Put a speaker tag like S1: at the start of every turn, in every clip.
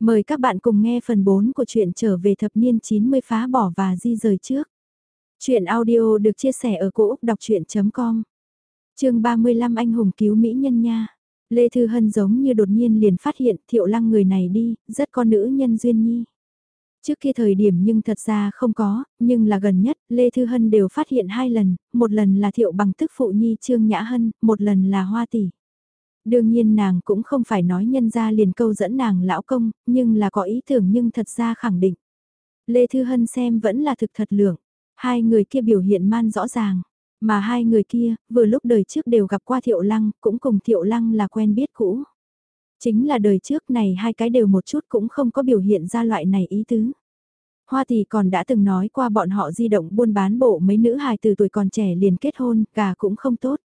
S1: Mời các bạn cùng nghe phần 4 của truyện trở về thập niên 90 phá bỏ và di rời trước. Chuyện audio được chia sẻ ở cỗ đọc chuyện.com Trường 35 Anh hùng cứu Mỹ nhân nha. Lê Thư Hân giống như đột nhiên liền phát hiện thiệu lăng người này đi, rất con nữ nhân duyên nhi. Trước kia thời điểm nhưng thật ra không có, nhưng là gần nhất, Lê Thư Hân đều phát hiện hai lần, một lần là thiệu bằng tức phụ nhi Trương Nhã Hân, một lần là Hoa Tỷ. Đương nhiên nàng cũng không phải nói nhân ra liền câu dẫn nàng lão công, nhưng là có ý tưởng nhưng thật ra khẳng định. Lê Thư Hân xem vẫn là thực thật lượng, hai người kia biểu hiện man rõ ràng. Mà hai người kia, vừa lúc đời trước đều gặp qua Thiệu Lăng, cũng cùng Thiệu Lăng là quen biết cũ. Chính là đời trước này hai cái đều một chút cũng không có biểu hiện ra loại này ý tứ. Hoa thì còn đã từng nói qua bọn họ di động buôn bán bộ mấy nữ hài từ tuổi còn trẻ liền kết hôn, cả cũng không tốt.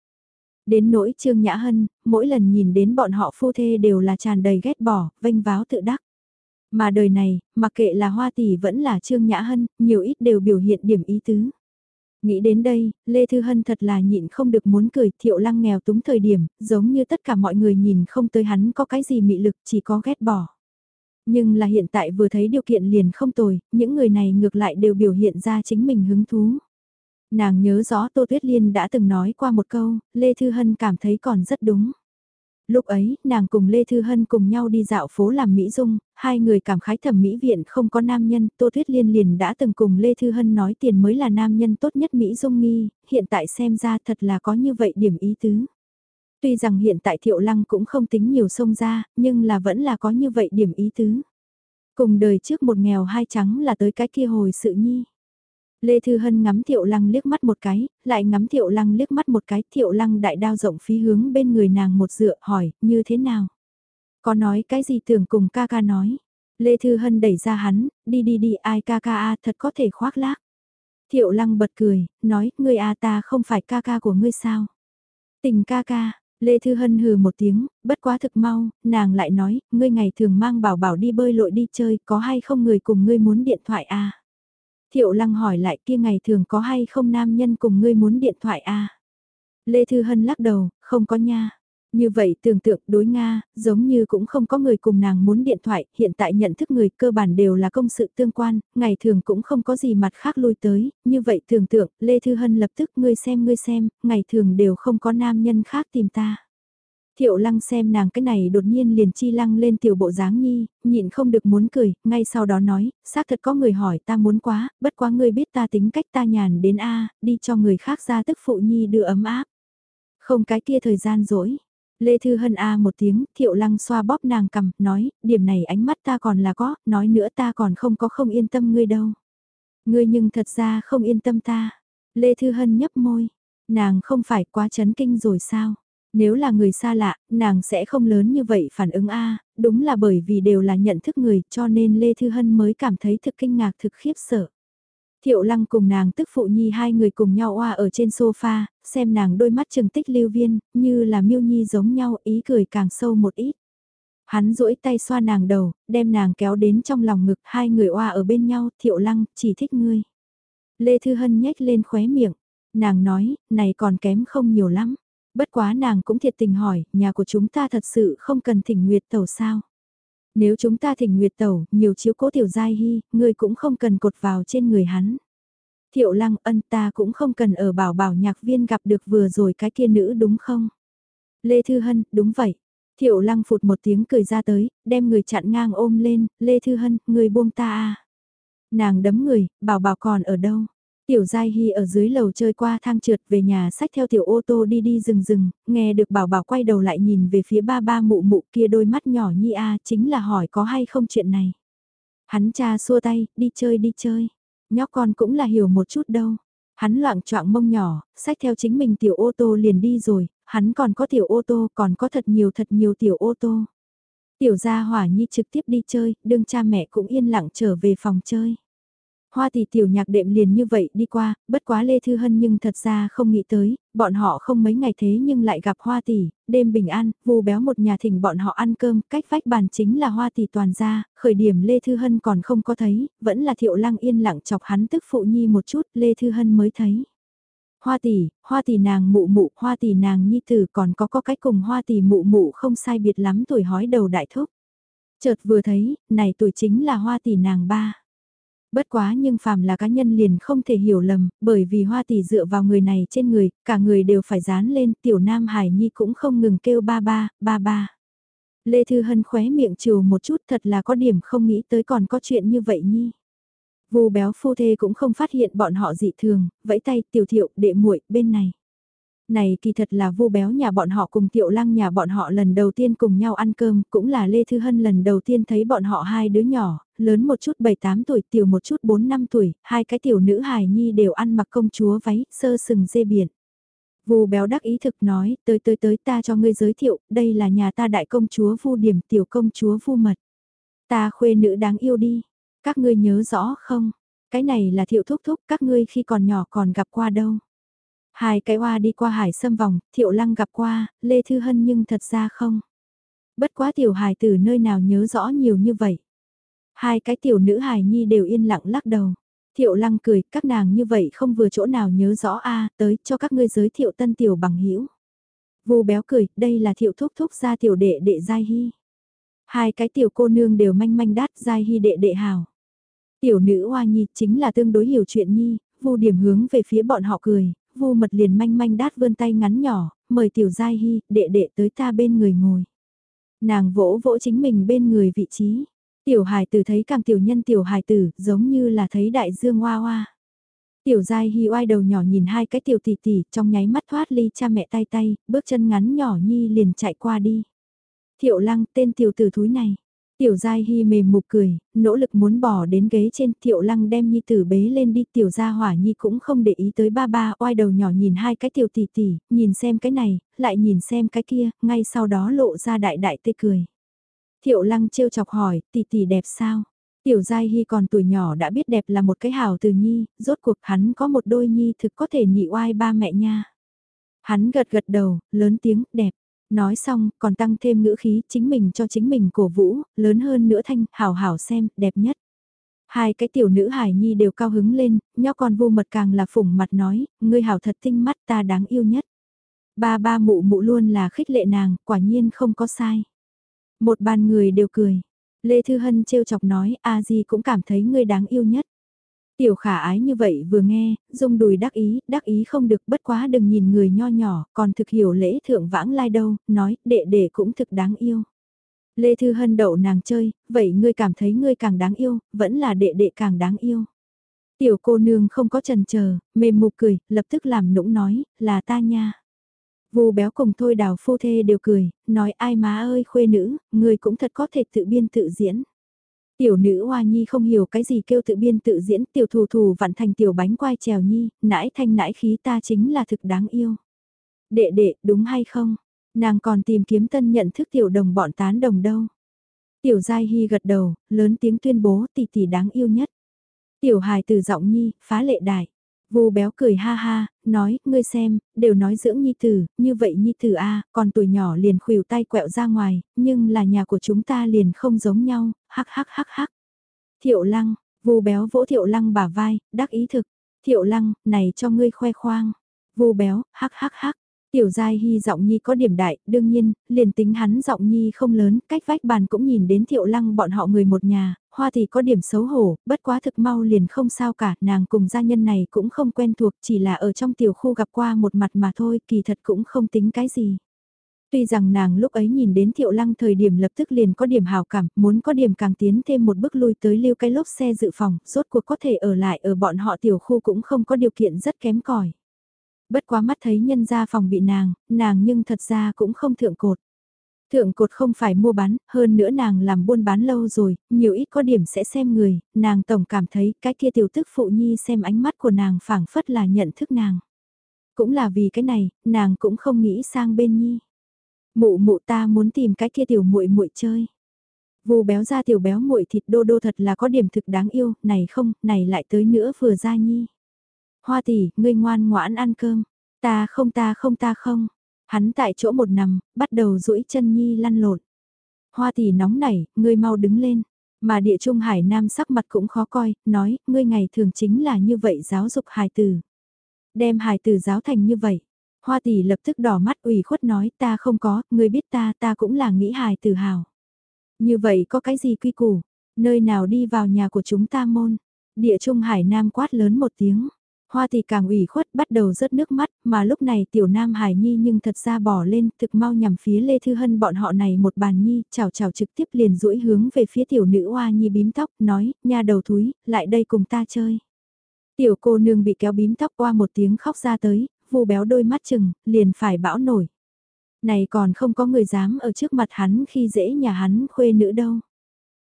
S1: Đến nỗi Trương Nhã Hân, mỗi lần nhìn đến bọn họ phu thê đều là tràn đầy ghét bỏ, vênh váo tự đắc. Mà đời này, mặc kệ là Hoa Tỷ vẫn là Trương Nhã Hân, nhiều ít đều biểu hiện điểm ý tứ. Nghĩ đến đây, Lê Thư Hân thật là nhịn không được muốn cười thiệu lăng nghèo túng thời điểm, giống như tất cả mọi người nhìn không tới hắn có cái gì mị lực chỉ có ghét bỏ. Nhưng là hiện tại vừa thấy điều kiện liền không tồi, những người này ngược lại đều biểu hiện ra chính mình hứng thú. Nàng nhớ rõ Tô Tuyết Liên đã từng nói qua một câu, Lê Thư Hân cảm thấy còn rất đúng. Lúc ấy, nàng cùng Lê Thư Hân cùng nhau đi dạo phố làm Mỹ Dung, hai người cảm khái thẩm mỹ viện không có nam nhân, Tô Tuyết Liên liền đã từng cùng Lê Thư Hân nói tiền mới là nam nhân tốt nhất Mỹ Dung nghi, hiện tại xem ra thật là có như vậy điểm ý tứ. Tuy rằng hiện tại Thiệu Lăng cũng không tính nhiều sông ra, nhưng là vẫn là có như vậy điểm ý tứ. Cùng đời trước một nghèo hai trắng là tới cái kia hồi sự nhi. Lê Thư Hân ngắm Thiệu Lăng liếc mắt một cái, lại ngắm Thiệu Lăng liếc mắt một cái, Thiệu Lăng đại đao rộng phí hướng bên người nàng một dựa hỏi, như thế nào? Có nói cái gì tưởng cùng ca ca nói? Lê Thư Hân đẩy ra hắn, đi đi đi ai ca ca a thật có thể khoác lác. Thiệu Lăng bật cười, nói, ngươi a ta không phải ca ca của ngươi sao? Tình ca ca, Lê Thư Hân hừ một tiếng, bất quá thực mau, nàng lại nói, ngươi ngày thường mang bảo bảo đi bơi lội đi chơi, có hay không người cùng ngươi muốn điện thoại a Thiệu lăng hỏi lại kia ngày thường có hay không nam nhân cùng ngươi muốn điện thoại a Lê Thư Hân lắc đầu, không có nha. Như vậy tưởng tượng đối Nga, giống như cũng không có người cùng nàng muốn điện thoại, hiện tại nhận thức người cơ bản đều là công sự tương quan, ngày thường cũng không có gì mặt khác lui tới, như vậy tưởng tượng, Lê Thư Hân lập tức ngươi xem ngươi xem, ngày thường đều không có nam nhân khác tìm ta. Thiệu lăng xem nàng cái này đột nhiên liền chi lăng lên tiểu bộ dáng nhi, nhịn không được muốn cười, ngay sau đó nói, xác thật có người hỏi ta muốn quá, bất quá ngươi biết ta tính cách ta nhàn đến A, đi cho người khác ra tức phụ nhi đưa ấm áp. Không cái kia thời gian rỗi. Lê Thư Hân A một tiếng, thiệu lăng xoa bóp nàng cầm, nói, điểm này ánh mắt ta còn là có, nói nữa ta còn không có không yên tâm ngươi đâu. Ngươi nhưng thật ra không yên tâm ta. Lê Thư Hân nhấp môi, nàng không phải quá chấn kinh rồi sao? Nếu là người xa lạ, nàng sẽ không lớn như vậy phản ứng A, đúng là bởi vì đều là nhận thức người cho nên Lê Thư Hân mới cảm thấy thực kinh ngạc thực khiếp sợ. Thiệu lăng cùng nàng tức phụ nhi hai người cùng nhau oa ở trên sofa, xem nàng đôi mắt trừng tích lưu viên, như là miêu nhi giống nhau, ý cười càng sâu một ít. Hắn duỗi tay xoa nàng đầu, đem nàng kéo đến trong lòng ngực, hai người oa ở bên nhau, thiệu lăng, chỉ thích ngươi. Lê Thư Hân nhếch lên khóe miệng, nàng nói, này còn kém không nhiều lắm. Bất quá nàng cũng thiệt tình hỏi, nhà của chúng ta thật sự không cần thỉnh nguyệt tẩu sao? Nếu chúng ta thỉnh nguyệt tẩu, nhiều chiếu cố tiểu giai hy, ngươi cũng không cần cột vào trên người hắn. Thiệu lăng ân ta cũng không cần ở bảo bảo nhạc viên gặp được vừa rồi cái kia nữ đúng không? Lê Thư Hân, đúng vậy. Thiệu lăng phụt một tiếng cười ra tới, đem người chặn ngang ôm lên, Lê Thư Hân, người buông ta à. Nàng đấm người, bảo bảo còn ở đâu? Tiểu Giai Hy ở dưới lầu chơi qua thang trượt về nhà sách theo tiểu ô tô đi đi rừng rừng, nghe được bảo bảo quay đầu lại nhìn về phía ba ba mụ mụ kia đôi mắt nhỏ nhi a chính là hỏi có hay không chuyện này. Hắn cha xua tay, đi chơi đi chơi. Nhóc con cũng là hiểu một chút đâu. Hắn loạn choạng mông nhỏ, sách theo chính mình tiểu ô tô liền đi rồi, hắn còn có tiểu ô tô, còn có thật nhiều thật nhiều tiểu ô tô. Tiểu gia hỏa nhi trực tiếp đi chơi, đương cha mẹ cũng yên lặng trở về phòng chơi. Hoa tỷ tiểu nhạc đệm liền như vậy đi qua, bất quá Lê Thư Hân nhưng thật ra không nghĩ tới, bọn họ không mấy ngày thế nhưng lại gặp Hoa tỷ, đêm bình an, vù béo một nhà thỉnh bọn họ ăn cơm, cách vách bàn chính là Hoa tỷ toàn ra, khởi điểm Lê Thư Hân còn không có thấy, vẫn là thiệu lăng yên lặng chọc hắn tức phụ nhi một chút, Lê Thư Hân mới thấy. Hoa tỷ, hoa tỷ nàng mụ mụ, hoa tỷ nàng nhi tử còn có có cách cùng hoa tỷ mụ mụ không sai biệt lắm tuổi hói đầu đại thúc. Chợt vừa thấy, này tuổi chính là hoa tỷ nàng ba. Bất quá nhưng phàm là cá nhân liền không thể hiểu lầm, bởi vì hoa tỷ dựa vào người này trên người, cả người đều phải dán lên, tiểu nam hải nhi cũng không ngừng kêu ba ba, ba ba. Lê Thư Hân khóe miệng trừ một chút thật là có điểm không nghĩ tới còn có chuyện như vậy nhi. Vù béo phu thê cũng không phát hiện bọn họ dị thường, vẫy tay tiểu thiệu đệ muội bên này. Này kỳ thật là vô béo nhà bọn họ cùng tiểu lăng nhà bọn họ lần đầu tiên cùng nhau ăn cơm, cũng là Lê Thư Hân lần đầu tiên thấy bọn họ hai đứa nhỏ, lớn một chút 7-8 tuổi, tiểu một chút 4-5 tuổi, hai cái tiểu nữ hài nhi đều ăn mặc công chúa váy, sơ sừng dê biển. vu béo đắc ý thực nói, tới tới tới ta cho ngươi giới thiệu, đây là nhà ta đại công chúa vu điểm tiểu công chúa vu mật. Ta khuê nữ đáng yêu đi, các ngươi nhớ rõ không? Cái này là thiệu thúc thúc các ngươi khi còn nhỏ còn gặp qua đâu. Hai cái oa đi qua hải sâm vòng, thiệu lăng gặp qua, Lê Thư Hân nhưng thật ra không. Bất quá tiểu hài từ nơi nào nhớ rõ nhiều như vậy. Hai cái tiểu nữ hài nhi đều yên lặng lắc đầu. Thiệu lăng cười, các nàng như vậy không vừa chỗ nào nhớ rõ a tới cho các ngươi giới thiệu tân tiểu bằng hữu Vu béo cười, đây là thiệu thúc thúc ra tiểu đệ đệ giai hy. Hai cái tiểu cô nương đều manh manh đát giai hy đệ đệ hào. Tiểu nữ hoa nhi chính là tương đối hiểu chuyện nhi, vu điểm hướng về phía bọn họ cười, vu mật liền manh manh đát vươn tay ngắn nhỏ, mời tiểu giai hy, đệ đệ tới ta bên người ngồi. Nàng vỗ vỗ chính mình bên người vị trí. Tiểu hài tử thấy càng tiểu nhân tiểu hài tử, giống như là thấy đại dương hoa hoa. Tiểu giai hy oai đầu nhỏ nhìn hai cái tiểu tỷ tỷ, trong nháy mắt thoát ly cha mẹ tay tay, bước chân ngắn nhỏ nhi liền chạy qua đi. Thiệu lăng, tên tiểu tử thúi này. Tiểu Giai Hy mềm mục cười, nỗ lực muốn bỏ đến ghế trên Tiểu Lăng đem Nhi tử bế lên đi Tiểu Gia Hỏa Nhi cũng không để ý tới ba ba oai đầu nhỏ nhìn hai cái tiểu tỷ tỷ, nhìn xem cái này, lại nhìn xem cái kia, ngay sau đó lộ ra đại đại tê cười. Tiểu Lăng trêu chọc hỏi, tỷ tỷ đẹp sao? Tiểu Giai Hy còn tuổi nhỏ đã biết đẹp là một cái hào từ Nhi, rốt cuộc hắn có một đôi Nhi thực có thể nhị oai ba mẹ nha. Hắn gật gật đầu, lớn tiếng, đẹp. Nói xong, còn tăng thêm ngữ khí chính mình cho chính mình cổ vũ, lớn hơn nữa thanh, hảo hảo xem, đẹp nhất. Hai cái tiểu nữ hải nhi đều cao hứng lên, nhó con vô mật càng là phủng mặt nói, ngươi hảo thật tinh mắt ta đáng yêu nhất. Ba ba mụ mụ luôn là khích lệ nàng, quả nhiên không có sai. Một bàn người đều cười. Lê Thư Hân trêu chọc nói, a di cũng cảm thấy ngươi đáng yêu nhất. Tiểu khả ái như vậy vừa nghe, dung đùi đắc ý, đắc ý không được bất quá đừng nhìn người nho nhỏ, còn thực hiểu lễ thượng vãng lai đâu, nói, đệ đệ cũng thực đáng yêu. Lê Thư Hân đậu nàng chơi, vậy ngươi cảm thấy ngươi càng đáng yêu, vẫn là đệ đệ càng đáng yêu. Tiểu cô nương không có trần chờ mềm mục cười, lập tức làm nũng nói, là ta nha. Vù béo cùng thôi đào phu thê đều cười, nói ai má ơi khuê nữ, ngươi cũng thật có thể tự biên tự diễn. Tiểu nữ hoa nhi không hiểu cái gì kêu tự biên tự diễn tiểu thù thù vặn thành tiểu bánh quai trèo nhi, nãi thanh nãi khí ta chính là thực đáng yêu. Đệ đệ, đúng hay không? Nàng còn tìm kiếm tân nhận thức tiểu đồng bọn tán đồng đâu. Tiểu giai hy gật đầu, lớn tiếng tuyên bố tỷ tỷ đáng yêu nhất. Tiểu hài từ giọng nhi, phá lệ đại. Vu béo cười ha ha, nói, ngươi xem, đều nói dưỡng nhi tử, như vậy nhi tử a, còn tuổi nhỏ liền khuỷu tay quẹo ra ngoài, nhưng là nhà của chúng ta liền không giống nhau, hắc hắc hắc hắc. Thiệu lăng, vu béo vỗ thiệu lăng bả vai, đắc ý thực. Thiệu lăng, này cho ngươi khoe khoang. Vu béo, hắc hắc hắc. Tiểu Giai Hy giọng nhi có điểm đại, đương nhiên, liền tính hắn giọng nhi không lớn, cách vách bàn cũng nhìn đến thiệu lăng bọn họ người một nhà, hoa thì có điểm xấu hổ, bất quá thực mau liền không sao cả, nàng cùng gia nhân này cũng không quen thuộc, chỉ là ở trong tiểu khu gặp qua một mặt mà thôi, kỳ thật cũng không tính cái gì. Tuy rằng nàng lúc ấy nhìn đến thiệu lăng thời điểm lập tức liền có điểm hào cảm, muốn có điểm càng tiến thêm một bước lui tới lưu cái lốp xe dự phòng, rốt cuộc có thể ở lại ở bọn họ tiểu khu cũng không có điều kiện rất kém cỏi Bất quá mắt thấy nhân gia phòng bị nàng, nàng nhưng thật ra cũng không thượng cột. Thượng cột không phải mua bán, hơn nữa nàng làm buôn bán lâu rồi, nhiều ít có điểm sẽ xem người, nàng tổng cảm thấy cái kia tiểu tức phụ nhi xem ánh mắt của nàng phảng phất là nhận thức nàng. Cũng là vì cái này, nàng cũng không nghĩ sang bên nhi. Mụ mụ ta muốn tìm cái kia tiểu muội muội chơi. Vù béo ra tiểu béo muội thịt đô đô thật là có điểm thực đáng yêu, này không, này lại tới nữa vừa ra nhi. Hoa tỷ, ngươi ngoan ngoãn ăn cơm. Ta không ta không ta không. Hắn tại chỗ một nằm, bắt đầu duỗi chân nhi lăn lộn. Hoa tỷ nóng nảy, ngươi mau đứng lên. Mà địa trung hải nam sắc mặt cũng khó coi, nói, ngươi ngày thường chính là như vậy giáo dục hài tử. Đem hài tử giáo thành như vậy. Hoa tỷ lập tức đỏ mắt ủy khuất nói ta không có, ngươi biết ta ta cũng là nghĩ hài tử hào. Như vậy có cái gì quy củ? Nơi nào đi vào nhà của chúng ta môn? Địa Trung Hải Nam quát lớn một tiếng. Hoa thì càng ủy khuất bắt đầu rớt nước mắt, mà lúc này tiểu nam hải nhi nhưng thật ra bỏ lên, thực mau nhằm phía Lê Thư Hân bọn họ này một bàn nhi, chào chào trực tiếp liền duỗi hướng về phía tiểu nữ hoa nhi bím tóc, nói, nha đầu thúi, lại đây cùng ta chơi. Tiểu cô nương bị kéo bím tóc qua một tiếng khóc ra tới, vu béo đôi mắt chừng, liền phải bão nổi. Này còn không có người dám ở trước mặt hắn khi dễ nhà hắn khuê nữ đâu.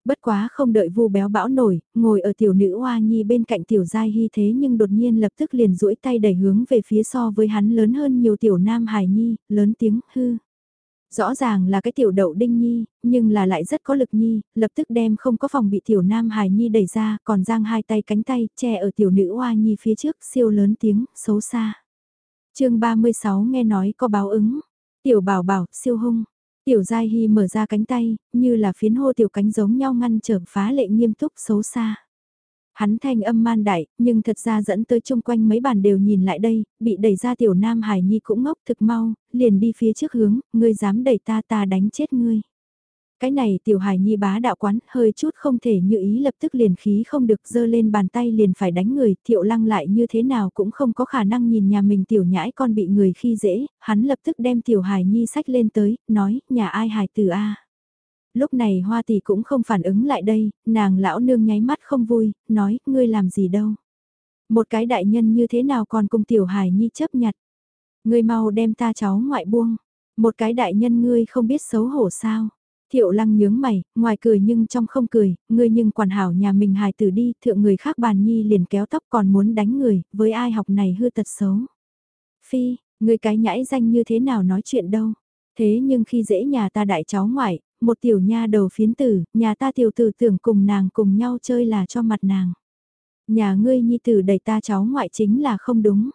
S1: Bất quá không đợi vu béo bão nổi, ngồi ở tiểu nữ hoa nhi bên cạnh tiểu giai hy thế nhưng đột nhiên lập tức liền duỗi tay đẩy hướng về phía so với hắn lớn hơn nhiều tiểu nam hài nhi, lớn tiếng hư. Rõ ràng là cái tiểu đậu đinh nhi, nhưng là lại rất có lực nhi, lập tức đem không có phòng bị tiểu nam hài nhi đẩy ra, còn giang hai tay cánh tay, che ở tiểu nữ hoa nhi phía trước, siêu lớn tiếng, xấu xa. chương 36 nghe nói có báo ứng, tiểu bảo bảo, siêu hung. Tiểu Giai Hy mở ra cánh tay, như là phiến hô tiểu cánh giống nhau ngăn trở phá lệ nghiêm túc xấu xa. Hắn thanh âm man đại, nhưng thật ra dẫn tới chung quanh mấy bàn đều nhìn lại đây, bị đẩy ra tiểu nam hải nhi cũng ngốc thực mau, liền đi phía trước hướng, ngươi dám đẩy ta ta đánh chết ngươi. Cái này tiểu hài nhi bá đạo quán, hơi chút không thể như ý lập tức liền khí không được dơ lên bàn tay liền phải đánh người, thiệu lăng lại như thế nào cũng không có khả năng nhìn nhà mình tiểu nhãi con bị người khi dễ, hắn lập tức đem tiểu hài nhi sách lên tới, nói, nhà ai hài tử a Lúc này hoa tỷ cũng không phản ứng lại đây, nàng lão nương nháy mắt không vui, nói, ngươi làm gì đâu. Một cái đại nhân như thế nào còn cùng tiểu hài nhi chấp nhặt. Ngươi mau đem ta cháu ngoại buông. Một cái đại nhân ngươi không biết xấu hổ sao Thiệu lăng nhướng mày, ngoài cười nhưng trong không cười, ngươi nhưng quản hảo nhà mình hài tử đi, thượng người khác bàn nhi liền kéo tóc còn muốn đánh người, với ai học này hư tật xấu. Phi, ngươi cái nhãi danh như thế nào nói chuyện đâu. Thế nhưng khi dễ nhà ta đại cháu ngoại, một tiểu nha đầu phiến tử, nhà ta tiểu tử tưởng cùng nàng cùng nhau chơi là cho mặt nàng. Nhà ngươi nhi tử đẩy ta cháu ngoại chính là không đúng.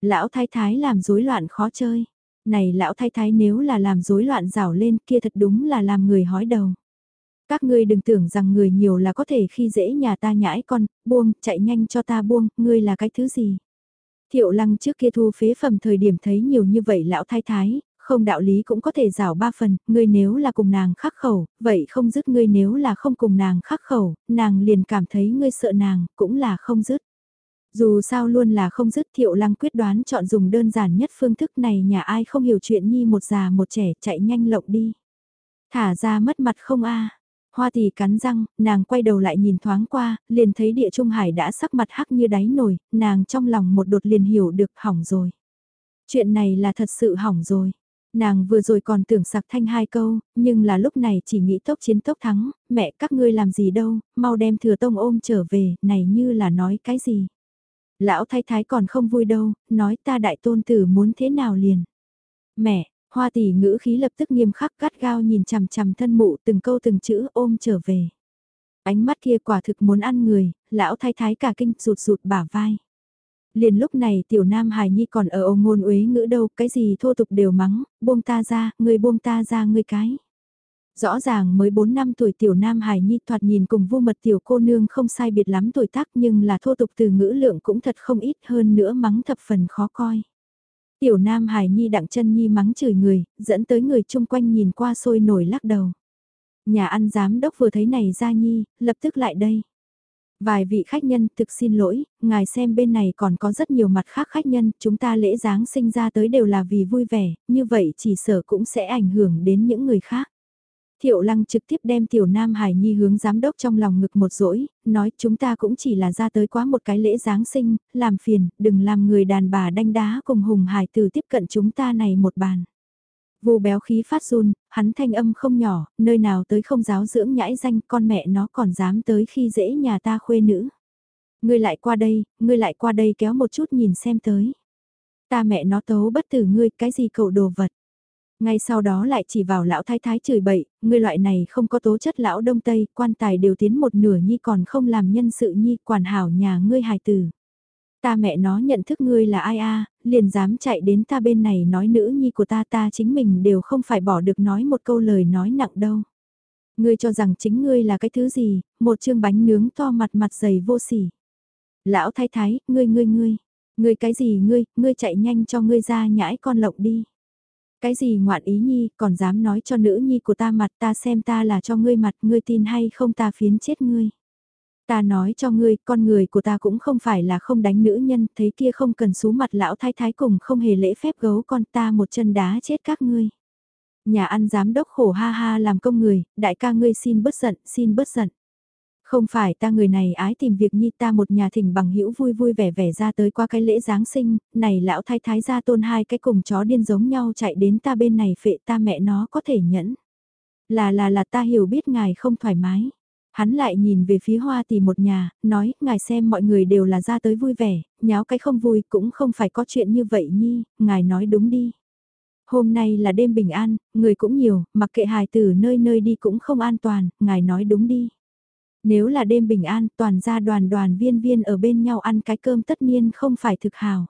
S1: Lão thái thái làm rối loạn khó chơi này lão thái thái nếu là làm rối loạn rảo lên kia thật đúng là làm người hói đầu. Các ngươi đừng tưởng rằng người nhiều là có thể khi dễ nhà ta nhãi con, buông, chạy nhanh cho ta buông, ngươi là cái thứ gì. Thiệu lăng trước kia thu phế phẩm thời điểm thấy nhiều như vậy lão thái thái, không đạo lý cũng có thể rảo ba phần, ngươi nếu là cùng nàng khắc khẩu, vậy không dứt ngươi nếu là không cùng nàng khắc khẩu, nàng liền cảm thấy ngươi sợ nàng, cũng là không dứt. Dù sao luôn là không dứt thiệu lăng quyết đoán chọn dùng đơn giản nhất phương thức này nhà ai không hiểu chuyện nhi một già một trẻ chạy nhanh lộng đi. Thả ra mất mặt không a Hoa tỷ cắn răng, nàng quay đầu lại nhìn thoáng qua, liền thấy địa trung hải đã sắc mặt hắc như đáy nổi, nàng trong lòng một đột liền hiểu được hỏng rồi. Chuyện này là thật sự hỏng rồi. Nàng vừa rồi còn tưởng sạc thanh hai câu, nhưng là lúc này chỉ nghĩ tốc chiến tốc thắng, mẹ các ngươi làm gì đâu, mau đem thừa tông ôm trở về, này như là nói cái gì. Lão thái thái còn không vui đâu, nói ta đại tôn tử muốn thế nào liền. Mẹ, hoa tỷ ngữ khí lập tức nghiêm khắc gắt gao nhìn chằm chằm thân mụ từng câu từng chữ ôm trở về. Ánh mắt kia quả thực muốn ăn người, lão thái thái cả kinh rụt rụt bả vai. Liền lúc này tiểu nam hài nhi còn ở ô ngôn uế ngữ đâu, cái gì thô tục đều mắng, buông ta ra, người buông ta ra người cái. Rõ ràng mới 4 năm tuổi tiểu nam hài nhi thoạt nhìn cùng vô mật tiểu cô nương không sai biệt lắm tuổi tác nhưng là thô tục từ ngữ lượng cũng thật không ít hơn nữa mắng thập phần khó coi. Tiểu nam hài nhi đặng chân nhi mắng chửi người, dẫn tới người chung quanh nhìn qua sôi nổi lắc đầu. Nhà ăn giám đốc vừa thấy này ra nhi, lập tức lại đây. Vài vị khách nhân thực xin lỗi, ngài xem bên này còn có rất nhiều mặt khác khách nhân, chúng ta lễ Giáng sinh ra tới đều là vì vui vẻ, như vậy chỉ sở cũng sẽ ảnh hưởng đến những người khác. Thiệu lăng trực tiếp đem tiểu nam hải nhi hướng giám đốc trong lòng ngực một rỗi, nói chúng ta cũng chỉ là ra tới quá một cái lễ Giáng sinh, làm phiền, đừng làm người đàn bà đanh đá cùng hùng hải từ tiếp cận chúng ta này một bàn. Vô béo khí phát run, hắn thanh âm không nhỏ, nơi nào tới không giáo dưỡng nhãi danh con mẹ nó còn dám tới khi dễ nhà ta khuê nữ. Ngươi lại qua đây, ngươi lại qua đây kéo một chút nhìn xem tới. Ta mẹ nó tấu bất tử ngươi cái gì cậu đồ vật. Ngay sau đó lại chỉ vào lão thái thái chửi bậy, người loại này không có tố chất lão đông tây, quan tài đều tiến một nửa nhi còn không làm nhân sự nhi quản hảo nhà ngươi hài tử. Ta mẹ nó nhận thức ngươi là ai a liền dám chạy đến ta bên này nói nữ nhi của ta ta chính mình đều không phải bỏ được nói một câu lời nói nặng đâu. Ngươi cho rằng chính ngươi là cái thứ gì, một chương bánh nướng to mặt mặt dày vô sỉ. Lão thái thái, ngươi ngươi ngươi, ngươi cái gì ngươi, ngươi chạy nhanh cho ngươi ra nhãi con lộng đi. Cái gì ngoạn ý nhi, còn dám nói cho nữ nhi của ta mặt ta xem ta là cho ngươi mặt, ngươi tin hay không ta phiến chết ngươi. Ta nói cho ngươi, con người của ta cũng không phải là không đánh nữ nhân, thấy kia không cần xú mặt lão thái thái cùng không hề lễ phép gấu con ta một chân đá chết các ngươi. Nhà ăn giám đốc khổ ha ha làm công người, đại ca ngươi xin bớt giận, xin bớt giận. Không phải ta người này ái tìm việc nhi ta một nhà thỉnh bằng hữu vui vui vẻ vẻ ra tới qua cái lễ Giáng sinh, này lão thái thái ra tôn hai cái cùng chó điên giống nhau chạy đến ta bên này phệ ta mẹ nó có thể nhẫn. Là là là ta hiểu biết ngài không thoải mái. Hắn lại nhìn về phía hoa tỷ một nhà, nói, ngài xem mọi người đều là ra tới vui vẻ, nháo cái không vui cũng không phải có chuyện như vậy nhi, ngài nói đúng đi. Hôm nay là đêm bình an, người cũng nhiều, mặc kệ hài tử nơi nơi đi cũng không an toàn, ngài nói đúng đi. Nếu là đêm bình an, toàn gia đoàn đoàn viên viên ở bên nhau ăn cái cơm tất nhiên không phải thực hào.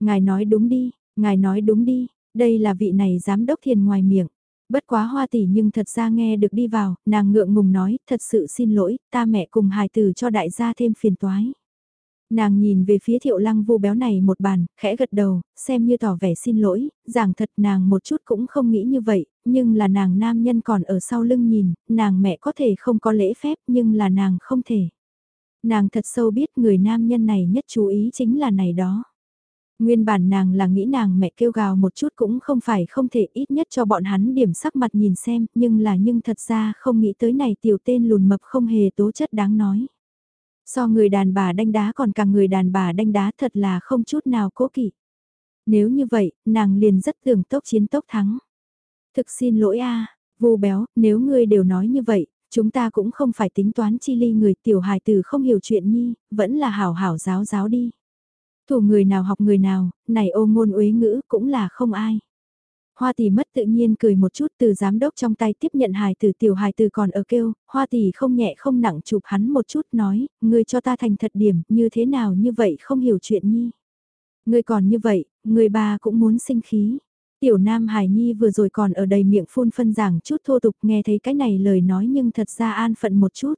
S1: Ngài nói đúng đi, ngài nói đúng đi, đây là vị này giám đốc thiền ngoài miệng. Bất quá hoa tỷ nhưng thật ra nghe được đi vào, nàng ngượng ngùng nói, thật sự xin lỗi, ta mẹ cùng hài tử cho đại gia thêm phiền toái. Nàng nhìn về phía thiệu lăng vô béo này một bàn, khẽ gật đầu, xem như tỏ vẻ xin lỗi, giảng thật nàng một chút cũng không nghĩ như vậy, nhưng là nàng nam nhân còn ở sau lưng nhìn, nàng mẹ có thể không có lễ phép nhưng là nàng không thể. Nàng thật sâu biết người nam nhân này nhất chú ý chính là này đó. Nguyên bản nàng là nghĩ nàng mẹ kêu gào một chút cũng không phải không thể ít nhất cho bọn hắn điểm sắc mặt nhìn xem, nhưng là nhưng thật ra không nghĩ tới này tiểu tên lùn mập không hề tố chất đáng nói. So người đàn bà đánh đá còn càng người đàn bà đánh đá thật là không chút nào cố kỵ. Nếu như vậy, nàng liền rất tưởng tốc chiến tốc thắng. Thực xin lỗi a vô béo, nếu ngươi đều nói như vậy, chúng ta cũng không phải tính toán chi ly người tiểu hài tử không hiểu chuyện nhi, vẫn là hảo hảo giáo giáo đi. Thủ người nào học người nào, này ô ngôn uế ngữ cũng là không ai. Hoa tỷ mất tự nhiên cười một chút từ giám đốc trong tay tiếp nhận hài tử tiểu hài tử còn ở kêu, hoa tỷ không nhẹ không nặng chụp hắn một chút nói, ngươi cho ta thành thật điểm, như thế nào như vậy không hiểu chuyện nhi. Ngươi còn như vậy, người bà cũng muốn sinh khí. Tiểu Nam Hải Nhi vừa rồi còn ở đầy miệng phun phân giảng chút thô tục nghe thấy cái này lời nói nhưng thật ra an phận một chút.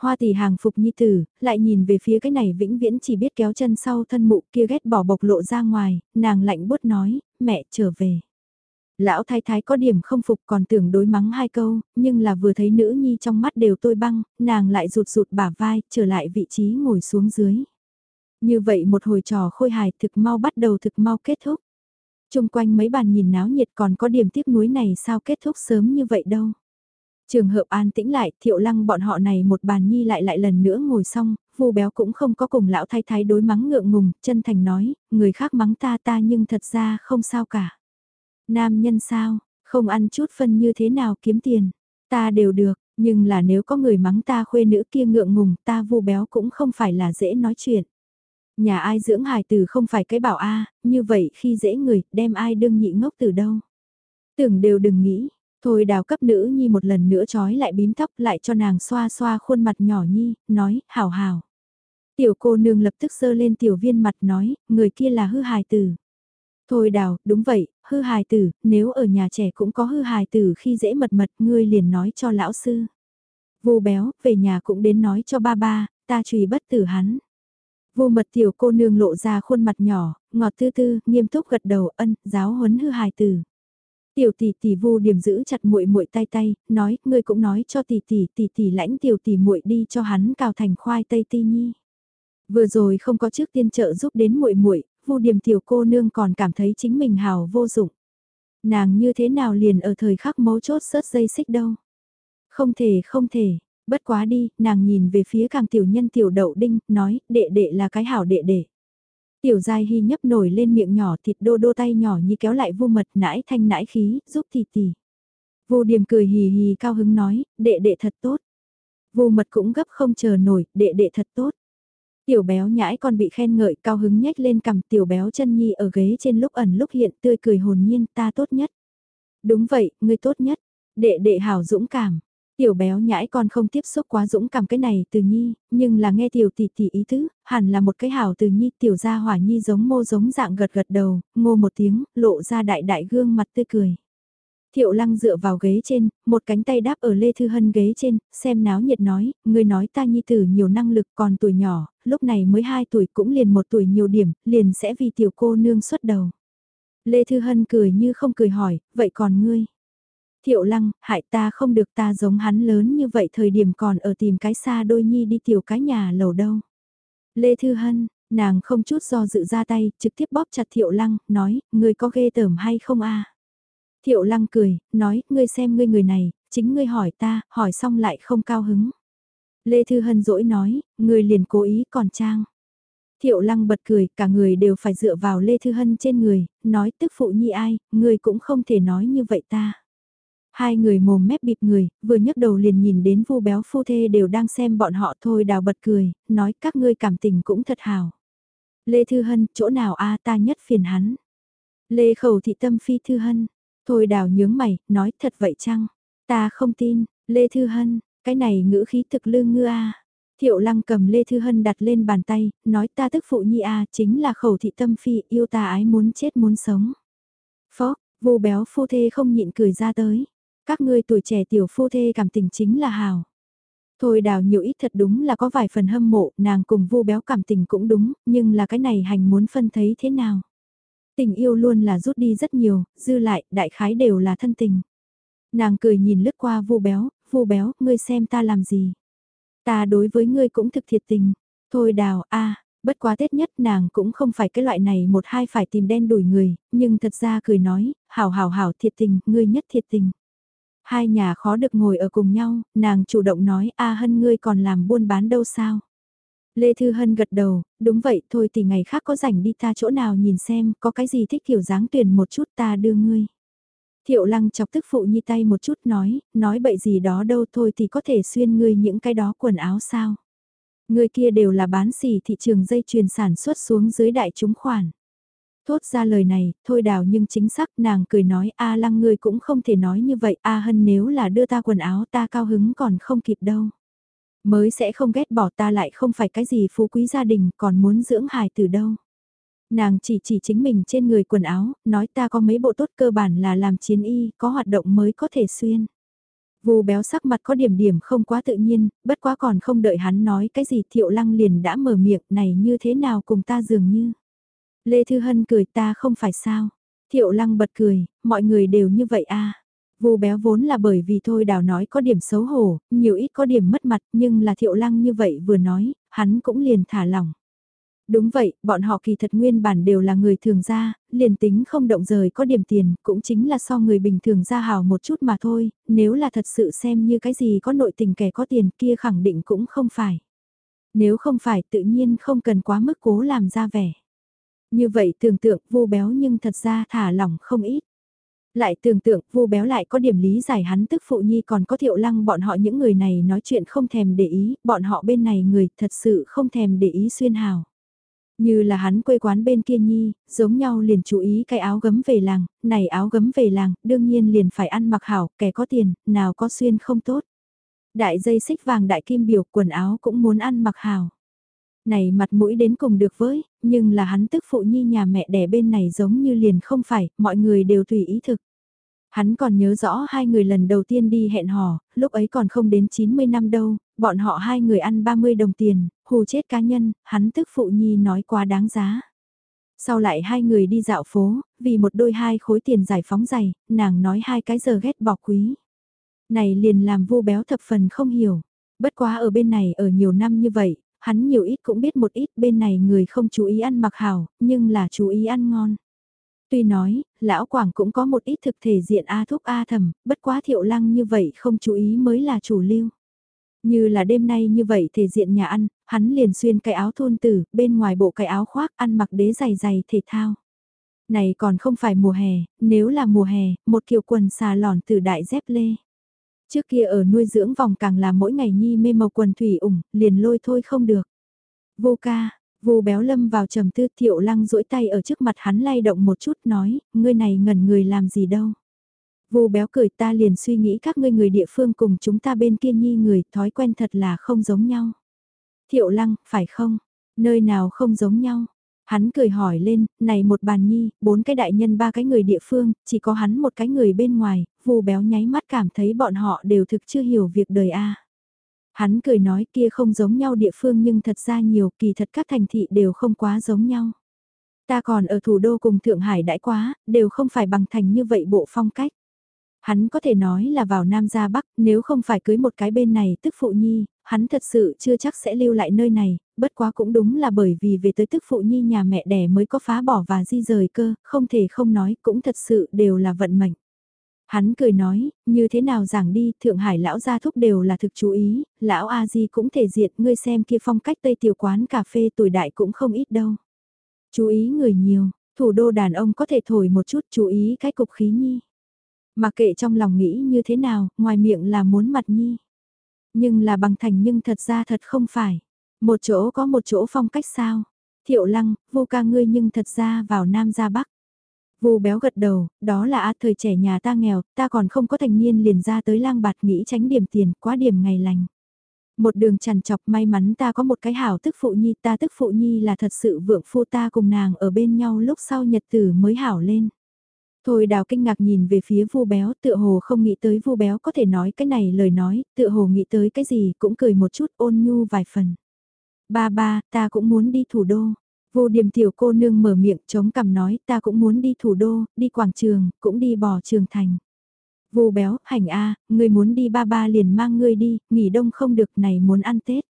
S1: Hoa tỷ hàng phục nhi tử, lại nhìn về phía cái này vĩnh viễn chỉ biết kéo chân sau thân mụ kia ghét bỏ bộc lộ ra ngoài, nàng lạnh bút nói, mẹ trở về. Lão thái thái có điểm không phục còn tưởng đối mắng hai câu, nhưng là vừa thấy nữ nhi trong mắt đều tôi băng, nàng lại rụt rụt bả vai, trở lại vị trí ngồi xuống dưới. Như vậy một hồi trò khôi hài thực mau bắt đầu thực mau kết thúc. Trung quanh mấy bàn nhìn náo nhiệt còn có điểm tiếc nuối này sao kết thúc sớm như vậy đâu. Trường hợp an tĩnh lại, thiệu lăng bọn họ này một bàn nhi lại lại lần nữa ngồi xong, vu béo cũng không có cùng lão thái thái đối mắng ngượng ngùng, chân thành nói, người khác mắng ta ta nhưng thật ra không sao cả. Nam nhân sao, không ăn chút phân như thế nào kiếm tiền, ta đều được, nhưng là nếu có người mắng ta khuê nữ kia ngượng ngùng ta vu béo cũng không phải là dễ nói chuyện. Nhà ai dưỡng hài từ không phải cái bảo a như vậy khi dễ người, đem ai đương nhị ngốc từ đâu. Tưởng đều đừng nghĩ, thôi đào cấp nữ nhi một lần nữa trói lại bím tóc lại cho nàng xoa xoa khuôn mặt nhỏ nhi, nói, hào hào. Tiểu cô nương lập tức sơ lên tiểu viên mặt nói, người kia là hư hài tử. Thôi đào, đúng vậy, hư hài tử, nếu ở nhà trẻ cũng có hư hài tử khi dễ mật mật, ngươi liền nói cho lão sư. Vô béo, về nhà cũng đến nói cho ba ba, ta trùy bất tử hắn. Vô mật tiểu cô nương lộ ra khuôn mặt nhỏ, ngọt tư tư, nghiêm túc gật đầu ân, giáo huấn hư hài tử. Tiểu tỷ tỷ vu điểm giữ chặt muội muội tay tay, nói, ngươi cũng nói cho tỷ tỷ tỷ tỷ lãnh tiểu tỷ muội đi cho hắn cào thành khoai tây ti nhi. Vừa rồi không có trước tiên trợ giúp đến muội muội, vu điểm tiểu cô nương còn cảm thấy chính mình hào vô dụng. Nàng như thế nào liền ở thời khắc mấu chốt sớt dây xích đâu. Không thể không thể, Bất quá đi, nàng nhìn về phía càng tiểu nhân tiểu đậu đinh, nói, đệ đệ là cái hảo đệ đệ. Tiểu giai hy nhấp nổi lên miệng nhỏ thịt đô đô tay nhỏ như kéo lại vu mật nãi thanh nãi khí, giúp tỷ tỷ. Vô điểm cười hì hì cao hứng nói, đệ đệ thật tốt. Vô mật cũng gấp không chờ nổi, đệ đệ thật tốt. Tiểu béo nhãi còn bị khen ngợi cao hứng nhếch lên cầm tiểu béo chân nhi ở ghế trên lúc ẩn lúc hiện tươi cười hồn nhiên ta tốt nhất. Đúng vậy, ngươi tốt nhất. Đệ đệ hảo dũng cảm. Tiểu béo nhãi con không tiếp xúc quá dũng cảm cái này từ nhi, nhưng là nghe tiểu tỷ tỷ ý tứ, hẳn là một cái hảo từ nhi tiểu gia hỏa nhi giống mô giống dạng gật gật đầu, ngô một tiếng, lộ ra đại đại gương mặt tươi cười. Thiệu lăng dựa vào ghế trên, một cánh tay đáp ở Lê Thư Hân ghế trên, xem náo nhiệt nói, người nói ta nhi tử nhiều năng lực còn tuổi nhỏ, lúc này mới 2 tuổi cũng liền một tuổi nhiều điểm, liền sẽ vì tiểu cô nương xuất đầu. Lê Thư Hân cười như không cười hỏi, vậy còn ngươi? Thiệu lăng, hại ta không được ta giống hắn lớn như vậy thời điểm còn ở tìm cái xa đôi nhi đi tiểu cái nhà lầu đâu. Lê Thư Hân, nàng không chút do dự ra tay, trực tiếp bóp chặt Thiệu lăng, nói, ngươi có ghê tởm hay không a Thiệu lăng cười, nói, ngươi xem ngươi người này, chính ngươi hỏi ta, hỏi xong lại không cao hứng. Lê Thư Hân dỗi nói, ngươi liền cố ý còn trang. Thiệu lăng bật cười, cả người đều phải dựa vào Lê Thư Hân trên người, nói tức phụ nhi ai, ngươi cũng không thể nói như vậy ta. Hai người mồm mép bịt người, vừa nhấc đầu liền nhìn đến vu béo phu thê đều đang xem bọn họ thôi đào bật cười, nói các ngươi cảm tình cũng thật hào. Lê Thư Hân, chỗ nào a ta nhất phiền hắn. Lê Khẩu thị tâm phi Thư Hân, thôi đào nhướng mày, nói thật vậy chăng? Ta không tin, Lê Thư Hân, cái này ngữ khí thực lương ngư a Thiệu lăng cầm Lê Thư Hân đặt lên bàn tay, nói ta tức phụ nhi a chính là khẩu thị tâm phi yêu ta ái muốn chết muốn sống. Phó, vô béo phu thê không nhịn cười ra tới. Các ngươi tuổi trẻ tiểu phu thê cảm tình chính là hào. Thôi đào nhiều ít thật đúng là có vài phần hâm mộ, nàng cùng vu béo cảm tình cũng đúng, nhưng là cái này hành muốn phân thấy thế nào. Tình yêu luôn là rút đi rất nhiều, dư lại, đại khái đều là thân tình. Nàng cười nhìn lướt qua vu béo, vu béo, ngươi xem ta làm gì. Ta đối với ngươi cũng thực thiệt tình. Thôi đào, a bất quá Tết nhất nàng cũng không phải cái loại này một hai phải tìm đen đuổi người, nhưng thật ra cười nói, hảo hảo hảo thiệt tình, ngươi nhất thiệt tình. Hai nhà khó được ngồi ở cùng nhau, nàng chủ động nói a hân ngươi còn làm buôn bán đâu sao. Lê Thư Hân gật đầu, đúng vậy thôi thì ngày khác có rảnh đi ta chỗ nào nhìn xem có cái gì thích kiểu dáng tuyển một chút ta đưa ngươi. Thiệu lăng chọc tức phụ nhi tay một chút nói, nói bậy gì đó đâu thôi thì có thể xuyên ngươi những cái đó quần áo sao. Người kia đều là bán xỉ thị trường dây chuyền sản xuất xuống dưới đại chúng khoản. Thốt ra lời này, thôi đào nhưng chính xác nàng cười nói a lăng ngươi cũng không thể nói như vậy a hân nếu là đưa ta quần áo ta cao hứng còn không kịp đâu. Mới sẽ không ghét bỏ ta lại không phải cái gì phú quý gia đình còn muốn dưỡng hài từ đâu. Nàng chỉ chỉ chính mình trên người quần áo, nói ta có mấy bộ tốt cơ bản là làm chiến y, có hoạt động mới có thể xuyên. Vù béo sắc mặt có điểm điểm không quá tự nhiên, bất quá còn không đợi hắn nói cái gì thiệu lăng liền đã mở miệng này như thế nào cùng ta dường như. Lê Thư Hân cười ta không phải sao. Thiệu lăng bật cười, mọi người đều như vậy à. Vù béo vốn là bởi vì thôi đào nói có điểm xấu hổ, nhiều ít có điểm mất mặt nhưng là thiệu lăng như vậy vừa nói, hắn cũng liền thả lỏng. Đúng vậy, bọn họ kỳ thật nguyên bản đều là người thường gia, liền tính không động rời có điểm tiền, cũng chính là so người bình thường gia hào một chút mà thôi, nếu là thật sự xem như cái gì có nội tình kẻ có tiền kia khẳng định cũng không phải. Nếu không phải tự nhiên không cần quá mức cố làm ra vẻ. Như vậy tưởng tượng vô béo nhưng thật ra thả lỏng không ít. Lại tưởng tượng vô béo lại có điểm lý giải hắn tức phụ nhi còn có thiệu lăng bọn họ những người này nói chuyện không thèm để ý, bọn họ bên này người thật sự không thèm để ý xuyên hào. Như là hắn quê quán bên kia nhi, giống nhau liền chú ý cái áo gấm về làng, này áo gấm về làng, đương nhiên liền phải ăn mặc hảo, kẻ có tiền, nào có xuyên không tốt. Đại dây xích vàng đại kim biểu quần áo cũng muốn ăn mặc hảo. Này mặt mũi đến cùng được với, nhưng là hắn tức phụ nhi nhà mẹ đẻ bên này giống như liền không phải, mọi người đều tùy ý thực. Hắn còn nhớ rõ hai người lần đầu tiên đi hẹn hò, lúc ấy còn không đến 90 năm đâu, bọn họ hai người ăn 30 đồng tiền, hù chết cá nhân, hắn tức phụ nhi nói quá đáng giá. Sau lại hai người đi dạo phố, vì một đôi hai khối tiền giải phóng giày, nàng nói hai cái giờ ghét bỏ quý. Này liền làm vô béo thập phần không hiểu. Bất quá ở bên này ở nhiều năm như vậy, hắn nhiều ít cũng biết một ít bên này người không chú ý ăn mặc hảo, nhưng là chú ý ăn ngon. Tuy nói, lão quảng cũng có một ít thực thể diện A thúc A thầm, bất quá thiệu lăng như vậy không chú ý mới là chủ lưu. Như là đêm nay như vậy thể diện nhà ăn, hắn liền xuyên cái áo thôn tử, bên ngoài bộ cái áo khoác ăn mặc đế dày dày thể thao. Này còn không phải mùa hè, nếu là mùa hè, một kiểu quần xà lòn từ đại dép lê. Trước kia ở nuôi dưỡng vòng càng là mỗi ngày nhi mê màu quần thủy ủng, liền lôi thôi không được. Vô ca, vô béo lâm vào trầm tư thiệu lăng duỗi tay ở trước mặt hắn lay động một chút nói, ngươi này ngẩn người làm gì đâu. Vô béo cười ta liền suy nghĩ các ngươi người địa phương cùng chúng ta bên kia nhi người thói quen thật là không giống nhau. Thiệu lăng, phải không? Nơi nào không giống nhau? Hắn cười hỏi lên, này một bàn nhi, bốn cái đại nhân ba cái người địa phương, chỉ có hắn một cái người bên ngoài, vù béo nháy mắt cảm thấy bọn họ đều thực chưa hiểu việc đời a. Hắn cười nói kia không giống nhau địa phương nhưng thật ra nhiều kỳ thật các thành thị đều không quá giống nhau. Ta còn ở thủ đô cùng Thượng Hải đãi quá, đều không phải bằng thành như vậy bộ phong cách. Hắn có thể nói là vào Nam ra Bắc, nếu không phải cưới một cái bên này tức phụ nhi, hắn thật sự chưa chắc sẽ lưu lại nơi này, bất quá cũng đúng là bởi vì về tới tức phụ nhi nhà mẹ đẻ mới có phá bỏ và di rời cơ, không thể không nói cũng thật sự đều là vận mệnh. Hắn cười nói, như thế nào giảng đi, Thượng Hải lão gia thúc đều là thực chú ý, lão A Di cũng thể diệt, ngươi xem kia phong cách Tây tiểu quán cà phê tuổi đại cũng không ít đâu. Chú ý người nhiều, thủ đô đàn ông có thể thổi một chút chú ý cái cục khí nhi. Mà kệ trong lòng nghĩ như thế nào, ngoài miệng là muốn mặt nhi. Nhưng là bằng thành nhưng thật ra thật không phải. Một chỗ có một chỗ phong cách sao. Thiệu lăng, vô ca ngươi nhưng thật ra vào Nam ra Bắc. Vu béo gật đầu, đó là á thời trẻ nhà ta nghèo, ta còn không có thành niên liền ra tới lang bạt nghĩ tránh điểm tiền, quá điểm ngày lành. Một đường chằn chọc may mắn ta có một cái hảo tức phụ nhi, ta tức phụ nhi là thật sự vượng phu ta cùng nàng ở bên nhau lúc sau nhật tử mới hảo lên. Thôi đào kinh ngạc nhìn về phía vu béo tựa hồ không nghĩ tới vu béo có thể nói cái này lời nói, tựa hồ nghĩ tới cái gì cũng cười một chút ôn nhu vài phần. Ba ba, ta cũng muốn đi thủ đô. Vô điểm tiểu cô nương mở miệng chống cằm nói ta cũng muốn đi thủ đô, đi quảng trường, cũng đi bò trường thành. Vô béo, hành a, người muốn đi ba ba liền mang ngươi đi, nghỉ đông không được này muốn ăn Tết.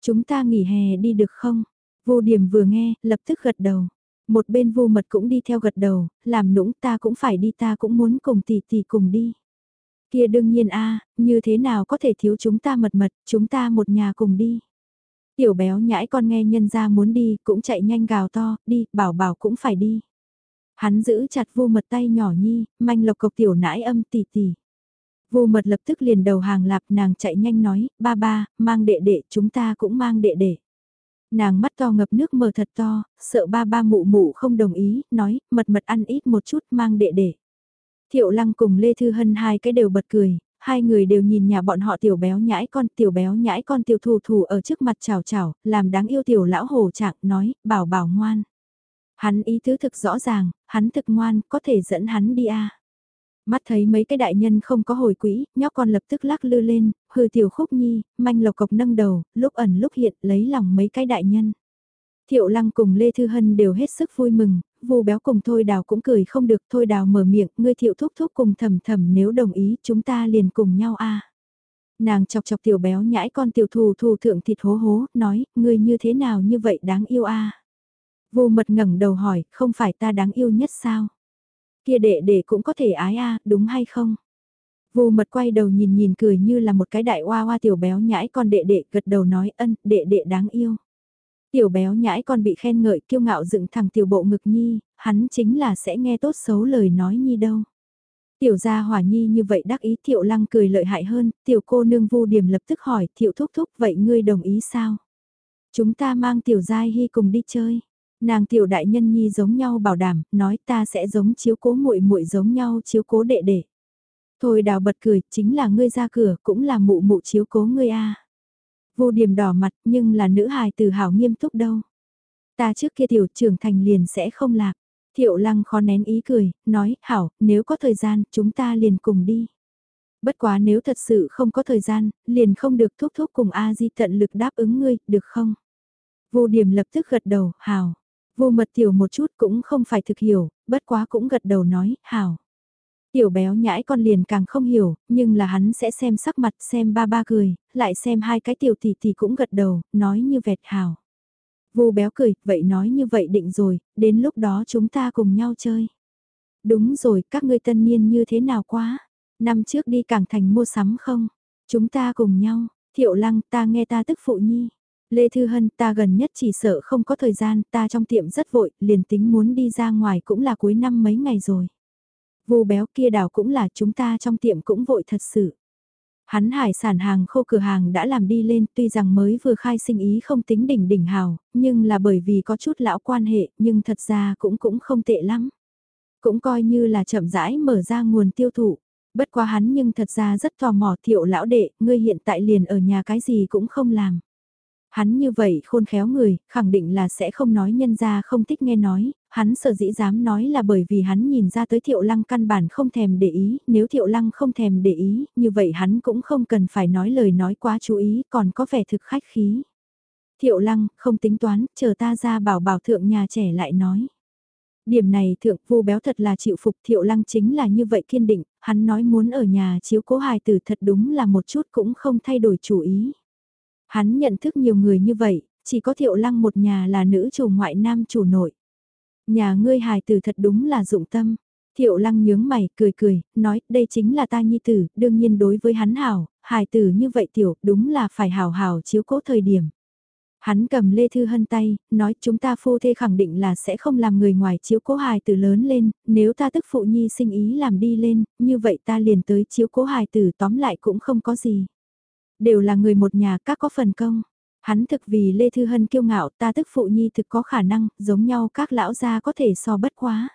S1: Chúng ta nghỉ hè đi được không? Vô điểm vừa nghe, lập tức gật đầu. Một bên vô mật cũng đi theo gật đầu, làm nũng ta cũng phải đi ta cũng muốn cùng tỷ tỷ cùng đi. Kia đương nhiên a như thế nào có thể thiếu chúng ta mật mật, chúng ta một nhà cùng đi. Tiểu béo nhãi con nghe nhân ra muốn đi, cũng chạy nhanh gào to, đi, bảo bảo cũng phải đi. Hắn giữ chặt vô mật tay nhỏ nhi, manh lộc cộc tiểu nãi âm tỉ tỉ Vô mật lập tức liền đầu hàng lạp nàng chạy nhanh nói, ba ba, mang đệ đệ, chúng ta cũng mang đệ đệ. Nàng mắt to ngập nước mờ thật to, sợ ba ba mụ mụ không đồng ý, nói, mật mật ăn ít một chút mang đệ đệ. Thiệu lăng cùng Lê Thư Hân hai cái đều bật cười, hai người đều nhìn nhà bọn họ tiểu béo nhãi con, tiểu béo nhãi con tiểu thủ thủ ở trước mặt chào chào, làm đáng yêu tiểu lão hồ trạng nói, bảo bảo ngoan. Hắn ý tứ thực rõ ràng, hắn thực ngoan, có thể dẫn hắn đi à. Mắt thấy mấy cái đại nhân không có hồi quỹ, nhóc con lập tức lắc lư lên, hư tiểu khúc nhi, manh lộc cộc nâng đầu, lúc ẩn lúc hiện lấy lòng mấy cái đại nhân. Thiệu lăng cùng Lê Thư Hân đều hết sức vui mừng, vu béo cùng Thôi Đào cũng cười không được, Thôi Đào mở miệng, ngươi thiệu thúc thúc cùng thầm thầm nếu đồng ý chúng ta liền cùng nhau a Nàng chọc chọc tiểu béo nhãi con tiểu thù thù thượng thịt hố hố, nói, ngươi như thế nào như vậy đáng yêu a Vô mật ngẩng đầu hỏi, không phải ta đáng yêu nhất sao? Kia đệ đệ cũng có thể ái a đúng hay không? Vu mật quay đầu nhìn nhìn cười như là một cái đại hoa hoa tiểu béo nhãi con đệ đệ gật đầu nói ân, đệ đệ đáng yêu. Tiểu béo nhãi con bị khen ngợi kiêu ngạo dựng thẳng tiểu bộ ngực nhi, hắn chính là sẽ nghe tốt xấu lời nói nhi đâu. Tiểu gia hỏa nhi như vậy đắc ý thiệu lăng cười lợi hại hơn, tiểu cô nương vu điểm lập tức hỏi thiệu thúc thúc vậy ngươi đồng ý sao? Chúng ta mang tiểu giai hy cùng đi chơi. Nàng tiểu đại nhân nhi giống nhau bảo đảm, nói ta sẽ giống chiếu cố muội muội giống nhau chiếu cố đệ đệ. Thôi đào bật cười, chính là ngươi ra cửa, cũng là mụ mụ chiếu cố ngươi a. Vô điểm đỏ mặt nhưng là nữ hài từ hảo nghiêm túc đâu. Ta trước kia tiểu trưởng thành liền sẽ không lạc. Thiệu lăng khó nén ý cười, nói, hảo, nếu có thời gian, chúng ta liền cùng đi. Bất quá nếu thật sự không có thời gian, liền không được thúc thúc cùng A-di tận lực đáp ứng ngươi, được không? Vô điểm lập tức gật đầu, hảo. Vô mật tiểu một chút cũng không phải thực hiểu, bất quá cũng gật đầu nói, hảo. Tiểu béo nhãi con liền càng không hiểu, nhưng là hắn sẽ xem sắc mặt xem ba ba cười, lại xem hai cái tiểu tỷ tỷ cũng gật đầu, nói như vẹt hảo. Vô béo cười, vậy nói như vậy định rồi, đến lúc đó chúng ta cùng nhau chơi. Đúng rồi, các ngươi tân niên như thế nào quá? Năm trước đi cảng thành mua sắm không? Chúng ta cùng nhau, thiệu lăng ta nghe ta tức phụ nhi. Lê Thư Hân ta gần nhất chỉ sợ không có thời gian, ta trong tiệm rất vội, liền tính muốn đi ra ngoài cũng là cuối năm mấy ngày rồi. Vô béo kia đảo cũng là chúng ta trong tiệm cũng vội thật sự. Hắn hải sản hàng khô cửa hàng đã làm đi lên tuy rằng mới vừa khai sinh ý không tính đỉnh đỉnh hào, nhưng là bởi vì có chút lão quan hệ nhưng thật ra cũng cũng không tệ lắm. Cũng coi như là chậm rãi mở ra nguồn tiêu thụ. Bất quá hắn nhưng thật ra rất tò mò thiệu lão đệ, ngươi hiện tại liền ở nhà cái gì cũng không làm. Hắn như vậy khôn khéo người, khẳng định là sẽ không nói nhân ra không thích nghe nói, hắn sở dĩ dám nói là bởi vì hắn nhìn ra tới thiệu lăng căn bản không thèm để ý, nếu thiệu lăng không thèm để ý, như vậy hắn cũng không cần phải nói lời nói quá chú ý, còn có vẻ thực khách khí. Thiệu lăng, không tính toán, chờ ta ra bảo bảo thượng nhà trẻ lại nói. Điểm này thượng vu béo thật là chịu phục thiệu lăng chính là như vậy kiên định, hắn nói muốn ở nhà chiếu cố hài tử thật đúng là một chút cũng không thay đổi chủ ý. Hắn nhận thức nhiều người như vậy, chỉ có thiệu lăng một nhà là nữ chủ ngoại nam chủ nội. Nhà ngươi hài tử thật đúng là dụng tâm. Thiệu lăng nhướng mày, cười cười, nói, đây chính là ta nhi tử, đương nhiên đối với hắn hảo, hài tử như vậy tiểu, đúng là phải hảo hảo chiếu cố thời điểm. Hắn cầm Lê Thư Hân tay, nói chúng ta phu thê khẳng định là sẽ không làm người ngoài chiếu cố hài tử lớn lên, nếu ta tức phụ nhi sinh ý làm đi lên, như vậy ta liền tới chiếu cố hài tử tóm lại cũng không có gì. Đều là người một nhà các có phần công. Hắn thực vì Lê Thư Hân kiêu ngạo ta tức phụ nhi thực có khả năng, giống nhau các lão gia có thể so bất quá.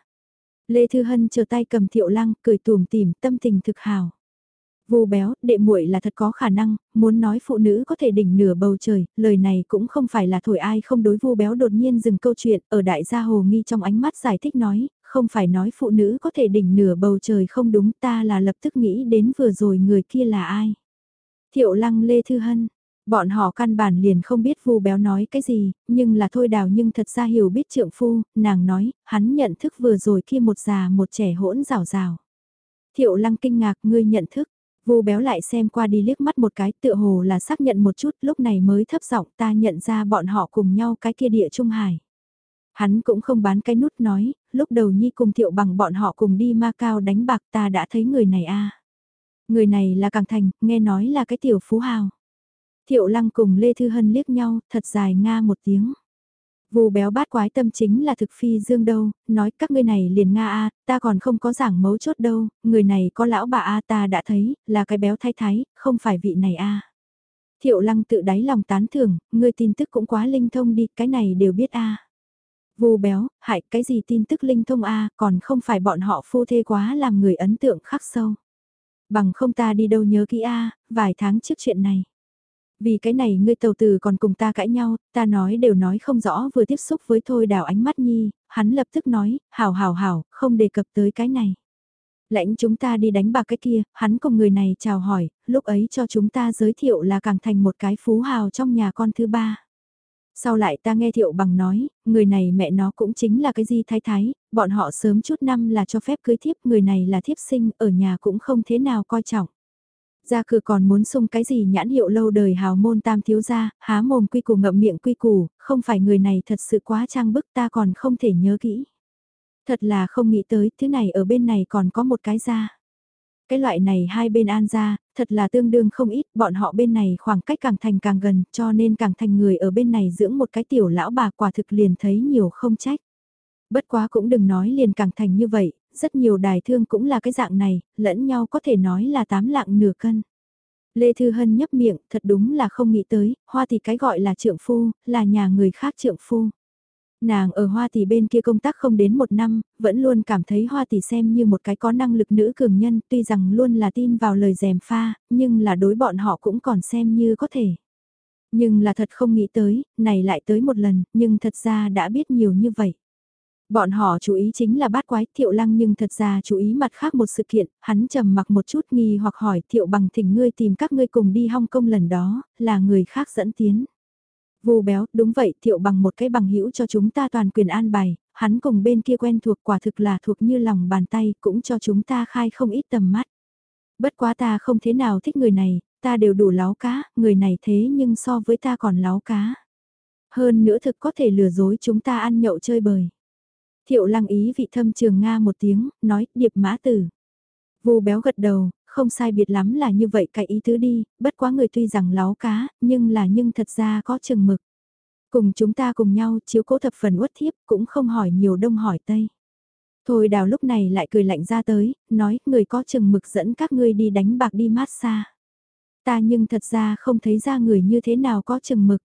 S1: Lê Thư Hân chờ tay cầm thiệu lăng, cười tùm tìm, tâm tình thực hào. Vu béo, đệ muội là thật có khả năng, muốn nói phụ nữ có thể đỉnh nửa bầu trời, lời này cũng không phải là thổi ai không đối vu béo đột nhiên dừng câu chuyện, ở đại gia hồ nghi trong ánh mắt giải thích nói, không phải nói phụ nữ có thể đỉnh nửa bầu trời không đúng ta là lập tức nghĩ đến vừa rồi người kia là ai. Thiệu lăng Lê Thư Hân, Bọn họ căn bản liền không biết vu béo nói cái gì, nhưng là thôi đào nhưng thật ra hiểu biết trượng phu, nàng nói, hắn nhận thức vừa rồi kia một già một trẻ hỗn rào rào. Thiệu lăng kinh ngạc ngươi nhận thức, vu béo lại xem qua đi liếc mắt một cái tựa hồ là xác nhận một chút lúc này mới thấp giọng ta nhận ra bọn họ cùng nhau cái kia địa trung hải. Hắn cũng không bán cái nút nói, lúc đầu nhi cùng thiệu bằng bọn họ cùng đi ma cao đánh bạc ta đã thấy người này a Người này là Càng Thành, nghe nói là cái tiểu phú hào. Thiệu lăng cùng Lê Thư Hân liếc nhau, thật dài nga một tiếng. Vù béo bát quái tâm chính là thực phi dương đâu, nói các ngươi này liền Nga a ta còn không có giảng mấu chốt đâu, người này có lão bà a ta đã thấy, là cái béo thay thái, không phải vị này a Thiệu lăng tự đáy lòng tán thưởng, ngươi tin tức cũng quá linh thông đi, cái này đều biết a Vù béo, hại cái gì tin tức linh thông a còn không phải bọn họ phu thê quá làm người ấn tượng khắc sâu. Bằng không ta đi đâu nhớ kỹ a vài tháng trước chuyện này. Vì cái này ngươi tàu từ còn cùng ta cãi nhau, ta nói đều nói không rõ vừa tiếp xúc với thôi đào ánh mắt nhi, hắn lập tức nói, hảo hảo hảo, không đề cập tới cái này. Lãnh chúng ta đi đánh bạc cái kia, hắn cùng người này chào hỏi, lúc ấy cho chúng ta giới thiệu là càng thành một cái phú hào trong nhà con thứ ba. Sau lại ta nghe thiệu bằng nói, người này mẹ nó cũng chính là cái gì thái thái, bọn họ sớm chút năm là cho phép cưới thiếp, người này là thiếp sinh, ở nhà cũng không thế nào coi trọng. Ra cửa còn muốn sung cái gì nhãn hiệu lâu đời hào môn tam thiếu gia, há mồm quy củ ngậm miệng quy củ, không phải người này thật sự quá trang bức ta còn không thể nhớ kỹ. Thật là không nghĩ tới, thứ này ở bên này còn có một cái ra. Cái loại này hai bên an ra, thật là tương đương không ít, bọn họ bên này khoảng cách càng thành càng gần, cho nên càng thành người ở bên này dưỡng một cái tiểu lão bà quả thực liền thấy nhiều không trách. Bất quá cũng đừng nói liền càng thành như vậy, rất nhiều đài thương cũng là cái dạng này, lẫn nhau có thể nói là tám lạng nửa cân. Lê Thư Hân nhấp miệng, thật đúng là không nghĩ tới, hoa thì cái gọi là trượng phu, là nhà người khác trượng phu. Nàng ở Hoa Tỷ bên kia công tác không đến một năm, vẫn luôn cảm thấy Hoa Tỷ xem như một cái có năng lực nữ cường nhân, tuy rằng luôn là tin vào lời dèm pha, nhưng là đối bọn họ cũng còn xem như có thể. Nhưng là thật không nghĩ tới, này lại tới một lần, nhưng thật ra đã biết nhiều như vậy. Bọn họ chú ý chính là bát quái thiệu lăng nhưng thật ra chú ý mặt khác một sự kiện, hắn trầm mặc một chút nghi hoặc hỏi thiệu bằng thỉnh ngươi tìm các ngươi cùng đi Hong Kong lần đó, là người khác dẫn tiến. Vu béo, đúng vậy, thiệu bằng một cái bằng hữu cho chúng ta toàn quyền an bài, hắn cùng bên kia quen thuộc quả thực là thuộc như lòng bàn tay, cũng cho chúng ta khai không ít tầm mắt. Bất quá ta không thế nào thích người này, ta đều đủ láo cá, người này thế nhưng so với ta còn láo cá. Hơn nữa thực có thể lừa dối chúng ta ăn nhậu chơi bời. Thiệu lăng ý vị thâm trường Nga một tiếng, nói, điệp mã tử. vô béo gật đầu, không sai biệt lắm là như vậy cái ý tứ đi, bất quá người tuy rằng láo cá, nhưng là nhưng thật ra có chừng mực. Cùng chúng ta cùng nhau chiếu cố thập phần uất thiếp cũng không hỏi nhiều đông hỏi tây. Thôi đào lúc này lại cười lạnh ra tới, nói người có chừng mực dẫn các ngươi đi đánh bạc đi mát xa. Ta nhưng thật ra không thấy ra người như thế nào có chừng mực.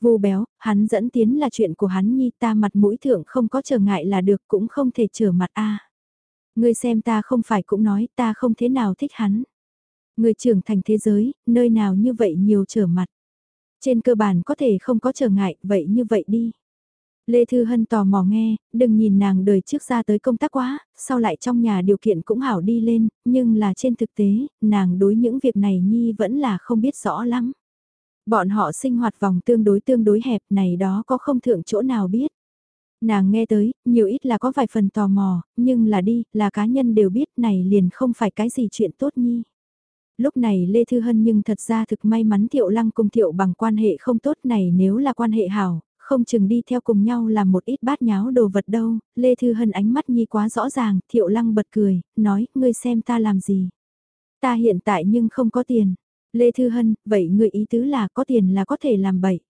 S1: vô béo, hắn dẫn tiến là chuyện của hắn nhi ta mặt mũi thượng không có trở ngại là được cũng không thể trở mặt a. Ngươi xem ta không phải cũng nói ta không thế nào thích hắn. Người trưởng thành thế giới, nơi nào như vậy nhiều trở mặt. Trên cơ bản có thể không có trở ngại, vậy như vậy đi. Lê Thư Hân tò mò nghe, đừng nhìn nàng đời trước ra tới công tác quá, sau lại trong nhà điều kiện cũng hảo đi lên, nhưng là trên thực tế, nàng đối những việc này Nhi vẫn là không biết rõ lắm. Bọn họ sinh hoạt vòng tương đối tương đối hẹp này đó có không thượng chỗ nào biết. Nàng nghe tới, nhiều ít là có vài phần tò mò, nhưng là đi, là cá nhân đều biết này liền không phải cái gì chuyện tốt nhi. Lúc này Lê Thư Hân nhưng thật ra thực may mắn Thiệu Lăng cùng Thiệu bằng quan hệ không tốt này nếu là quan hệ hảo, không chừng đi theo cùng nhau làm một ít bát nháo đồ vật đâu. Lê Thư Hân ánh mắt nhi quá rõ ràng, Thiệu Lăng bật cười, nói, ngươi xem ta làm gì. Ta hiện tại nhưng không có tiền. Lê Thư Hân, vậy người ý tứ là có tiền là có thể làm bậy.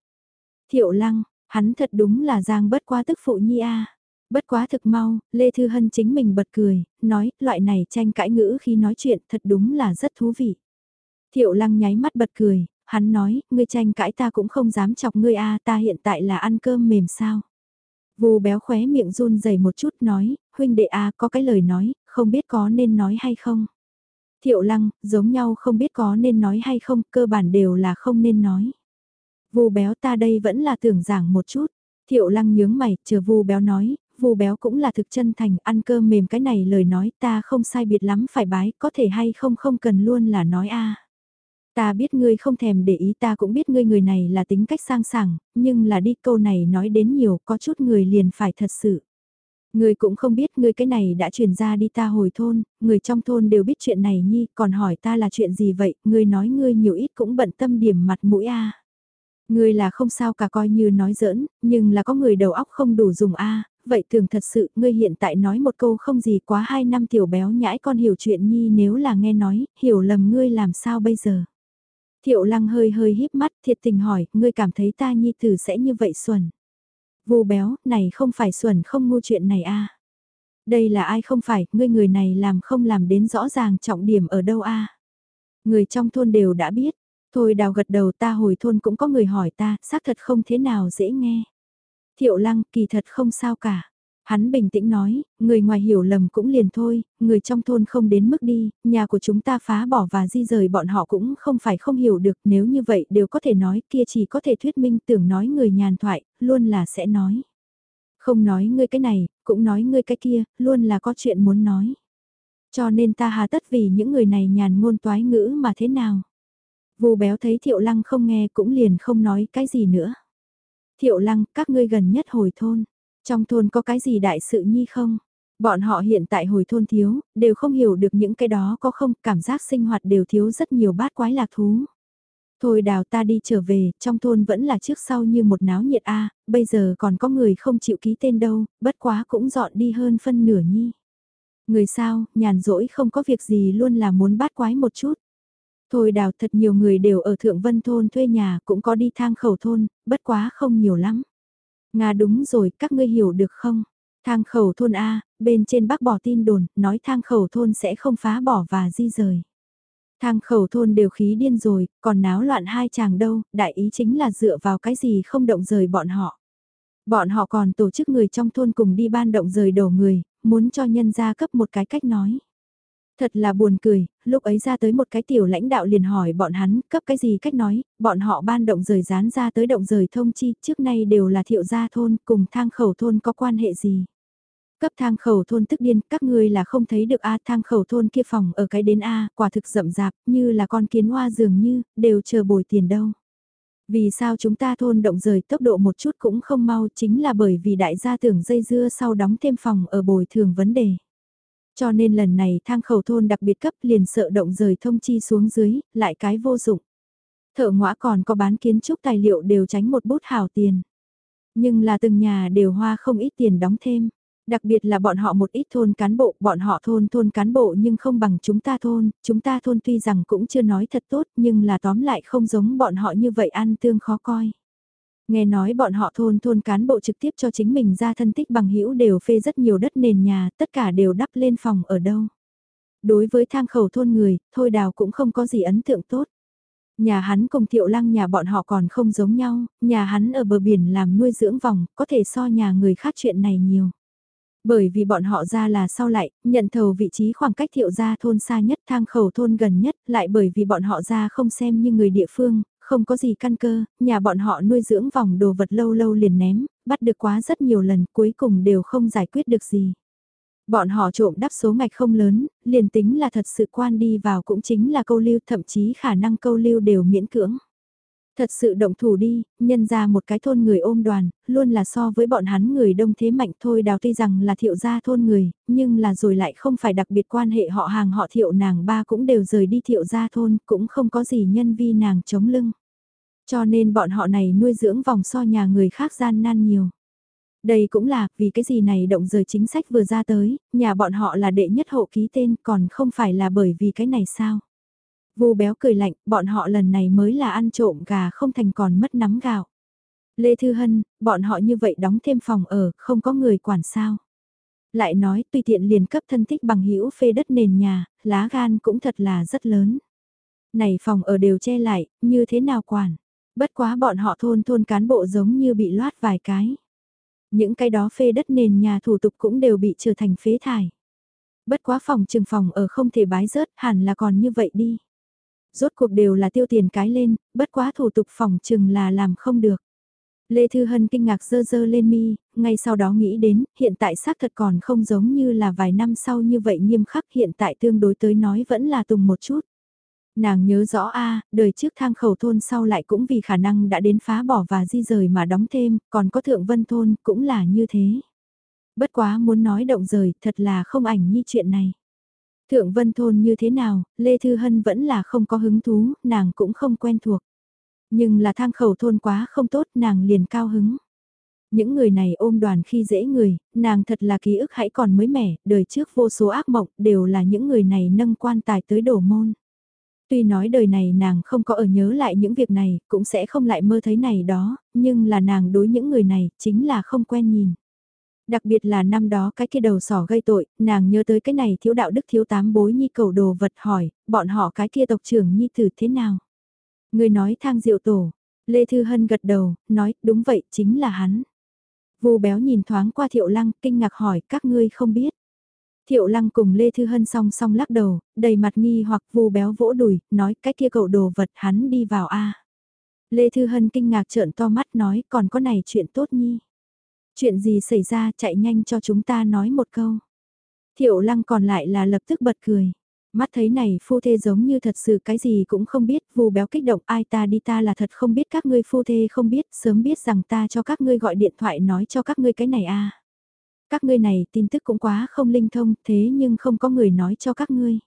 S1: Thiệu Lăng, hắn thật đúng là giang bất quá tức phụ nhi a Bất quá thực mau, Lê Thư Hân chính mình bật cười, nói, loại này tranh cãi ngữ khi nói chuyện thật đúng là rất thú vị. Thiệu lăng nháy mắt bật cười, hắn nói, ngươi tranh cãi ta cũng không dám chọc ngươi a ta hiện tại là ăn cơm mềm sao. Vù béo khóe miệng run dày một chút nói, huynh đệ a có cái lời nói, không biết có nên nói hay không. Thiệu lăng, giống nhau không biết có nên nói hay không, cơ bản đều là không nên nói. Vu béo ta đây vẫn là tưởng giảng một chút. Thiệu lăng nhướng mày, chờ vu béo nói, vu béo cũng là thực chân thành, ăn cơm mềm cái này lời nói ta không sai biệt lắm phải bái, có thể hay không không cần luôn là nói a Ta biết ngươi không thèm để ý ta cũng biết ngươi người này là tính cách sang sảng, nhưng là đi câu này nói đến nhiều có chút người liền phải thật sự. Ngươi cũng không biết ngươi cái này đã truyền ra đi ta hồi thôn, người trong thôn đều biết chuyện này nhi, còn hỏi ta là chuyện gì vậy, ngươi nói ngươi nhiều ít cũng bận tâm điểm mặt mũi a. Ngươi là không sao cả coi như nói giỡn, nhưng là có người đầu óc không đủ dùng a, vậy thường thật sự, ngươi hiện tại nói một câu không gì quá hai năm tiểu béo nhãi con hiểu chuyện nhi nếu là nghe nói, hiểu lầm ngươi làm sao bây giờ. Thiệu lăng hơi hơi híp mắt thiệt tình hỏi, ngươi cảm thấy ta nhi tử sẽ như vậy xuẩn. Vô béo, này không phải xuẩn không ngu chuyện này a Đây là ai không phải, ngươi người này làm không làm đến rõ ràng trọng điểm ở đâu a Người trong thôn đều đã biết, thôi đào gật đầu ta hồi thôn cũng có người hỏi ta, xác thật không thế nào dễ nghe. Thiệu lăng, kỳ thật không sao cả. Hắn bình tĩnh nói, người ngoài hiểu lầm cũng liền thôi, người trong thôn không đến mức đi, nhà của chúng ta phá bỏ và di rời bọn họ cũng không phải không hiểu được, nếu như vậy đều có thể nói, kia chỉ có thể thuyết minh tưởng nói người nhàn thoại, luôn là sẽ nói. Không nói ngươi cái này, cũng nói ngươi cái kia, luôn là có chuyện muốn nói. Cho nên ta hà tất vì những người này nhàn ngôn toái ngữ mà thế nào. Vu béo thấy thiệu lăng không nghe cũng liền không nói cái gì nữa. Thiệu lăng, các ngươi gần nhất hồi thôn. Trong thôn có cái gì đại sự nhi không? Bọn họ hiện tại hồi thôn thiếu, đều không hiểu được những cái đó có không, cảm giác sinh hoạt đều thiếu rất nhiều bát quái lạc thú. Thôi đào ta đi trở về, trong thôn vẫn là trước sau như một náo nhiệt a bây giờ còn có người không chịu ký tên đâu, bất quá cũng dọn đi hơn phân nửa nhi. Người sao, nhàn rỗi không có việc gì luôn là muốn bát quái một chút. Thôi đào thật nhiều người đều ở Thượng Vân Thôn thuê nhà cũng có đi thang khẩu thôn, bất quá không nhiều lắm. Nga đúng rồi, các ngươi hiểu được không? Thang khẩu thôn A, bên trên bác bỏ tin đồn, nói thang khẩu thôn sẽ không phá bỏ và di rời. Thang khẩu thôn đều khí điên rồi, còn náo loạn hai chàng đâu, đại ý chính là dựa vào cái gì không động rời bọn họ. Bọn họ còn tổ chức người trong thôn cùng đi ban động rời đổ người, muốn cho nhân gia cấp một cái cách nói. Thật là buồn cười, lúc ấy ra tới một cái tiểu lãnh đạo liền hỏi bọn hắn cấp cái gì cách nói, bọn họ ban động rời rán ra tới động rời thông chi, trước nay đều là thiệu gia thôn cùng thang khẩu thôn có quan hệ gì. Cấp thang khẩu thôn tức điên, các ngươi là không thấy được A thang khẩu thôn kia phòng ở cái đến A, quả thực rậm rạp, như là con kiến hoa dường như, đều chờ bồi tiền đâu. Vì sao chúng ta thôn động rời tốc độ một chút cũng không mau chính là bởi vì đại gia tưởng dây dưa sau đóng thêm phòng ở bồi thường vấn đề. Cho nên lần này thang khẩu thôn đặc biệt cấp liền sợ động rời thông chi xuống dưới, lại cái vô dụng. Thợ ngõa còn có bán kiến trúc tài liệu đều tránh một bút hào tiền. Nhưng là từng nhà đều hoa không ít tiền đóng thêm. Đặc biệt là bọn họ một ít thôn cán bộ, bọn họ thôn thôn cán bộ nhưng không bằng chúng ta thôn, chúng ta thôn tuy rằng cũng chưa nói thật tốt nhưng là tóm lại không giống bọn họ như vậy ăn tương khó coi. Nghe nói bọn họ thôn thôn cán bộ trực tiếp cho chính mình ra thân tích bằng hữu đều phê rất nhiều đất nền nhà, tất cả đều đắp lên phòng ở đâu. Đối với thang khẩu thôn người, thôi đào cũng không có gì ấn tượng tốt. Nhà hắn cùng thiệu lăng nhà bọn họ còn không giống nhau, nhà hắn ở bờ biển làm nuôi dưỡng vòng, có thể so nhà người khác chuyện này nhiều. Bởi vì bọn họ ra là sau lại, nhận thầu vị trí khoảng cách thiệu gia thôn xa nhất thang khẩu thôn gần nhất, lại bởi vì bọn họ ra không xem như người địa phương, không có gì căn cơ, nhà bọn họ nuôi dưỡng vòng đồ vật lâu lâu liền ném, bắt được quá rất nhiều lần cuối cùng đều không giải quyết được gì. Bọn họ trộm đắp số ngạch không lớn, liền tính là thật sự quan đi vào cũng chính là câu lưu thậm chí khả năng câu lưu đều miễn cưỡng. Thật sự động thủ đi, nhân ra một cái thôn người ôm đoàn, luôn là so với bọn hắn người đông thế mạnh thôi đào tuy rằng là thiệu gia thôn người, nhưng là rồi lại không phải đặc biệt quan hệ họ hàng họ thiệu nàng ba cũng đều rời đi thiệu gia thôn, cũng không có gì nhân vi nàng chống lưng. Cho nên bọn họ này nuôi dưỡng vòng so nhà người khác gian nan nhiều. Đây cũng là vì cái gì này động rời chính sách vừa ra tới, nhà bọn họ là đệ nhất hộ ký tên còn không phải là bởi vì cái này sao. Vu béo cười lạnh, bọn họ lần này mới là ăn trộm gà không thành còn mất nắm gạo. Lê Thư Hân, bọn họ như vậy đóng thêm phòng ở, không có người quản sao. Lại nói tùy tiện liền cấp thân thích bằng hữu phê đất nền nhà, lá gan cũng thật là rất lớn. Này phòng ở đều che lại, như thế nào quản. Bất quá bọn họ thôn thôn cán bộ giống như bị loát vài cái. Những cái đó phê đất nền nhà thủ tục cũng đều bị trở thành phế thải. Bất quá phòng trừng phòng ở không thể bái rớt hẳn là còn như vậy đi. Rốt cuộc đều là tiêu tiền cái lên, bất quá thủ tục phòng trừng là làm không được. Lê Thư Hân kinh ngạc dơ dơ lên mi, ngay sau đó nghĩ đến, hiện tại xác thật còn không giống như là vài năm sau như vậy nghiêm khắc hiện tại tương đối tới nói vẫn là tùng một chút. Nàng nhớ rõ a đời trước thang khẩu thôn sau lại cũng vì khả năng đã đến phá bỏ và di rời mà đóng thêm, còn có thượng vân thôn cũng là như thế. Bất quá muốn nói động rời thật là không ảnh như chuyện này. Thượng vân thôn như thế nào, Lê Thư Hân vẫn là không có hứng thú, nàng cũng không quen thuộc. Nhưng là thang khẩu thôn quá không tốt, nàng liền cao hứng. Những người này ôm đoàn khi dễ người, nàng thật là ký ức hãy còn mới mẻ, đời trước vô số ác mộng đều là những người này nâng quan tài tới đổ môn. Tuy nói đời này nàng không có ở nhớ lại những việc này, cũng sẽ không lại mơ thấy này đó, nhưng là nàng đối những người này chính là không quen nhìn. Đặc biệt là năm đó cái kia đầu sỏ gây tội, nàng nhớ tới cái này thiếu đạo đức thiếu tám bối nhi cầu đồ vật hỏi, bọn họ cái kia tộc trưởng nhi tử thế nào? Người nói thang diệu tổ, Lê Thư Hân gật đầu, nói đúng vậy chính là hắn. Vù béo nhìn thoáng qua thiệu lăng, kinh ngạc hỏi các ngươi không biết. Thiệu lăng cùng Lê Thư Hân song song lắc đầu, đầy mặt nghi hoặc vu béo vỗ đùi, nói cái kia cậu đồ vật hắn đi vào a Lê Thư Hân kinh ngạc trợn to mắt nói còn có này chuyện tốt nhi. Chuyện gì xảy ra chạy nhanh cho chúng ta nói một câu. Thiệu lăng còn lại là lập tức bật cười. Mắt thấy này phu thê giống như thật sự cái gì cũng không biết, vù béo kích động ai ta đi ta là thật không biết các ngươi phu thê không biết, sớm biết rằng ta cho các ngươi gọi điện thoại nói cho các ngươi cái này a Các ngươi này tin tức cũng quá không linh thông thế nhưng không có người nói cho các ngươi.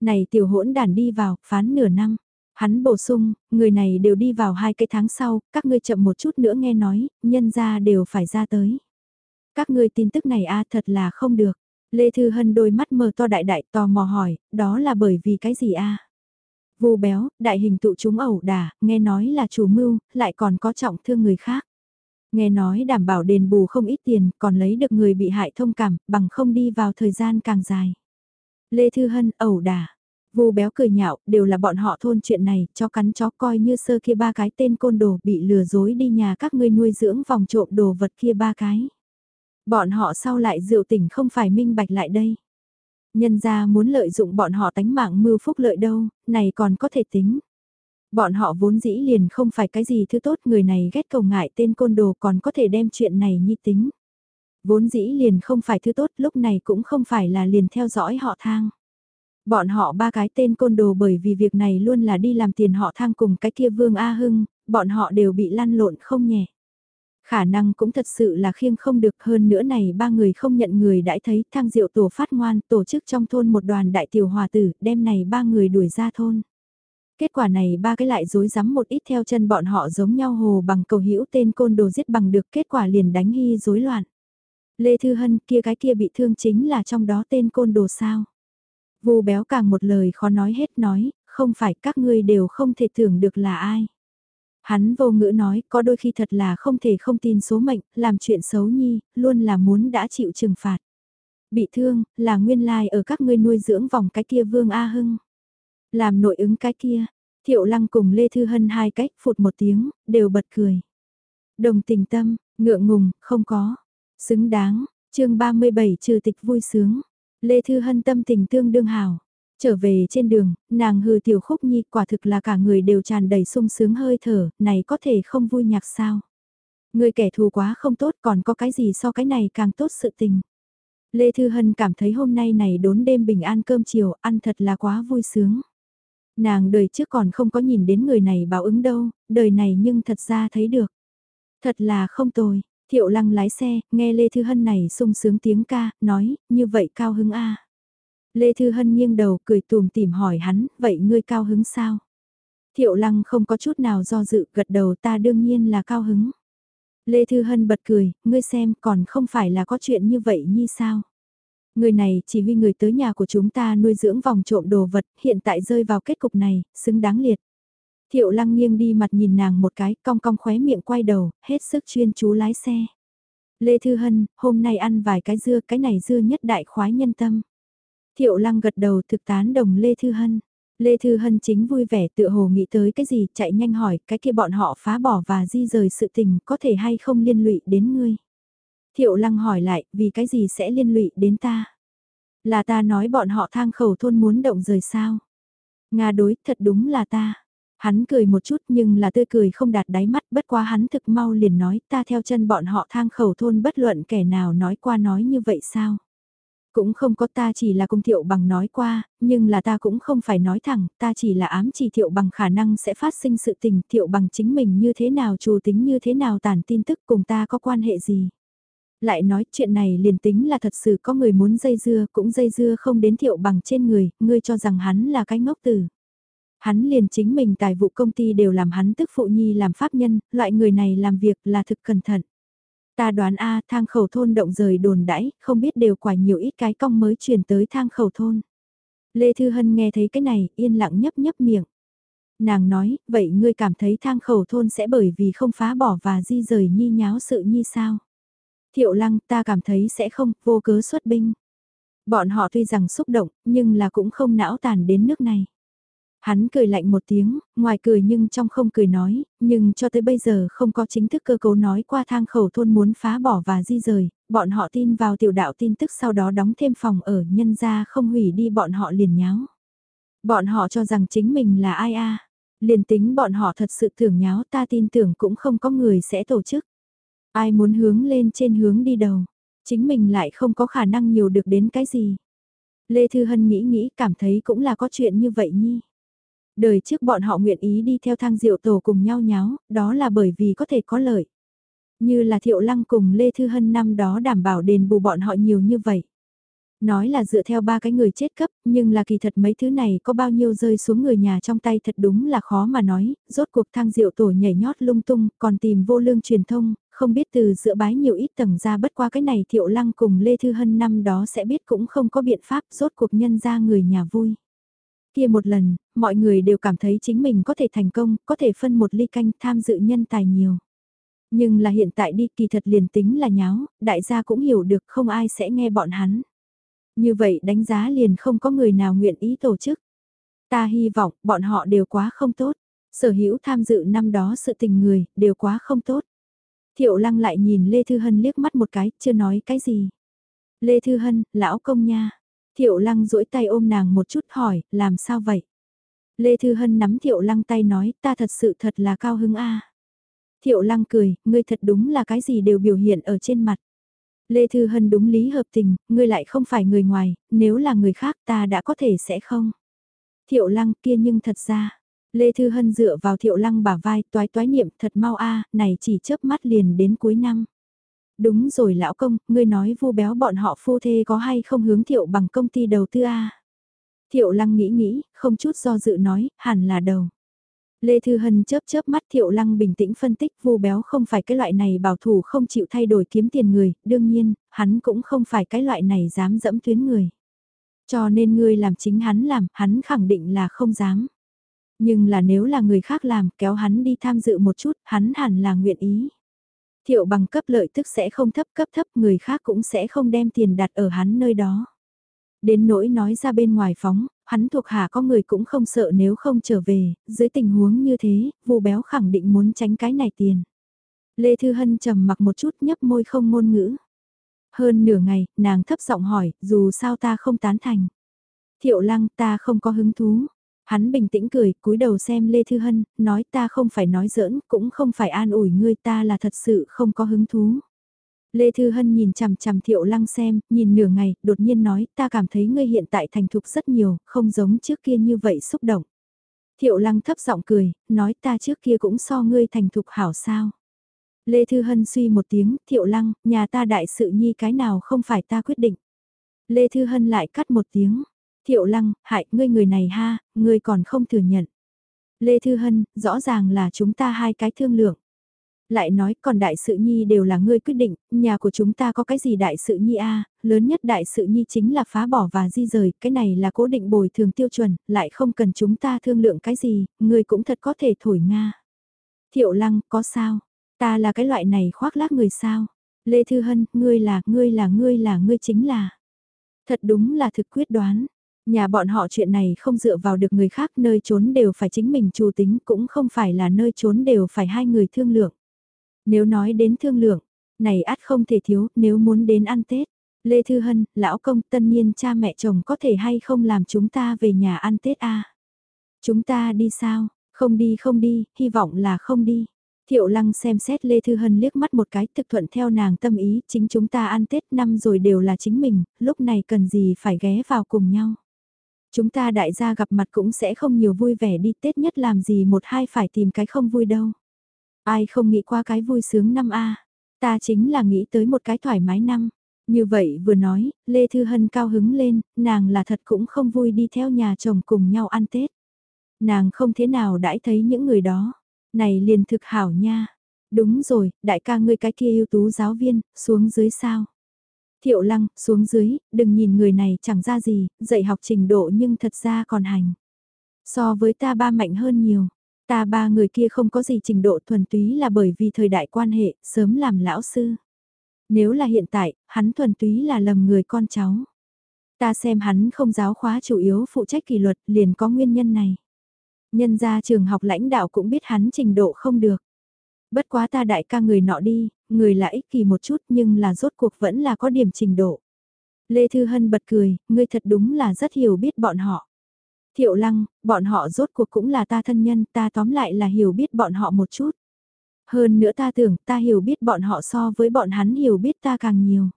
S1: Này tiểu hỗn đàn đi vào, phán nửa năm. Hắn bổ sung, người này đều đi vào hai cái tháng sau, các ngươi chậm một chút nữa nghe nói, nhân ra đều phải ra tới. Các ngươi tin tức này a thật là không được. Lê Thư Hân đôi mắt mờ to đại đại tò mò hỏi, đó là bởi vì cái gì a Vô béo, đại hình tụ chúng ẩu đả, nghe nói là chủ mưu, lại còn có trọng thương người khác. Nghe nói đảm bảo đền bù không ít tiền, còn lấy được người bị hại thông cảm, bằng không đi vào thời gian càng dài. Lê Thư Hân, ẩu đả. Vu béo cười nhạo, đều là bọn họ thôn chuyện này, cho cắn chó coi như sơ kia ba cái tên côn đồ bị lừa dối đi nhà các ngươi nuôi dưỡng vòng trộm đồ vật kia ba cái. Bọn họ sau lại rượu tỉnh không phải minh bạch lại đây. Nhân ra muốn lợi dụng bọn họ tánh mạng mưu phúc lợi đâu, này còn có thể tính. Bọn họ vốn dĩ liền không phải cái gì thứ tốt người này ghét cầu ngại tên côn đồ còn có thể đem chuyện này nhi tính. Vốn dĩ liền không phải thứ tốt lúc này cũng không phải là liền theo dõi họ thang. Bọn họ ba cái tên côn đồ bởi vì việc này luôn là đi làm tiền họ thang cùng cái kia Vương A Hưng, bọn họ đều bị lăn lộn không nhẹ. Khả năng cũng thật sự là khiêng không được hơn nữa này ba người không nhận người đã thấy thang diệu tổ phát ngoan tổ chức trong thôn một đoàn đại tiểu hòa tử đem này ba người đuổi ra thôn. Kết quả này ba cái lại dối rắm một ít theo chân bọn họ giống nhau hồ bằng cầu hữu tên côn đồ giết bằng được kết quả liền đánh hy rối loạn. Lê Thư Hân kia cái kia bị thương chính là trong đó tên côn đồ sao. Vu béo càng một lời khó nói hết nói, không phải các ngươi đều không thể tưởng được là ai. Hắn vô ngữ nói có đôi khi thật là không thể không tin số mệnh, làm chuyện xấu nhi, luôn là muốn đã chịu trừng phạt. Bị thương, là nguyên lai ở các ngươi nuôi dưỡng vòng cái kia Vương A Hưng. Làm nội ứng cái kia, Thiệu Lăng cùng Lê Thư Hân hai cách phụt một tiếng, đều bật cười. Đồng tình tâm, ngượng ngùng, không có. Xứng đáng, chương 37 trừ tịch vui sướng. Lê Thư Hân tâm tình tương đương hào. Trở về trên đường, nàng hừ tiểu khúc nhi quả thực là cả người đều tràn đầy sung sướng hơi thở, này có thể không vui nhạc sao. Người kẻ thù quá không tốt còn có cái gì so cái này càng tốt sự tình. Lê Thư Hân cảm thấy hôm nay này đốn đêm bình an cơm chiều ăn thật là quá vui sướng. Nàng đời trước còn không có nhìn đến người này báo ứng đâu, đời này nhưng thật ra thấy được. Thật là không tồi, thiệu lăng lái xe, nghe Lê Thư Hân này sung sướng tiếng ca, nói, như vậy cao hứng a Lê Thư Hân nghiêng đầu cười tùm tìm hỏi hắn, vậy ngươi cao hứng sao? Thiệu lăng không có chút nào do dự, gật đầu ta đương nhiên là cao hứng. Lê Thư Hân bật cười, ngươi xem còn không phải là có chuyện như vậy như sao? Người này chỉ huy người tới nhà của chúng ta nuôi dưỡng vòng trộm đồ vật, hiện tại rơi vào kết cục này, xứng đáng liệt. Thiệu lăng nghiêng đi mặt nhìn nàng một cái, cong cong khóe miệng quay đầu, hết sức chuyên chú lái xe. Lê Thư Hân, hôm nay ăn vài cái dưa, cái này dưa nhất đại khoái nhân tâm. Thiệu lăng gật đầu thực tán đồng Lê Thư Hân. Lê Thư Hân chính vui vẻ tự hồ nghĩ tới cái gì, chạy nhanh hỏi, cái kia bọn họ phá bỏ và di rời sự tình có thể hay không liên lụy đến ngươi. Thiệu lăng hỏi lại, vì cái gì sẽ liên lụy đến ta? Là ta nói bọn họ thang khẩu thôn muốn động rời sao? Nga đối, thật đúng là ta. Hắn cười một chút nhưng là tươi cười không đạt đáy mắt bất quá hắn thực mau liền nói ta theo chân bọn họ thang khẩu thôn bất luận kẻ nào nói qua nói như vậy sao? Cũng không có ta chỉ là cùng thiệu bằng nói qua, nhưng là ta cũng không phải nói thẳng, ta chỉ là ám chỉ thiệu bằng khả năng sẽ phát sinh sự tình thiệu bằng chính mình như thế nào chủ tính như thế nào tản tin tức cùng ta có quan hệ gì. Lại nói chuyện này liền tính là thật sự có người muốn dây dưa cũng dây dưa không đến thiệu bằng trên người, ngươi cho rằng hắn là cái ngốc tử. Hắn liền chính mình tài vụ công ty đều làm hắn tức phụ nhi làm pháp nhân, loại người này làm việc là thực cẩn thận. Ta đoán A thang khẩu thôn động rời đồn đãi, không biết đều quả nhiều ít cái cong mới truyền tới thang khẩu thôn. Lê Thư Hân nghe thấy cái này, yên lặng nhấp nhấp miệng. Nàng nói, vậy ngươi cảm thấy thang khẩu thôn sẽ bởi vì không phá bỏ và di rời nhi nháo sự nhi sao? Thiệu lăng ta cảm thấy sẽ không, vô cớ xuất binh. Bọn họ tuy rằng xúc động, nhưng là cũng không não tàn đến nước này. Hắn cười lạnh một tiếng, ngoài cười nhưng trong không cười nói, nhưng cho tới bây giờ không có chính thức cơ cấu nói qua thang khẩu thôn muốn phá bỏ và di rời, bọn họ tin vào tiểu đạo tin tức sau đó đóng thêm phòng ở nhân ra không hủy đi bọn họ liền nháo. Bọn họ cho rằng chính mình là ai a liền tính bọn họ thật sự tưởng nháo ta tin tưởng cũng không có người sẽ tổ chức. Ai muốn hướng lên trên hướng đi đầu, chính mình lại không có khả năng nhiều được đến cái gì. Lê Thư Hân nghĩ nghĩ cảm thấy cũng là có chuyện như vậy nhi. Đời trước bọn họ nguyện ý đi theo thang diệu tổ cùng nhau nháo, đó là bởi vì có thể có lợi. Như là thiệu lăng cùng Lê Thư Hân năm đó đảm bảo đền bù bọn họ nhiều như vậy. Nói là dựa theo ba cái người chết cấp, nhưng là kỳ thật mấy thứ này có bao nhiêu rơi xuống người nhà trong tay thật đúng là khó mà nói, rốt cuộc thang diệu tổ nhảy nhót lung tung, còn tìm vô lương truyền thông, không biết từ dựa bái nhiều ít tầng ra bất qua cái này thiệu lăng cùng Lê Thư Hân năm đó sẽ biết cũng không có biện pháp rốt cuộc nhân ra người nhà vui. Kia một lần, mọi người đều cảm thấy chính mình có thể thành công, có thể phân một ly canh tham dự nhân tài nhiều. Nhưng là hiện tại đi kỳ thật liền tính là nháo, đại gia cũng hiểu được không ai sẽ nghe bọn hắn. Như vậy đánh giá liền không có người nào nguyện ý tổ chức. Ta hy vọng bọn họ đều quá không tốt. Sở hữu tham dự năm đó sự tình người, đều quá không tốt. Thiệu lăng lại nhìn Lê Thư Hân liếc mắt một cái, chưa nói cái gì. Lê Thư Hân, lão công nha. Thiệu lăng duỗi tay ôm nàng một chút hỏi, làm sao vậy? Lê Thư Hân nắm Thiệu lăng tay nói, ta thật sự thật là cao hứng a Thiệu lăng cười, ngươi thật đúng là cái gì đều biểu hiện ở trên mặt. Lê Thư Hân đúng lý hợp tình, ngươi lại không phải người ngoài, nếu là người khác ta đã có thể sẽ không. Thiệu lăng kia nhưng thật ra, Lê Thư Hân dựa vào thiệu lăng bả vai toái toái niệm thật mau a này chỉ chớp mắt liền đến cuối năm. Đúng rồi lão công, ngươi nói vu béo bọn họ phu thê có hay không hướng thiệu bằng công ty đầu tư a Thiệu lăng nghĩ nghĩ, không chút do dự nói, hẳn là đầu. Lê Thư Hân chớp chớp mắt Thiệu Lăng bình tĩnh phân tích vu béo không phải cái loại này bảo thủ không chịu thay đổi kiếm tiền người, đương nhiên, hắn cũng không phải cái loại này dám dẫm tuyến người. Cho nên ngươi làm chính hắn làm, hắn khẳng định là không dám. Nhưng là nếu là người khác làm, kéo hắn đi tham dự một chút, hắn hẳn là nguyện ý. Thiệu bằng cấp lợi tức sẽ không thấp cấp thấp, người khác cũng sẽ không đem tiền đặt ở hắn nơi đó. Đến nỗi nói ra bên ngoài phóng, hắn thuộc hạ có người cũng không sợ nếu không trở về, dưới tình huống như thế, vù béo khẳng định muốn tránh cái này tiền. Lê Thư Hân trầm mặc một chút nhấp môi không ngôn ngữ. Hơn nửa ngày, nàng thấp giọng hỏi, dù sao ta không tán thành. Thiệu lăng ta không có hứng thú. Hắn bình tĩnh cười, cúi đầu xem Lê Thư Hân, nói ta không phải nói giỡn, cũng không phải an ủi ngươi ta là thật sự không có hứng thú. Lê Thư Hân nhìn chằm chằm Thiệu Lăng xem, nhìn nửa ngày, đột nhiên nói, ta cảm thấy ngươi hiện tại thành thục rất nhiều, không giống trước kia như vậy xúc động. Thiệu lăng thấp giọng cười, nói ta trước kia cũng so ngươi thành thục hảo sao. Lê Thư Hân suy một tiếng, thiệu lăng, nhà ta đại sự nhi cái nào không phải ta quyết định. Lê Thư Hân lại cắt một tiếng, thiệu lăng, hại ngươi người này ha, ngươi còn không thừa nhận. Lê Thư Hân, rõ ràng là chúng ta hai cái thương lượng. Lại nói còn đại sự nhi đều là ngươi quyết định, nhà của chúng ta có cái gì đại sự nhi a lớn nhất đại sự nhi chính là phá bỏ và di rời, cái này là cố định bồi thường tiêu chuẩn, lại không cần chúng ta thương lượng cái gì, ngươi cũng thật có thể thổi Nga. Thiệu lăng, có sao? Ta là cái loại này khoác lác người sao? Lê Thư Hân, ngươi là, ngươi là, ngươi là, ngươi chính là. Thật đúng là thực quyết đoán. Nhà bọn họ chuyện này không dựa vào được người khác nơi trốn đều phải chính mình chủ tính cũng không phải là nơi trốn đều phải hai người thương lượng. Nếu nói đến thương lượng, này ắt không thể thiếu nếu muốn đến ăn Tết. Lê Thư Hân, lão công tân niên cha mẹ chồng có thể hay không làm chúng ta về nhà ăn Tết a Chúng ta đi sao? Không đi không đi, hy vọng là không đi. Thiệu lăng xem xét Lê Thư Hân liếc mắt một cái thực thuận theo nàng tâm ý, chính chúng ta ăn Tết năm rồi đều là chính mình, lúc này cần gì phải ghé vào cùng nhau. Chúng ta đại gia gặp mặt cũng sẽ không nhiều vui vẻ đi Tết nhất làm gì một hai phải tìm cái không vui đâu. Ai không nghĩ qua cái vui sướng năm A, ta chính là nghĩ tới một cái thoải mái năm. Như vậy vừa nói, Lê Thư Hân cao hứng lên, nàng là thật cũng không vui đi theo nhà chồng cùng nhau ăn Tết. Nàng không thế nào đãi thấy những người đó. Này liền thực hảo nha. Đúng rồi, đại ca ngươi cái kia ưu tú giáo viên, xuống dưới sao? Thiệu lăng, xuống dưới, đừng nhìn người này chẳng ra gì, dạy học trình độ nhưng thật ra còn hành. So với ta ba mạnh hơn nhiều, ta ba người kia không có gì trình độ thuần túy là bởi vì thời đại quan hệ, sớm làm lão sư. Nếu là hiện tại, hắn thuần túy là lầm người con cháu. Ta xem hắn không giáo khóa chủ yếu phụ trách kỷ luật liền có nguyên nhân này. Nhân ra trường học lãnh đạo cũng biết hắn trình độ không được. Bất quá ta đại ca người nọ đi, người là ích kỳ một chút nhưng là rốt cuộc vẫn là có điểm trình độ. Lê Thư Hân bật cười, ngươi thật đúng là rất hiểu biết bọn họ. Thiệu lăng, bọn họ rốt cuộc cũng là ta thân nhân, ta tóm lại là hiểu biết bọn họ một chút. Hơn nữa ta tưởng ta hiểu biết bọn họ so với bọn hắn hiểu biết ta càng nhiều.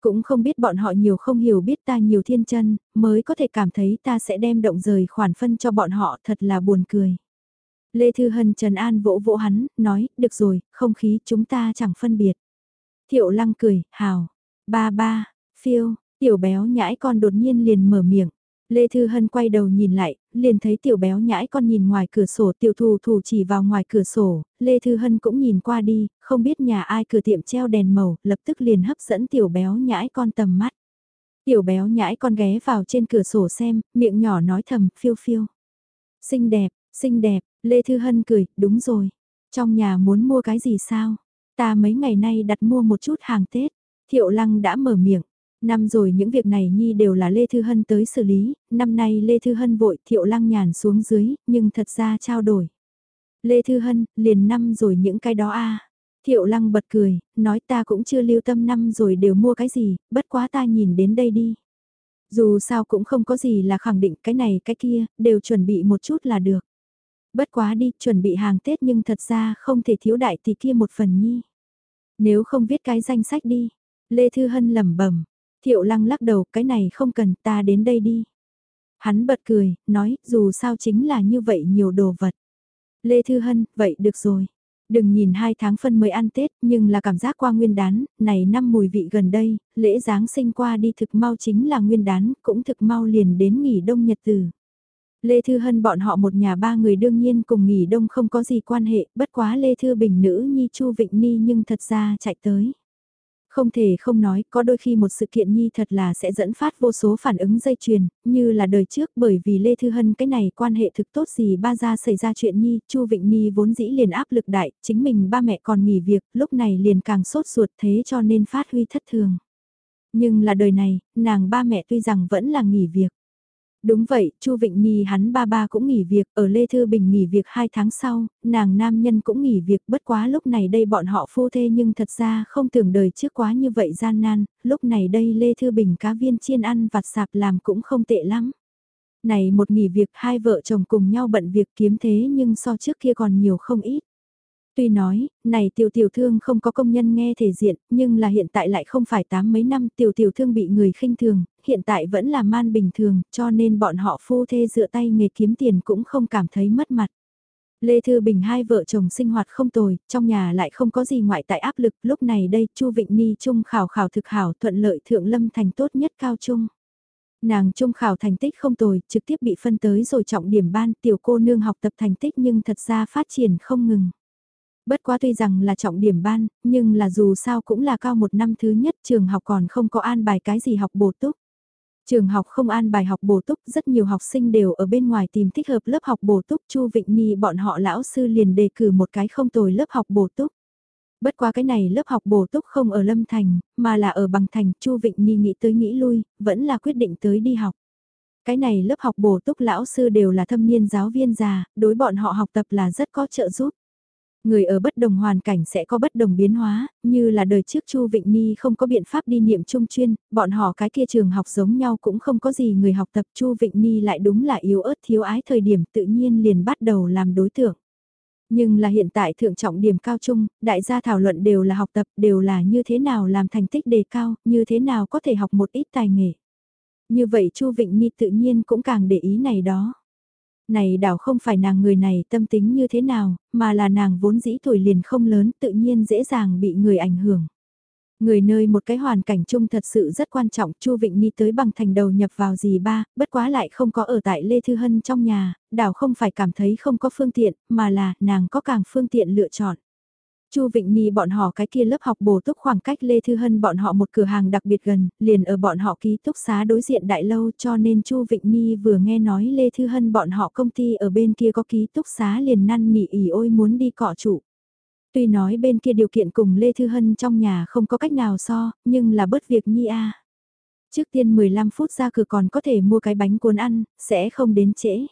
S1: Cũng không biết bọn họ nhiều không hiểu biết ta nhiều thiên chân, mới có thể cảm thấy ta sẽ đem động rời khoản phân cho bọn họ thật là buồn cười. Lê Thư Hân Trần An vỗ vỗ hắn, nói, được rồi, không khí chúng ta chẳng phân biệt. Thiệu lăng cười, hào, ba ba, phiêu, tiểu béo nhãi con đột nhiên liền mở miệng. Lê Thư Hân quay đầu nhìn lại, liền thấy tiểu béo nhãi con nhìn ngoài cửa sổ tiểu thù thù chỉ vào ngoài cửa sổ, Lê Thư Hân cũng nhìn qua đi, không biết nhà ai cửa tiệm treo đèn màu, lập tức liền hấp dẫn tiểu béo nhãi con tầm mắt. Tiểu béo nhãi con ghé vào trên cửa sổ xem, miệng nhỏ nói thầm, phiêu phiêu. Xinh đẹp, xinh đẹp, Lê Thư Hân cười, đúng rồi. Trong nhà muốn mua cái gì sao? Ta mấy ngày nay đặt mua một chút hàng Tết. Thiệu Lăng đã mở miệng. Năm rồi những việc này Nhi đều là Lê Thư Hân tới xử lý, năm nay Lê Thư Hân vội Thiệu Lăng nhàn xuống dưới, nhưng thật ra trao đổi. Lê Thư Hân, liền năm rồi những cái đó a Thiệu Lăng bật cười, nói ta cũng chưa lưu tâm năm rồi đều mua cái gì, bất quá ta nhìn đến đây đi. Dù sao cũng không có gì là khẳng định cái này cái kia, đều chuẩn bị một chút là được. Bất quá đi, chuẩn bị hàng Tết nhưng thật ra không thể thiếu đại tỷ kia một phần nhi. Nếu không viết cái danh sách đi. Lê Thư Hân lẩm bẩm Thiệu lăng lắc đầu, cái này không cần, ta đến đây đi. Hắn bật cười, nói, dù sao chính là như vậy nhiều đồ vật. Lê Thư Hân, vậy được rồi. Đừng nhìn hai tháng phân mới ăn Tết, nhưng là cảm giác qua nguyên đán, này năm mùi vị gần đây, lễ Giáng sinh qua đi thực mau chính là nguyên đán, cũng thực mau liền đến nghỉ đông nhật tử. Lê Thư Hân bọn họ một nhà ba người đương nhiên cùng nghỉ đông không có gì quan hệ, bất quá Lê Thư Bình nữ nhi Chu Vịnh Ni nhưng thật ra chạy tới. Không thể không nói, có đôi khi một sự kiện nhi thật là sẽ dẫn phát vô số phản ứng dây chuyền, như là đời trước bởi vì Lê Thư Hân cái này quan hệ thực tốt gì ba ra xảy ra chuyện nhi, Chu Vịnh Nhi vốn dĩ liền áp lực đại, chính mình ba mẹ còn nghỉ việc, lúc này liền càng sốt ruột thế cho nên phát huy thất thường. Nhưng là đời này, nàng ba mẹ tuy rằng vẫn là nghỉ việc. Đúng vậy, Chu Vịnh Nhi hắn ba ba cũng nghỉ việc, ở Lê Thư Bình nghỉ việc 2 tháng sau, nàng nam nhân cũng nghỉ việc, bất quá lúc này đây bọn họ phu thê nhưng thật ra không tưởng đời trước quá như vậy gian nan, lúc này đây Lê Thư Bình cá viên chiên ăn vặt sạp làm cũng không tệ lắm. Này một nghỉ việc hai vợ chồng cùng nhau bận việc kiếm thế nhưng so trước kia còn nhiều không ít. Tuy nói, này tiểu tiểu thương không có công nhân nghe thể diện, nhưng là hiện tại lại không phải tám mấy năm tiểu tiểu thương bị người khinh thường, hiện tại vẫn là man bình thường, cho nên bọn họ phu thê dựa tay nghề kiếm tiền cũng không cảm thấy mất mặt. Lê Thư Bình hai vợ chồng sinh hoạt không tồi, trong nhà lại không có gì ngoại tại áp lực, lúc này đây Chu Vịnh Ni trung khảo khảo thực hảo thuận lợi thượng lâm thành tốt nhất cao trung. Nàng trung khảo thành tích không tồi, trực tiếp bị phân tới rồi trọng điểm ban tiểu cô nương học tập thành tích nhưng thật ra phát triển không ngừng. Bất quá tuy rằng là trọng điểm ban, nhưng là dù sao cũng là cao một năm thứ nhất trường học còn không có an bài cái gì học bổ túc. Trường học không an bài học bổ túc, rất nhiều học sinh đều ở bên ngoài tìm thích hợp lớp học bổ túc. Chu Vịnh Nhi bọn họ lão sư liền đề cử một cái không tồi lớp học bổ túc. Bất quá cái này lớp học bổ túc không ở Lâm Thành, mà là ở Bằng Thành. Chu Vịnh Nhi nghĩ tới nghĩ lui, vẫn là quyết định tới đi học. Cái này lớp học bổ túc lão sư đều là thâm niên giáo viên già, đối bọn họ học tập là rất có trợ giúp. Người ở bất đồng hoàn cảnh sẽ có bất đồng biến hóa, như là đời trước Chu Vịnh Ni không có biện pháp đi niệm trung chuyên, bọn họ cái kia trường học giống nhau cũng không có gì người học tập Chu Vịnh Ni lại đúng là yếu ớt thiếu ái thời điểm tự nhiên liền bắt đầu làm đối tượng. Nhưng là hiện tại thượng trọng điểm cao trung, đại gia thảo luận đều là học tập, đều là như thế nào làm thành tích đề cao, như thế nào có thể học một ít tài nghệ. Như vậy Chu Vịnh Ni tự nhiên cũng càng để ý này đó. Này đảo không phải nàng người này tâm tính như thế nào, mà là nàng vốn dĩ tuổi liền không lớn tự nhiên dễ dàng bị người ảnh hưởng. Người nơi một cái hoàn cảnh chung thật sự rất quan trọng, Chu Vịnh Ni tới bằng thành đầu nhập vào gì ba, bất quá lại không có ở tại Lê Thư Hân trong nhà, đảo không phải cảm thấy không có phương tiện, mà là nàng có càng phương tiện lựa chọn. Chu Vịnh Ni bọn họ cái kia lớp học bổ túc khoảng cách Lê Thư Hân bọn họ một cửa hàng đặc biệt gần, liền ở bọn họ ký túc xá đối diện đại lâu cho nên Chu Vịnh Ni vừa nghe nói Lê Thư Hân bọn họ công ty ở bên kia có ký túc xá liền năn nỉ ỉ ôi muốn đi cọ trụ Tuy nói bên kia điều kiện cùng Lê Thư Hân trong nhà không có cách nào so, nhưng là bớt việc Nhi a Trước tiên 15 phút ra cửa còn có thể mua cái bánh cuốn ăn, sẽ không đến trễ.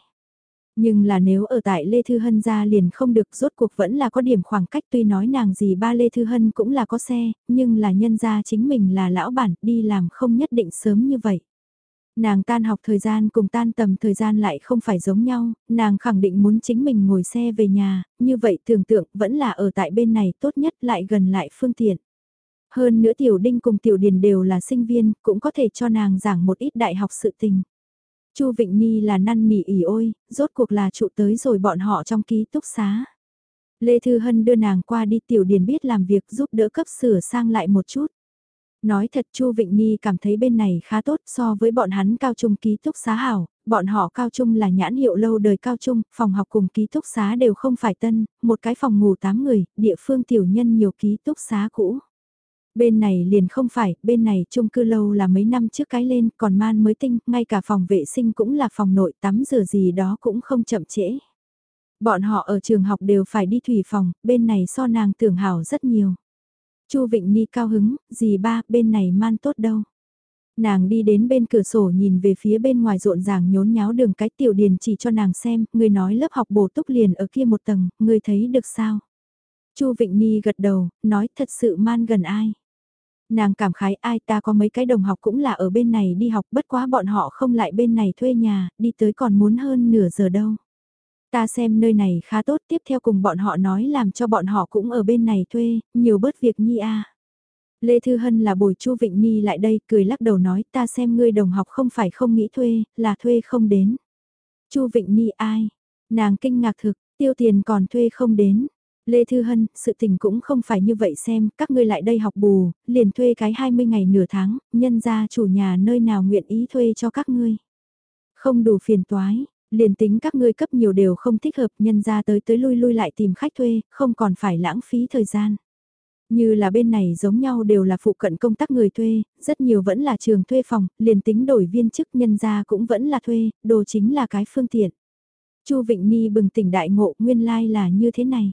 S1: Nhưng là nếu ở tại Lê Thư Hân ra liền không được rốt cuộc vẫn là có điểm khoảng cách tuy nói nàng gì ba Lê Thư Hân cũng là có xe, nhưng là nhân ra chính mình là lão bản đi làm không nhất định sớm như vậy. Nàng tan học thời gian cùng tan tầm thời gian lại không phải giống nhau, nàng khẳng định muốn chính mình ngồi xe về nhà, như vậy tưởng tượng vẫn là ở tại bên này tốt nhất lại gần lại phương tiện. Hơn nữa Tiểu Đinh cùng Tiểu Điền đều là sinh viên, cũng có thể cho nàng giảng một ít đại học sự tình. Chu Vịnh Nhi là năn nỉ ỉ ôi, rốt cuộc là trụ tới rồi bọn họ trong ký túc xá. Lê Thư Hân đưa nàng qua đi tiểu điền biết làm việc giúp đỡ cấp sửa sang lại một chút. Nói thật Chu Vịnh Nhi cảm thấy bên này khá tốt so với bọn hắn cao trung ký túc xá hảo, bọn họ cao trung là nhãn hiệu lâu đời cao trung, phòng học cùng ký túc xá đều không phải tân, một cái phòng ngủ 8 người, địa phương tiểu nhân nhiều ký túc xá cũ. Bên này liền không phải, bên này chung cư lâu là mấy năm trước cái lên, còn man mới tinh, ngay cả phòng vệ sinh cũng là phòng nội tắm rửa gì đó cũng không chậm trễ. Bọn họ ở trường học đều phải đi thủy phòng, bên này so nàng tưởng hảo rất nhiều. Chu Vịnh Ni cao hứng, gì ba, bên này man tốt đâu. Nàng đi đến bên cửa sổ nhìn về phía bên ngoài rộn ràng nhốn nháo đường cái tiểu điền chỉ cho nàng xem, người nói lớp học bổ túc liền ở kia một tầng, người thấy được sao? Chu Vịnh Ni gật đầu, nói thật sự man gần ai. Nàng cảm khái ai ta có mấy cái đồng học cũng là ở bên này đi học bất quá bọn họ không lại bên này thuê nhà, đi tới còn muốn hơn nửa giờ đâu. Ta xem nơi này khá tốt tiếp theo cùng bọn họ nói làm cho bọn họ cũng ở bên này thuê, nhiều bớt việc nhi a. Lê Thư Hân là bồi Chu Vịnh Nhi lại đây cười lắc đầu nói ta xem ngươi đồng học không phải không nghĩ thuê, là thuê không đến. Chu Vịnh Nhi ai? Nàng kinh ngạc thực, tiêu tiền còn thuê không đến. Lê Thư Hân, sự tình cũng không phải như vậy xem, các ngươi lại đây học bù, liền thuê cái 20 ngày nửa tháng, nhân ra chủ nhà nơi nào nguyện ý thuê cho các ngươi. Không đủ phiền toái, liền tính các ngươi cấp nhiều đều không thích hợp, nhân ra tới tới lui lui lại tìm khách thuê, không còn phải lãng phí thời gian. Như là bên này giống nhau đều là phụ cận công tác người thuê, rất nhiều vẫn là trường thuê phòng, liền tính đổi viên chức nhân ra cũng vẫn là thuê, đồ chính là cái phương tiện. Chu Vịnh Ni bừng tỉnh đại ngộ nguyên lai like là như thế này.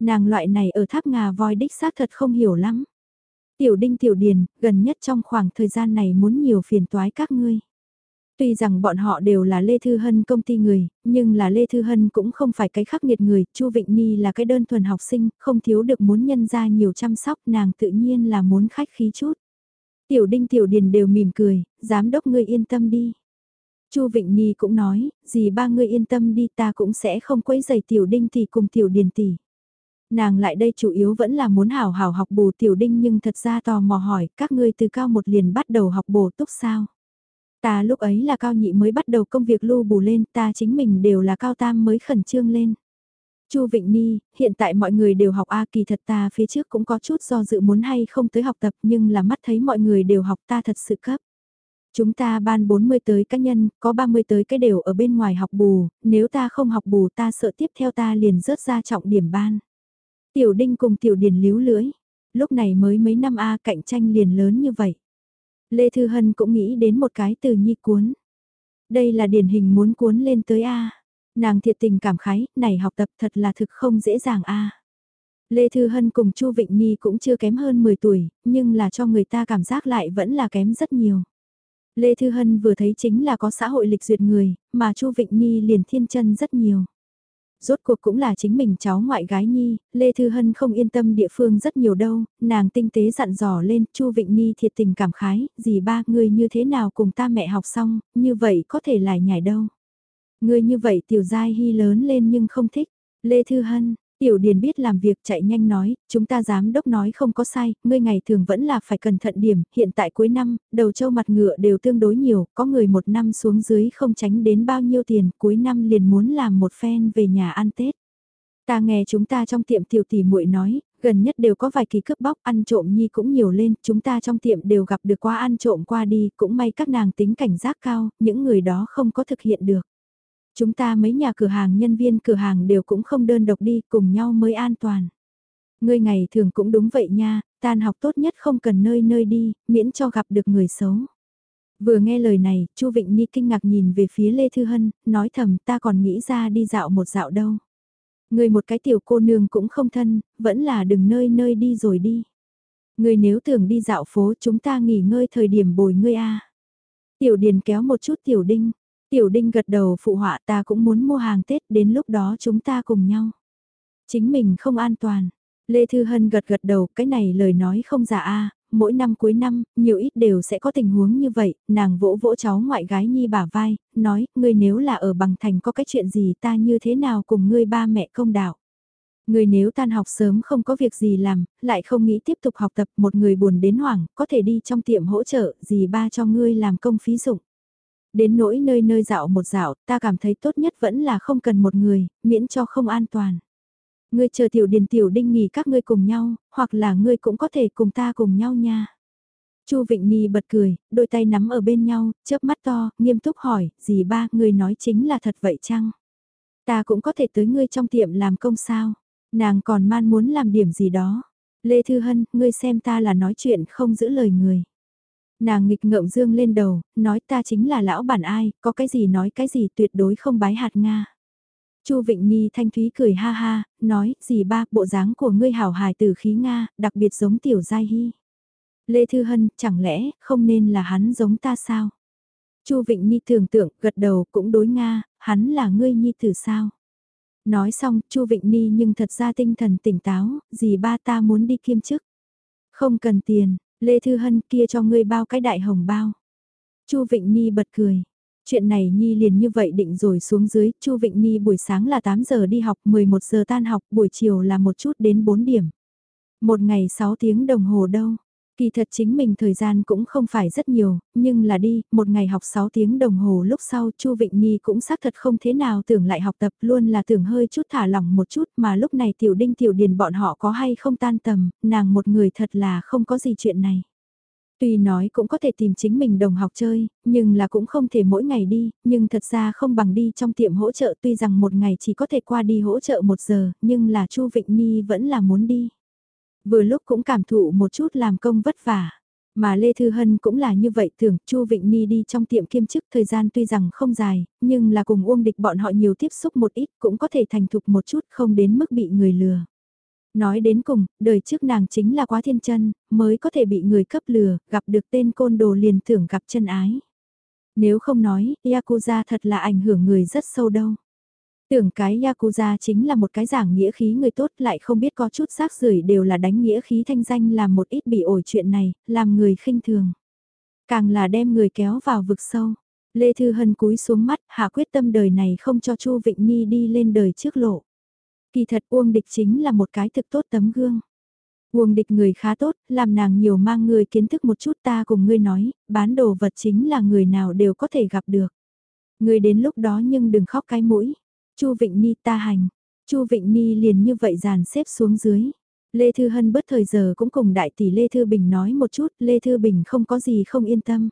S1: Nàng loại này ở tháp ngà voi đích xác thật không hiểu lắm. Tiểu đinh tiểu điền, gần nhất trong khoảng thời gian này muốn nhiều phiền toái các ngươi. Tuy rằng bọn họ đều là Lê Thư Hân công ty người, nhưng là Lê Thư Hân cũng không phải cái khắc nghiệt người, Chu Vịnh Ni là cái đơn thuần học sinh, không thiếu được muốn nhân ra nhiều chăm sóc, nàng tự nhiên là muốn khách khí chút. Tiểu Đinh Tiểu Điền đều mỉm cười, giám đốc ngươi yên tâm đi. Chu Vịnh Ni cũng nói, gì ba ngươi yên tâm đi ta cũng sẽ không quấy giày Tiểu Đinh tỷ cùng Tiểu Điền tỷ. Nàng lại đây chủ yếu vẫn là muốn hảo hảo học bù tiểu đinh nhưng thật ra tò mò hỏi các ngươi từ cao một liền bắt đầu học bổ túc sao. Ta lúc ấy là cao nhị mới bắt đầu công việc lưu bù lên, ta chính mình đều là cao tam mới khẩn trương lên. Chu Vịnh Ni, hiện tại mọi người đều học A kỳ thật ta phía trước cũng có chút do dự muốn hay không tới học tập nhưng là mắt thấy mọi người đều học ta thật sự cấp. Chúng ta ban 40 tới cá nhân, có 30 tới cái đều ở bên ngoài học bù, nếu ta không học bù ta sợ tiếp theo ta liền rớt ra trọng điểm ban. Tiểu Đinh cùng Tiểu Điền líu lưỡi, lúc này mới mấy năm A cạnh tranh liền lớn như vậy. Lê Thư Hân cũng nghĩ đến một cái từ nhi cuốn. Đây là điển hình muốn cuốn lên tới A. Nàng thiệt tình cảm khái, này học tập thật là thực không dễ dàng A. Lê Thư Hân cùng Chu Vịnh Nhi cũng chưa kém hơn 10 tuổi, nhưng là cho người ta cảm giác lại vẫn là kém rất nhiều. Lê Thư Hân vừa thấy chính là có xã hội lịch duyệt người, mà Chu Vịnh Nhi liền thiên chân rất nhiều. Rốt cuộc cũng là chính mình cháu ngoại gái Nhi, Lê Thư Hân không yên tâm địa phương rất nhiều đâu, nàng tinh tế dặn dò lên, Chu Vịnh Nhi thiệt tình cảm khái, gì ba người như thế nào cùng ta mẹ học xong, như vậy có thể lại nhảy đâu. Người như vậy tiểu giai hy lớn lên nhưng không thích, Lê Thư Hân, Tiểu Điền biết làm việc chạy nhanh nói, chúng ta giám đốc nói không có sai, ngươi ngày thường vẫn là phải cẩn thận điểm, hiện tại cuối năm, đầu châu mặt ngựa đều tương đối nhiều, có người một năm xuống dưới không tránh đến bao nhiêu tiền, cuối năm liền muốn làm một phen về nhà ăn Tết. Ta nghe chúng ta trong tiệm tiểu tỷ muội nói, gần nhất đều có vài kỳ cướp bóc ăn trộm nhi cũng nhiều lên, chúng ta trong tiệm đều gặp được qua ăn trộm qua đi, cũng may các nàng tính cảnh giác cao, những người đó không có thực hiện được. Chúng ta mấy nhà cửa hàng nhân viên cửa hàng đều cũng không đơn độc đi cùng nhau mới an toàn. Ngươi ngày thường cũng đúng vậy nha, tan học tốt nhất không cần nơi nơi đi, miễn cho gặp được người xấu. Vừa nghe lời này, Chu Vịnh Ni kinh ngạc nhìn về phía Lê Thư Hân, nói thầm ta còn nghĩ ra đi dạo một dạo đâu. Người một cái tiểu cô nương cũng không thân, vẫn là đừng nơi nơi đi rồi đi. Người nếu tưởng đi dạo phố chúng ta nghỉ ngơi thời điểm bồi ngươi a Tiểu Điền kéo một chút Tiểu Đinh, Tiểu Đinh gật đầu phụ họa ta cũng muốn mua hàng Tết đến lúc đó chúng ta cùng nhau. Chính mình không an toàn. Lê Thư Hân gật gật đầu cái này lời nói không giả a mỗi năm cuối năm, nhiều ít đều sẽ có tình huống như vậy, nàng vỗ vỗ cháu ngoại gái Nhi bả vai, nói, ngươi nếu là ở bằng thành có cái chuyện gì ta như thế nào cùng ngươi ba mẹ công đạo. Người nếu tan học sớm không có việc gì làm, lại không nghĩ tiếp tục học tập một người buồn đến hoảng, có thể đi trong tiệm hỗ trợ, gì ba cho ngươi làm công phí dụng. Đến nỗi nơi nơi dạo một dạo, ta cảm thấy tốt nhất vẫn là không cần một người, miễn cho không an toàn. Ngươi chờ tiểu điền tiểu đinh nghỉ các ngươi cùng nhau, hoặc là ngươi cũng có thể cùng ta cùng nhau nha. Chu Vịnh Ni bật cười, đôi tay nắm ở bên nhau, chớp mắt to, nghiêm túc hỏi, gì ba, ngươi nói chính là thật vậy chăng? Ta cũng có thể tới ngươi trong tiệm làm công sao? Nàng còn man muốn làm điểm gì đó. Lê Thư Hân, ngươi xem ta là nói chuyện không giữ lời người. Nàng nghịch ngợm dương lên đầu, nói ta chính là lão bản ai, có cái gì nói cái gì tuyệt đối không bái hạt Nga. Chu Vịnh Nhi thanh thúy cười ha ha, nói, gì ba, bộ dáng của ngươi hảo hài từ khí Nga, đặc biệt giống tiểu giai hy. Lê Thư Hân, chẳng lẽ, không nên là hắn giống ta sao? Chu Vịnh Nhi tưởng tượng, gật đầu, cũng đối Nga, hắn là ngươi Nhi tử sao? Nói xong, Chu Vịnh ni nhưng thật ra tinh thần tỉnh táo, gì ba ta muốn đi kiêm chức. Không cần tiền, Lê Thư Hân kia cho ngươi bao cái đại hồng bao. Chu Vịnh Nhi bật cười. Chuyện này Nhi liền như vậy định rồi xuống dưới, Chu Vịnh Nhi buổi sáng là 8 giờ đi học, 11 giờ tan học, buổi chiều là một chút đến 4 điểm. Một ngày 6 tiếng đồng hồ đâu. Kỳ thật chính mình thời gian cũng không phải rất nhiều, nhưng là đi, một ngày học 6 tiếng đồng hồ lúc sau Chu Vịnh Nhi cũng xác thật không thế nào tưởng lại học tập luôn là tưởng hơi chút thả lỏng một chút mà lúc này tiểu đinh tiểu điền bọn họ có hay không tan tầm, nàng một người thật là không có gì chuyện này. Tuy nói cũng có thể tìm chính mình đồng học chơi, nhưng là cũng không thể mỗi ngày đi, nhưng thật ra không bằng đi trong tiệm hỗ trợ tuy rằng một ngày chỉ có thể qua đi hỗ trợ một giờ, nhưng là Chu Vịnh Nhi vẫn là muốn đi. Vừa lúc cũng cảm thụ một chút làm công vất vả. Mà Lê Thư Hân cũng là như vậy thường Chu Vịnh Ni đi trong tiệm kiêm chức thời gian tuy rằng không dài, nhưng là cùng Uông Địch bọn họ nhiều tiếp xúc một ít cũng có thể thành thục một chút không đến mức bị người lừa. Nói đến cùng, đời trước nàng chính là quá thiên chân, mới có thể bị người cấp lừa, gặp được tên côn đồ liền tưởng gặp chân ái. Nếu không nói, Yakuza thật là ảnh hưởng người rất sâu đâu. Tưởng cái Yakuza chính là một cái giảng nghĩa khí người tốt lại không biết có chút rác rưởi đều là đánh nghĩa khí thanh danh làm một ít bị ổi chuyện này, làm người khinh thường. Càng là đem người kéo vào vực sâu. Lê Thư Hân cúi xuống mắt, hạ quyết tâm đời này không cho Chu Vịnh Nhi đi lên đời trước lộ. Kỳ thật Uông Địch chính là một cái thực tốt tấm gương. Uông địch người khá tốt, làm nàng nhiều mang người kiến thức một chút ta cùng ngươi nói, bán đồ vật chính là người nào đều có thể gặp được. Ngươi đến lúc đó nhưng đừng khóc cái mũi. Chu Vịnh Ni ta hành. Chu Vịnh Ni liền như vậy dàn xếp xuống dưới. Lê Thư Hân bất thời giờ cũng cùng đại tỷ Lê Thư Bình nói một chút, Lê Thư Bình không có gì không yên tâm.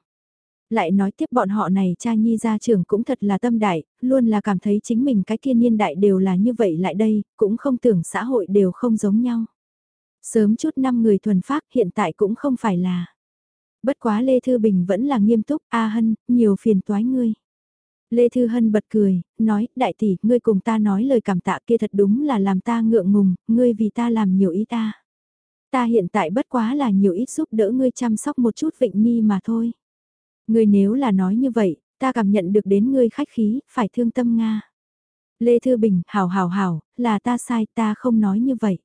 S1: Lại nói tiếp bọn họ này cha nhi gia trưởng cũng thật là tâm đại, luôn là cảm thấy chính mình cái kia niên đại đều là như vậy lại đây, cũng không tưởng xã hội đều không giống nhau. Sớm chút năm người thuần phác hiện tại cũng không phải là. Bất quá Lê Thư Bình vẫn là nghiêm túc, A Hân, nhiều phiền toái ngươi. Lê Thư Hân bật cười, nói, đại tỷ, ngươi cùng ta nói lời cảm tạ kia thật đúng là làm ta ngượng ngùng, ngươi vì ta làm nhiều ý ta. Ta hiện tại bất quá là nhiều ít giúp đỡ ngươi chăm sóc một chút vịnh ni mà thôi. Ngươi nếu là nói như vậy, ta cảm nhận được đến ngươi khách khí, phải thương tâm Nga. Lê Thư Bình, hảo hảo hảo, là ta sai, ta không nói như vậy.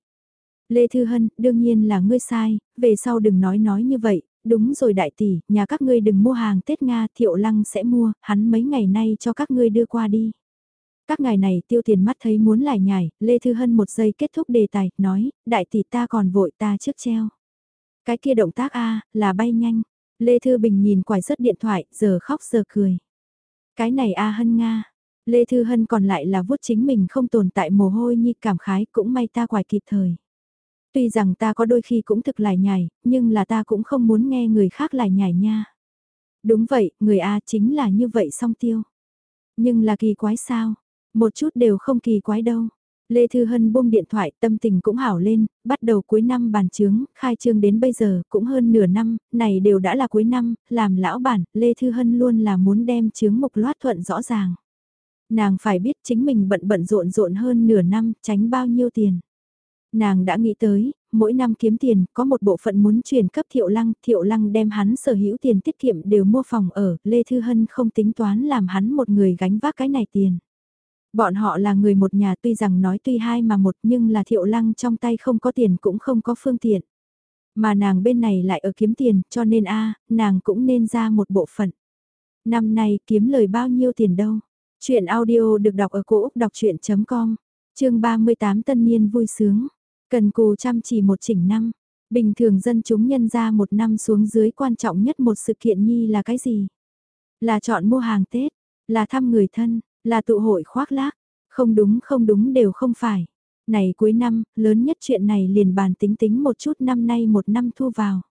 S1: Lê Thư Hân, đương nhiên là ngươi sai, về sau đừng nói nói như vậy, đúng rồi đại tỷ, nhà các ngươi đừng mua hàng Tết Nga, Thiệu Lăng sẽ mua, hắn mấy ngày nay cho các ngươi đưa qua đi. Các ngày này tiêu tiền mắt thấy muốn lại nhảy, Lê Thư Hân một giây kết thúc đề tài, nói, đại tỷ ta còn vội ta trước treo. Cái kia động tác A, là bay nhanh. Lê Thư Bình nhìn quải rớt điện thoại, giờ khóc giờ cười. Cái này A Hân Nga. Lê Thư Hân còn lại là vuốt chính mình không tồn tại mồ hôi như cảm khái cũng may ta quải kịp thời. Tuy rằng ta có đôi khi cũng thực lải nhải, nhưng là ta cũng không muốn nghe người khác lải nhải nha. Đúng vậy, người A chính là như vậy song tiêu. Nhưng là kỳ quái sao? Một chút đều không kỳ quái đâu. Lê Thư Hân buông điện thoại tâm tình cũng hảo lên, bắt đầu cuối năm bàn chướng, khai trương đến bây giờ cũng hơn nửa năm, này đều đã là cuối năm, làm lão bản, Lê Thư Hân luôn là muốn đem chướng mục loát thuận rõ ràng. Nàng phải biết chính mình bận bận rộn rộn hơn nửa năm, tránh bao nhiêu tiền. Nàng đã nghĩ tới, mỗi năm kiếm tiền, có một bộ phận muốn chuyển cấp thiệu lăng, thiệu lăng đem hắn sở hữu tiền tiết kiệm đều mua phòng ở, Lê Thư Hân không tính toán làm hắn một người gánh vác cái này tiền. Bọn họ là người một nhà tuy rằng nói tuy hai mà một nhưng là thiệu lăng trong tay không có tiền cũng không có phương tiện. Mà nàng bên này lại ở kiếm tiền cho nên a nàng cũng nên ra một bộ phận. Năm nay kiếm lời bao nhiêu tiền đâu. Chuyện audio được đọc ở cổ Úc đọc chuyện.com, chương 38 tân niên vui sướng. Cần cù chăm chỉ một chỉnh năm. Bình thường dân chúng nhân ra một năm xuống dưới quan trọng nhất một sự kiện nhi là cái gì? Là chọn mua hàng Tết, là thăm người thân, là tụ hội khoác lác. Không đúng không đúng đều không phải. Này cuối năm, lớn nhất chuyện này liền bàn tính tính một chút năm nay một năm thu vào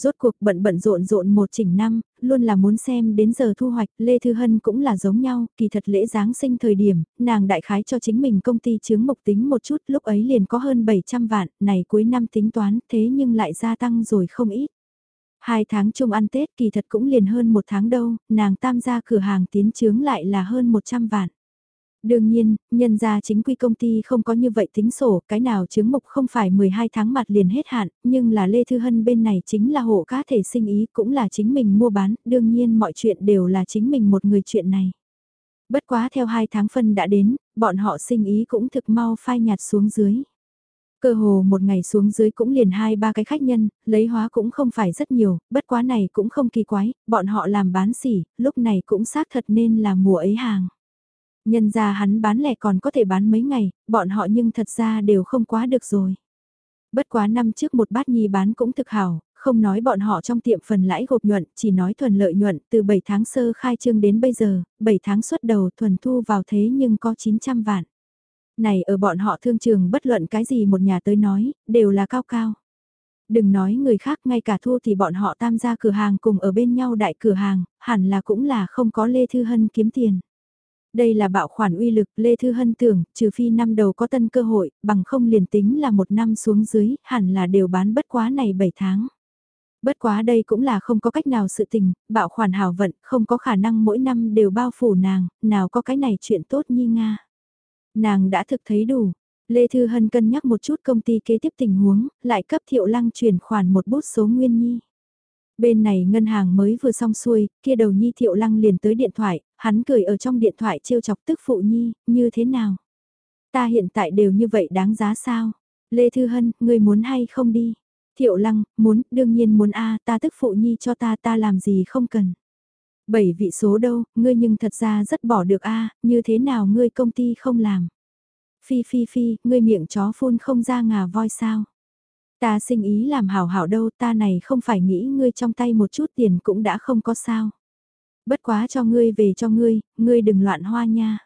S1: rốt cuộc bận bận rộn rộn một chỉnh năm, luôn là muốn xem đến giờ thu hoạch, Lê Thư Hân cũng là giống nhau, kỳ thật lễ Giáng sinh thời điểm, nàng đại khái cho chính mình công ty chướng mục tính một chút, lúc ấy liền có hơn 700 vạn, này cuối năm tính toán, thế nhưng lại gia tăng rồi không ít. Hai tháng chung ăn Tết kỳ thật cũng liền hơn một tháng đâu, nàng tam gia cửa hàng tiến chướng lại là hơn 100 vạn. Đương nhiên, nhân ra chính quy công ty không có như vậy tính sổ, cái nào chứng mục không phải 12 tháng mặt liền hết hạn, nhưng là Lê Thư Hân bên này chính là hộ cá thể sinh ý, cũng là chính mình mua bán, đương nhiên mọi chuyện đều là chính mình một người chuyện này. Bất quá theo hai tháng phân đã đến, bọn họ sinh ý cũng thực mau phai nhạt xuống dưới. Cơ hồ một ngày xuống dưới cũng liền hai ba cái khách nhân, lấy hóa cũng không phải rất nhiều, bất quá này cũng không kỳ quái, bọn họ làm bán xỉ, lúc này cũng xác thật nên là mùa ấy hàng. Nhân ra hắn bán lẻ còn có thể bán mấy ngày, bọn họ nhưng thật ra đều không quá được rồi. Bất quá năm trước một bát nhi bán cũng thực hảo, không nói bọn họ trong tiệm phần lãi gộp nhuận, chỉ nói thuần lợi nhuận, từ 7 tháng sơ khai trương đến bây giờ, 7 tháng xuất đầu thuần thu vào thế nhưng có 900 vạn. Này ở bọn họ thương trường bất luận cái gì một nhà tới nói, đều là cao cao. Đừng nói người khác ngay cả thu thì bọn họ tam gia cửa hàng cùng ở bên nhau đại cửa hàng, hẳn là cũng là không có Lê Thư Hân kiếm tiền. Đây là bạo khoản uy lực, Lê Thư Hân tưởng, trừ phi năm đầu có tân cơ hội, bằng không liền tính là một năm xuống dưới, hẳn là đều bán bất quá này 7 tháng. Bất quá đây cũng là không có cách nào sự tình, bạo khoản hào vận, không có khả năng mỗi năm đều bao phủ nàng, nào có cái này chuyện tốt như Nga. Nàng đã thực thấy đủ. Lê Thư Hân cân nhắc một chút công ty kế tiếp tình huống, lại cấp thiệu lăng chuyển khoản một bút số nguyên nhi. Bên này ngân hàng mới vừa xong xuôi, kia đầu Nhi Thiệu Lăng liền tới điện thoại, hắn cười ở trong điện thoại trêu chọc tức phụ Nhi, như thế nào? Ta hiện tại đều như vậy đáng giá sao? Lê Thư Hân, người muốn hay không đi? Thiệu Lăng, muốn, đương nhiên muốn a ta tức phụ Nhi cho ta ta làm gì không cần. Bảy vị số đâu, ngươi nhưng thật ra rất bỏ được a như thế nào ngươi công ty không làm? Phi phi phi, ngươi miệng chó phun không ra ngà voi sao? Ta sinh ý làm hảo hảo đâu ta này không phải nghĩ ngươi trong tay một chút tiền cũng đã không có sao. Bất quá cho ngươi về cho ngươi, ngươi đừng loạn hoa nha.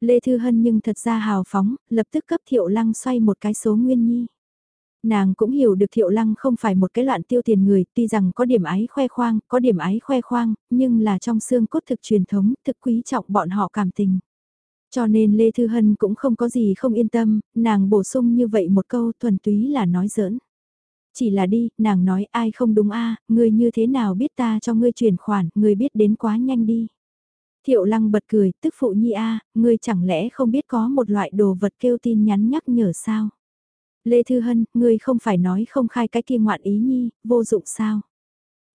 S1: Lê Thư Hân nhưng thật ra hào phóng, lập tức cấp Thiệu Lăng xoay một cái số nguyên nhi. Nàng cũng hiểu được Thiệu Lăng không phải một cái loạn tiêu tiền người, tuy rằng có điểm ái khoe khoang, có điểm ái khoe khoang, nhưng là trong xương cốt thực truyền thống, thực quý trọng bọn họ cảm tình. Cho nên Lê Thư Hân cũng không có gì không yên tâm, nàng bổ sung như vậy một câu thuần túy là nói giỡn. Chỉ là đi, nàng nói ai không đúng a à, ngươi như thế nào biết ta cho ngươi chuyển khoản, ngươi biết đến quá nhanh đi. Thiệu lăng bật cười, tức phụ nhi a ngươi chẳng lẽ không biết có một loại đồ vật kêu tin nhắn nhắc nhở sao? Lê Thư Hân, ngươi không phải nói không khai cái kia ngoạn ý nhi, vô dụng sao?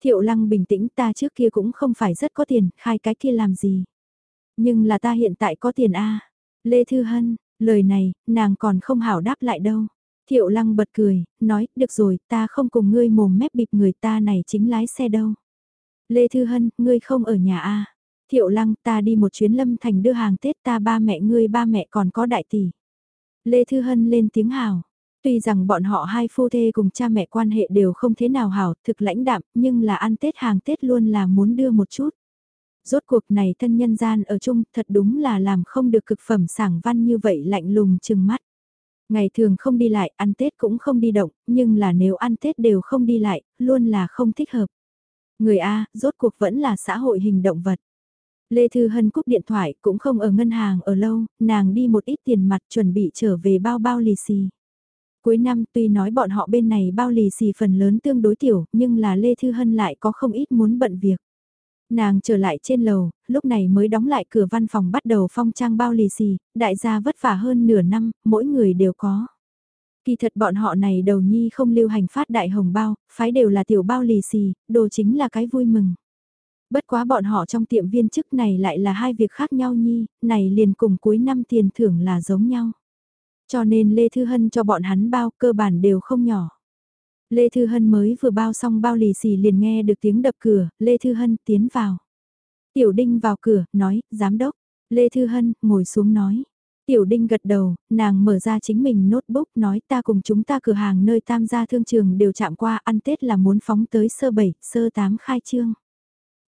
S1: Thiệu lăng bình tĩnh ta trước kia cũng không phải rất có tiền, khai cái kia làm gì? Nhưng là ta hiện tại có tiền a Lê Thư Hân, lời này, nàng còn không hảo đáp lại đâu. Thiệu lăng bật cười, nói, được rồi, ta không cùng ngươi mồm mép bịp người ta này chính lái xe đâu. Lê Thư Hân, ngươi không ở nhà a Thiệu lăng, ta đi một chuyến lâm thành đưa hàng Tết ta ba mẹ ngươi ba mẹ còn có đại tỷ. Lê Thư Hân lên tiếng hào. Tuy rằng bọn họ hai phu thê cùng cha mẹ quan hệ đều không thế nào hảo, thực lãnh đạm, nhưng là ăn Tết hàng Tết luôn là muốn đưa một chút. Rốt cuộc này thân nhân gian ở chung thật đúng là làm không được cực phẩm sảng văn như vậy lạnh lùng chừng mắt. Ngày thường không đi lại, ăn Tết cũng không đi động, nhưng là nếu ăn Tết đều không đi lại, luôn là không thích hợp. Người A, rốt cuộc vẫn là xã hội hình động vật. Lê Thư Hân cúp điện thoại cũng không ở ngân hàng ở lâu, nàng đi một ít tiền mặt chuẩn bị trở về bao bao lì xì. Cuối năm tuy nói bọn họ bên này bao lì xì phần lớn tương đối tiểu, nhưng là Lê Thư Hân lại có không ít muốn bận việc. Nàng trở lại trên lầu, lúc này mới đóng lại cửa văn phòng bắt đầu phong trang bao lì xì, đại gia vất vả hơn nửa năm, mỗi người đều có. Kỳ thật bọn họ này đầu nhi không lưu hành phát đại hồng bao, phái đều là tiểu bao lì xì, đồ chính là cái vui mừng. Bất quá bọn họ trong tiệm viên chức này lại là hai việc khác nhau nhi, này liền cùng cuối năm tiền thưởng là giống nhau. Cho nên Lê Thư Hân cho bọn hắn bao cơ bản đều không nhỏ. Lê Thư Hân mới vừa bao xong bao lì xì liền nghe được tiếng đập cửa, Lê Thư Hân tiến vào. Tiểu Đinh vào cửa, nói, giám đốc. Lê Thư Hân, ngồi xuống nói. Tiểu Đinh gật đầu, nàng mở ra chính mình notebook nói ta cùng chúng ta cửa hàng nơi tam gia thương trường đều chạm qua ăn Tết là muốn phóng tới sơ bảy, sơ tám khai trương.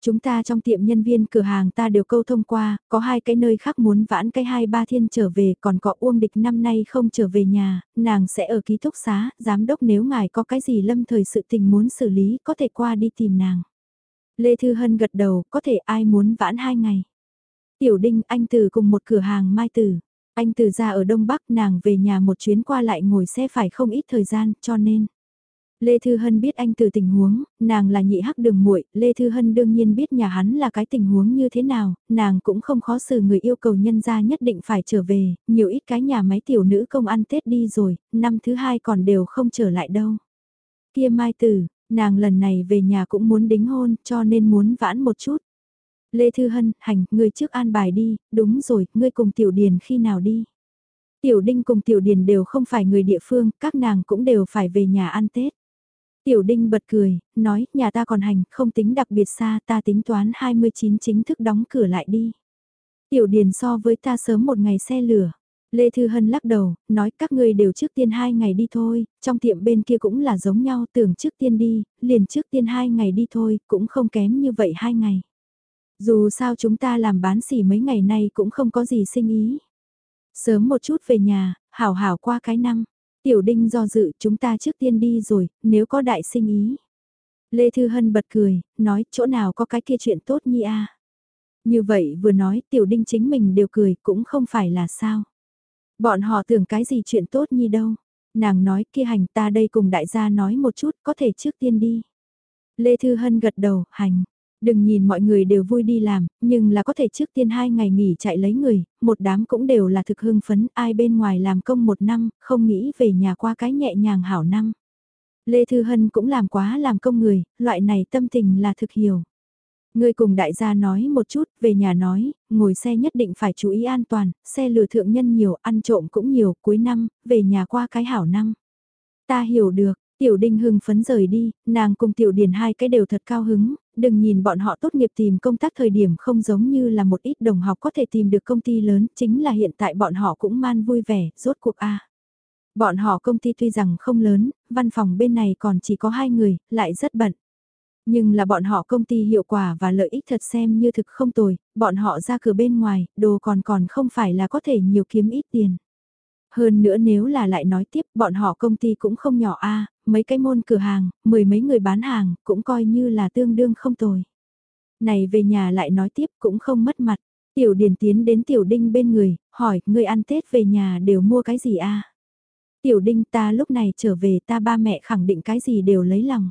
S1: Chúng ta trong tiệm nhân viên cửa hàng ta đều câu thông qua, có hai cái nơi khác muốn vãn cái hai ba thiên trở về, còn có Uông Địch năm nay không trở về nhà, nàng sẽ ở ký túc xá, giám đốc nếu ngài có cái gì lâm thời sự tình muốn xử lý có thể qua đi tìm nàng. Lê Thư Hân gật đầu, có thể ai muốn vãn hai ngày. Tiểu Đinh, anh Từ cùng một cửa hàng Mai Từ. Anh Từ ra ở Đông Bắc nàng về nhà một chuyến qua lại ngồi xe phải không ít thời gian, cho nên. Lê Thư Hân biết anh từ tình huống, nàng là nhị hắc đường muội, Lê Thư Hân đương nhiên biết nhà hắn là cái tình huống như thế nào, nàng cũng không khó xử người yêu cầu nhân gia nhất định phải trở về, nhiều ít cái nhà máy tiểu nữ công ăn Tết đi rồi, năm thứ hai còn đều không trở lại đâu. Kia Mai Tử, nàng lần này về nhà cũng muốn đính hôn cho nên muốn vãn một chút. Lê Thư Hân, hành, ngươi trước an bài đi, đúng rồi, ngươi cùng Tiểu Điền khi nào đi. Tiểu Đinh cùng Tiểu Điền đều không phải người địa phương, các nàng cũng đều phải về nhà ăn Tết. Tiểu Đinh bật cười, nói, nhà ta còn hành, không tính đặc biệt xa, ta tính toán 29 chính thức đóng cửa lại đi. Tiểu Điền so với ta sớm một ngày xe lửa. Lê Thư Hân lắc đầu, nói các ngươi đều trước tiên hai ngày đi thôi, trong tiệm bên kia cũng là giống nhau, tưởng trước tiên đi, liền trước tiên hai ngày đi thôi, cũng không kém như vậy hai ngày. Dù sao chúng ta làm bán xỉ mấy ngày nay cũng không có gì sinh ý. Sớm một chút về nhà, hảo hảo qua cái năm. Tiểu đinh do dự chúng ta trước tiên đi rồi, nếu có đại sinh ý. Lê Thư Hân bật cười, nói chỗ nào có cái kia chuyện tốt nhi a Như vậy vừa nói tiểu đinh chính mình đều cười cũng không phải là sao. Bọn họ tưởng cái gì chuyện tốt nhi đâu. Nàng nói kia hành ta đây cùng đại gia nói một chút có thể trước tiên đi. Lê Thư Hân gật đầu, hành. Đừng nhìn mọi người đều vui đi làm, nhưng là có thể trước tiên hai ngày nghỉ chạy lấy người, một đám cũng đều là thực hưng phấn, ai bên ngoài làm công một năm, không nghĩ về nhà qua cái nhẹ nhàng hảo năm. Lê Thư Hân cũng làm quá làm công người, loại này tâm tình là thực hiểu. Người cùng đại gia nói một chút, về nhà nói, ngồi xe nhất định phải chú ý an toàn, xe lừa thượng nhân nhiều, ăn trộm cũng nhiều, cuối năm, về nhà qua cái hảo năm. Ta hiểu được, Tiểu Đinh hưng phấn rời đi, nàng cùng Tiểu Điền hai cái đều thật cao hứng, đừng nhìn bọn họ tốt nghiệp tìm công tác thời điểm không giống như là một ít đồng học có thể tìm được công ty lớn, chính là hiện tại bọn họ cũng man vui vẻ, rốt cuộc a. Bọn họ công ty tuy rằng không lớn, văn phòng bên này còn chỉ có hai người, lại rất bận. Nhưng là bọn họ công ty hiệu quả và lợi ích thật xem như thực không tồi, bọn họ ra cửa bên ngoài, đồ còn còn không phải là có thể nhiều kiếm ít tiền. Hơn nữa nếu là lại nói tiếp bọn họ công ty cũng không nhỏ a mấy cái môn cửa hàng, mười mấy người bán hàng, cũng coi như là tương đương không tồi. Này về nhà lại nói tiếp cũng không mất mặt. Tiểu Điền tiến đến Tiểu Đinh bên người, hỏi, người ăn Tết về nhà đều mua cái gì a Tiểu Đinh ta lúc này trở về ta ba mẹ khẳng định cái gì đều lấy lòng.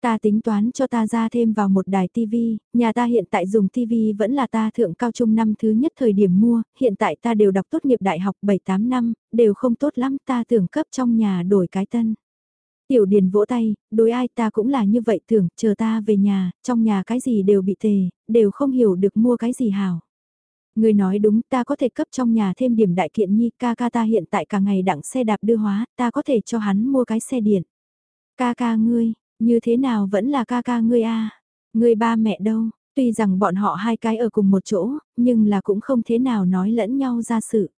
S1: Ta tính toán cho ta ra thêm vào một đài TV, nhà ta hiện tại dùng TV vẫn là ta thượng cao trung năm thứ nhất thời điểm mua, hiện tại ta đều đọc tốt nghiệp đại học 7-8 năm, đều không tốt lắm ta tưởng cấp trong nhà đổi cái tân. Tiểu Điền vỗ tay, đối ai ta cũng là như vậy tưởng, chờ ta về nhà, trong nhà cái gì đều bị tề, đều không hiểu được mua cái gì hảo. Người nói đúng ta có thể cấp trong nhà thêm điểm đại kiện nhi ca ca ta hiện tại cả ngày đặng xe đạp đưa hóa, ta có thể cho hắn mua cái xe điện. Ca ca ngươi, như thế nào vẫn là ca ca ngươi a Ngươi ba mẹ đâu, tuy rằng bọn họ hai cái ở cùng một chỗ, nhưng là cũng không thế nào nói lẫn nhau ra sự.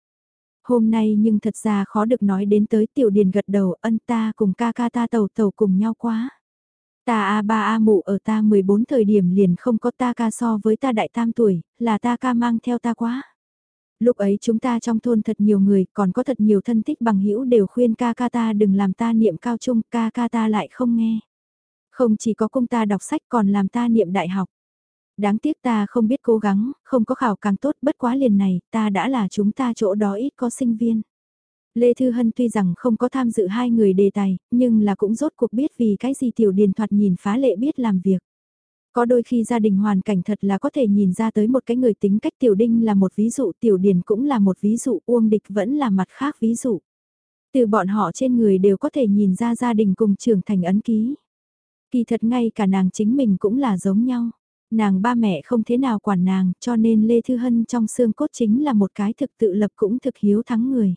S1: Hôm nay nhưng thật ra khó được nói đến tới tiểu điền gật đầu ân ta cùng ca ca ta tàu tàu cùng nhau quá. Ta a ba a mụ ở ta 14 thời điểm liền không có ta ca so với ta đại tam tuổi, là ta ca mang theo ta quá. Lúc ấy chúng ta trong thôn thật nhiều người, còn có thật nhiều thân thích bằng hữu đều khuyên ca ca ta đừng làm ta niệm cao trung, ca ca ta lại không nghe. Không chỉ có công ta đọc sách còn làm ta niệm đại học. Đáng tiếc ta không biết cố gắng, không có khảo càng tốt bất quá liền này, ta đã là chúng ta chỗ đó ít có sinh viên. Lê Thư Hân tuy rằng không có tham dự hai người đề tài, nhưng là cũng rốt cuộc biết vì cái gì tiểu điền thoạt nhìn phá lệ biết làm việc. Có đôi khi gia đình hoàn cảnh thật là có thể nhìn ra tới một cái người tính cách tiểu đinh là một ví dụ, tiểu điền cũng là một ví dụ, uông địch vẫn là mặt khác ví dụ. Từ bọn họ trên người đều có thể nhìn ra gia đình cùng trưởng thành ấn ký. Kỳ thật ngay cả nàng chính mình cũng là giống nhau. Nàng ba mẹ không thế nào quản nàng cho nên Lê Thư Hân trong xương cốt chính là một cái thực tự lập cũng thực hiếu thắng người.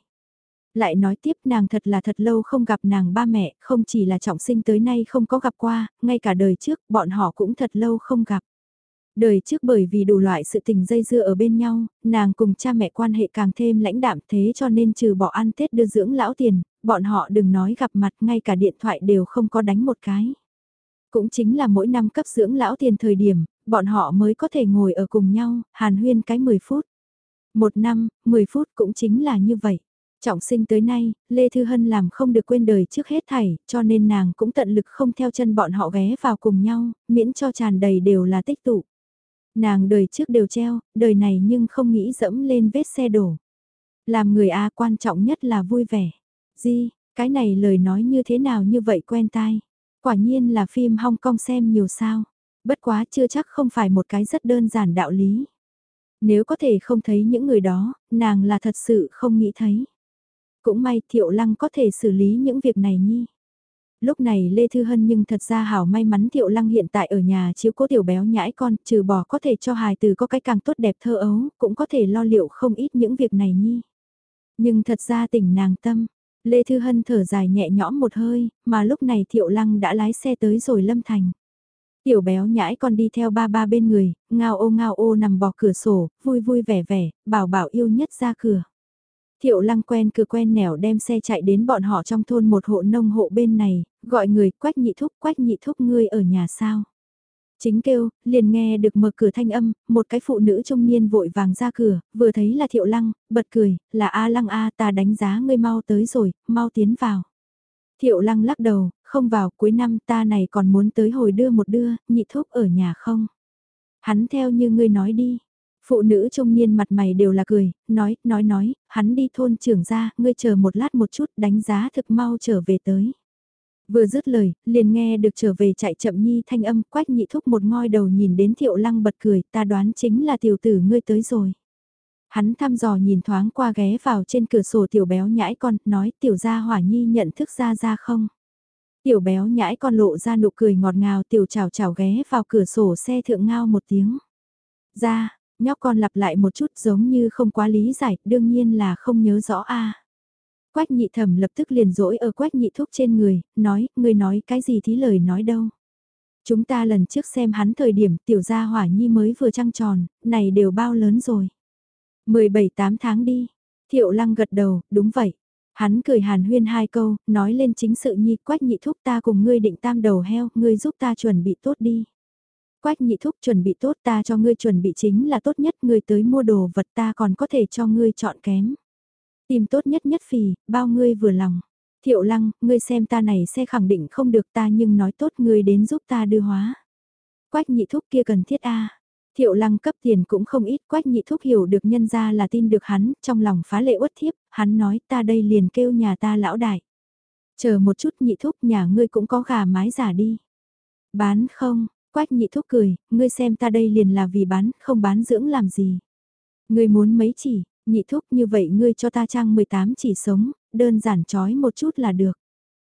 S1: Lại nói tiếp nàng thật là thật lâu không gặp nàng ba mẹ, không chỉ là trọng sinh tới nay không có gặp qua, ngay cả đời trước bọn họ cũng thật lâu không gặp. Đời trước bởi vì đủ loại sự tình dây dưa ở bên nhau, nàng cùng cha mẹ quan hệ càng thêm lãnh đạm thế cho nên trừ bỏ ăn Tết đưa dưỡng lão tiền, bọn họ đừng nói gặp mặt ngay cả điện thoại đều không có đánh một cái. Cũng chính là mỗi năm cấp dưỡng lão tiền thời điểm, bọn họ mới có thể ngồi ở cùng nhau, hàn huyên cái 10 phút. Một năm, 10 phút cũng chính là như vậy. Trọng sinh tới nay, Lê Thư Hân làm không được quên đời trước hết thảy, cho nên nàng cũng tận lực không theo chân bọn họ ghé vào cùng nhau, miễn cho tràn đầy đều là tích tụ. Nàng đời trước đều treo, đời này nhưng không nghĩ dẫm lên vết xe đổ. Làm người A quan trọng nhất là vui vẻ. Di, cái này lời nói như thế nào như vậy quen tai. Quả nhiên là phim Hong Kong xem nhiều sao. Bất quá chưa chắc không phải một cái rất đơn giản đạo lý. Nếu có thể không thấy những người đó, nàng là thật sự không nghĩ thấy. Cũng may Thiệu Lăng có thể xử lý những việc này nhi. Lúc này Lê Thư Hân nhưng thật ra hảo may mắn Thiệu Lăng hiện tại ở nhà chiếu cố tiểu béo nhãi con, trừ bỏ có thể cho hài từ có cái càng tốt đẹp thơ ấu, cũng có thể lo liệu không ít những việc này nhi. Nhưng thật ra tỉnh nàng tâm, Lê Thư Hân thở dài nhẹ nhõm một hơi, mà lúc này Thiệu Lăng đã lái xe tới rồi Lâm Thành. Tiểu béo nhãi con đi theo ba ba bên người, ngao ô ngao ô nằm bò cửa sổ, vui vui vẻ vẻ, bảo bảo yêu nhất ra cửa. Thiệu lăng quen cửa quen nẻo đem xe chạy đến bọn họ trong thôn một hộ nông hộ bên này, gọi người quách nhị thúc quách nhị thúc ngươi ở nhà sao. Chính kêu, liền nghe được mở cửa thanh âm, một cái phụ nữ trung niên vội vàng ra cửa, vừa thấy là thiệu lăng, bật cười, là A lăng A ta đánh giá ngươi mau tới rồi, mau tiến vào. Thiệu lăng lắc đầu, không vào cuối năm ta này còn muốn tới hồi đưa một đưa, nhị thúc ở nhà không. Hắn theo như ngươi nói đi. Phụ nữ trung niên mặt mày đều là cười, nói, nói nói, hắn đi thôn trưởng ra, ngươi chờ một lát một chút đánh giá thực mau trở về tới. Vừa dứt lời, liền nghe được trở về chạy chậm nhi thanh âm quách nhị thúc một ngoi đầu nhìn đến thiệu lăng bật cười, ta đoán chính là tiểu tử ngươi tới rồi. Hắn thăm dò nhìn thoáng qua ghé vào trên cửa sổ tiểu béo nhãi con, nói tiểu gia hỏa nhi nhận thức ra ra không. Tiểu béo nhãi con lộ ra nụ cười ngọt ngào tiểu chào chào ghé vào cửa sổ xe thượng ngao một tiếng. Ra, nhóc con lặp lại một chút giống như không quá lý giải, đương nhiên là không nhớ rõ a. Quách nhị thẩm lập tức liền dỗi ở quách nhị thúc trên người, nói, người nói cái gì thí lời nói đâu. Chúng ta lần trước xem hắn thời điểm tiểu gia hỏa nhi mới vừa trăng tròn, này đều bao lớn rồi. 17-8 tháng đi. Thiệu lăng gật đầu, đúng vậy. Hắn cười hàn huyên hai câu, nói lên chính sự nhi quách nhị thúc ta cùng ngươi định tam đầu heo, ngươi giúp ta chuẩn bị tốt đi. Quách nhị thúc chuẩn bị tốt ta cho ngươi chuẩn bị chính là tốt nhất ngươi tới mua đồ vật ta còn có thể cho ngươi chọn kém. Tìm tốt nhất nhất phì, bao ngươi vừa lòng. Thiệu lăng, ngươi xem ta này xe khẳng định không được ta nhưng nói tốt ngươi đến giúp ta đưa hóa. Quách nhị thúc kia cần thiết a Thiệu lăng cấp tiền cũng không ít, quách nhị thúc hiểu được nhân ra là tin được hắn, trong lòng phá lệ uất thiếp, hắn nói ta đây liền kêu nhà ta lão đại. Chờ một chút nhị thúc nhà ngươi cũng có gà mái giả đi. Bán không, quách nhị thúc cười, ngươi xem ta đây liền là vì bán, không bán dưỡng làm gì. Ngươi muốn mấy chỉ, nhị thúc như vậy ngươi cho ta trang 18 chỉ sống, đơn giản chói một chút là được.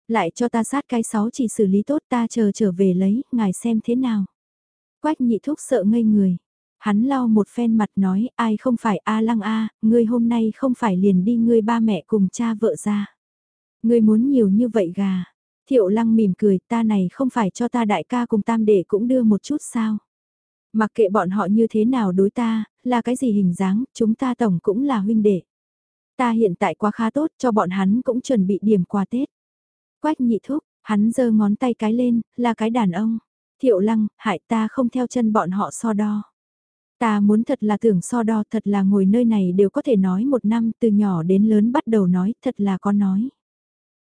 S1: Lại cho ta sát cái 6 chỉ xử lý tốt ta chờ trở về lấy, ngài xem thế nào. Quách nhị thúc sợ ngây người. Hắn lau một phen mặt nói ai không phải A lăng A, ngươi hôm nay không phải liền đi ngươi ba mẹ cùng cha vợ ra. Ngươi muốn nhiều như vậy gà. Thiệu lăng mỉm cười ta này không phải cho ta đại ca cùng tam đệ cũng đưa một chút sao. Mặc kệ bọn họ như thế nào đối ta, là cái gì hình dáng, chúng ta tổng cũng là huynh đệ. Ta hiện tại quá khá tốt cho bọn hắn cũng chuẩn bị điểm quà Tết. Quách nhị thúc, hắn giơ ngón tay cái lên, là cái đàn ông. Thiệu lăng, hại ta không theo chân bọn họ so đo. Ta muốn thật là tưởng so đo, thật là ngồi nơi này đều có thể nói một năm từ nhỏ đến lớn bắt đầu nói, thật là có nói.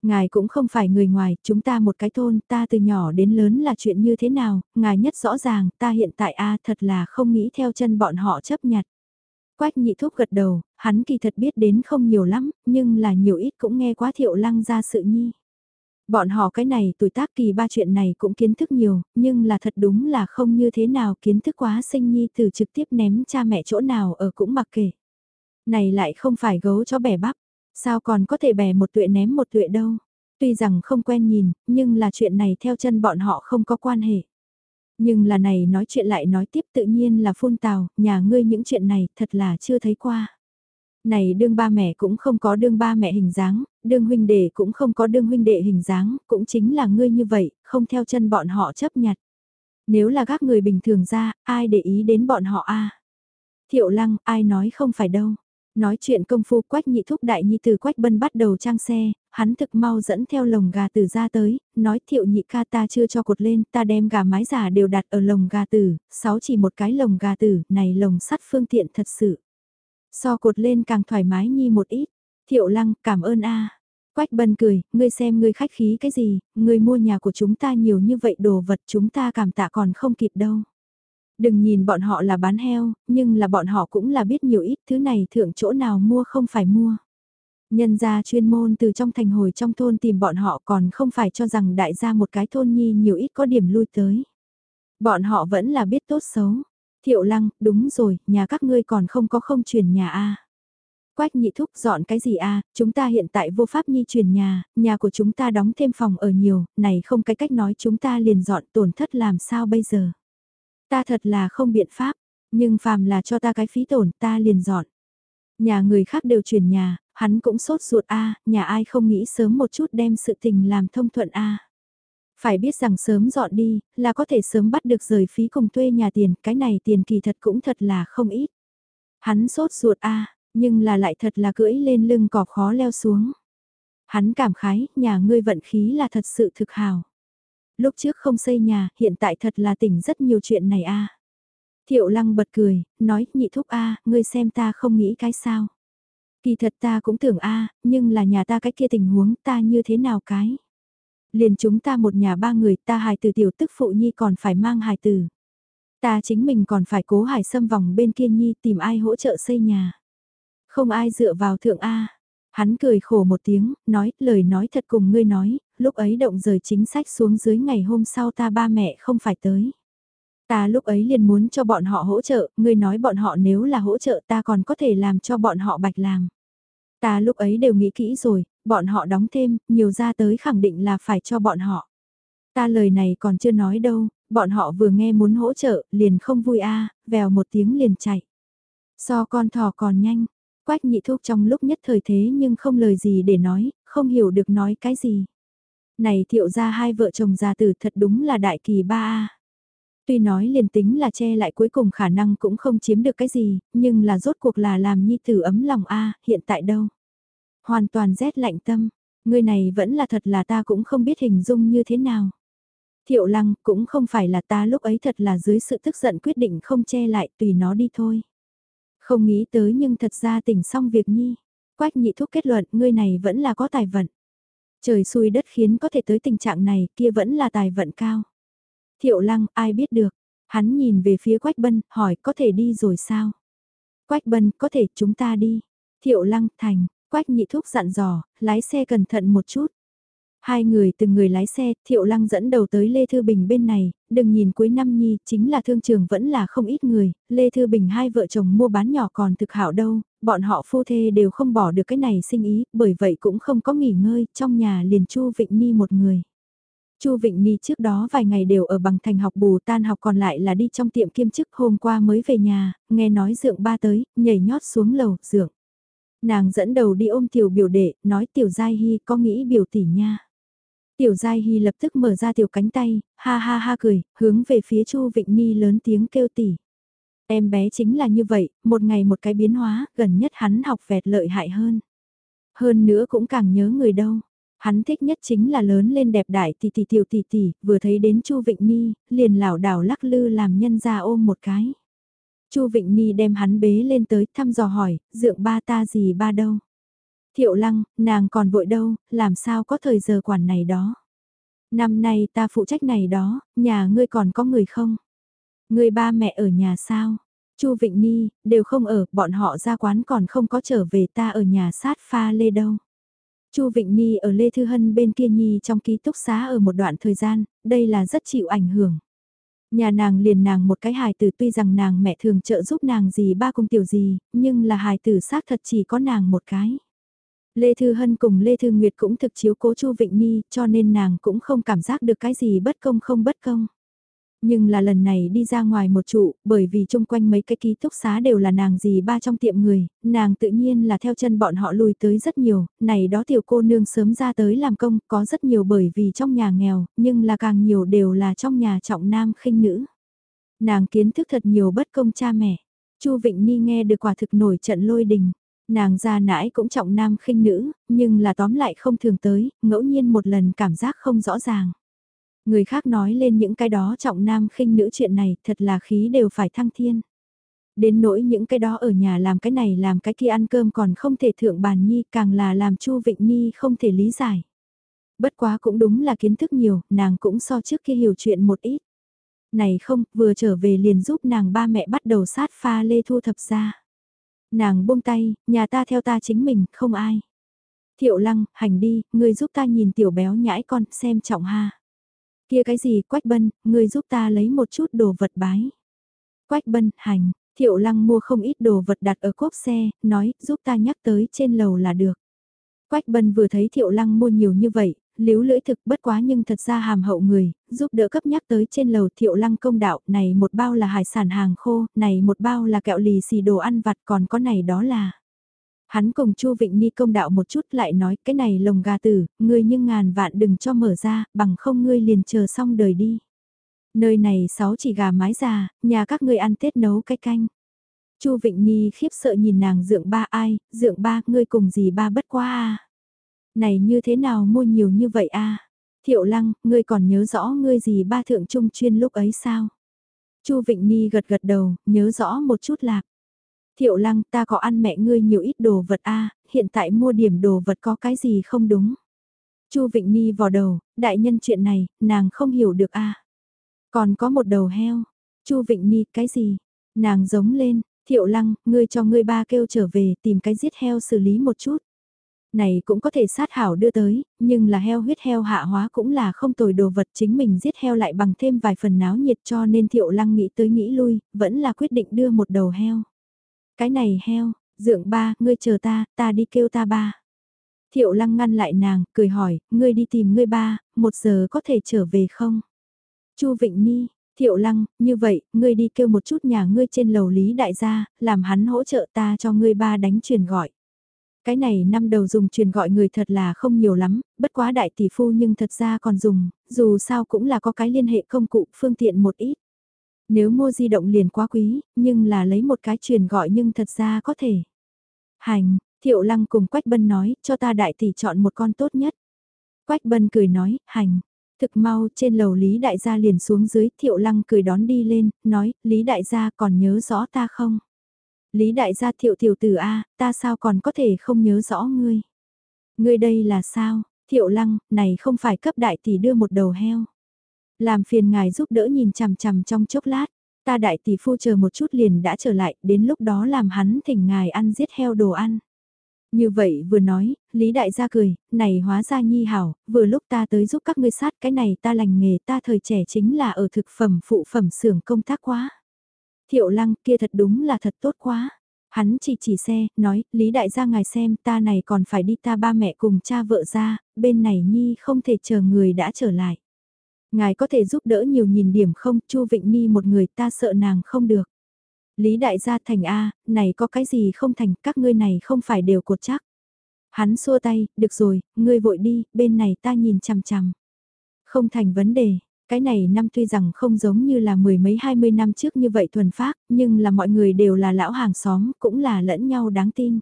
S1: Ngài cũng không phải người ngoài, chúng ta một cái thôn, ta từ nhỏ đến lớn là chuyện như thế nào, ngài nhất rõ ràng, ta hiện tại a thật là không nghĩ theo chân bọn họ chấp nhặt. Quách nhị thúc gật đầu, hắn kỳ thật biết đến không nhiều lắm, nhưng là nhiều ít cũng nghe quá thiệu lăng ra sự nhi. Bọn họ cái này tuổi tác kỳ ba chuyện này cũng kiến thức nhiều, nhưng là thật đúng là không như thế nào kiến thức quá sinh nhi từ trực tiếp ném cha mẹ chỗ nào ở cũng mặc kệ. Này lại không phải gấu cho bẻ bắp, sao còn có thể bẻ một tuệ ném một tuệ đâu. Tuy rằng không quen nhìn, nhưng là chuyện này theo chân bọn họ không có quan hệ. Nhưng là này nói chuyện lại nói tiếp tự nhiên là phun tào, nhà ngươi những chuyện này thật là chưa thấy qua. Này đương ba mẹ cũng không có đương ba mẹ hình dáng, đương huynh đệ cũng không có đương huynh đệ hình dáng, cũng chính là ngươi như vậy, không theo chân bọn họ chấp nhặt. Nếu là các người bình thường ra, ai để ý đến bọn họ a Thiệu lăng, ai nói không phải đâu. Nói chuyện công phu quách nhị thúc đại nhi từ quách bân bắt đầu trang xe, hắn thực mau dẫn theo lồng gà tử ra tới, nói thiệu nhị ca ta chưa cho cột lên, ta đem gà mái giả đều đặt ở lồng gà tử, sáu chỉ một cái lồng gà tử, này lồng sắt phương tiện thật sự. So cột lên càng thoải mái nhi một ít, thiệu lăng cảm ơn a Quách bân cười, ngươi xem ngươi khách khí cái gì, ngươi mua nhà của chúng ta nhiều như vậy đồ vật chúng ta cảm tạ còn không kịp đâu. Đừng nhìn bọn họ là bán heo, nhưng là bọn họ cũng là biết nhiều ít thứ này thượng chỗ nào mua không phải mua. Nhân gia chuyên môn từ trong thành hồi trong thôn tìm bọn họ còn không phải cho rằng đại gia một cái thôn nhi nhiều ít có điểm lui tới. Bọn họ vẫn là biết tốt xấu. Thiệu lăng, đúng rồi, nhà các ngươi còn không có không chuyển nhà a Quách nhị thúc dọn cái gì a chúng ta hiện tại vô pháp nhi chuyển nhà, nhà của chúng ta đóng thêm phòng ở nhiều, này không cái cách nói chúng ta liền dọn tổn thất làm sao bây giờ. Ta thật là không biện pháp, nhưng phàm là cho ta cái phí tổn ta liền dọn. Nhà người khác đều chuyển nhà, hắn cũng sốt ruột a nhà ai không nghĩ sớm một chút đem sự tình làm thông thuận a phải biết rằng sớm dọn đi, là có thể sớm bắt được rời phí cùng thuê nhà tiền, cái này tiền kỳ thật cũng thật là không ít. Hắn sốt ruột a nhưng là lại thật là cưỡi lên lưng cọp khó leo xuống. Hắn cảm khái, nhà ngươi vận khí là thật sự thực hào. Lúc trước không xây nhà, hiện tại thật là tỉnh rất nhiều chuyện này a. Thiệu lăng bật cười, nói, nhị thúc a, ngươi xem ta không nghĩ cái sao. Kỳ thật ta cũng tưởng a, nhưng là nhà ta cái kia tình huống ta như thế nào cái. Liền chúng ta một nhà ba người ta hài từ tiểu tức phụ nhi còn phải mang hài từ. Ta chính mình còn phải cố hải xâm vòng bên kia nhi tìm ai hỗ trợ xây nhà. Không ai dựa vào thượng A. Hắn cười khổ một tiếng, nói, lời nói thật cùng ngươi nói, lúc ấy động rời chính sách xuống dưới ngày hôm sau ta ba mẹ không phải tới. Ta lúc ấy liền muốn cho bọn họ hỗ trợ, ngươi nói bọn họ nếu là hỗ trợ ta còn có thể làm cho bọn họ bạch làm. Ta lúc ấy đều nghĩ kỹ rồi, bọn họ đóng thêm, nhiều ra tới khẳng định là phải cho bọn họ. Ta lời này còn chưa nói đâu, bọn họ vừa nghe muốn hỗ trợ, liền không vui a vèo một tiếng liền chạy. So con thỏ còn nhanh, Quách nhị thuốc trong lúc nhất thời thế nhưng không lời gì để nói, không hiểu được nói cái gì. Này thiệu ra hai vợ chồng già tử thật đúng là đại kỳ ba a Tuy nói liền tính là che lại cuối cùng khả năng cũng không chiếm được cái gì, nhưng là rốt cuộc là làm nhi tử ấm lòng a hiện tại đâu. hoàn toàn rét lạnh tâm, người này vẫn là thật là ta cũng không biết hình dung như thế nào. Thiệu lăng cũng không phải là ta lúc ấy thật là dưới sự tức giận quyết định không che lại tùy nó đi thôi. Không nghĩ tới nhưng thật ra tỉnh xong việc nhi. Quách nhị thúc kết luận ngươi này vẫn là có tài vận. Trời xui đất khiến có thể tới tình trạng này kia vẫn là tài vận cao. Thiệu lăng ai biết được. Hắn nhìn về phía Quách Bân hỏi có thể đi rồi sao? Quách Bân có thể chúng ta đi. Thiệu lăng thành. Quách nhị thúc dặn dò, lái xe cẩn thận một chút. Hai người từng người lái xe, Thiệu Lăng dẫn đầu tới Lê Thư Bình bên này, đừng nhìn cuối năm nhi, chính là thương trường vẫn là không ít người, Lê Thư Bình hai vợ chồng mua bán nhỏ còn thực hảo đâu, bọn họ phu thê đều không bỏ được cái này sinh ý, bởi vậy cũng không có nghỉ ngơi, trong nhà liền Chu Vịnh Ni một người. Chu Vịnh Ni trước đó vài ngày đều ở bằng thành học bù tan học còn lại là đi trong tiệm kiêm chức hôm qua mới về nhà, nghe nói dượng ba tới, nhảy nhót xuống lầu, dượng. Nàng dẫn đầu đi ôm tiểu biểu đệ, nói tiểu giai hy có nghĩ biểu tỷ nha. Tiểu Giai Hy lập tức mở ra tiểu cánh tay, ha ha ha cười, hướng về phía Chu Vịnh Ni lớn tiếng kêu tỉ. Em bé chính là như vậy, một ngày một cái biến hóa, gần nhất hắn học vẹt lợi hại hơn. Hơn nữa cũng càng nhớ người đâu. Hắn thích nhất chính là lớn lên đẹp đại tỷ tỷ tiểu tỷ tỷ, vừa thấy đến Chu Vịnh Ni, liền lảo đảo lắc lư làm nhân ra ôm một cái. Chu Vịnh Ni đem hắn bế lên tới thăm dò hỏi, dượng ba ta gì ba đâu. Thiệu lăng, nàng còn vội đâu, làm sao có thời giờ quản này đó. Năm nay ta phụ trách này đó, nhà ngươi còn có người không? Người ba mẹ ở nhà sao? Chu Vịnh Ni, đều không ở, bọn họ ra quán còn không có trở về ta ở nhà sát pha lê đâu. Chu Vịnh Ni ở Lê Thư Hân bên kia Nhi trong ký túc xá ở một đoạn thời gian, đây là rất chịu ảnh hưởng. Nhà nàng liền nàng một cái hài tử tuy rằng nàng mẹ thường trợ giúp nàng gì ba cung tiểu gì, nhưng là hài tử xác thật chỉ có nàng một cái. Lê Thư Hân cùng Lê Thư Nguyệt cũng thực chiếu cố Chu Vịnh ni cho nên nàng cũng không cảm giác được cái gì bất công không bất công. Nhưng là lần này đi ra ngoài một trụ, bởi vì chung quanh mấy cái ký túc xá đều là nàng gì ba trong tiệm người, nàng tự nhiên là theo chân bọn họ lùi tới rất nhiều, này đó tiểu cô nương sớm ra tới làm công, có rất nhiều bởi vì trong nhà nghèo, nhưng là càng nhiều đều là trong nhà trọng nam khinh nữ. Nàng kiến thức thật nhiều bất công cha mẹ. Chu Vịnh Nhi nghe được quả thực nổi trận lôi đình. Nàng ra nãi cũng trọng nam khinh nữ, nhưng là tóm lại không thường tới, ngẫu nhiên một lần cảm giác không rõ ràng. Người khác nói lên những cái đó trọng nam khinh nữ chuyện này thật là khí đều phải thăng thiên. Đến nỗi những cái đó ở nhà làm cái này làm cái kia ăn cơm còn không thể thượng bàn nhi càng là làm chu vịnh nhi không thể lý giải. Bất quá cũng đúng là kiến thức nhiều, nàng cũng so trước kia hiểu chuyện một ít. Này không, vừa trở về liền giúp nàng ba mẹ bắt đầu sát pha lê thu thập ra. Nàng buông tay, nhà ta theo ta chính mình, không ai. Thiệu lăng, hành đi, ngươi giúp ta nhìn tiểu béo nhãi con, xem trọng ha. Kia cái gì, quách bân, người giúp ta lấy một chút đồ vật bái. Quách bân, hành, thiệu lăng mua không ít đồ vật đặt ở cốp xe, nói, giúp ta nhắc tới trên lầu là được. Quách bân vừa thấy thiệu lăng mua nhiều như vậy, liếu lưỡi thực bất quá nhưng thật ra hàm hậu người, giúp đỡ cấp nhắc tới trên lầu thiệu lăng công đạo, này một bao là hải sản hàng khô, này một bao là kẹo lì xì đồ ăn vặt còn có này đó là. Hắn cùng Chu Vịnh Ni công đạo một chút lại nói cái này lồng gà tử, ngươi nhưng ngàn vạn đừng cho mở ra, bằng không ngươi liền chờ xong đời đi. Nơi này sáu chỉ gà mái già, nhà các ngươi ăn Tết nấu cái canh. Chu Vịnh Nhi khiếp sợ nhìn nàng dượng ba ai, dượng ba, ngươi cùng gì ba bất quá à. Này như thế nào mua nhiều như vậy à Thiệu lăng, ngươi còn nhớ rõ ngươi gì ba thượng trung chuyên lúc ấy sao? Chu Vịnh Ni gật gật đầu, nhớ rõ một chút lạc. Thiệu lăng ta có ăn mẹ ngươi nhiều ít đồ vật a hiện tại mua điểm đồ vật có cái gì không đúng. Chu Vịnh Ni vào đầu, đại nhân chuyện này, nàng không hiểu được a Còn có một đầu heo. Chu Vịnh Ni, cái gì? Nàng giống lên, thiệu lăng, ngươi cho ngươi ba kêu trở về tìm cái giết heo xử lý một chút này cũng có thể sát hảo đưa tới, nhưng là heo huyết heo hạ hóa cũng là không tồi đồ vật chính mình giết heo lại bằng thêm vài phần náo nhiệt cho nên thiệu lăng nghĩ tới nghĩ lui, vẫn là quyết định đưa một đầu heo. Cái này heo, dượng ba, ngươi chờ ta, ta đi kêu ta ba. Thiệu lăng ngăn lại nàng, cười hỏi, ngươi đi tìm ngươi ba, một giờ có thể trở về không? Chu Vịnh Ni, Thiệu lăng, như vậy, ngươi đi kêu một chút nhà ngươi trên lầu lý đại gia, làm hắn hỗ trợ ta cho ngươi ba đánh truyền gọi. Cái này năm đầu dùng truyền gọi người thật là không nhiều lắm, bất quá đại tỷ phu nhưng thật ra còn dùng, dù sao cũng là có cái liên hệ công cụ phương tiện một ít. Nếu mua di động liền quá quý, nhưng là lấy một cái truyền gọi nhưng thật ra có thể. Hành, Thiệu Lăng cùng Quách Bân nói, cho ta đại tỷ chọn một con tốt nhất. Quách Bân cười nói, hành. Thực mau trên lầu Lý Đại gia liền xuống dưới, Thiệu Lăng cười đón đi lên, nói, Lý Đại gia còn nhớ rõ ta không? Lý Đại gia Thiệu Tiểu Tử A, ta sao còn có thể không nhớ rõ ngươi? Ngươi đây là sao? Thiệu Lăng, này không phải cấp đại tỷ đưa một đầu heo. Làm phiền ngài giúp đỡ nhìn chằm chằm trong chốc lát, ta đại tỷ phu chờ một chút liền đã trở lại, đến lúc đó làm hắn thỉnh ngài ăn giết heo đồ ăn. Như vậy vừa nói, Lý Đại gia cười, này hóa ra nhi hảo, vừa lúc ta tới giúp các ngươi sát cái này ta lành nghề ta thời trẻ chính là ở thực phẩm phụ phẩm xưởng công tác quá. Thiệu lăng kia thật đúng là thật tốt quá. Hắn chỉ chỉ xe, nói, Lý Đại gia ngài xem ta này còn phải đi ta ba mẹ cùng cha vợ ra, bên này nhi không thể chờ người đã trở lại. Ngài có thể giúp đỡ nhiều nhìn điểm không, Chu Vịnh Ni một người ta sợ nàng không được. Lý đại gia thành A, này có cái gì không thành, các ngươi này không phải đều cột chắc. Hắn xua tay, được rồi, ngươi vội đi, bên này ta nhìn chằm chằm. Không thành vấn đề, cái này năm tuy rằng không giống như là mười mấy hai mươi năm trước như vậy thuần phát, nhưng là mọi người đều là lão hàng xóm, cũng là lẫn nhau đáng tin.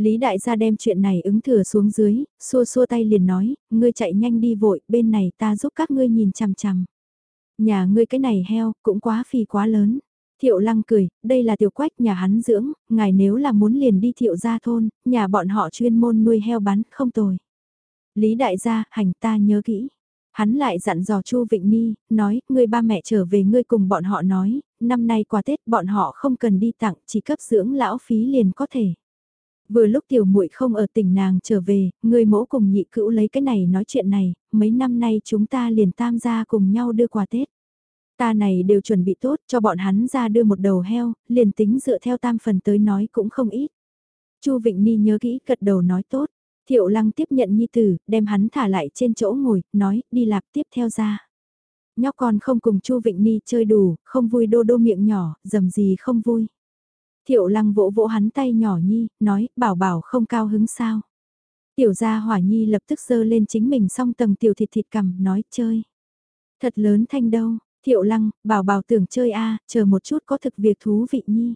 S1: Lý đại gia đem chuyện này ứng thừa xuống dưới, xua xua tay liền nói, ngươi chạy nhanh đi vội, bên này ta giúp các ngươi nhìn chằm chằm. Nhà ngươi cái này heo, cũng quá phì quá lớn. Thiệu lăng cười, đây là tiểu quách nhà hắn dưỡng, ngài nếu là muốn liền đi thiệu gia thôn, nhà bọn họ chuyên môn nuôi heo bắn, không tồi. Lý đại gia, hành ta nhớ kỹ. Hắn lại dặn dò Chu Vịnh Ni, nói, người ba mẹ trở về ngươi cùng bọn họ nói, năm nay qua Tết bọn họ không cần đi tặng, chỉ cấp dưỡng lão phí liền có thể. Vừa lúc tiểu muội không ở tỉnh nàng trở về, người mẫu cùng nhị cữu lấy cái này nói chuyện này, mấy năm nay chúng ta liền tam gia cùng nhau đưa quà Tết. Ta này đều chuẩn bị tốt cho bọn hắn ra đưa một đầu heo, liền tính dựa theo tam phần tới nói cũng không ít. Chu Vịnh Ni nhớ kỹ cật đầu nói tốt. Thiệu Lăng tiếp nhận nhi tử, đem hắn thả lại trên chỗ ngồi, nói, đi lạp tiếp theo ra. Nhóc con không cùng Chu Vịnh Ni chơi đủ, không vui đô đô miệng nhỏ, dầm gì không vui. Thiệu Lăng vỗ vỗ hắn tay nhỏ nhi, nói, bảo bảo không cao hứng sao. Tiểu gia hỏa nhi lập tức giơ lên chính mình song tầng tiểu thịt thịt cầm, nói, chơi. Thật lớn thanh đâu, Thiệu lăng, bảo bảo tưởng chơi a chờ một chút có thực việc thú vị nhi.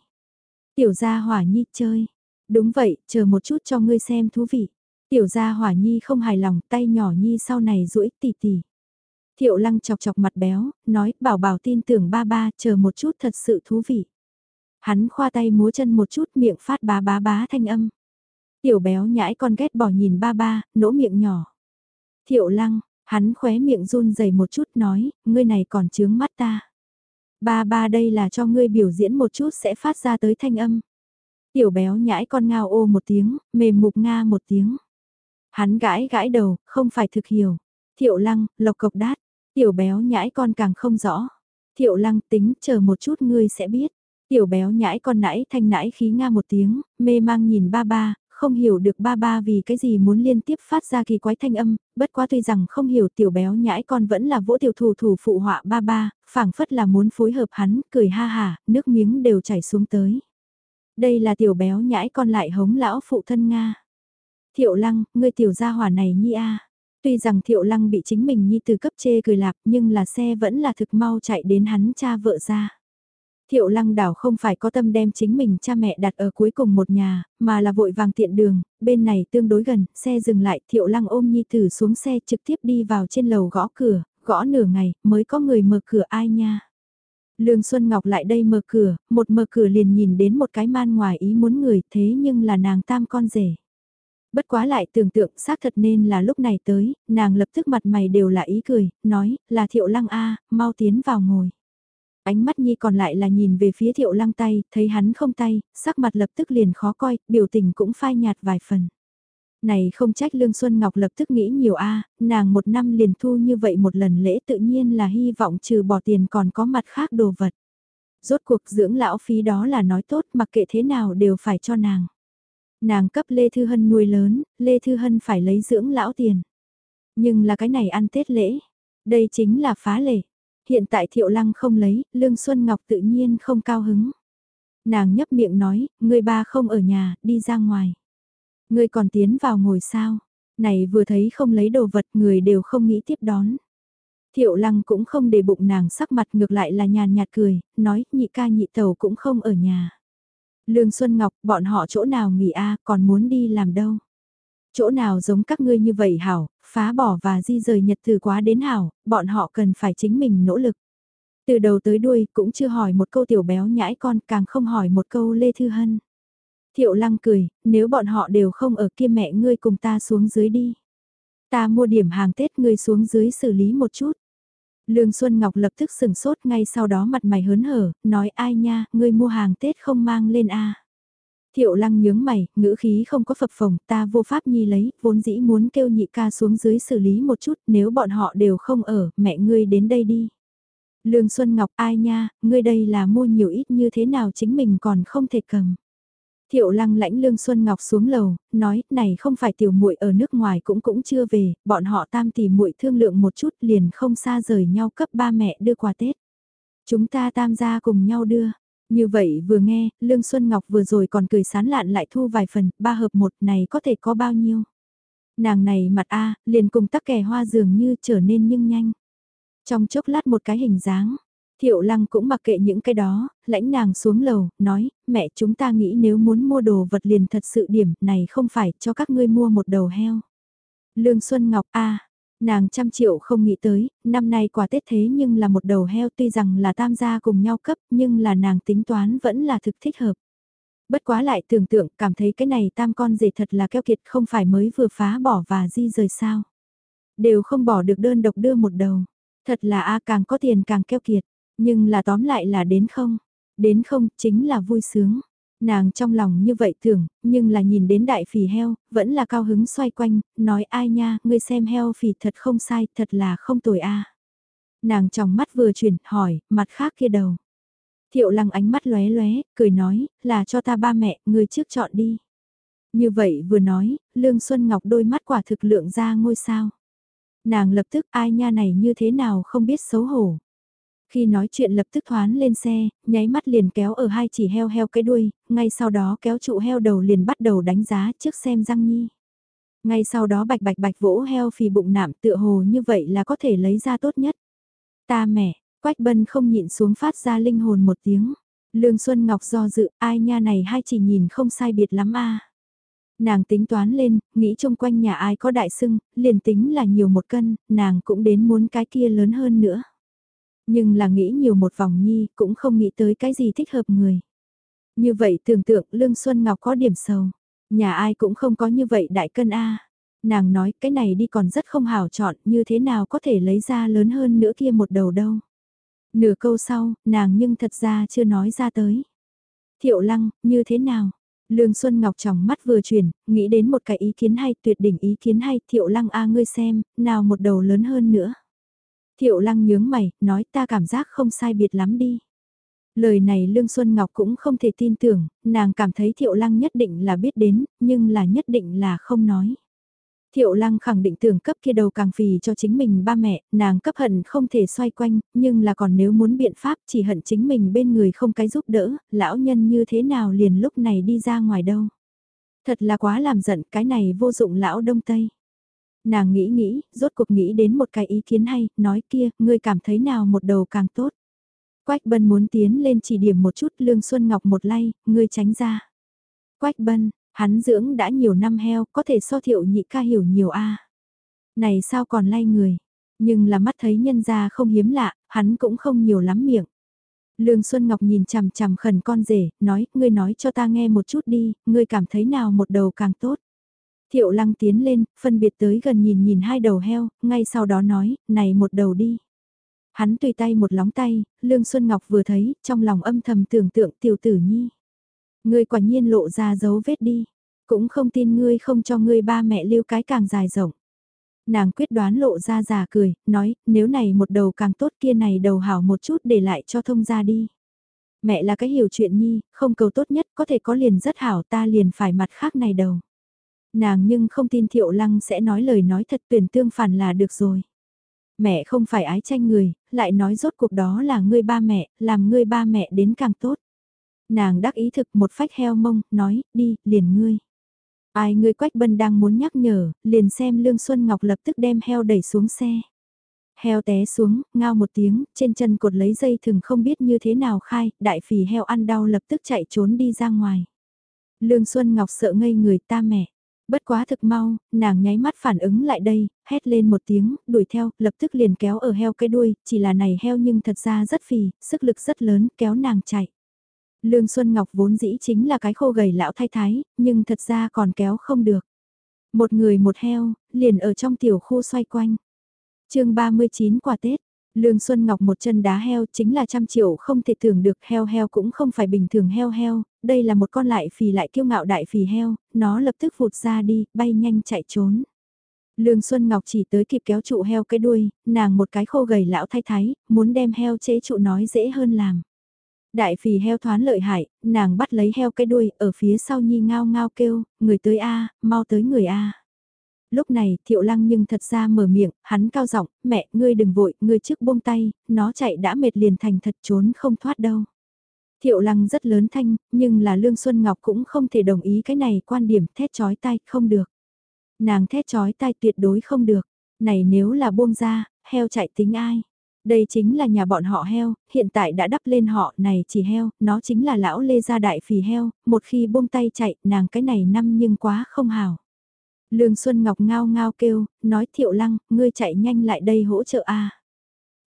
S1: Tiểu gia hỏa nhi chơi. Đúng vậy, chờ một chút cho ngươi xem thú vị. Tiểu gia hỏa nhi không hài lòng, tay nhỏ nhi sau này duỗi tì tì. Thiệu lăng chọc chọc mặt béo, nói, bảo bảo tin tưởng ba ba, chờ một chút thật sự thú vị. Hắn khoa tay múa chân một chút miệng phát bá bá bá thanh âm. Tiểu béo nhãi con ghét bỏ nhìn ba ba, nỗ miệng nhỏ. Thiệu lăng, Hắn khóe miệng run rẩy một chút nói, ngươi này còn chướng mắt ta. Ba ba đây là cho ngươi biểu diễn một chút sẽ phát ra tới thanh âm. Tiểu béo nhãi con ngao ô một tiếng, mềm mục nga một tiếng. Hắn gãi gãi đầu, không phải thực hiểu. Thiệu lăng, lộc cộc đát, tiểu béo nhãi con càng không rõ. Thiệu lăng tính chờ một chút ngươi sẽ biết. Tiểu béo nhãi con nãi thanh nãi khí nga một tiếng, mê mang nhìn ba ba, không hiểu được ba ba vì cái gì muốn liên tiếp phát ra kỳ quái thanh âm, bất quá tuy rằng không hiểu tiểu béo nhãi con vẫn là vỗ tiểu thủ thủ phụ họa ba ba, phảng phất là muốn phối hợp hắn, cười ha hà, nước miếng đều chảy xuống tới. Đây là tiểu béo nhãi con lại hống lão phụ thân Nga. Thiệu lăng, ngươi tiểu gia hỏa này nhi a Tuy rằng thiệu lăng bị chính mình nhi từ cấp chê cười lạp nhưng là xe vẫn là thực mau chạy đến hắn cha vợ ra. Thiệu lăng đảo không phải có tâm đem chính mình cha mẹ đặt ở cuối cùng một nhà, mà là vội vàng tiện đường, bên này tương đối gần, xe dừng lại, thiệu lăng ôm nhi tử xuống xe trực tiếp đi vào trên lầu gõ cửa, gõ nửa ngày, mới có người mở cửa ai nha. Lương Xuân Ngọc lại đây mở cửa, một mở cửa liền nhìn đến một cái man ngoài ý muốn người thế nhưng là nàng tam con rể. Bất quá lại tưởng tượng xác thật nên là lúc này tới, nàng lập tức mặt mày đều là ý cười, nói là thiệu lăng A, mau tiến vào ngồi. Ánh mắt Nhi còn lại là nhìn về phía thiệu lăng tay, thấy hắn không tay, sắc mặt lập tức liền khó coi, biểu tình cũng phai nhạt vài phần. Này không trách Lương Xuân Ngọc lập tức nghĩ nhiều a nàng một năm liền thu như vậy một lần lễ tự nhiên là hy vọng trừ bỏ tiền còn có mặt khác đồ vật. Rốt cuộc dưỡng lão phí đó là nói tốt mặc kệ thế nào đều phải cho nàng. Nàng cấp Lê Thư Hân nuôi lớn, Lê Thư Hân phải lấy dưỡng lão tiền. Nhưng là cái này ăn Tết lễ, đây chính là phá lệ hiện tại thiệu lăng không lấy, Lương Xuân Ngọc tự nhiên không cao hứng. Nàng nhấp miệng nói, người ba không ở nhà, đi ra ngoài. Người còn tiến vào ngồi sao, này vừa thấy không lấy đồ vật người đều không nghĩ tiếp đón. Thiệu lăng cũng không để bụng nàng sắc mặt ngược lại là nhàn nhạt cười, nói nhị ca nhị tàu cũng không ở nhà. Lương Xuân Ngọc, bọn họ chỗ nào nghỉ a còn muốn đi làm đâu. Chỗ nào giống các ngươi như vậy hảo, phá bỏ và di rời nhật từ quá đến hảo, bọn họ cần phải chính mình nỗ lực. Từ đầu tới đuôi cũng chưa hỏi một câu tiểu béo nhãi con càng không hỏi một câu Lê Thư Hân. Thiệu lăng cười, nếu bọn họ đều không ở kia mẹ ngươi cùng ta xuống dưới đi. Ta mua điểm hàng Tết ngươi xuống dưới xử lý một chút. Lương Xuân Ngọc lập tức sừng sốt ngay sau đó mặt mày hớn hở, nói ai nha, ngươi mua hàng Tết không mang lên a Thiệu lăng nhướng mày, ngữ khí không có phập phồng, ta vô pháp nhi lấy, vốn dĩ muốn kêu nhị ca xuống dưới xử lý một chút, nếu bọn họ đều không ở, mẹ ngươi đến đây đi. Lương Xuân Ngọc ai nha, ngươi đây là mua nhiều ít như thế nào chính mình còn không thể cầm. Thiệu lăng lãnh Lương Xuân Ngọc xuống lầu, nói, này không phải tiểu muội ở nước ngoài cũng cũng chưa về, bọn họ tam tỷ muội thương lượng một chút liền không xa rời nhau cấp ba mẹ đưa quà Tết. Chúng ta tam gia cùng nhau đưa. Như vậy vừa nghe, Lương Xuân Ngọc vừa rồi còn cười sán lạn lại thu vài phần, ba hợp một này có thể có bao nhiêu. Nàng này mặt A, liền cùng tắc kè hoa dường như trở nên nhưng nhanh. Trong chốc lát một cái hình dáng, Thiệu lăng cũng mặc kệ những cái đó, lãnh nàng xuống lầu, nói, mẹ chúng ta nghĩ nếu muốn mua đồ vật liền thật sự điểm này không phải cho các ngươi mua một đầu heo. Lương Xuân Ngọc A, nàng trăm triệu không nghĩ tới, năm nay quả Tết thế nhưng là một đầu heo tuy rằng là tam gia cùng nhau cấp nhưng là nàng tính toán vẫn là thực thích hợp. Bất quá lại tưởng tượng cảm thấy cái này tam con rể thật là keo kiệt không phải mới vừa phá bỏ và di rời sao. Đều không bỏ được đơn độc đưa một đầu. Thật là A càng có tiền càng keo kiệt. Nhưng là tóm lại là đến không, đến không chính là vui sướng. Nàng trong lòng như vậy tưởng, nhưng là nhìn đến đại phì heo, vẫn là cao hứng xoay quanh, nói ai nha, ngươi xem heo phì thật không sai, thật là không tồi a. Nàng trong mắt vừa chuyển, hỏi, mặt khác kia đầu. Thiệu lăng ánh mắt lóe lóe, cười nói, là cho ta ba mẹ, ngươi trước chọn đi. Như vậy vừa nói, Lương Xuân Ngọc đôi mắt quả thực lượng ra ngôi sao. Nàng lập tức ai nha này như thế nào không biết xấu hổ. Khi nói chuyện lập tức thoán lên xe, nháy mắt liền kéo ở hai chỉ heo heo cái đuôi, ngay sau đó kéo trụ heo đầu liền bắt đầu đánh giá trước xem răng nhi. Ngay sau đó bạch bạch bạch vỗ heo phì bụng nạm tựa hồ như vậy là có thể lấy ra tốt nhất. Ta mẹ, quách bân không nhịn xuống phát ra linh hồn một tiếng. Lương Xuân Ngọc do dự, ai nha này hai chỉ nhìn không sai biệt lắm a. Nàng tính toán lên, nghĩ chung quanh nhà ai có đại sưng, liền tính là nhiều một cân, nàng cũng đến muốn cái kia lớn hơn nữa nhưng là nghĩ nhiều một vòng nhi cũng không nghĩ tới cái gì thích hợp người. Như vậy tưởng tượng Lương Xuân Ngọc có điểm sầu, nhà ai cũng không có như vậy đại cân A. Nàng nói cái này đi còn rất không hảo chọn như thế nào có thể lấy ra lớn hơn nữa kia một đầu đâu. Nửa câu sau, nàng nhưng thật ra chưa nói ra tới. Thiệu lăng, như thế nào? Lương Xuân Ngọc trong mắt vừa chuyển, nghĩ đến một cái ý kiến hay, tuyệt đỉnh ý kiến hay, thiệu lăng a ngươi xem, nào một đầu lớn hơn nữa. Thiệu lăng nhướng mày, nói ta cảm giác không sai biệt lắm đi. Lời này Lương Xuân Ngọc cũng không thể tin tưởng, nàng cảm thấy Thiệu Lăng nhất định là biết đến, nhưng là nhất định là không nói. Thiệu Lăng khẳng định tưởng cấp kia đầu càng phì cho chính mình ba mẹ, nàng cấp hận không thể xoay quanh, nhưng là còn nếu muốn biện pháp chỉ hận chính mình bên người không cái giúp đỡ, lão nhân như thế nào liền lúc này đi ra ngoài đâu. Thật là quá làm giận cái này vô dụng lão đông tây. Nàng nghĩ nghĩ, rốt cuộc nghĩ đến một cái ý kiến hay, nói kia, ngươi cảm thấy nào một đầu càng tốt. Quách Bân muốn tiến lên chỉ điểm một chút Lương Xuân Ngọc một lay, ngươi tránh ra. Quách Bân, hắn dưỡng đã nhiều năm heo, có thể so thiệu nhị ca hiểu nhiều a. Này sao còn lay người, nhưng là mắt thấy nhân gia không hiếm lạ, hắn cũng không nhiều lắm miệng. Lương Xuân Ngọc nhìn chằm chằm khẩn con rể, nói, ngươi nói cho ta nghe một chút đi, ngươi cảm thấy nào một đầu càng tốt. Thiệu lăng tiến lên, phân biệt tới gần nhìn nhìn hai đầu heo, ngay sau đó nói, này một đầu đi. Hắn tùy tay một lóng tay, Lương Xuân Ngọc vừa thấy, trong lòng âm thầm tưởng tượng tiểu tử nhi. Ngươi quả nhiên lộ ra dấu vết đi, cũng không tin ngươi không cho ngươi ba mẹ lưu cái càng dài rộng. Nàng quyết đoán lộ ra già cười, nói, nếu này một đầu càng tốt kia này đầu hảo một chút để lại cho thông ra đi. Mẹ là cái hiểu chuyện nhi, không cầu tốt nhất có thể có liền rất hảo ta liền phải mặt khác này đầu. Nàng nhưng không tin Thiệu Lăng sẽ nói lời nói thật tuyển tương phản là được rồi. Mẹ không phải ái tranh người, lại nói rốt cuộc đó là ngươi ba mẹ, làm ngươi ba mẹ đến càng tốt. Nàng đắc ý thực một phách heo mông, nói, đi, liền ngươi. Ai ngươi Quách Bân đang muốn nhắc nhở, liền xem Lương Xuân Ngọc lập tức đem heo đẩy xuống xe. Heo té xuống, ngao một tiếng, trên chân cột lấy dây thừng không biết như thế nào khai, đại phì heo ăn đau lập tức chạy trốn đi ra ngoài. Lương Xuân Ngọc sợ ngây người ta mẹ. Bất quá thực mau, nàng nháy mắt phản ứng lại đây, hét lên một tiếng, đuổi theo, lập tức liền kéo ở heo cái đuôi, chỉ là này heo nhưng thật ra rất phì, sức lực rất lớn, kéo nàng chạy. Lương Xuân Ngọc vốn dĩ chính là cái khô gầy lão thái thái, nhưng thật ra còn kéo không được. Một người một heo, liền ở trong tiểu khu xoay quanh. chương 39 quả Tết, Lương Xuân Ngọc một chân đá heo chính là trăm triệu không thể tưởng được heo heo cũng không phải bình thường heo heo, đây là một con lại phì lại kiêu ngạo đại phì heo, nó lập tức vụt ra đi, bay nhanh chạy trốn. Lương Xuân Ngọc chỉ tới kịp kéo trụ heo cái đuôi, nàng một cái khô gầy lão thay thái, muốn đem heo chế trụ nói dễ hơn làm. Đại phì heo thoán lợi hại, nàng bắt lấy heo cái đuôi, ở phía sau nhi ngao ngao kêu, người tới A, mau tới người A. Lúc này, thiệu lăng nhưng thật ra mở miệng, hắn cao giọng mẹ, ngươi đừng vội, ngươi trước buông tay, nó chạy đã mệt liền thành thật trốn không thoát đâu. Thiệu lăng rất lớn thanh, nhưng là Lương Xuân Ngọc cũng không thể đồng ý cái này quan điểm thét chói tai, không được. Nàng thét chói tai tuyệt đối không được. Này nếu là buông ra, heo chạy tính ai? Đây chính là nhà bọn họ heo, hiện tại đã đắp lên họ này chỉ heo, nó chính là lão lê gia đại phì heo, một khi buông tay chạy, nàng cái này năm nhưng quá không hào. Lương Xuân Ngọc ngao ngao kêu, nói Thiệu Lăng, ngươi chạy nhanh lại đây hỗ trợ a.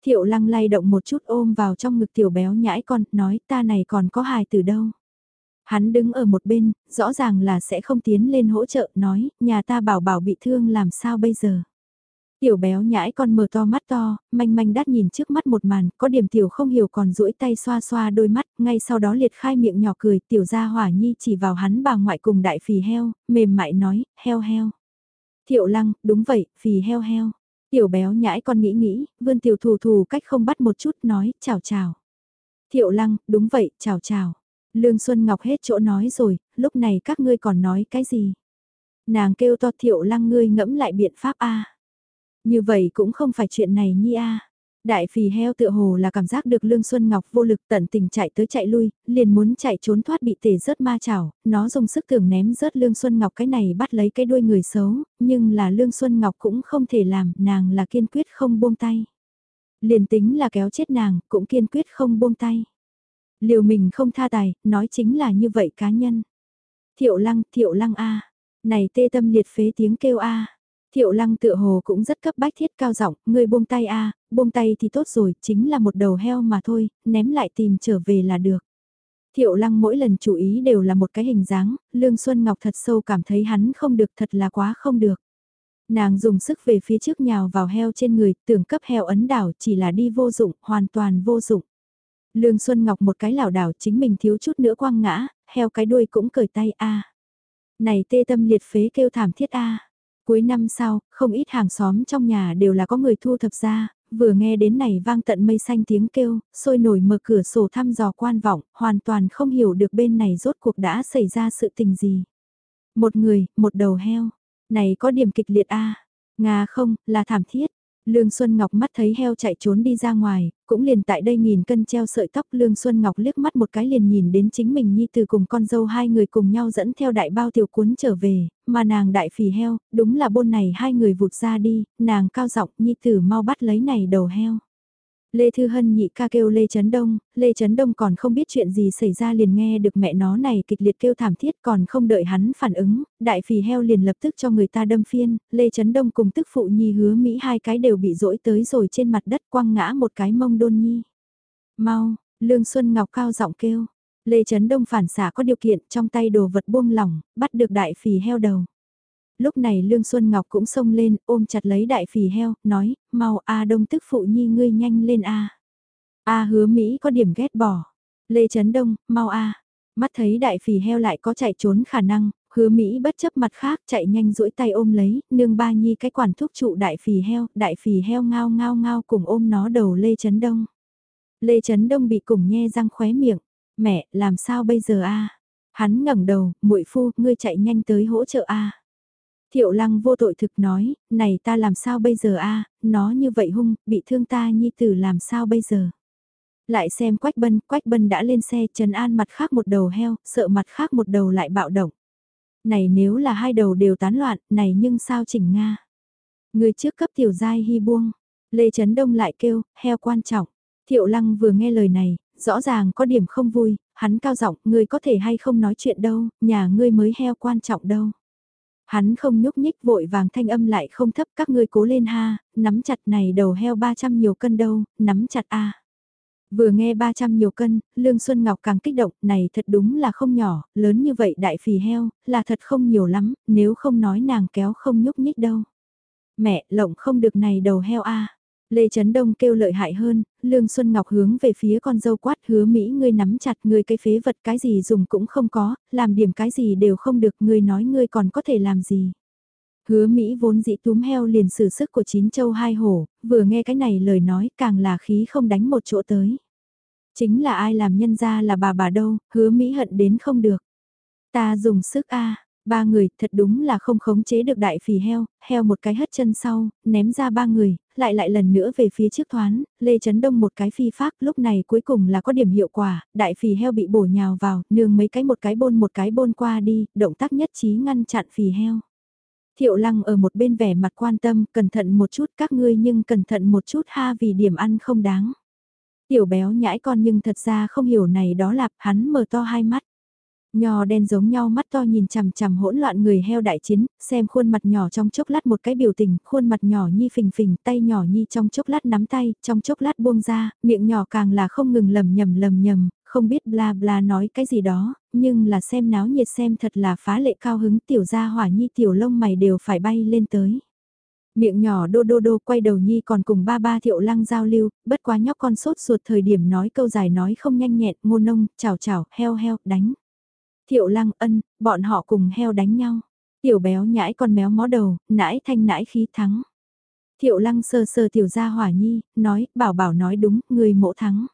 S1: Thiệu Lăng lay động một chút ôm vào trong ngực tiểu béo nhãi con, nói ta này còn có hài từ đâu. Hắn đứng ở một bên, rõ ràng là sẽ không tiến lên hỗ trợ, nói, nhà ta bảo bảo bị thương làm sao bây giờ. Tiểu béo nhãi con mở to mắt to, manh manh đắt nhìn trước mắt một màn, có điểm tiểu không hiểu còn duỗi tay xoa xoa đôi mắt, ngay sau đó liệt khai miệng nhỏ cười, tiểu gia hỏa nhi chỉ vào hắn bà ngoại cùng đại phì heo, mềm mại nói, heo heo. Thiệu lăng, đúng vậy, phì heo heo. Tiểu béo nhãi con nghĩ nghĩ, vươn tiểu thù thù cách không bắt một chút nói, chào chào. Thiệu lăng, đúng vậy, chào chào. Lương Xuân Ngọc hết chỗ nói rồi, lúc này các ngươi còn nói cái gì? Nàng kêu to thiệu lăng ngươi ngẫm lại biện pháp A. Như vậy cũng không phải chuyện này nhi A. Đại phì heo tựa hồ là cảm giác được Lương Xuân Ngọc vô lực tận tình chạy tới chạy lui, liền muốn chạy trốn thoát bị tể rớt ma chảo, nó dùng sức tưởng ném rớt Lương Xuân Ngọc cái này bắt lấy cái đuôi người xấu, nhưng là Lương Xuân Ngọc cũng không thể làm, nàng là kiên quyết không buông tay. Liền tính là kéo chết nàng, cũng kiên quyết không buông tay. Liều mình không tha tài, nói chính là như vậy cá nhân. Thiệu lăng, thiệu lăng A. Này tê tâm liệt phế tiếng kêu A. Thiệu lăng tựa hồ cũng rất cấp bách thiết cao giọng, người buông tay a, buông tay thì tốt rồi, chính là một đầu heo mà thôi, ném lại tìm trở về là được. Thiệu lăng mỗi lần chú ý đều là một cái hình dáng, Lương Xuân Ngọc thật sâu cảm thấy hắn không được thật là quá không được. Nàng dùng sức về phía trước nhào vào heo trên người, tưởng cấp heo ấn đảo chỉ là đi vô dụng, hoàn toàn vô dụng. Lương Xuân Ngọc một cái lảo đảo chính mình thiếu chút nữa quăng ngã, heo cái đuôi cũng cởi tay a. Này tê tâm liệt phế kêu thảm thiết a. Cuối năm sau, không ít hàng xóm trong nhà đều là có người thu thập ra, vừa nghe đến này vang tận mây xanh tiếng kêu, sôi nổi mở cửa sổ thăm dò quan vọng, hoàn toàn không hiểu được bên này rốt cuộc đã xảy ra sự tình gì. Một người, một đầu heo, này có điểm kịch liệt a Nga không, là thảm thiết. Lương Xuân Ngọc mắt thấy heo chạy trốn đi ra ngoài, cũng liền tại đây nhìn cân treo sợi tóc Lương Xuân Ngọc liếc mắt một cái liền nhìn đến chính mình nhi từ cùng con dâu hai người cùng nhau dẫn theo đại bao tiểu cuốn trở về, mà nàng đại phì heo, đúng là bôn này hai người vụt ra đi, nàng cao giọng nhi tử mau bắt lấy này đầu heo. Lê Thư Hân nhị ca kêu Lê Trấn Đông, Lê Trấn Đông còn không biết chuyện gì xảy ra liền nghe được mẹ nó này kịch liệt kêu thảm thiết còn không đợi hắn phản ứng, đại phì heo liền lập tức cho người ta đâm phiên, Lê Trấn Đông cùng tức phụ nhi hứa Mỹ hai cái đều bị rỗi tới rồi trên mặt đất quăng ngã một cái mông đôn nhi. Mau, Lương Xuân Ngọc cao giọng kêu, Lê Trấn Đông phản xả có điều kiện trong tay đồ vật buông lỏng, bắt được đại phì heo đầu lúc này Lương Xuân Ngọc cũng xông lên, ôm chặt lấy đại phì heo, nói, mau A Đông tức phụ nhi ngươi nhanh lên A. A hứa Mỹ có điểm ghét bỏ. Lê Trấn Đông, mau A. Mắt thấy đại phì heo lại có chạy trốn khả năng, hứa Mỹ bất chấp mặt khác chạy nhanh duỗi tay ôm lấy, nương ba nhi cái quản thúc trụ đại phì heo, đại phì heo ngao ngao ngao cùng ôm nó đầu Lê Trấn Đông. Lê Trấn Đông bị cùng nhe răng khóe miệng, mẹ, làm sao bây giờ a? Hắn ngẩng đầu, muội phu, ngươi chạy nhanh tới hỗ trợ a. Thiệu lăng vô tội thực nói, này ta làm sao bây giờ a nó như vậy hung, bị thương ta nhi tử làm sao bây giờ. Lại xem Quách Bân, Quách Bân đã lên xe trần an mặt khác một đầu heo, sợ mặt khác một đầu lại bạo động. Này nếu là hai đầu đều tán loạn, này nhưng sao chỉnh Nga. Người trước cấp tiểu giai hy buông, Lê Trấn Đông lại kêu, heo quan trọng. Thiệu Lăng vừa nghe lời này, rõ ràng có điểm không vui, hắn cao giọng, ngươi có thể hay không nói chuyện đâu, nhà ngươi mới heo quan trọng đâu. Hắn không nhúc nhích vội vàng thanh âm lại không thấp các ngươi cố lên ha, nắm chặt này đầu heo 300 nhiều cân đâu, nắm chặt a. Vừa nghe 300 nhiều cân, Lương Xuân Ngọc càng kích động, này thật đúng là không nhỏ, lớn như vậy đại phì heo, là thật không nhiều lắm, nếu không nói nàng kéo không nhúc nhích đâu. Mẹ, lộng không được này đầu heo a. Lê Trấn Đông kêu lợi hại hơn, Lương Xuân Ngọc hướng về phía con dâu quát hứa Mỹ ngươi nắm chặt ngươi cái phế vật cái gì dùng cũng không có, làm điểm cái gì đều không được ngươi nói ngươi còn có thể làm gì. Hứa Mỹ vốn dĩ túm heo liền sử sức của chín châu hai hổ, vừa nghe cái này lời nói càng là khí không đánh một chỗ tới. Chính là ai làm nhân ra là bà bà đâu, hứa Mỹ hận đến không được. Ta dùng sức a ba người thật đúng là không khống chế được đại phì heo, heo một cái hất chân sau, ném ra ba người, lại lại lần nữa về phía trước thoán, Lê Trấn Đông một cái phi pháp lúc này cuối cùng là có điểm hiệu quả, đại phì heo bị bổ nhào vào, nương mấy cái một cái bôn một cái bôn qua đi, động tác nhất trí ngăn chặn phì heo. Thiệu lăng ở một bên vẻ mặt quan tâm, cẩn thận một chút các ngươi nhưng cẩn thận một chút ha vì điểm ăn không đáng. Tiểu béo nhãi con nhưng thật ra không hiểu này đó lạp hắn mở to hai mắt. Nhò đen giống nhau mắt to nhìn chằm chằm hỗn loạn người heo đại chiến, xem khuôn mặt nhỏ trong chốc lát một cái biểu tình, khuôn mặt nhỏ nhi phình phình, tay nhỏ nhi trong chốc lát nắm tay, trong chốc lát buông ra, miệng nhỏ càng là không ngừng lầm nhầm lầm nhầm, không biết bla bla nói cái gì đó, nhưng là xem náo nhiệt xem thật là phá lệ cao hứng tiểu gia hỏa nhi tiểu lông mày đều phải bay lên tới. Miệng nhỏ đô đô đô quay đầu nhi còn cùng ba ba thiệu lăng giao lưu, bất quá nhóc con sốt ruột thời điểm nói câu dài nói không nhanh nhẹn, ngô nông, chào chào, heo heo, đánh. Thiệu lăng ân, bọn họ cùng heo đánh nhau. Tiểu béo nhãi con méo mó đầu, nãi thanh nãi khí thắng. Thiệu lăng sơ sơ tiểu gia hỏa nhi, nói, bảo bảo nói đúng, người mộ thắng.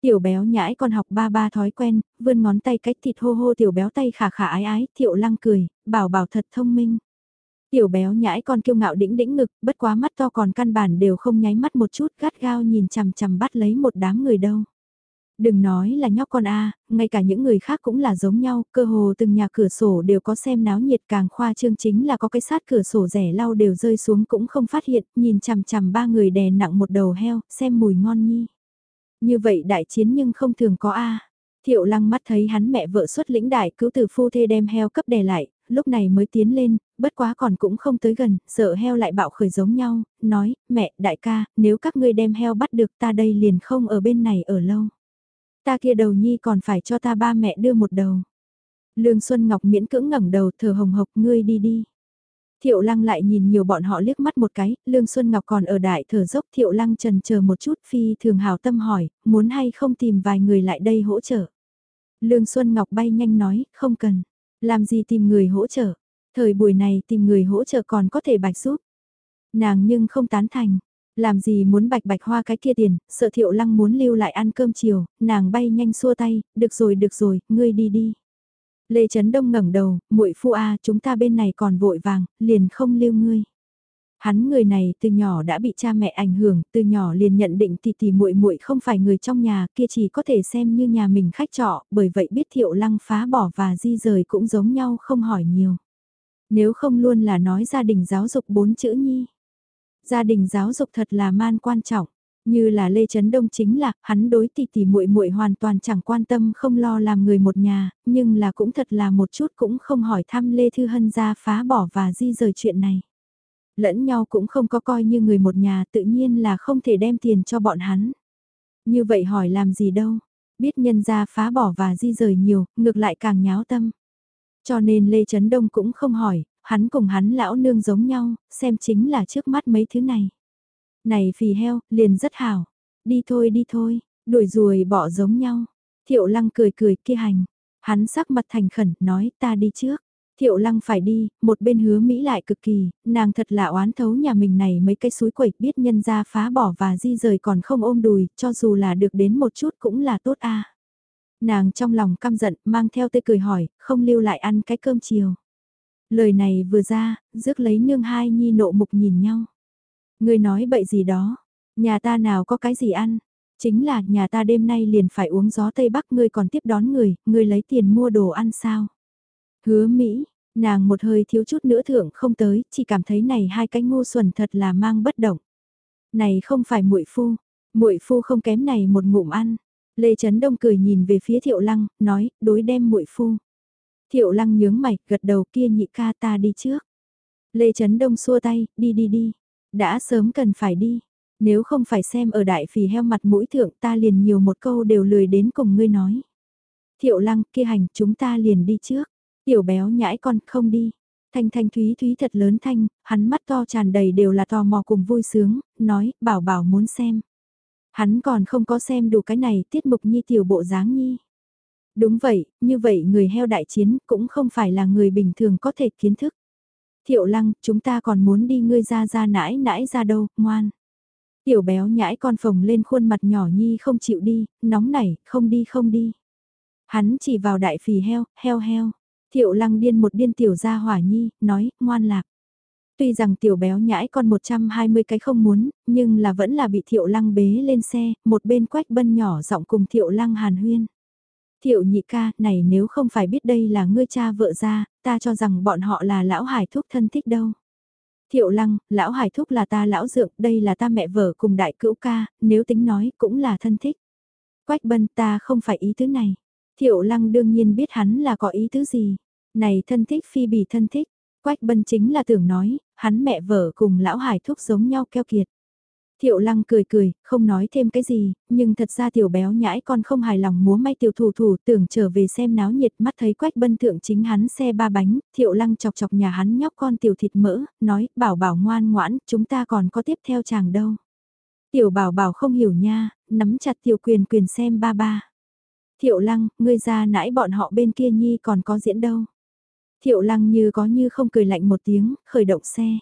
S1: Tiểu béo nhãi con học ba ba thói quen, vươn ngón tay cách thịt hô hô tiểu béo tay khả khả ái ái, thiệu lăng cười, bảo bảo thật thông minh. Tiểu béo nhãi con kiêu ngạo đĩnh đĩnh ngực, bất quá mắt to còn căn bản đều không nháy mắt một chút gắt gao nhìn chằm chằm bắt lấy một đám người đâu. Đừng nói là nhóc con A, ngay cả những người khác cũng là giống nhau, cơ hồ từng nhà cửa sổ đều có xem náo nhiệt càng khoa trương chính là có cái sát cửa sổ rẻ lau đều rơi xuống cũng không phát hiện, nhìn chằm chằm ba người đè nặng một đầu heo, xem mùi ngon nhi. Như vậy đại chiến nhưng không thường có A. Thiệu lăng mắt thấy hắn mẹ vợ xuất lĩnh đại cứu từ phu thê đem heo cấp đè lại, lúc này mới tiến lên, bất quá còn cũng không tới gần, sợ heo lại bạo khởi giống nhau, nói, mẹ, đại ca, nếu các ngươi đem heo bắt được ta đây liền không ở bên này ở lâu. Ta kia đầu nhi còn phải cho ta ba mẹ đưa một đầu. Lương Xuân Ngọc miễn cưỡng ngẩng đầu thở hồng hộc ngươi đi đi. Thiệu Lăng lại nhìn nhiều bọn họ liếc mắt một cái, Lương Xuân Ngọc còn ở đại thở dốc Thiệu Lăng trần chờ một chút phi thường hào tâm hỏi, muốn hay không tìm vài người lại đây hỗ trợ. Lương Xuân Ngọc bay nhanh nói, không cần, làm gì tìm người hỗ trợ, thời buổi này tìm người hỗ trợ còn có thể bạch giúp. Nàng nhưng không tán thành, làm gì muốn bạch bạch hoa cái kia tiền, sợ thiệu lăng muốn lưu lại ăn cơm chiều, nàng bay nhanh xua tay, được rồi được rồi, ngươi đi đi. Lê Trấn Đông ngẩng đầu, muội phu a chúng ta bên này còn vội vàng, liền không lưu ngươi. Hắn người này từ nhỏ đã bị cha mẹ ảnh hưởng, từ nhỏ liền nhận định tỷ tỷ muội muội không phải người trong nhà, kia chỉ có thể xem như nhà mình khách trọ, bởi vậy biết Thiệu Lăng phá bỏ và di rời cũng giống nhau không hỏi nhiều. Nếu không luôn là nói gia đình giáo dục bốn chữ nhi. Gia đình giáo dục thật là man quan trọng. Như là Lê Trấn Đông chính là, hắn đối tỷ tỷ muội muội hoàn toàn chẳng quan tâm không lo làm người một nhà, nhưng là cũng thật là một chút cũng không hỏi thăm Lê Thư Hân ra phá bỏ và di rời chuyện này. Lẫn nhau cũng không có coi như người một nhà tự nhiên là không thể đem tiền cho bọn hắn. Như vậy hỏi làm gì đâu, biết nhân ra phá bỏ và di rời nhiều, ngược lại càng nháo tâm. Cho nên Lê Trấn Đông cũng không hỏi, hắn cùng hắn lão nương giống nhau, xem chính là trước mắt mấy thứ này. Này phì heo, liền rất hảo. Đi thôi đi thôi, đuổi ruồi bỏ giống nhau. Thiệu lăng cười cười kia hành. Hắn sắc mặt thành khẩn, nói ta đi trước. Thiệu lăng phải đi, một bên hứa Mỹ lại cực kỳ, nàng thật là oán thấu nhà mình này mấy cái suối quẩy biết nhân ra phá bỏ và di rời còn không ôm đùi, cho dù là được đến một chút cũng là tốt a Nàng trong lòng căm giận, mang theo tê cười hỏi, không lưu lại ăn cái cơm chiều. Lời này vừa ra, rước lấy nương hai nhi nộ mục nhìn nhau. Người nói bậy gì đó, nhà ta nào có cái gì ăn, chính là nhà ta đêm nay liền phải uống gió Tây Bắc ngươi còn tiếp đón người, ngươi lấy tiền mua đồ ăn sao. Hứa Mỹ, nàng một hơi thiếu chút nữa thượng không tới, chỉ cảm thấy này hai cái ngu xuẩn thật là mang bất động. Này không phải muội phu, muội phu không kém này một ngụm ăn. Lê Trấn Đông cười nhìn về phía Thiệu Lăng, nói, đối đem muội phu. Thiệu Lăng nhướng mày, gật đầu kia nhị ca ta đi trước. Lê Trấn Đông xua tay, đi đi đi. Đã sớm cần phải đi. Nếu không phải xem ở đại phì heo mặt mũi thượng ta liền nhiều một câu đều lười đến cùng ngươi nói. Thiệu Lăng kia hành chúng ta liền đi trước. Tiểu béo nhãi con không đi. Thanh thanh thúy thúy thật lớn thanh, hắn mắt to tràn đầy đều là tò mò cùng vui sướng, nói, bảo bảo muốn xem. Hắn còn không có xem đủ cái này tiết mục nhi tiểu bộ dáng nhi. Đúng vậy, như vậy người heo đại chiến cũng không phải là người bình thường có thể kiến thức. Thiệu lăng, chúng ta còn muốn đi ngươi ra ra nãi nãi ra đâu, ngoan. Tiểu béo nhãi con phồng lên khuôn mặt nhỏ nhi không chịu đi, nóng nảy, không đi không đi. Hắn chỉ vào đại phì heo, heo heo. Thiệu lăng điên một điên tiểu ra hỏa nhi, nói, ngoan lạc. Tuy rằng tiểu béo nhãi con 120 cái không muốn, nhưng là vẫn là bị thiệu lăng bế lên xe, một bên quách bân nhỏ giọng cùng thiệu lăng hàn huyên. Thiệu nhị ca, này nếu không phải biết đây là ngươi cha vợ ra, ta cho rằng bọn họ là lão hải thúc thân thích đâu. Thiệu lăng, lão hải thúc là ta lão dượng, đây là ta mẹ vợ cùng đại cữu ca, nếu tính nói cũng là thân thích. Quách bân ta không phải ý tứ này. Thiệu lăng đương nhiên biết hắn là có ý tứ gì. Này thân thích phi bì thân thích. Quách bân chính là tưởng nói, hắn mẹ vợ cùng lão hải thúc giống nhau keo kiệt. Thiệu lăng cười cười, không nói thêm cái gì, nhưng thật ra tiểu béo nhãi con không hài lòng múa may tiểu thủ thủ tưởng trở về xem náo nhiệt mắt thấy quách bân thượng chính hắn xe ba bánh, thiệu lăng chọc chọc nhà hắn nhóc con tiểu thịt mỡ, nói, bảo bảo ngoan ngoãn, chúng ta còn có tiếp theo chàng đâu. Tiểu bảo bảo không hiểu nha, nắm chặt tiểu quyền quyền xem ba ba. Thiệu lăng, ngươi ra nãy bọn họ bên kia nhi còn có diễn đâu. Thiệu lăng như có như không cười lạnh một tiếng, khởi động xe.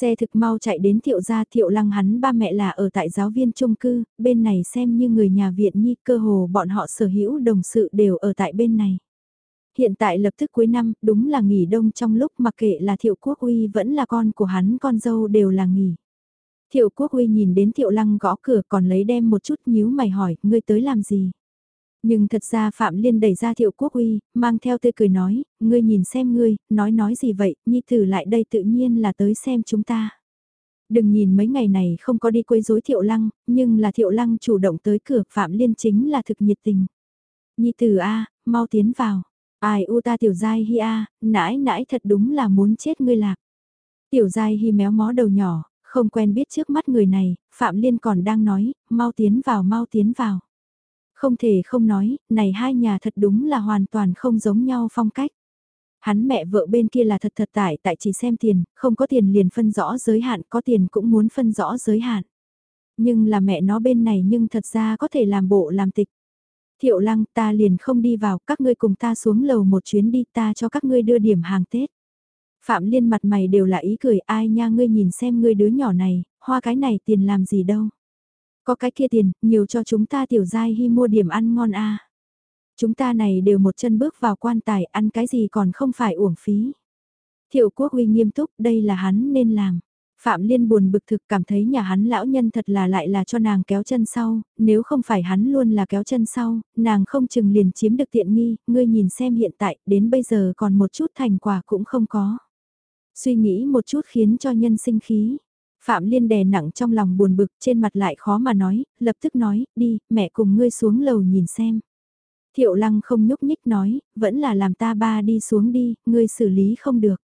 S1: Xe thực mau chạy đến thiệu gia thiệu lăng hắn ba mẹ là ở tại giáo viên trung cư, bên này xem như người nhà viện nhi cơ hồ bọn họ sở hữu đồng sự đều ở tại bên này. Hiện tại lập tức cuối năm, đúng là nghỉ đông trong lúc mặc kệ là thiệu quốc uy vẫn là con của hắn con dâu đều là nghỉ. Thiệu quốc uy nhìn đến thiệu lăng gõ cửa còn lấy đem một chút nhíu mày hỏi, ngươi tới làm gì? Nhưng thật ra Phạm Liên đẩy ra thiệu quốc uy, mang theo tươi cười nói, ngươi nhìn xem ngươi, nói nói gì vậy, nhi tử lại đây tự nhiên là tới xem chúng ta. Đừng nhìn mấy ngày này không có đi quấy rối thiệu lăng, nhưng là thiệu lăng chủ động tới cửa Phạm Liên chính là thực nhiệt tình. Nhi tử A, mau tiến vào. Ai u ta tiểu giai hi a, nãi nãi thật đúng là muốn chết ngươi lạc. Tiểu giai hi méo mó đầu nhỏ, không quen biết trước mắt người này, Phạm Liên còn đang nói, mau tiến vào mau tiến vào. Không thể không nói, này hai nhà thật đúng là hoàn toàn không giống nhau phong cách. Hắn mẹ vợ bên kia là thật thật tại tại chỉ xem tiền, không có tiền liền phân rõ giới hạn, có tiền cũng muốn phân rõ giới hạn. Nhưng là mẹ nó bên này nhưng thật ra có thể làm bộ làm tịch. Thiệu lăng ta liền không đi vào, các ngươi cùng ta xuống lầu một chuyến đi ta cho các ngươi đưa điểm hàng Tết. Phạm Liên mặt mày đều là ý cười ai nha ngươi nhìn xem ngươi đứa nhỏ này, hoa cái này tiền làm gì đâu. Có cái kia tiền, nhiều cho chúng ta tiểu giai hy mua điểm ăn ngon a. Chúng ta này đều một chân bước vào quan tài, ăn cái gì còn không phải uổng phí. Thiệu quốc uy nghiêm túc, đây là hắn nên làm. Phạm Liên buồn bực thực cảm thấy nhà hắn lão nhân thật là lại là cho nàng kéo chân sau, nếu không phải hắn luôn là kéo chân sau, nàng không chừng liền chiếm được tiện nghi, ngươi nhìn xem hiện tại, đến bây giờ còn một chút thành quả cũng không có. Suy nghĩ một chút khiến cho nhân sinh khí, Phạm Liên đè nặng trong lòng buồn bực trên mặt lại khó mà nói, lập tức nói, đi, mẹ cùng ngươi xuống lầu nhìn xem. Thiệu lăng không nhúc nhích nói, vẫn là làm ta ba đi xuống đi, ngươi xử lý không được.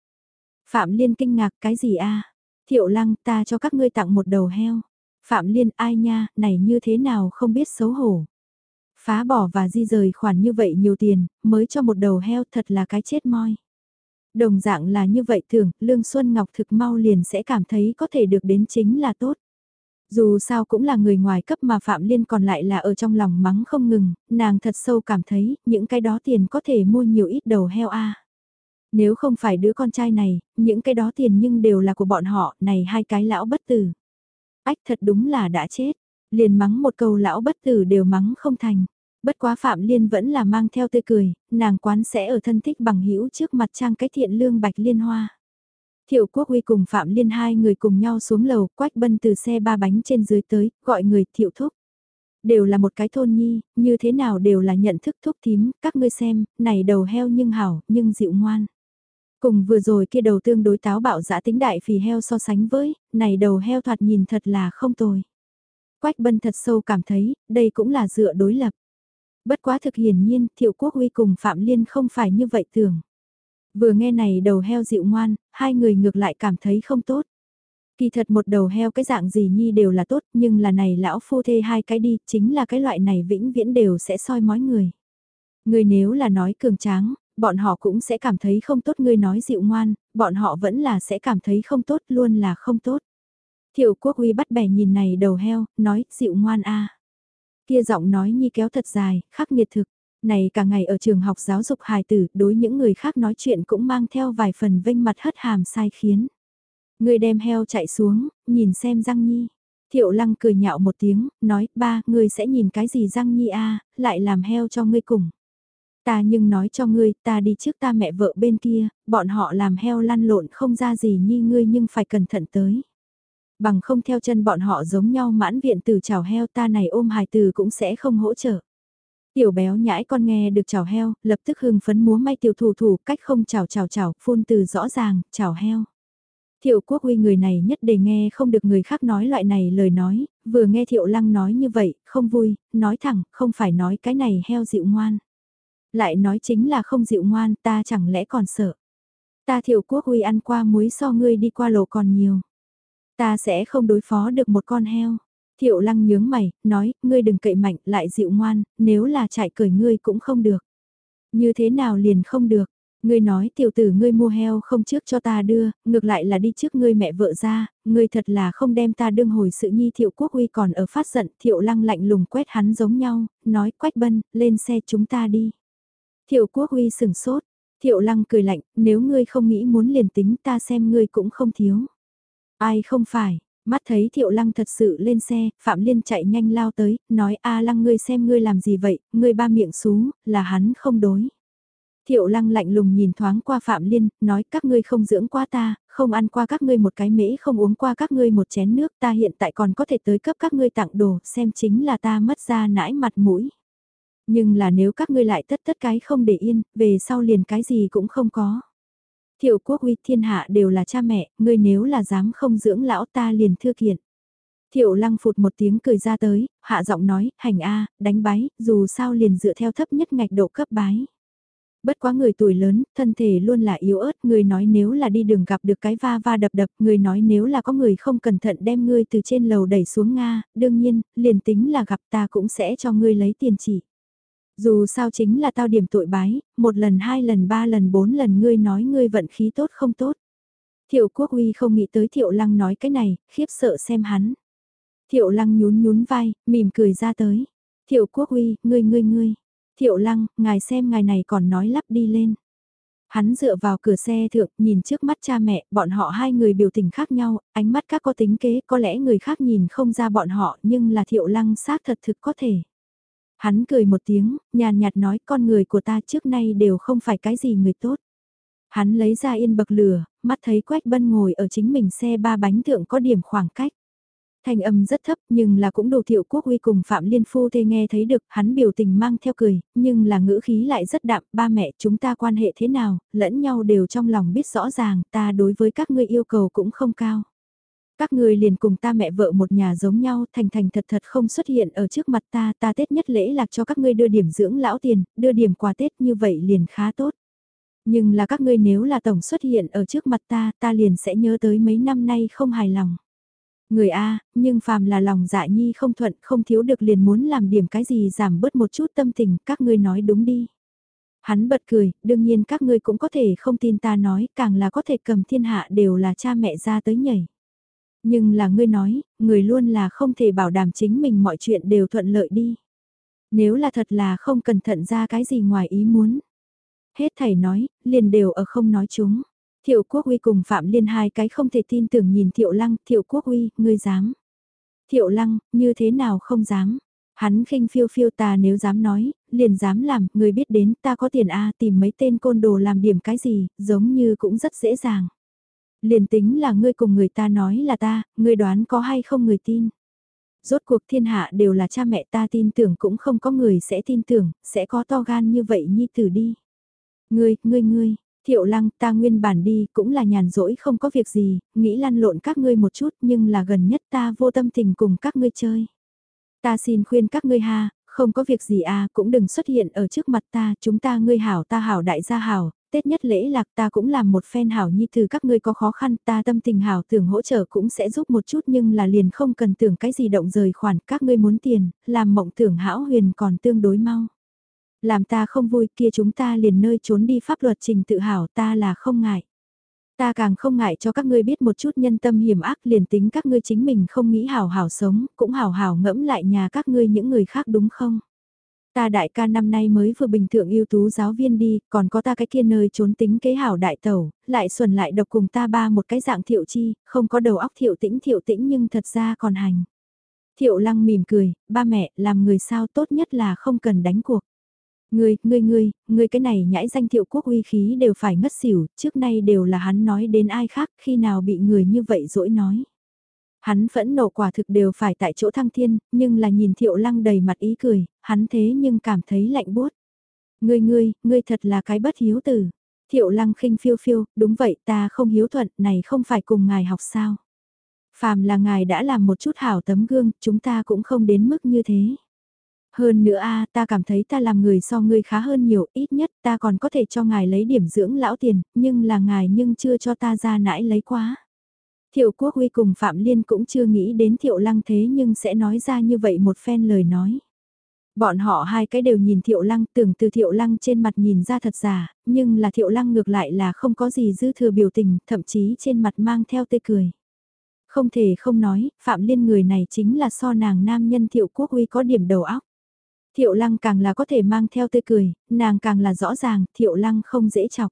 S1: Phạm Liên kinh ngạc cái gì a? Thiệu lăng ta cho các ngươi tặng một đầu heo. Phạm Liên ai nha, này như thế nào không biết xấu hổ. Phá bỏ và di rời khoản như vậy nhiều tiền, mới cho một đầu heo thật là cái chết moi. Đồng dạng là như vậy thường, Lương Xuân Ngọc thực mau liền sẽ cảm thấy có thể được đến chính là tốt. Dù sao cũng là người ngoài cấp mà Phạm Liên còn lại là ở trong lòng mắng không ngừng, nàng thật sâu cảm thấy những cái đó tiền có thể mua nhiều ít đầu heo a. Nếu không phải đứa con trai này, những cái đó tiền nhưng đều là của bọn họ, này hai cái lão bất tử. Ách thật đúng là đã chết, liền mắng một câu lão bất tử đều mắng không thành. Bất quá Phạm Liên vẫn là mang theo tươi cười, nàng quán sẽ ở thân thích bằng hữu trước mặt trang cái thiện lương bạch liên hoa. Thiệu Quốc Uy cùng Phạm Liên hai người cùng nhau xuống lầu, quách bân từ xe ba bánh trên dưới tới, gọi người thiệu thúc. Đều là một cái thôn nhi, như thế nào đều là nhận thức thúc thím, các ngươi xem, này đầu heo nhưng hảo, nhưng dịu ngoan. Cùng vừa rồi kia đầu tương đối táo bạo giã tính đại phì heo so sánh với, này đầu heo thoạt nhìn thật là không tồi. Quách bân thật sâu cảm thấy, đây cũng là dựa đối lập. Bất quá thực hiển nhiên, thiệu quốc uy cùng Phạm Liên không phải như vậy tưởng. Vừa nghe này đầu heo dịu ngoan, hai người ngược lại cảm thấy không tốt. Kỳ thật một đầu heo cái dạng gì nhi đều là tốt, nhưng là này lão phu thê hai cái đi, chính là cái loại này vĩnh viễn đều sẽ soi mói người. Người nếu là nói cường tráng, bọn họ cũng sẽ cảm thấy không tốt người nói dịu ngoan, bọn họ vẫn là sẽ cảm thấy không tốt luôn là không tốt. Thiệu quốc uy bắt bẻ nhìn này đầu heo, nói dịu ngoan a Kia giọng nói nhi kéo thật dài, khắc nghiệt thực. Này cả ngày ở trường học giáo dục hài tử, đối những người khác nói chuyện cũng mang theo vài phần vinh mặt hất hàm sai khiến. Người đem heo chạy xuống, nhìn xem răng nhi. Thiệu lăng cười nhạo một tiếng, nói, ba, ngươi sẽ nhìn cái gì răng nhi a lại làm heo cho ngươi cùng. Ta nhưng nói cho ngươi, ta đi trước ta mẹ vợ bên kia, bọn họ làm heo lăn lộn không ra gì nhi ngươi nhưng phải cẩn thận tới. Bằng không theo chân bọn họ giống nhau mãn viện từ chào heo ta này ôm hài từ cũng sẽ không hỗ trợ. Tiểu béo nhãi con nghe được chào heo, lập tức hưng phấn múa may tiểu thủ thủ cách không chào chào chào, phun từ rõ ràng, chào heo. Thiệu quốc uy người này nhất để nghe không được người khác nói loại này lời nói, vừa nghe thiệu lăng nói như vậy, không vui, nói thẳng, không phải nói cái này heo dịu ngoan. Lại nói chính là không dịu ngoan, ta chẳng lẽ còn sợ. Ta thiệu quốc uy ăn qua muối so ngươi đi qua lộ còn nhiều. Ta sẽ không đối phó được một con heo. Thiệu lăng nhướng mày, nói, ngươi đừng cậy mạnh, lại dịu ngoan, nếu là chạy cởi ngươi cũng không được. Như thế nào liền không được, ngươi nói tiểu tử ngươi mua heo không trước cho ta đưa, ngược lại là đi trước ngươi mẹ vợ ra, ngươi thật là không đem ta đương hồi sự nhi thiệu quốc uy còn ở phát giận, thiệu lăng lạnh lùng quét hắn giống nhau, nói quách bân, lên xe chúng ta đi. Thiệu quốc uy sừng sốt, thiệu lăng cười lạnh, nếu ngươi không nghĩ muốn liền tính ta xem ngươi cũng không thiếu. Ai không phải, mắt thấy thiệu lăng thật sự lên xe, Phạm Liên chạy nhanh lao tới, nói a lăng ngươi xem ngươi làm gì vậy, ngươi ba miệng xuống là hắn không đối. Thiệu lăng lạnh lùng nhìn thoáng qua Phạm Liên, nói các ngươi không dưỡng qua ta, không ăn qua các ngươi một cái mễ không uống qua các ngươi một chén nước ta hiện tại còn có thể tới cấp các ngươi tặng đồ xem chính là ta mất ra nãi mặt mũi. Nhưng là nếu các ngươi lại tất tất cái không để yên, về sau liền cái gì cũng không có. Thiệu quốc uy thiên hạ đều là cha mẹ, ngươi nếu là dám không dưỡng lão ta liền thư kiện. Thiệu lăng phụt một tiếng cười ra tới, hạ giọng nói, hành a, đánh bái, dù sao liền dựa theo thấp nhất ngạch độ cấp bái. Bất quá người tuổi lớn, thân thể luôn là yếu ớt, người nói nếu là đi đường gặp được cái va va đập đập, người nói nếu là có người không cẩn thận đem ngươi từ trên lầu đẩy xuống Nga, đương nhiên, liền tính là gặp ta cũng sẽ cho ngươi lấy tiền chỉ. Dù sao chính là tao điểm tội bái, một lần hai lần ba lần bốn lần ngươi nói ngươi vận khí tốt không tốt. Thiệu quốc uy không nghĩ tới thiệu lăng nói cái này, khiếp sợ xem hắn. Thiệu lăng nhún nhún vai, mỉm cười ra tới. Thiệu quốc uy, ngươi ngươi ngươi. Thiệu lăng, ngài xem ngài này còn nói lắp đi lên. Hắn dựa vào cửa xe thượng, nhìn trước mắt cha mẹ, bọn họ hai người biểu tình khác nhau, ánh mắt các có tính kế, có lẽ người khác nhìn không ra bọn họ, nhưng là thiệu lăng xác thật thực có thể. Hắn cười một tiếng, nhàn nhạt nói con người của ta trước nay đều không phải cái gì người tốt. Hắn lấy ra yên bậc lửa, mắt thấy Quách Bân ngồi ở chính mình xe ba bánh thượng có điểm khoảng cách. Thanh âm rất thấp nhưng là cũng đồ thiệu quốc uy cùng Phạm Liên Phu thê nghe thấy được hắn biểu tình mang theo cười, nhưng là ngữ khí lại rất đạm, ba mẹ chúng ta quan hệ thế nào, lẫn nhau đều trong lòng biết rõ ràng, ta đối với các ngươi yêu cầu cũng không cao. Các người liền cùng ta mẹ vợ một nhà giống nhau, thành thành thật thật không xuất hiện ở trước mặt ta, ta Tết nhất lễ lạc cho các ngươi đưa điểm dưỡng lão tiền, đưa điểm quà Tết như vậy liền khá tốt. Nhưng là các ngươi nếu là tổng xuất hiện ở trước mặt ta, ta liền sẽ nhớ tới mấy năm nay không hài lòng. Người A, nhưng phàm là lòng dạ nhi không thuận, không thiếu được liền muốn làm điểm cái gì giảm bớt một chút tâm tình, các ngươi nói đúng đi. Hắn bật cười, đương nhiên các ngươi cũng có thể không tin ta nói, càng là có thể cầm thiên hạ đều là cha mẹ ra tới nhảy. Nhưng là ngươi nói, người luôn là không thể bảo đảm chính mình mọi chuyện đều thuận lợi đi. Nếu là thật là không cẩn thận ra cái gì ngoài ý muốn. Hết thầy nói, liền đều ở không nói chúng. Thiệu Quốc Uy cùng Phạm Liên hai cái không thể tin tưởng nhìn Thiệu Lăng, Thiệu Quốc Uy, ngươi dám. Thiệu Lăng, như thế nào không dám. Hắn khinh phiêu phiêu ta nếu dám nói, liền dám làm, người biết đến ta có tiền A tìm mấy tên côn đồ làm điểm cái gì, giống như cũng rất dễ dàng. Liền tính là ngươi cùng người ta nói là ta, ngươi đoán có hay không người tin. Rốt cuộc thiên hạ đều là cha mẹ ta tin tưởng cũng không có người sẽ tin tưởng, sẽ có to gan như vậy nhi tử đi. Ngươi, ngươi, ngươi, Thiệu lăng ta nguyên bản đi cũng là nhàn rỗi không có việc gì, nghĩ lăn lộn các ngươi một chút nhưng là gần nhất ta vô tâm tình cùng các ngươi chơi. Ta xin khuyên các ngươi ha, không có việc gì à cũng đừng xuất hiện ở trước mặt ta, chúng ta ngươi hảo ta hảo đại gia hảo, Tết nhất lễ lạc ta cũng làm một phen hảo nhi từ các ngươi có khó khăn ta tâm tình hảo tưởng hỗ trợ cũng sẽ giúp một chút nhưng là liền không cần tưởng cái gì động rời khoản các ngươi muốn tiền, làm mộng tưởng hảo huyền còn tương đối mau. Làm ta không vui kia chúng ta liền nơi trốn đi pháp luật trình tự hảo ta là không ngại. Ta càng không ngại cho các ngươi biết một chút nhân tâm hiểm ác liền tính các ngươi chính mình không nghĩ hảo hảo sống, cũng hảo hảo ngẫm lại nhà các ngươi những người khác đúng không? Ta đại ca năm nay mới vừa bình thượng ưu tú giáo viên đi, còn có ta cái kia nơi trốn tính kế hảo đại tẩu, lại xuẩn lại độc cùng ta ba một cái dạng thiệu chi, không có đầu óc thiệu tĩnh thiệu tĩnh nhưng thật ra còn hành. Thiệu lăng mỉm cười, ba mẹ, làm người sao tốt nhất là không cần đánh cuộc. Ngươi, ngươi ngươi, ngươi cái này nhãi danh thiệu quốc uy khí đều phải ngất xỉu, trước nay đều là hắn nói đến ai khác khi nào bị người như vậy dỗi nói. Hắn phẫn nộ quả thực đều phải tại chỗ thăng thiên, nhưng là nhìn thiệu lăng đầy mặt ý cười, hắn thế nhưng cảm thấy lạnh buốt. Ngươi ngươi, ngươi thật là cái bất hiếu tử. Thiệu lăng khinh phiêu phiêu, đúng vậy ta không hiếu thuận, này không phải cùng ngài học sao. Phàm là ngài đã làm một chút hảo tấm gương, chúng ta cũng không đến mức như thế. Hơn nữa a ta cảm thấy ta làm người so ngươi khá hơn nhiều, ít nhất ta còn có thể cho ngài lấy điểm dưỡng lão tiền, nhưng là ngài nhưng chưa cho ta ra nãi lấy quá. Thiệu Quốc Huy cùng Phạm Liên cũng chưa nghĩ đến Thiệu Lăng thế nhưng sẽ nói ra như vậy một phen lời nói. Bọn họ hai cái đều nhìn Thiệu Lăng tưởng từ Thiệu Lăng trên mặt nhìn ra thật giả, nhưng là Thiệu Lăng ngược lại là không có gì dư thừa biểu tình, thậm chí trên mặt mang theo tê cười. Không thể không nói, Phạm Liên người này chính là so nàng nam nhân Thiệu Quốc Huy có điểm đầu óc. Thiệu Lăng càng là có thể mang theo tươi cười, nàng càng là rõ ràng Thiệu Lăng không dễ chọc.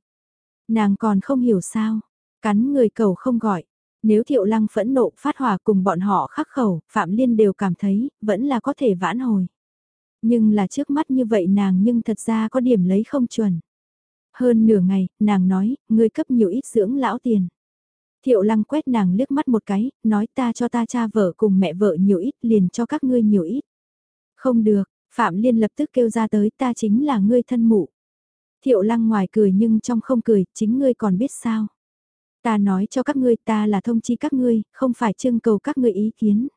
S1: Nàng còn không hiểu sao, cắn người cầu không gọi, nếu thiệu lăng phẫn nộ phát hỏa cùng bọn họ khắc khẩu, Phạm Liên đều cảm thấy, vẫn là có thể vãn hồi. Nhưng là trước mắt như vậy nàng nhưng thật ra có điểm lấy không chuẩn. Hơn nửa ngày, nàng nói, ngươi cấp nhiều ít dưỡng lão tiền. Thiệu lăng quét nàng liếc mắt một cái, nói ta cho ta cha vợ cùng mẹ vợ nhiều ít liền cho các ngươi nhiều ít. Không được, Phạm Liên lập tức kêu ra tới ta chính là ngươi thân mụ. Thiệu lăng ngoài cười nhưng trong không cười, chính ngươi còn biết sao. Ta nói cho các ngươi ta là thông chi các ngươi, không phải trưng cầu các ngươi ý kiến.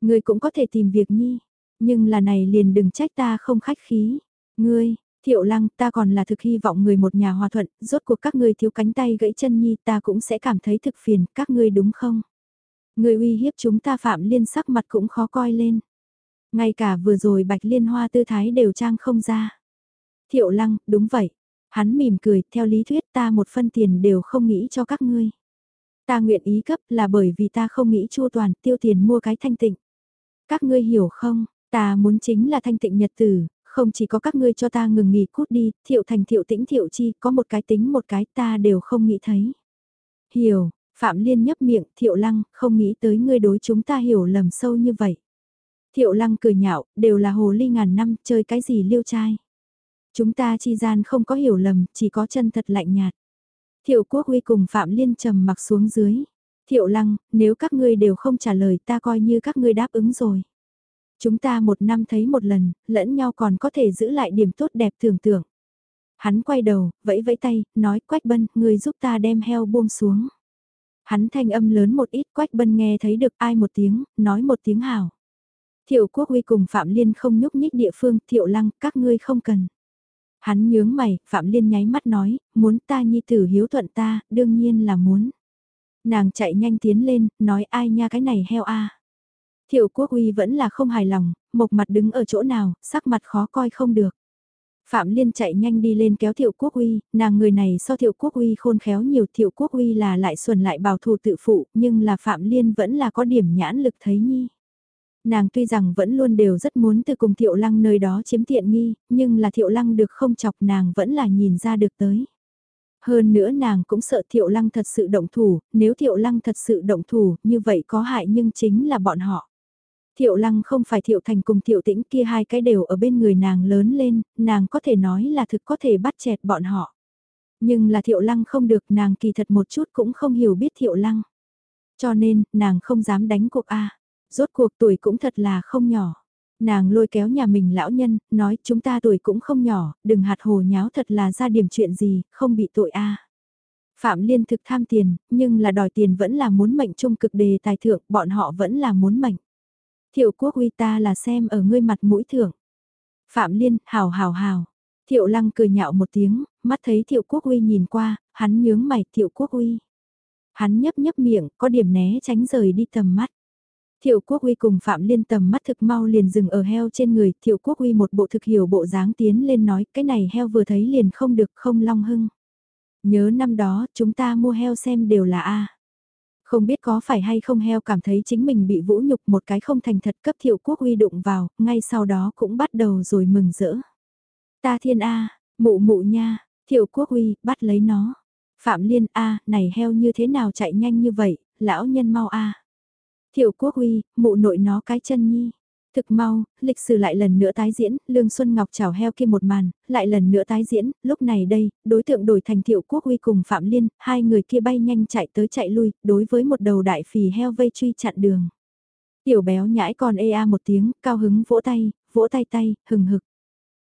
S1: Ngươi cũng có thể tìm việc nhi, nhưng là này liền đừng trách ta không khách khí. Ngươi, thiệu lăng ta còn là thực hy vọng người một nhà hòa thuận, rốt cuộc các ngươi thiếu cánh tay gãy chân nhi ta cũng sẽ cảm thấy thực phiền, các ngươi đúng không? Ngươi uy hiếp chúng ta phạm liên sắc mặt cũng khó coi lên. Ngay cả vừa rồi bạch liên hoa tư thái đều trang không ra. Thiệu lăng, đúng vậy, Hắn mỉm cười, theo lý thuyết ta một phân tiền đều không nghĩ cho các ngươi. Ta nguyện ý cấp là bởi vì ta không nghĩ chua toàn tiêu tiền mua cái thanh tịnh. Các ngươi hiểu không, ta muốn chính là thanh tịnh nhật tử, không chỉ có các ngươi cho ta ngừng nghỉ cút đi, thiệu thành thiệu tĩnh thiệu chi, có một cái tính một cái ta đều không nghĩ thấy. Hiểu, Phạm Liên nhấp miệng, thiệu lăng, không nghĩ tới ngươi đối chúng ta hiểu lầm sâu như vậy. Thiệu lăng cười nhạo, đều là hồ ly ngàn năm, chơi cái gì liêu trai. Chúng ta chi gian không có hiểu lầm, chỉ có chân thật lạnh nhạt. Thiệu Quốc Huy cùng Phạm Liên trầm mặc xuống dưới. Thiệu Lăng, nếu các ngươi đều không trả lời ta coi như các ngươi đáp ứng rồi. Chúng ta một năm thấy một lần, lẫn nhau còn có thể giữ lại điểm tốt đẹp tưởng tượng. Hắn quay đầu, vẫy vẫy tay, nói Quách Bân, người giúp ta đem heo buông xuống. Hắn thanh âm lớn một ít Quách Bân nghe thấy được ai một tiếng, nói một tiếng hào. Thiệu Quốc Huy cùng Phạm Liên không nhúc nhích địa phương, Thiệu Lăng, các ngươi không cần. Hắn nhướng mày, Phạm Liên nháy mắt nói, muốn ta nhi tử hiếu thuận ta, đương nhiên là muốn. Nàng chạy nhanh tiến lên, nói ai nha cái này heo a. Thiệu quốc uy vẫn là không hài lòng, mộc mặt đứng ở chỗ nào, sắc mặt khó coi không được. Phạm Liên chạy nhanh đi lên kéo Thiệu Quốc Uy, nàng người này so Thiệu Quốc Uy khôn khéo nhiều Thiệu Quốc Uy là lại xuẩn lại bảo thủ tự phụ, nhưng là Phạm Liên vẫn là có điểm nhãn lực thấy nhi. Nàng tuy rằng vẫn luôn đều rất muốn từ cùng thiệu lăng nơi đó chiếm tiện nghi, nhưng là thiệu lăng được không chọc nàng vẫn là nhìn ra được tới. Hơn nữa nàng cũng sợ thiệu lăng thật sự động thủ, nếu thiệu lăng thật sự động thủ, như vậy có hại nhưng chính là bọn họ. Thiệu lăng không phải thiệu thành cùng thiệu tĩnh kia hai cái đều ở bên người nàng lớn lên, nàng có thể nói là thực có thể bắt chẹt bọn họ. Nhưng là thiệu lăng không được nàng kỳ thật một chút cũng không hiểu biết thiệu lăng. Cho nên, nàng không dám đánh cuộc A. Rốt cuộc tuổi cũng thật là không nhỏ. Nàng lôi kéo nhà mình lão nhân, nói chúng ta tuổi cũng không nhỏ, đừng hạt hồ nháo thật là ra điểm chuyện gì, không bị tội a. Phạm Liên thực tham tiền, nhưng là đòi tiền vẫn là muốn mệnh trung cực đề tài thượng, bọn họ vẫn là muốn mệnh. Thiệu quốc uy ta là xem ở ngươi mặt mũi thượng Phạm Liên, hào hào hào. Thiệu lăng cười nhạo một tiếng, mắt thấy thiệu quốc uy nhìn qua, hắn nhướng mày thiệu quốc uy. Hắn nhấp nhấp miệng, có điểm né tránh rời đi tầm mắt. Thiệu Quốc Uy cùng Phạm Liên tầm mắt thực mau liền dừng ở heo trên người, Thiệu Quốc Uy một bộ thực hiểu bộ dáng tiến lên nói, cái này heo vừa thấy liền không được không long hưng. Nhớ năm đó, chúng ta mua heo xem đều là A. Không biết có phải hay không heo cảm thấy chính mình bị vũ nhục một cái không thành thật cấp Thiệu Quốc Uy đụng vào, ngay sau đó cũng bắt đầu rồi mừng rỡ. Ta thiên A, mụ mụ nha, Thiệu Quốc Uy, bắt lấy nó. Phạm Liên A, này heo như thế nào chạy nhanh như vậy, lão nhân mau A. Thiệu Quốc Uy, mụ nội nó cái chân nhi. Thực mau, lịch sử lại lần nữa tái diễn, Lương Xuân Ngọc chào heo kia một màn, lại lần nữa tái diễn, lúc này đây, đối tượng đổi thành Thiệu Quốc Uy cùng Phạm Liên, hai người kia bay nhanh chạy tới chạy lui, đối với một đầu đại phì heo vây truy chặn đường. Tiểu béo nhãi còn ê a một tiếng, cao hứng vỗ tay, vỗ tay tay, hừng hực.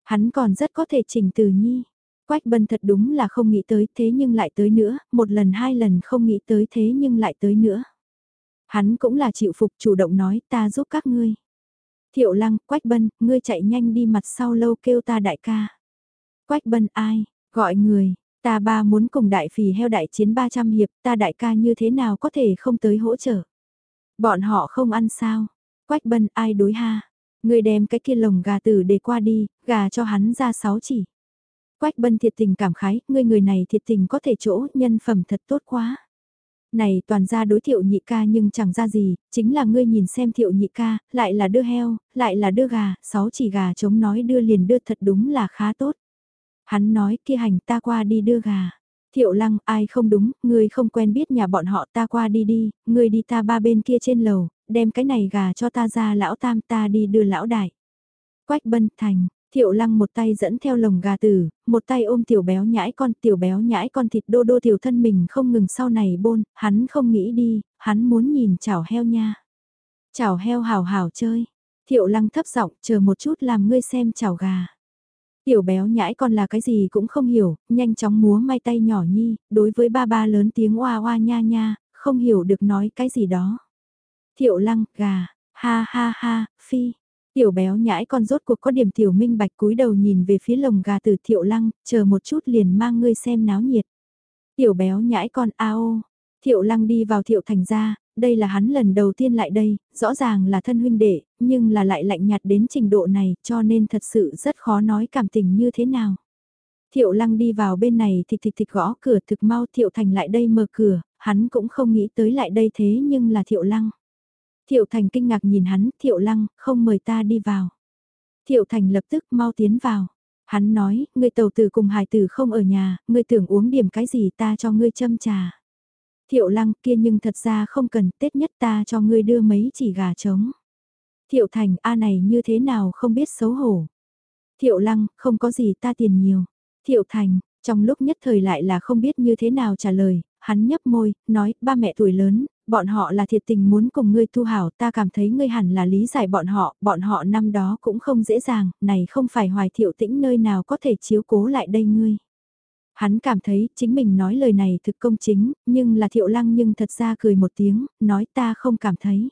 S1: Hắn còn rất có thể chỉnh từ nhi. Quách bân thật đúng là không nghĩ tới thế nhưng lại tới nữa, một lần hai lần không nghĩ tới thế nhưng lại tới nữa. Hắn cũng là chịu phục chủ động nói ta giúp các ngươi. Thiệu lăng, Quách bân, ngươi chạy nhanh đi mặt sau lâu kêu ta đại ca. Quách bân ai, gọi người, ta ba muốn cùng đại phì heo đại chiến 300 hiệp, ta đại ca như thế nào có thể không tới hỗ trợ. Bọn họ không ăn sao, Quách bân ai đối ha, ngươi đem cái kia lồng gà tử để qua đi, gà cho hắn ra sáu chỉ. Quách bân thiệt tình cảm khái, ngươi người này thiệt tình có thể chỗ, nhân phẩm thật tốt quá. Này toàn ra đối thiệu nhị ca nhưng chẳng ra gì, chính là ngươi nhìn xem thiệu nhị ca, lại là đưa heo, lại là đưa gà, sáu chỉ gà chống nói đưa liền đưa thật đúng là khá tốt. Hắn nói kia hành ta qua đi đưa gà. Thiệu lăng, ai không đúng, ngươi không quen biết nhà bọn họ ta qua đi đi, ngươi đi ta ba bên kia trên lầu, đem cái này gà cho ta ra lão tam ta đi đưa lão đại. Quách bân thành, Thiệu lăng một tay dẫn theo lồng gà tử, một tay ôm tiểu béo nhãi con, tiểu béo nhãi con thịt đô đô tiểu thân mình không ngừng sau này bôn, hắn không nghĩ đi, hắn muốn nhìn chảo heo nha. Chảo heo hào hào chơi. Thiệu lăng thấp giọng chờ một chút làm ngươi xem chảo gà. Tiểu béo nhãi con là cái gì cũng không hiểu, nhanh chóng múa may tay nhỏ nhi, đối với ba ba lớn tiếng oa oa nha nha, không hiểu được nói cái gì đó. Thiệu lăng, gà, ha ha ha, phi, Tiểu béo nhãi con rốt cuộc có điểm tiểu minh bạch cúi đầu nhìn về phía lồng gà từ thiệu lăng, chờ một chút liền mang ngươi xem náo nhiệt. Tiểu béo nhãi con ao, thiệu lăng đi vào thiệu thành ra, đây là hắn lần đầu tiên lại đây, rõ ràng là thân huynh đệ, nhưng là lại lạnh nhạt đến trình độ này cho nên thật sự rất khó nói cảm tình như thế nào. Thiệu lăng đi vào bên này thịt thịt thịt gõ cửa thực mau thiệu thành lại đây mở cửa, hắn cũng không nghĩ tới lại đây thế nhưng là thiệu lăng. Thiệu Thành kinh ngạc nhìn hắn, Thiệu Lăng, không mời ta đi vào. Thiệu Thành lập tức mau tiến vào. Hắn nói, người tàu tử cùng hải tử không ở nhà, người tưởng uống điểm cái gì ta cho ngươi châm trà. Thiệu Lăng kia nhưng thật ra không cần, Tết nhất ta cho ngươi đưa mấy chỉ gà trống. Thiệu Thành, A này như thế nào không biết xấu hổ. Thiệu Lăng, không có gì ta tiền nhiều. Thiệu Thành, trong lúc nhất thời lại là không biết như thế nào trả lời, hắn nhấp môi, nói, ba mẹ tuổi lớn, bọn họ là thiệt tình muốn cùng ngươi thu hảo, ta cảm thấy ngươi hẳn là lý giải bọn họ, bọn họ năm đó cũng không dễ dàng, này không phải hoài thiệu tĩnh nơi nào có thể chiếu cố lại đây ngươi. Hắn cảm thấy chính mình nói lời này thực công chính, nhưng là thiệu lăng nhưng thật ra cười một tiếng, nói ta không cảm thấy.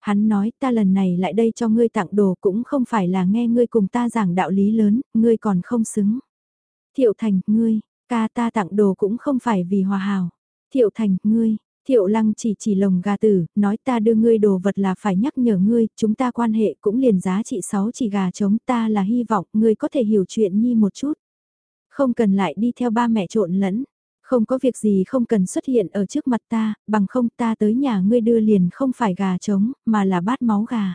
S1: Hắn nói ta lần này lại đây cho ngươi tặng đồ cũng không phải là nghe ngươi cùng ta giảng đạo lý lớn, ngươi còn không xứng. Thiệu thành, ngươi, ca ta tặng đồ cũng không phải vì hòa hảo. Thiệu thành, ngươi, Thiệu lăng chỉ chỉ lồng gà tử, nói ta đưa ngươi đồ vật là phải nhắc nhở ngươi, chúng ta quan hệ cũng liền giá trị 6 chỉ gà chống ta là hy vọng ngươi có thể hiểu chuyện nhi một chút. Không cần lại đi theo ba mẹ trộn lẫn, không có việc gì không cần xuất hiện ở trước mặt ta, bằng không ta tới nhà ngươi đưa liền không phải gà trống, mà là bát máu gà.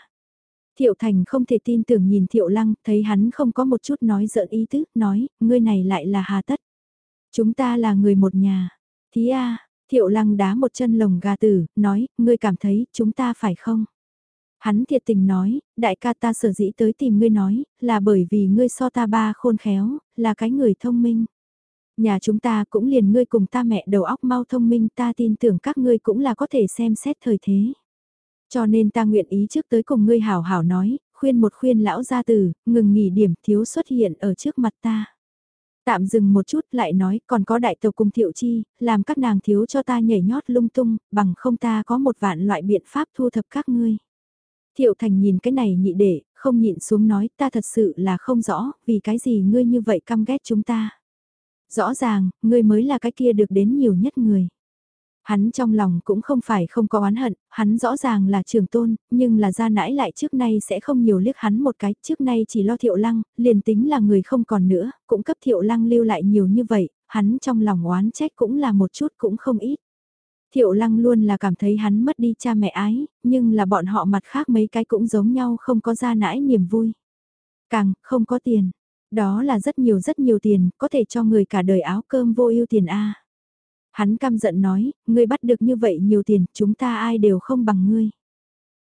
S1: Thiệu Thành không thể tin tưởng nhìn Thiệu Lăng, thấy hắn không có một chút nói giỡn ý tứ, nói, ngươi này lại là hà tất. Chúng ta là người một nhà. Thí a Thiệu lăng đá một chân lồng gà tử, nói, ngươi cảm thấy, chúng ta phải không? Hắn thiệt tình nói, đại ca ta sở dĩ tới tìm ngươi nói, là bởi vì ngươi so ta ba khôn khéo, là cái người thông minh. Nhà chúng ta cũng liền ngươi cùng ta mẹ đầu óc mau thông minh ta tin tưởng các ngươi cũng là có thể xem xét thời thế. Cho nên ta nguyện ý trước tới cùng ngươi hảo hảo nói, khuyên một khuyên lão gia tử, ngừng nghỉ điểm thiếu xuất hiện ở trước mặt ta. Tạm dừng một chút lại nói còn có đại tàu cùng thiệu chi, làm các nàng thiếu cho ta nhảy nhót lung tung, bằng không ta có một vạn loại biện pháp thu thập các ngươi. Thiệu thành nhìn cái này nhị để, không nhịn xuống nói ta thật sự là không rõ, vì cái gì ngươi như vậy căm ghét chúng ta. Rõ ràng, ngươi mới là cái kia được đến nhiều nhất người. Hắn trong lòng cũng không phải không có oán hận, hắn rõ ràng là trường tôn, nhưng là ra nãi lại trước nay sẽ không nhiều liếc hắn một cái, trước nay chỉ lo thiệu lăng, liền tính là người không còn nữa, cũng cấp thiệu lăng lưu lại nhiều như vậy, hắn trong lòng oán trách cũng là một chút cũng không ít. Thiệu lăng luôn là cảm thấy hắn mất đi cha mẹ ái, nhưng là bọn họ mặt khác mấy cái cũng giống nhau không có ra nãi niềm vui. Càng, không có tiền. Đó là rất nhiều rất nhiều tiền, có thể cho người cả đời áo cơm vô ưu tiền A. Hắn căm giận nói, ngươi bắt được như vậy nhiều tiền, chúng ta ai đều không bằng ngươi.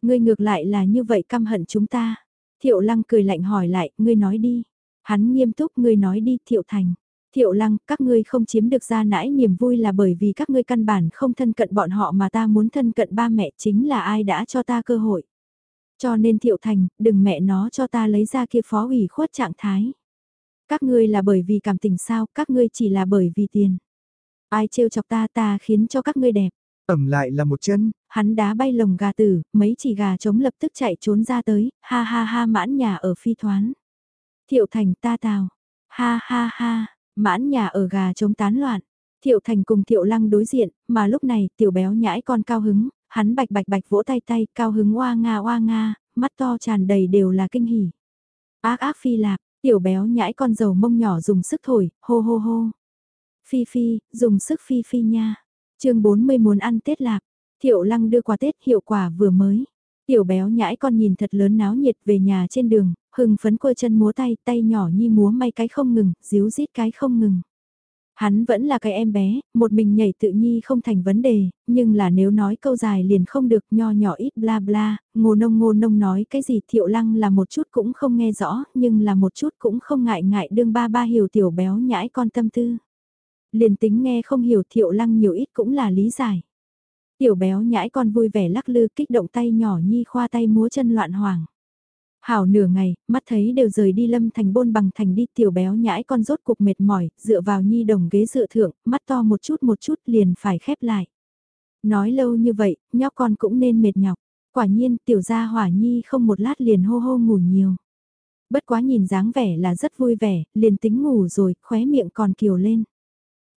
S1: Ngươi ngược lại là như vậy căm hận chúng ta. Thiệu lăng cười lạnh hỏi lại, ngươi nói đi. Hắn nghiêm túc, ngươi nói đi, thiệu thành. Thiệu lăng, các ngươi không chiếm được ra nãi niềm vui là bởi vì các ngươi căn bản không thân cận bọn họ mà ta muốn thân cận ba mẹ chính là ai đã cho ta cơ hội. Cho nên thiệu thành, đừng mẹ nó cho ta lấy ra kia phó ủy khuất trạng thái. Các ngươi là bởi vì cảm tình sao, các ngươi chỉ là bởi vì tiền. Ai trêu chọc ta ta khiến cho các ngươi đẹp.
S2: Ẩm lại là một chân.
S1: Hắn đá bay lồng gà tử, mấy chỉ gà trống lập tức chạy trốn ra tới, ha ha ha mãn nhà ở phi thoán. Thiệu thành ta tào, ha ha ha, mãn nhà ở gà trống tán loạn. Thiệu thành cùng thiệu lăng đối diện, mà lúc này tiểu béo nhãi con cao hứng, hắn bạch bạch bạch vỗ tay tay cao hứng oa nga oa nga, mắt to tràn đầy đều là kinh hỉ. Ác ác phi lạp, tiểu béo nhãi con dầu mông nhỏ dùng sức thổi, hô hô hô. Phi Phi, dùng sức Phi Phi nha. chương 40 muốn ăn Tết lạp Thiệu lăng đưa quà Tết hiệu quả vừa mới. Tiểu béo nhãi con nhìn thật lớn náo nhiệt về nhà trên đường, hừng phấn quơ chân múa tay, tay nhỏ nhi múa may cái không ngừng, díu rít cái không ngừng. Hắn vẫn là cái em bé, một mình nhảy tự nhi không thành vấn đề, nhưng là nếu nói câu dài liền không được nho nhỏ ít bla bla, ngô nông ngô nông nói cái gì thiệu lăng là một chút cũng không nghe rõ, nhưng là một chút cũng không ngại ngại đương ba ba hiểu tiểu béo nhãi con tâm tư. Liền tính nghe không hiểu thiệu lăng nhiều ít cũng là lý giải. Tiểu béo nhãi con vui vẻ lắc lư kích động tay nhỏ nhi khoa tay múa chân loạn hoàng. Hảo nửa ngày, mắt thấy đều rời đi lâm thành bôn bằng thành đi tiểu béo nhãi con rốt cục mệt mỏi, dựa vào nhi đồng ghế dựa thượng, mắt to một chút một chút liền phải khép lại. Nói lâu như vậy, nhóc con cũng nên mệt nhọc. Quả nhiên tiểu gia hỏa nhi không một lát liền hô hô ngủ nhiều. Bất quá nhìn dáng vẻ là rất vui vẻ, liền tính ngủ rồi, khóe miệng còn kiều lên.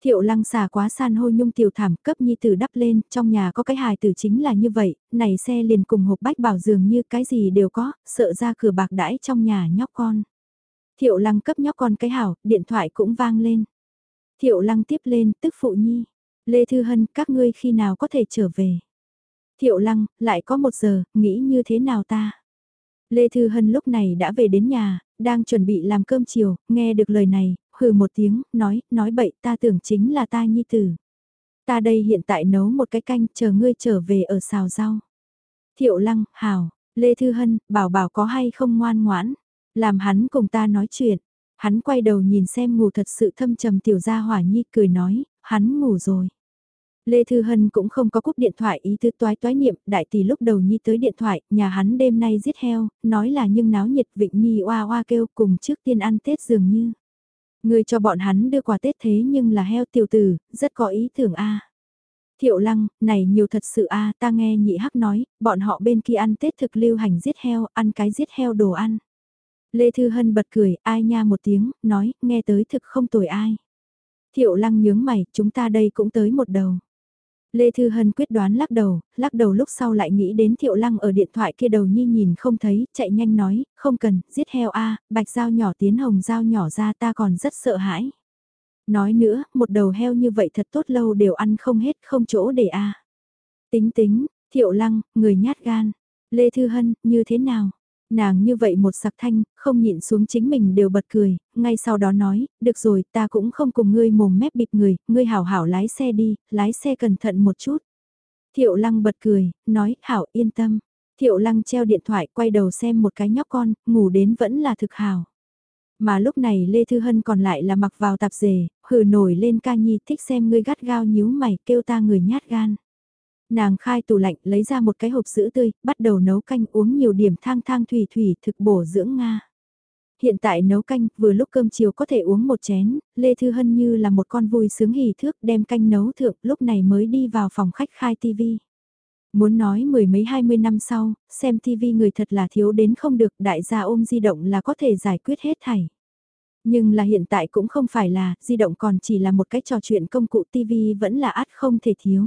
S1: Thiệu lăng xà quá san hô nhung tiểu thảm cấp nhi tử đắp lên, trong nhà có cái hài tử chính là như vậy, này xe liền cùng hộp bách bảo dường như cái gì đều có, sợ ra cửa bạc đãi trong nhà nhóc con. Thiệu lăng cấp nhóc con cái hảo, điện thoại cũng vang lên. Thiệu lăng tiếp lên, tức phụ nhi. Lê Thư Hân, các ngươi khi nào có thể trở về? Thiệu lăng, lại có một giờ, nghĩ như thế nào ta? Lê Thư Hân lúc này đã về đến nhà, đang chuẩn bị làm cơm chiều, nghe được lời này, hừ một tiếng, nói, nói bậy ta tưởng chính là ta nhi tử. Ta đây hiện tại nấu một cái canh, chờ ngươi trở về ở xào rau. Thiệu lăng, hào, Lê Thư Hân, bảo bảo có hay không ngoan ngoãn, làm hắn cùng ta nói chuyện. Hắn quay đầu nhìn xem ngủ thật sự thâm trầm tiểu gia hỏa nhi cười nói, hắn ngủ rồi. Lê Thư Hân cũng không có cúp điện thoại ý tư toái toái niệm, đại tỷ lúc đầu nhi tới điện thoại, nhà hắn đêm nay giết heo, nói là nhưng náo nhiệt vịnh nhi oa oa kêu cùng trước tiên ăn Tết dường như. Người cho bọn hắn đưa quà Tết thế nhưng là heo tiểu tử, rất có ý tưởng a. Thiệu lăng, này nhiều thật sự a ta nghe nhị hắc nói, bọn họ bên kia ăn Tết thực lưu hành giết heo, ăn cái giết heo đồ ăn. Lê Thư Hân bật cười, ai nha một tiếng, nói, nghe tới thực không tồi ai. Thiệu lăng nhướng mày, chúng ta đây cũng tới một đầu. Lê Thư Hân quyết đoán lắc đầu, lắc đầu lúc sau lại nghĩ đến Thiệu Lăng ở điện thoại kia đầu nhi nhìn không thấy, chạy nhanh nói, không cần, giết heo a bạch dao nhỏ tiến hồng dao nhỏ ra ta còn rất sợ hãi. Nói nữa, một đầu heo như vậy thật tốt lâu đều ăn không hết không chỗ để a Tính tính, Thiệu Lăng, người nhát gan. Lê Thư Hân, như thế nào? Nàng như vậy một sặc thanh, không nhịn xuống chính mình đều bật cười, ngay sau đó nói, được rồi, ta cũng không cùng ngươi mồm mép bịt người, ngươi hảo hảo lái xe đi, lái xe cẩn thận một chút. Thiệu lăng bật cười, nói, hảo yên tâm. Thiệu lăng treo điện thoại quay đầu xem một cái nhóc con, ngủ đến vẫn là thực hảo. Mà lúc này Lê Thư Hân còn lại là mặc vào tạp dề, hừ nổi lên ca nhi thích xem ngươi gắt gao nhíu mày kêu ta người nhát gan. Nàng khai tủ lạnh lấy ra một cái hộp sữa tươi, bắt đầu nấu canh uống nhiều điểm thang thang thủy thủy thực bổ dưỡng Nga. Hiện tại nấu canh, vừa lúc cơm chiều có thể uống một chén, Lê Thư Hân như là một con vui sướng hỉ thước đem canh nấu thượng, lúc này mới đi vào phòng khách khai tivi. Muốn nói mười mấy hai mươi năm sau, xem tivi người thật là thiếu đến không được, đại gia ôm di động là có thể giải quyết hết thảy. Nhưng là hiện tại cũng không phải là, di động còn chỉ là một cái trò chuyện công cụ tivi vẫn là át không thể thiếu.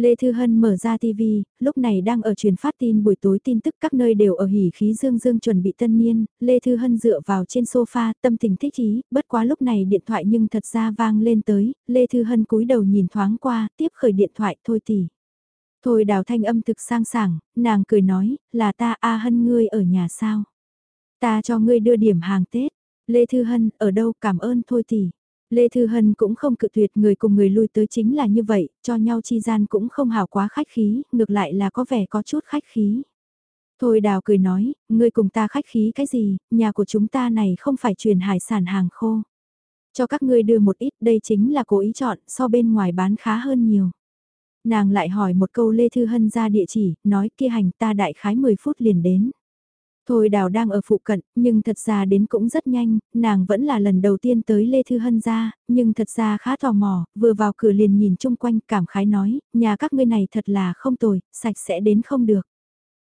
S1: Lê Thư Hân mở ra TV, lúc này đang ở truyền phát tin buổi tối tin tức các nơi đều ở hỉ khí dương dương chuẩn bị tân niên, Lê Thư Hân dựa vào trên sofa, tâm tình thích ý, bất quá lúc này điện thoại nhưng thật ra vang lên tới, Lê Thư Hân cúi đầu nhìn thoáng qua, tiếp khởi điện thoại thôi tỷ. Thôi đào thanh âm thực sang sảng, nàng cười nói, là ta A Hân ngươi ở nhà sao? Ta cho ngươi đưa điểm hàng Tết. Lê Thư Hân, ở đâu cảm ơn thôi tỷ. Lê Thư Hân cũng không cự tuyệt người cùng người lui tới chính là như vậy, cho nhau chi gian cũng không hào quá khách khí, ngược lại là có vẻ có chút khách khí. Thôi đào cười nói, ngươi cùng ta khách khí cái gì, nhà của chúng ta này không phải truyền hải sản hàng khô. Cho các ngươi đưa một ít, đây chính là cố ý chọn, so bên ngoài bán khá hơn nhiều. Nàng lại hỏi một câu Lê Thư Hân ra địa chỉ, nói kia hành ta đại khái 10 phút liền đến. Thôi đào đang ở phụ cận, nhưng thật ra đến cũng rất nhanh, nàng vẫn là lần đầu tiên tới Lê Thư Hân ra, nhưng thật ra khá tò mò, vừa vào cửa liền nhìn chung quanh cảm khái nói, nhà các ngươi này thật là không tồi, sạch sẽ đến không được.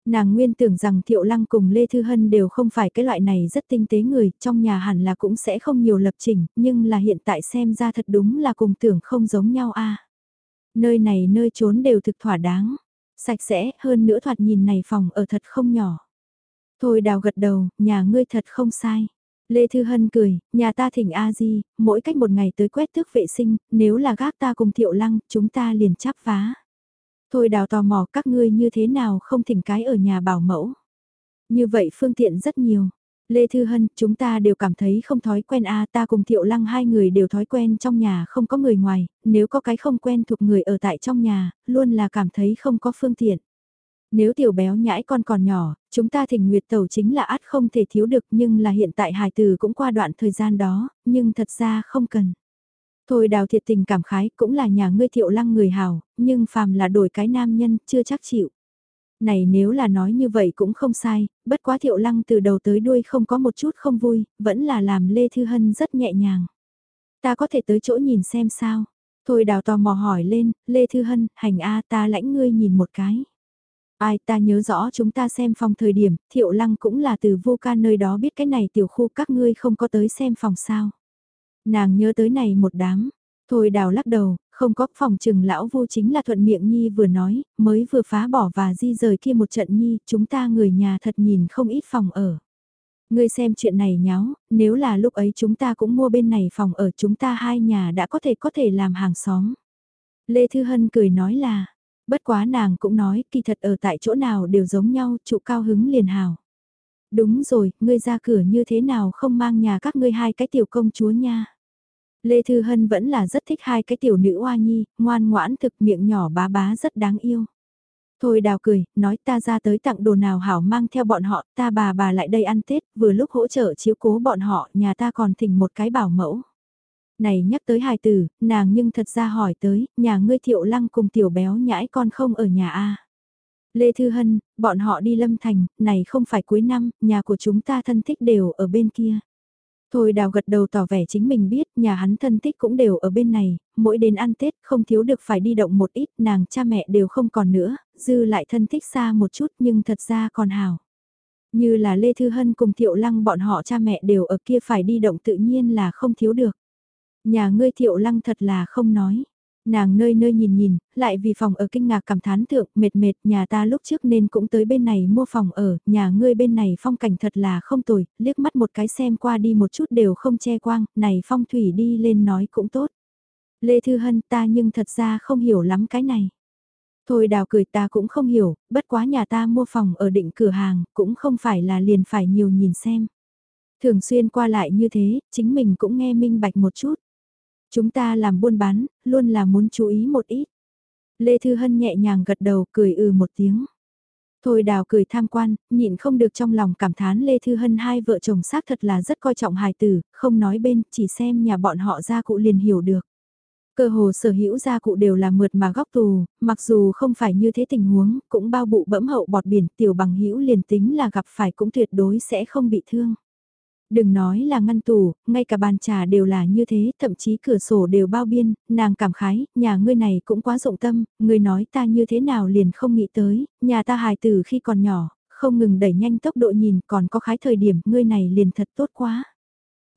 S1: Nàng nguyên tưởng rằng Thiệu Lăng cùng Lê Thư Hân đều không phải cái loại này rất tinh tế người, trong nhà hẳn là cũng sẽ không nhiều lập trình, nhưng là hiện tại xem ra thật đúng là cùng tưởng không giống nhau a Nơi này nơi trốn đều thực thỏa đáng, sạch sẽ hơn nữa thoạt nhìn này phòng ở thật không nhỏ. Thôi đào gật đầu, nhà ngươi thật không sai. Lê Thư Hân cười, nhà ta thỉnh A-di, mỗi cách một ngày tới quét tước vệ sinh, nếu là gác ta cùng thiệu lăng, chúng ta liền chắp vá. Thôi đào tò mò các ngươi như thế nào không thỉnh cái ở nhà bảo mẫu. Như vậy phương tiện rất nhiều. Lê Thư Hân, chúng ta đều cảm thấy không thói quen a ta cùng Thiệu Lăng hai người đều thói quen trong nhà không có người ngoài, nếu có cái không quen thuộc người ở tại trong nhà, luôn là cảm thấy không có phương tiện. Nếu tiểu béo nhãi con còn nhỏ, chúng ta thỉnh nguyệt tẩu chính là át không thể thiếu được nhưng là hiện tại hài từ cũng qua đoạn thời gian đó, nhưng thật ra không cần. Thôi đào thiệt tình cảm khái cũng là nhà ngươi thiệu lăng người hào, nhưng phàm là đổi cái nam nhân chưa chắc chịu. Này nếu là nói như vậy cũng không sai, bất quá thiệu lăng từ đầu tới đuôi không có một chút không vui, vẫn là làm Lê Thư Hân rất nhẹ nhàng. Ta có thể tới chỗ nhìn xem sao. Thôi đào tò mò hỏi lên, Lê Thư Hân, hành A ta lãnh ngươi nhìn một cái. Ai ta nhớ rõ chúng ta xem phòng thời điểm, thiệu lăng cũng là từ vô ca nơi đó biết cái này tiểu khu các ngươi không có tới xem phòng sao. Nàng nhớ tới này một đám. Thôi đào lắc đầu, không có phòng trừng lão vô chính là thuận miệng Nhi vừa nói, mới vừa phá bỏ và di rời kia một trận Nhi, chúng ta người nhà thật nhìn không ít phòng ở. Ngươi xem chuyện này nháo, nếu là lúc ấy chúng ta cũng mua bên này phòng ở chúng ta hai nhà đã có thể có thể làm hàng xóm. Lê Thư Hân cười nói là, Bất quá nàng cũng nói, kỳ thật ở tại chỗ nào đều giống nhau, trụ cao hứng liền hào. Đúng rồi, ngươi ra cửa như thế nào không mang nhà các ngươi hai cái tiểu công chúa nha. Lê Thư Hân vẫn là rất thích hai cái tiểu nữ oa nhi, ngoan ngoãn thực miệng nhỏ bá bá rất đáng yêu. Thôi đào cười, nói ta ra tới tặng đồ nào hảo mang theo bọn họ, ta bà bà lại đây ăn Tết, vừa lúc hỗ trợ chiếu cố bọn họ, nhà ta còn thỉnh một cái bảo mẫu này nhắc tới hài tử, nàng nhưng thật ra hỏi tới, nhà ngươi thiệu lăng cùng tiểu béo nhãi con không ở nhà a Lê Thư Hân, bọn họ đi lâm thành, này không phải cuối năm, nhà của chúng ta thân thích đều ở bên kia. Thôi đào gật đầu tỏ vẻ chính mình biết, nhà hắn thân thích cũng đều ở bên này, mỗi đến ăn Tết không thiếu được phải đi động một ít, nàng cha mẹ đều không còn nữa, dư lại thân thích xa một chút nhưng thật ra còn hào. Như là Lê Thư Hân cùng Thiệu Lăng bọn họ cha mẹ đều ở kia phải đi động tự nhiên là không thiếu được. Nhà ngươi thiệu lăng thật là không nói. Nàng nơi nơi nhìn nhìn, lại vì phòng ở kinh ngạc cảm thán thượng, mệt mệt, nhà ta lúc trước nên cũng tới bên này mua phòng ở, nhà ngươi bên này phong cảnh thật là không tồi, liếc mắt một cái xem qua đi một chút đều không che quang, này phong thủy đi lên nói cũng tốt. Lê Thư Hân ta nhưng thật ra không hiểu lắm cái này. Thôi đào cười ta cũng không hiểu, bất quá nhà ta mua phòng ở định cửa hàng, cũng không phải là liền phải nhiều nhìn xem. Thường xuyên qua lại như thế, chính mình cũng nghe minh bạch một chút. Chúng ta làm buôn bán, luôn là muốn chú ý một ít. Lê Thư Hân nhẹ nhàng gật đầu cười ừ một tiếng. Thôi đào cười tham quan, nhịn không được trong lòng cảm thán Lê Thư Hân hai vợ chồng xác thật là rất coi trọng hài tử, không nói bên, chỉ xem nhà bọn họ ra cụ liền hiểu được. Cơ hồ sở hữu gia cụ đều là mượt mà góc tù, mặc dù không phải như thế tình huống, cũng bao bụ bẫm hậu bọt biển tiểu bằng hữu liền tính là gặp phải cũng tuyệt đối sẽ không bị thương. Đừng nói là ngăn tủ, ngay cả bàn trà đều là như thế, thậm chí cửa sổ đều bao biên, nàng cảm khái, nhà ngươi này cũng quá rộng tâm, ngươi nói ta như thế nào liền không nghĩ tới, nhà ta hài tử khi còn nhỏ, không ngừng đẩy nhanh tốc độ nhìn còn có khái thời điểm, ngươi này liền thật tốt quá.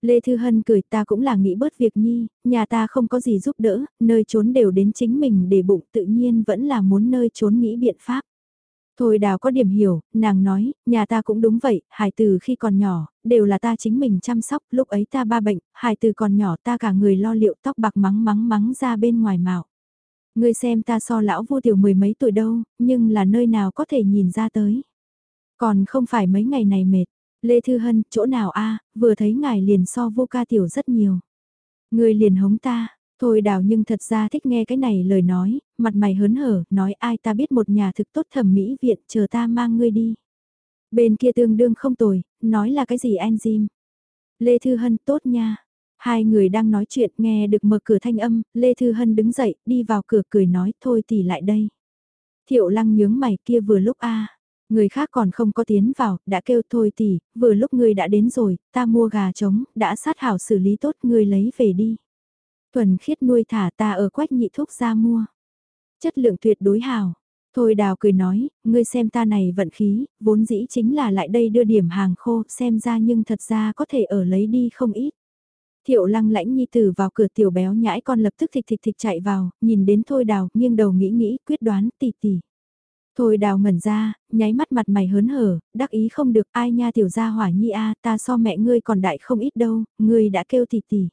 S1: Lê Thư Hân cười ta cũng là nghĩ bớt việc nhi, nhà ta không có gì giúp đỡ, nơi trốn đều đến chính mình để bụng tự nhiên vẫn là muốn nơi trốn nghĩ biện pháp. Thôi đào có điểm hiểu, nàng nói, nhà ta cũng đúng vậy, hài từ khi còn nhỏ, đều là ta chính mình chăm sóc, lúc ấy ta ba bệnh, hài từ còn nhỏ ta cả người lo liệu tóc bạc mắng mắng mắng ra bên ngoài mạo. Ngươi xem ta so lão vô tiểu mười mấy tuổi đâu, nhưng là nơi nào có thể nhìn ra tới. Còn không phải mấy ngày này mệt, Lê Thư Hân, chỗ nào a vừa thấy ngài liền so vô ca tiểu rất nhiều. Người liền hống ta, thôi đào nhưng thật ra thích nghe cái này lời nói, mặt mày hớn hở, nói ai ta biết một nhà thực tốt thẩm mỹ viện, chờ ta mang ngươi đi. Bên kia tương đương không tồi, nói là cái gì enzyme. Lê Thư Hân tốt nha. Hai người đang nói chuyện nghe được mở cửa thanh âm, Lê Thư Hân đứng dậy, đi vào cửa cười nói thôi tỷ lại đây. Thiệu lăng nhướng mày kia vừa lúc a Người khác còn không có tiến vào, đã kêu thôi tỷ, vừa lúc ngươi đã đến rồi, ta mua gà trống, đã sát hảo xử lý tốt ngươi lấy về đi. Thuần khiết nuôi thả ta ở quách nhị thuốc ra mua. Chất lượng tuyệt đối hảo. Thôi đào cười nói, ngươi xem ta này vận khí, vốn dĩ chính là lại đây đưa điểm hàng khô, xem ra nhưng thật ra có thể ở lấy đi không ít. Thiệu lăng lãnh nhi tử vào cửa tiểu béo nhãi con lập tức thịch thịch thịch chạy vào, nhìn đến thôi đào, nghiêng đầu nghĩ nghĩ, quyết đoán tỉ tỉ. Thôi đào ngẩn ra, nháy mắt mặt mày hớn hở, đắc ý không được ai nha tiểu gia hỏa nhi a ta so mẹ ngươi còn đại không ít đâu, ngươi đã kêu tỷ tỷ.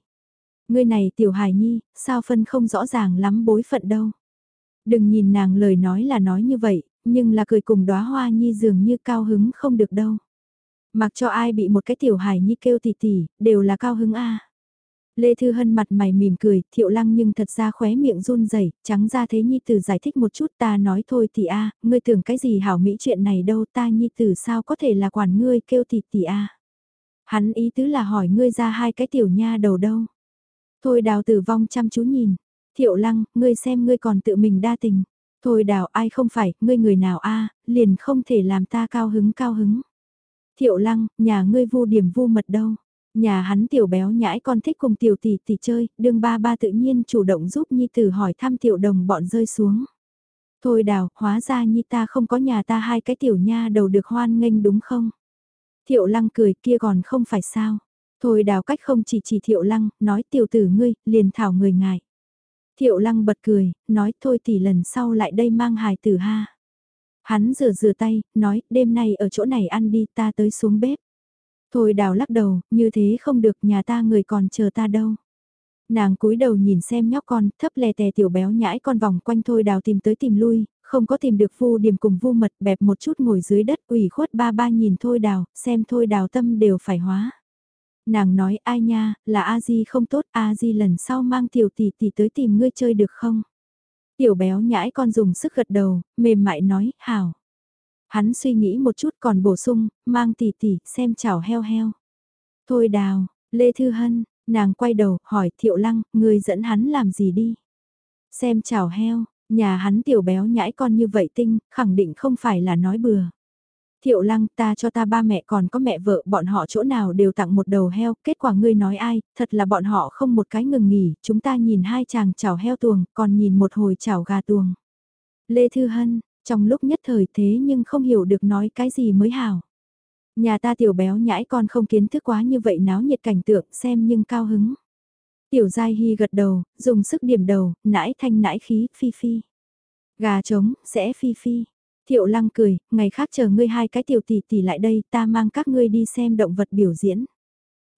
S1: Ngươi này tiểu hài nhi, sao phân không rõ ràng lắm bối phận đâu. Đừng nhìn nàng lời nói là nói như vậy, nhưng là cười cùng đóa hoa nhi dường như cao hứng không được đâu. Mặc cho ai bị một cái tiểu hài nhi kêu tỉ tỉ, đều là cao hứng a. Lê Thư Hân mặt mày mỉm cười, thiệu lăng nhưng thật ra khóe miệng run rẩy trắng ra thế Nhi Tử giải thích một chút ta nói thôi thì a ngươi tưởng cái gì hảo mỹ chuyện này đâu ta Nhi Tử sao có thể là quản ngươi kêu tỉ tỉ a Hắn ý tứ là hỏi ngươi ra hai cái tiểu nha đầu đâu. Thôi đào tử vong chăm chú nhìn, thiệu lăng, ngươi xem ngươi còn tự mình đa tình. Thôi đào ai không phải, ngươi người nào a liền không thể làm ta cao hứng cao hứng. Thiệu lăng, nhà ngươi vu điểm vu mật đâu. Nhà hắn tiểu béo nhãi con thích cùng tiểu tỷ tỷ chơi, đương ba ba tự nhiên chủ động giúp Nhi tử hỏi thăm tiểu đồng bọn rơi xuống. Thôi đào, hóa ra Nhi ta không có nhà ta hai cái tiểu nha đầu được hoan nghênh đúng không? Thiệu lăng cười kia còn không phải sao? Thôi đào cách không chỉ chỉ thiệu lăng, nói tiểu tử ngươi, liền thảo người ngại. Thiệu lăng bật cười, nói thôi tỷ lần sau lại đây mang hài tử ha. Hắn rửa rửa tay, nói đêm nay ở chỗ này ăn đi ta tới xuống bếp. Thôi đào lắc đầu, như thế không được nhà ta người còn chờ ta đâu. Nàng cúi đầu nhìn xem nhóc con, thấp lè tè tiểu béo nhãi con vòng quanh thôi đào tìm tới tìm lui, không có tìm được vu điểm cùng vu mật bẹp một chút ngồi dưới đất ủy khuất ba ba nhìn thôi đào, xem thôi đào tâm đều phải hóa. Nàng nói ai nha, là A Di không tốt, A Di lần sau mang tiểu tỷ tỷ tới tìm ngươi chơi được không? Tiểu béo nhãi con dùng sức gật đầu, mềm mại nói, hảo. Hắn suy nghĩ một chút còn bổ sung, mang tỷ tỷ, xem chảo heo heo. Thôi đào, Lê Thư Hân, nàng quay đầu, hỏi Thiệu Lăng, người dẫn hắn làm gì đi? Xem chảo heo, nhà hắn tiểu béo nhãi con như vậy tinh, khẳng định không phải là nói bừa. Thiệu lăng ta cho ta ba mẹ còn có mẹ vợ bọn họ chỗ nào đều tặng một đầu heo, kết quả ngươi nói ai, thật là bọn họ không một cái ngừng nghỉ, chúng ta nhìn hai chàng chảo heo tuồng, còn nhìn một hồi chảo gà tuồng. Lê Thư Hân, trong lúc nhất thời thế nhưng không hiểu được nói cái gì mới hảo. Nhà ta tiểu béo nhãi con không kiến thức quá như vậy náo nhiệt cảnh tượng xem nhưng cao hứng. Tiểu giai hy gật đầu, dùng sức điểm đầu, nãi thanh nãi khí, phi phi. Gà trống, sẽ phi phi. Thiệu lăng cười, ngày khác chờ ngươi hai cái tiểu tỷ tỷ lại đây, ta mang các ngươi đi xem động vật biểu diễn.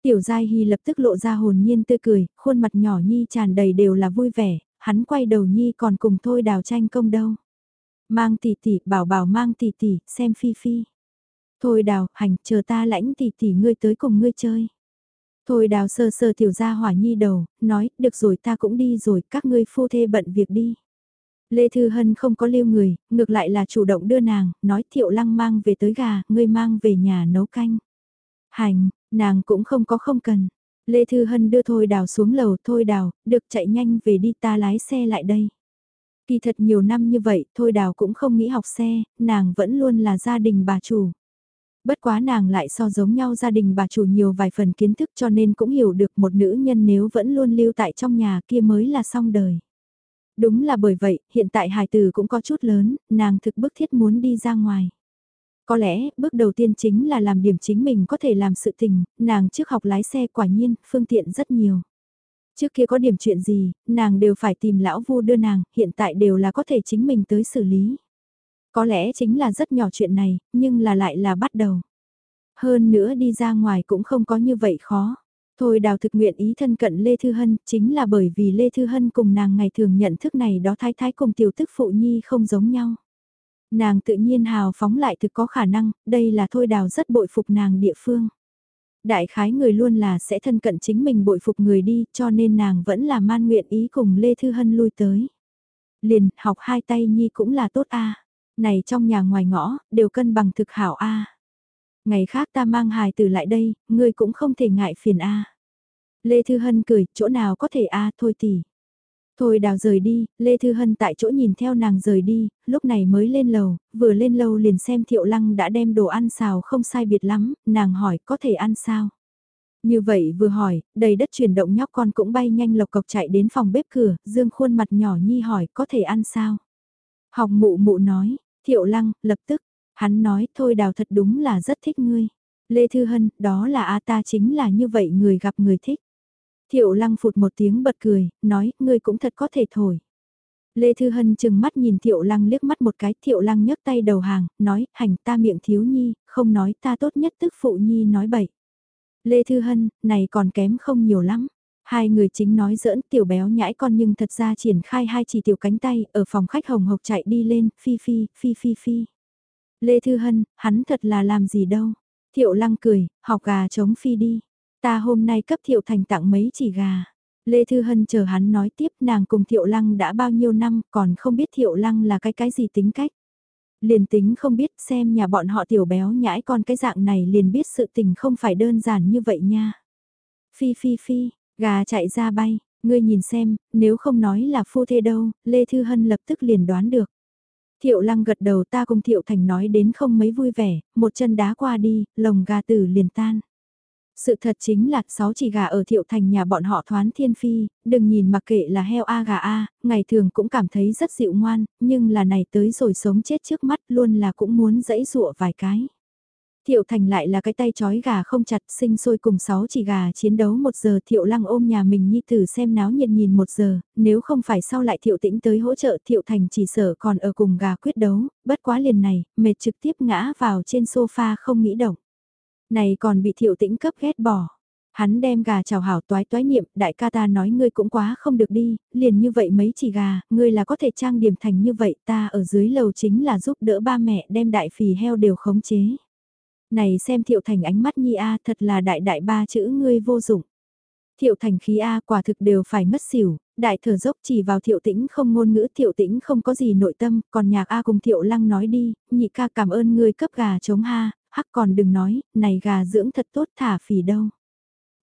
S1: Tiểu Giai Hy lập tức lộ ra hồn nhiên tươi cười, khuôn mặt nhỏ Nhi tràn đầy đều là vui vẻ, hắn quay đầu Nhi còn cùng thôi đào tranh công đâu. Mang tỷ tỷ, bảo bảo mang tỷ tỷ, xem phi phi. Thôi đào, hành, chờ ta lãnh tỷ tỷ ngươi tới cùng ngươi chơi. Thôi đào sơ sơ tiểu gia hỏa nhi đầu, nói, được rồi ta cũng đi rồi, các ngươi phu thê bận việc đi. Lê Thư Hân không có lưu người, ngược lại là chủ động đưa nàng, nói thiệu lăng mang về tới gà, ngươi mang về nhà nấu canh. Hành, nàng cũng không có không cần. Lê Thư Hân đưa Thôi Đào xuống lầu, Thôi Đào, được chạy nhanh về đi ta lái xe lại đây. Kỳ thật nhiều năm như vậy, Thôi Đào cũng không nghĩ học xe, nàng vẫn luôn là gia đình bà chủ. Bất quá nàng lại so giống nhau gia đình bà chủ nhiều vài phần kiến thức cho nên cũng hiểu được một nữ nhân nếu vẫn luôn lưu tại trong nhà kia mới là xong đời. Đúng là bởi vậy, hiện tại hài tử cũng có chút lớn, nàng thực bức thiết muốn đi ra ngoài. Có lẽ, bước đầu tiên chính là làm điểm chính mình có thể làm sự tình, nàng trước học lái xe quả nhiên, phương tiện rất nhiều. Trước kia có điểm chuyện gì, nàng đều phải tìm lão vu đưa nàng, hiện tại đều là có thể chính mình tới xử lý. Có lẽ chính là rất nhỏ chuyện này, nhưng là lại là bắt đầu. Hơn nữa đi ra ngoài cũng không có như vậy khó. Thôi đào thực nguyện ý thân cận Lê Thư Hân, chính là bởi vì Lê Thư Hân cùng nàng ngày thường nhận thức này đó thái thái cùng tiểu tức phụ nhi không giống nhau. Nàng tự nhiên hào phóng lại thực có khả năng, đây là thôi đào rất bội phục nàng địa phương. Đại khái người luôn là sẽ thân cận chính mình bội phục người đi, cho nên nàng vẫn là man nguyện ý cùng Lê Thư Hân lui tới. Liền, học hai tay nhi cũng là tốt a Này trong nhà ngoài ngõ, đều cân bằng thực hảo a Ngày khác ta mang hài từ lại đây, ngươi cũng không thể ngại phiền a Lê Thư Hân cười, chỗ nào có thể a thôi tỷ. Thôi đào rời đi, Lê Thư Hân tại chỗ nhìn theo nàng rời đi, lúc này mới lên lầu, vừa lên lầu liền xem Thiệu Lăng đã đem đồ ăn xào không sai biệt lắm, nàng hỏi có thể ăn sao? Như vậy vừa hỏi, đầy đất chuyển động nhóc con cũng bay nhanh lộc cộc chạy đến phòng bếp cửa, dương khuôn mặt nhỏ nhi hỏi có thể ăn sao? Học mụ mụ nói, Thiệu Lăng, lập tức, hắn nói thôi đào thật đúng là rất thích ngươi. Lê Thư Hân, đó là A ta chính là như vậy người gặp người thích. Thiệu lăng phụt một tiếng bật cười, nói, ngươi cũng thật có thể thổi. Lê Thư Hân chừng mắt nhìn Thiệu Lăng liếc mắt một cái, Thiệu Lăng nhấc tay đầu hàng, nói, hành ta miệng thiếu nhi, không nói ta tốt nhất tức phụ nhi nói bậy. Lê Thư Hân, này còn kém không nhiều lắm. Hai người chính nói giỡn tiểu béo nhãi con nhưng thật ra triển khai hai chỉ tiểu cánh tay ở phòng khách hồng hộc chạy đi lên, phi phi, phi phi phi. Lê Thư Hân, hắn thật là làm gì đâu. Thiệu Lăng cười, học gà chống phi đi. Ta hôm nay cấp Thiệu Thành tặng mấy chỉ gà. Lê Thư Hân chờ hắn nói tiếp nàng cùng Thiệu Lăng đã bao nhiêu năm còn không biết Thiệu Lăng là cái cái gì tính cách. Liền tính không biết xem nhà bọn họ tiểu béo nhãi con cái dạng này liền biết sự tình không phải đơn giản như vậy nha. Phi phi phi, gà chạy ra bay, ngươi nhìn xem, nếu không nói là phu thê đâu, Lê Thư Hân lập tức liền đoán được. Thiệu lăng gật đầu ta cùng Thiệu Thành nói đến không mấy vui vẻ, một chân đá qua đi, lồng gà tử liền tan. Sự thật chính là sáu chỉ gà ở thiệu thành nhà bọn họ thoán thiên phi, đừng nhìn mặc kệ là heo A gà A, ngày thường cũng cảm thấy rất dịu ngoan, nhưng là này tới rồi sống chết trước mắt luôn là cũng muốn dẫy dụa vài cái. Thiệu Thành lại là cái tay chói gà không chặt sinh sôi cùng sáu chỉ gà chiến đấu một giờ Thiệu Lăng ôm nhà mình nhi tử xem náo nhiệt nhìn một giờ, nếu không phải sau lại Thiệu Tĩnh tới hỗ trợ Thiệu Thành chỉ sợ còn ở cùng gà quyết đấu, bất quá liền này, mệt trực tiếp ngã vào trên sofa không nghĩ động. Này còn bị thiệu tĩnh cấp ghét bỏ. Hắn đem gà chào hảo toái toái niệm, đại ca ta nói ngươi cũng quá không được đi, liền như vậy mấy chỉ gà, ngươi là có thể trang điểm thành như vậy, ta ở dưới lầu chính là giúp đỡ ba mẹ đem đại phì heo đều khống chế. Này xem thiệu thành ánh mắt nhi a thật là đại đại ba chữ ngươi vô dụng. Thiệu thành khí A quả thực đều phải mất xỉu, đại thở dốc chỉ vào thiệu tĩnh không ngôn ngữ thiệu tĩnh không có gì nội tâm, còn nhạc A cùng thiệu lăng nói đi, nhị ca cảm ơn ngươi cấp gà chống ha, hắc còn đừng nói, này gà dưỡng thật tốt thả phì đâu.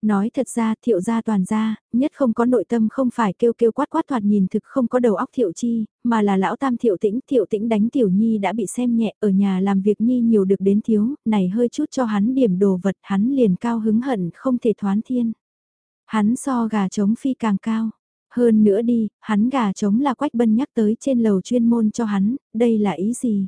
S1: Nói thật ra thiệu gia toàn gia, nhất không có nội tâm không phải kêu kêu quát quát thoạt nhìn thực không có đầu óc thiệu chi, mà là lão tam thiệu tĩnh, thiệu tĩnh đánh tiểu nhi đã bị xem nhẹ ở nhà làm việc nhi nhiều được đến thiếu, này hơi chút cho hắn điểm đồ vật hắn liền cao hứng hận không thể thoán thiên. Hắn so gà trống phi càng cao. Hơn nữa đi, hắn gà trống là quách bân nhắc tới trên lầu chuyên môn cho hắn, đây là ý gì?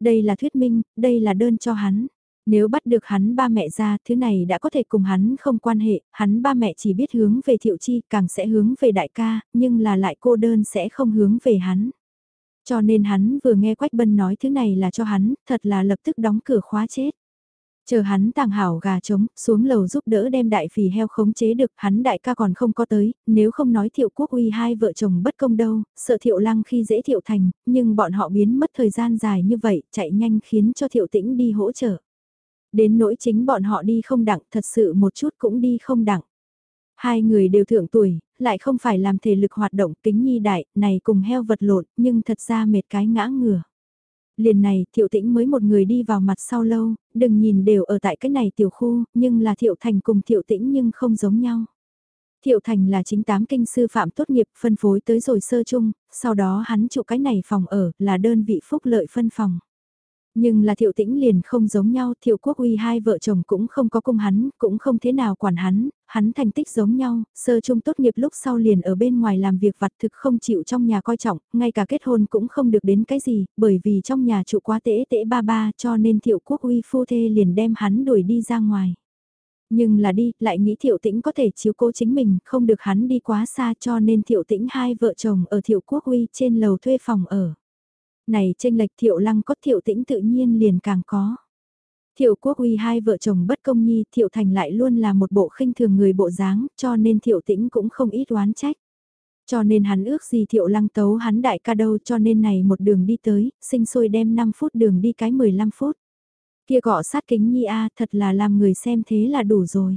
S1: Đây là thuyết minh, đây là đơn cho hắn. Nếu bắt được hắn ba mẹ ra, thứ này đã có thể cùng hắn không quan hệ, hắn ba mẹ chỉ biết hướng về thiệu chi, càng sẽ hướng về đại ca, nhưng là lại cô đơn sẽ không hướng về hắn. Cho nên hắn vừa nghe Quách Bân nói thứ này là cho hắn, thật là lập tức đóng cửa khóa chết. Chờ hắn tàng hảo gà trống, xuống lầu giúp đỡ đem đại phì heo khống chế được, hắn đại ca còn không có tới, nếu không nói thiệu quốc uy hai vợ chồng bất công đâu, sợ thiệu lăng khi dễ thiệu thành, nhưng bọn họ biến mất thời gian dài như vậy, chạy nhanh khiến cho thiệu tĩnh đi hỗ trợ. Đến nỗi chính bọn họ đi không đặng, thật sự một chút cũng đi không đặng. Hai người đều thượng tuổi, lại không phải làm thể lực hoạt động kính nhi đại, này cùng heo vật lộn, nhưng thật ra mệt cái ngã ngửa. Liền này, thiệu tĩnh mới một người đi vào mặt sau lâu, đừng nhìn đều ở tại cái này tiểu khu, nhưng là thiệu thành cùng thiệu tĩnh nhưng không giống nhau. Thiệu Thành là chính tám kinh sư phạm tốt nghiệp phân phối tới rồi sơ chung, sau đó hắn trụ cái này phòng ở là đơn vị phúc lợi phân phòng. Nhưng là thiệu tĩnh liền không giống nhau, thiệu quốc uy hai vợ chồng cũng không có cung hắn, cũng không thế nào quản hắn, hắn thành tích giống nhau, sơ trung tốt nghiệp lúc sau liền ở bên ngoài làm việc vặt thực không chịu trong nhà coi trọng, ngay cả kết hôn cũng không được đến cái gì, bởi vì trong nhà trụ quá tễ tễ ba ba cho nên thiệu quốc uy phu thê liền đem hắn đuổi đi ra ngoài. Nhưng là đi, lại nghĩ thiệu tĩnh có thể chiếu cố chính mình, không được hắn đi quá xa cho nên thiệu tĩnh hai vợ chồng ở thiệu quốc uy trên lầu thuê phòng ở này tranh lệch thiệu lăng có thiệu tĩnh tự nhiên liền càng có. Thiệu quốc uy hai vợ chồng bất công nhi thiệu thành lại luôn là một bộ khinh thường người bộ dáng cho nên thiệu tĩnh cũng không ít oán trách. Cho nên hắn ước gì thiệu lăng tấu hắn đại ca đâu cho nên này một đường đi tới, sinh sôi đem 5 phút đường đi cái 15 phút. Kia gọ sát kính nhi a thật là làm người xem thế là đủ rồi.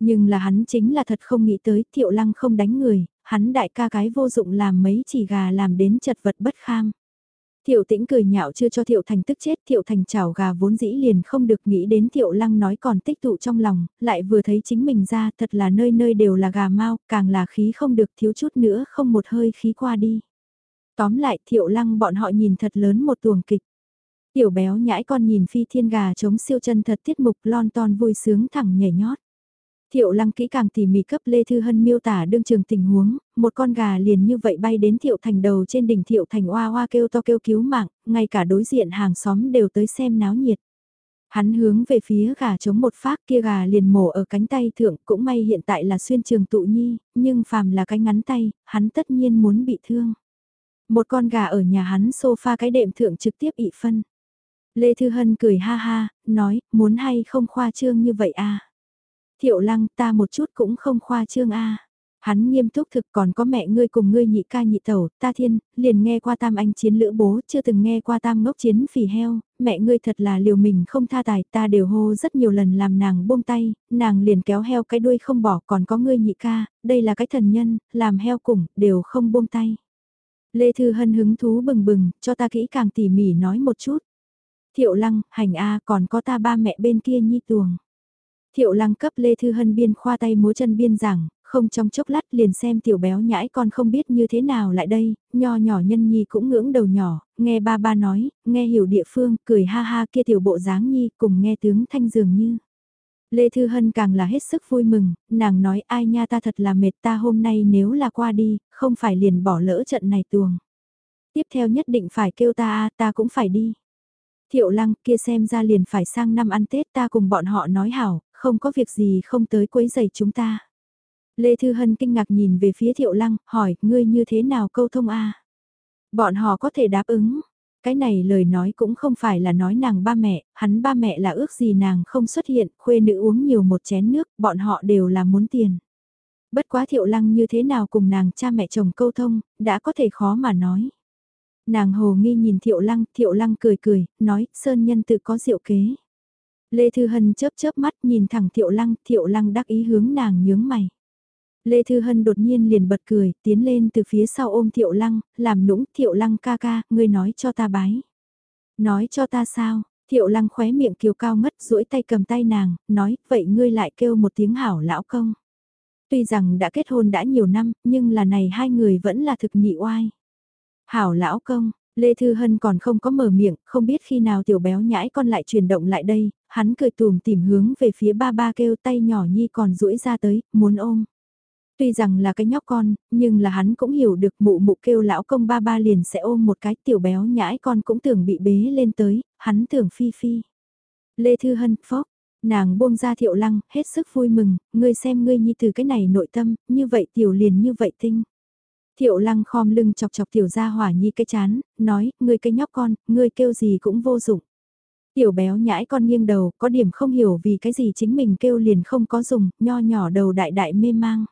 S1: Nhưng là hắn chính là thật không nghĩ tới thiệu lăng không đánh người, hắn đại ca cái vô dụng làm mấy chỉ gà làm đến chật vật bất kham. Thiệu tĩnh cười nhạo chưa cho Thiệu Thành tức chết, Thiệu Thành chảo gà vốn dĩ liền không được nghĩ đến Thiệu Lăng nói còn tích tụ trong lòng, lại vừa thấy chính mình ra thật là nơi nơi đều là gà mau, càng là khí không được thiếu chút nữa không một hơi khí qua đi. Tóm lại Thiệu Lăng bọn họ nhìn thật lớn một tuồng kịch. Tiểu béo nhãi con nhìn phi thiên gà chống siêu chân thật tiết mục lon ton vui sướng thẳng nhảy nhót. Thiệu lăng kỹ càng tỉ mỉ cấp Lê Thư Hân miêu tả đương trường tình huống, một con gà liền như vậy bay đến Thiệu Thành đầu trên đỉnh Thiệu Thành oa oa kêu to kêu cứu mạng, ngay cả đối diện hàng xóm đều tới xem náo nhiệt. Hắn hướng về phía gà chống một phát kia gà liền mổ ở cánh tay thượng cũng may hiện tại là xuyên trường tụ nhi, nhưng phàm là cái ngắn tay, hắn tất nhiên muốn bị thương. Một con gà ở nhà hắn sofa cái đệm thượng trực tiếp ị phân. Lê Thư Hân cười ha ha, nói, muốn hay không khoa trương như vậy à. Thiệu lăng ta một chút cũng không khoa trương a. Hắn nghiêm túc thực còn có mẹ ngươi cùng ngươi nhị ca nhị tẩu, ta thiên, liền nghe qua tam anh chiến lữ bố, chưa từng nghe qua tam ngốc chiến phỉ heo, mẹ ngươi thật là liều mình không tha tài, ta đều hô rất nhiều lần làm nàng buông tay, nàng liền kéo heo cái đuôi không bỏ, còn có ngươi nhị ca, đây là cái thần nhân, làm heo cùng, đều không buông tay. Lê Thư Hân hứng thú bừng bừng, cho ta kỹ càng tỉ mỉ nói một chút. Thiệu lăng, hành A còn có ta ba mẹ bên kia nhi tuồng. Thiệu lăng cấp Lê Thư Hân biên khoa tay múa chân biên giảng, không trong chốc lát liền xem tiểu béo nhãi con không biết như thế nào lại đây, nho nhỏ nhân nhi cũng ngưỡng đầu nhỏ, nghe ba ba nói, nghe hiểu địa phương, cười ha ha kia tiểu bộ dáng nhi cùng nghe tướng thanh dường như. Lê Thư Hân càng là hết sức vui mừng, nàng nói ai nha ta thật là mệt ta hôm nay nếu là qua đi, không phải liền bỏ lỡ trận này tuồng. Tiếp theo nhất định phải kêu ta ta cũng phải đi. Thiệu lăng kia xem ra liền phải sang năm ăn Tết ta cùng bọn họ nói hảo, không có việc gì không tới quấy giày chúng ta. Lê Thư Hân kinh ngạc nhìn về phía Thiệu Lăng, hỏi, ngươi như thế nào câu thông a Bọn họ có thể đáp ứng. Cái này lời nói cũng không phải là nói nàng ba mẹ, hắn ba mẹ là ước gì nàng không xuất hiện, khuê nữ uống nhiều một chén nước, bọn họ đều là muốn tiền. Bất quá Thiệu Lăng như thế nào cùng nàng cha mẹ chồng câu thông, đã có thể khó mà nói. Nàng hồ nghi nhìn Thiệu Lăng, Thiệu Lăng cười cười, nói, Sơn Nhân tự có diệu kế. Lê Thư Hân chớp chớp mắt nhìn thẳng Thiệu Lăng, Thiệu Lăng đắc ý hướng nàng nhướng mày. Lê Thư Hân đột nhiên liền bật cười, tiến lên từ phía sau ôm Thiệu Lăng, làm nũng Thiệu Lăng ca ca, ngươi nói cho ta bái. Nói cho ta sao, Thiệu Lăng khóe miệng kiều cao ngất duỗi tay cầm tay nàng, nói, vậy ngươi lại kêu một tiếng hảo lão công. Tuy rằng đã kết hôn đã nhiều năm, nhưng là này hai người vẫn là thực nhị oai. Hảo lão công, Lê Thư Hân còn không có mở miệng, không biết khi nào tiểu béo nhãi con lại chuyển động lại đây, hắn cười tùm tìm hướng về phía ba ba kêu tay nhỏ nhi còn duỗi ra tới, muốn ôm. Tuy rằng là cái nhóc con, nhưng là hắn cũng hiểu được mụ mụ kêu lão công ba ba liền sẽ ôm một cái tiểu béo nhãi con cũng tưởng bị bế lên tới, hắn tưởng phi phi. Lê Thư Hân, phốc, nàng buông ra thiệu lăng, hết sức vui mừng, ngươi xem ngươi nhi từ cái này nội tâm, như vậy tiểu liền như vậy tinh. Thiệu lăng khom lưng chọc chọc tiểu gia hỏa nhi cái chán, nói, ngươi cái nhóc con, ngươi kêu gì cũng vô dụng. Tiểu béo nhãi con nghiêng đầu, có điểm không hiểu vì cái gì chính mình kêu liền không có dùng, nho nhỏ đầu đại đại mê mang.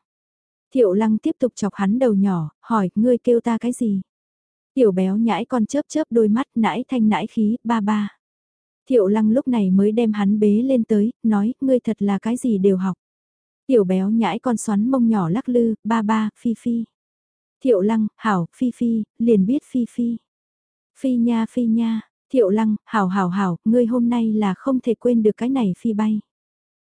S1: Thiệu lăng tiếp tục chọc hắn đầu nhỏ, hỏi, ngươi kêu ta cái gì? Tiểu béo nhãi con chớp chớp đôi mắt nãi thanh nãi khí, ba ba. Thiệu lăng lúc này mới đem hắn bế lên tới, nói, ngươi thật là cái gì đều học. Tiểu béo nhãi con xoắn mông nhỏ lắc lư, ba ba, phi phi. Thiệu lăng, hảo, phi phi, liền biết phi phi. Phi nha phi nha, Thiệu lăng, hảo hảo hảo, ngươi hôm nay là không thể quên được cái này phi bay.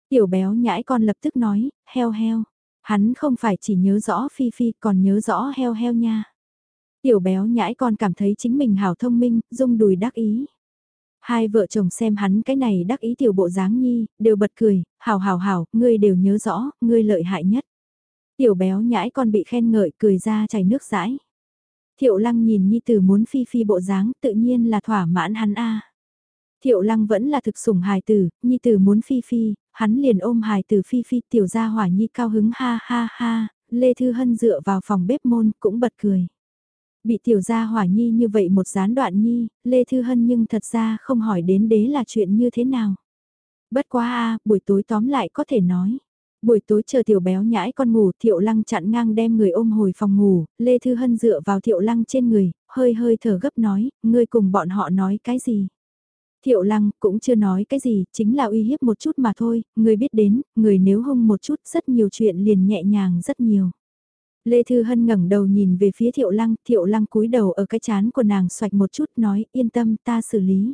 S1: Tiểu béo nhãi con lập tức nói, heo heo. Hắn không phải chỉ nhớ rõ phi phi còn nhớ rõ heo heo nha. Tiểu béo nhãi con cảm thấy chính mình hảo thông minh, rung đùi đắc ý. Hai vợ chồng xem hắn cái này đắc ý tiểu bộ dáng nhi, đều bật cười, hảo hảo hảo, ngươi đều nhớ rõ, ngươi lợi hại nhất. Tiểu béo nhãi con bị khen ngợi cười ra chảy nước rãi. Thiệu lăng nhìn nhi tử muốn phi phi bộ dáng tự nhiên là thỏa mãn hắn a. Thiệu lăng vẫn là thực sủng hài tử, nhi tử muốn phi phi, hắn liền ôm hài tử phi phi tiểu gia hỏa nhi cao hứng ha ha ha, Lê Thư Hân dựa vào phòng bếp môn cũng bật cười. Bị tiểu gia hỏa nhi như vậy một gián đoạn nhi, Lê Thư Hân nhưng thật ra không hỏi đến đế là chuyện như thế nào. Bất quá a buổi tối tóm lại có thể nói. Buổi tối chờ tiểu béo nhãi con ngủ, Thiệu Lăng chặn ngang đem người ôm hồi phòng ngủ, Lê Thư Hân dựa vào Thiệu Lăng trên người, hơi hơi thở gấp nói, ngươi cùng bọn họ nói cái gì. Thiệu Lăng cũng chưa nói cái gì, chính là uy hiếp một chút mà thôi, người biết đến, người nếu hung một chút rất nhiều chuyện liền nhẹ nhàng rất nhiều. Lê Thư Hân ngẩng đầu nhìn về phía Thiệu Lăng, Thiệu Lăng cúi đầu ở cái chán của nàng xoạch một chút nói yên tâm ta xử lý.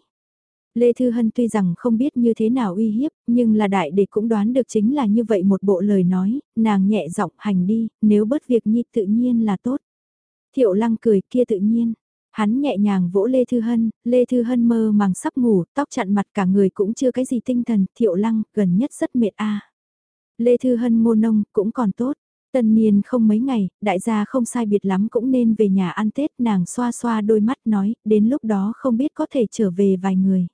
S1: Lê Thư Hân tuy rằng không biết như thế nào uy hiếp, nhưng là đại để cũng đoán được chính là như vậy một bộ lời nói, nàng nhẹ giọng hành đi, nếu bớt việc nhi tự nhiên là tốt. Thiệu Lăng cười kia tự nhiên. Hắn nhẹ nhàng vỗ Lê Thư Hân, Lê Thư Hân mơ màng sắp ngủ, tóc chặn mặt cả người cũng chưa cái gì tinh thần, Thiệu Lăng gần nhất rất mệt a. Lê Thư Hân ngô nông cũng còn tốt. Tân niên không mấy ngày, đại gia không sai biệt lắm cũng nên về nhà ăn Tết nàng xoa xoa đôi mắt nói, đến lúc đó không biết có thể trở về vài người.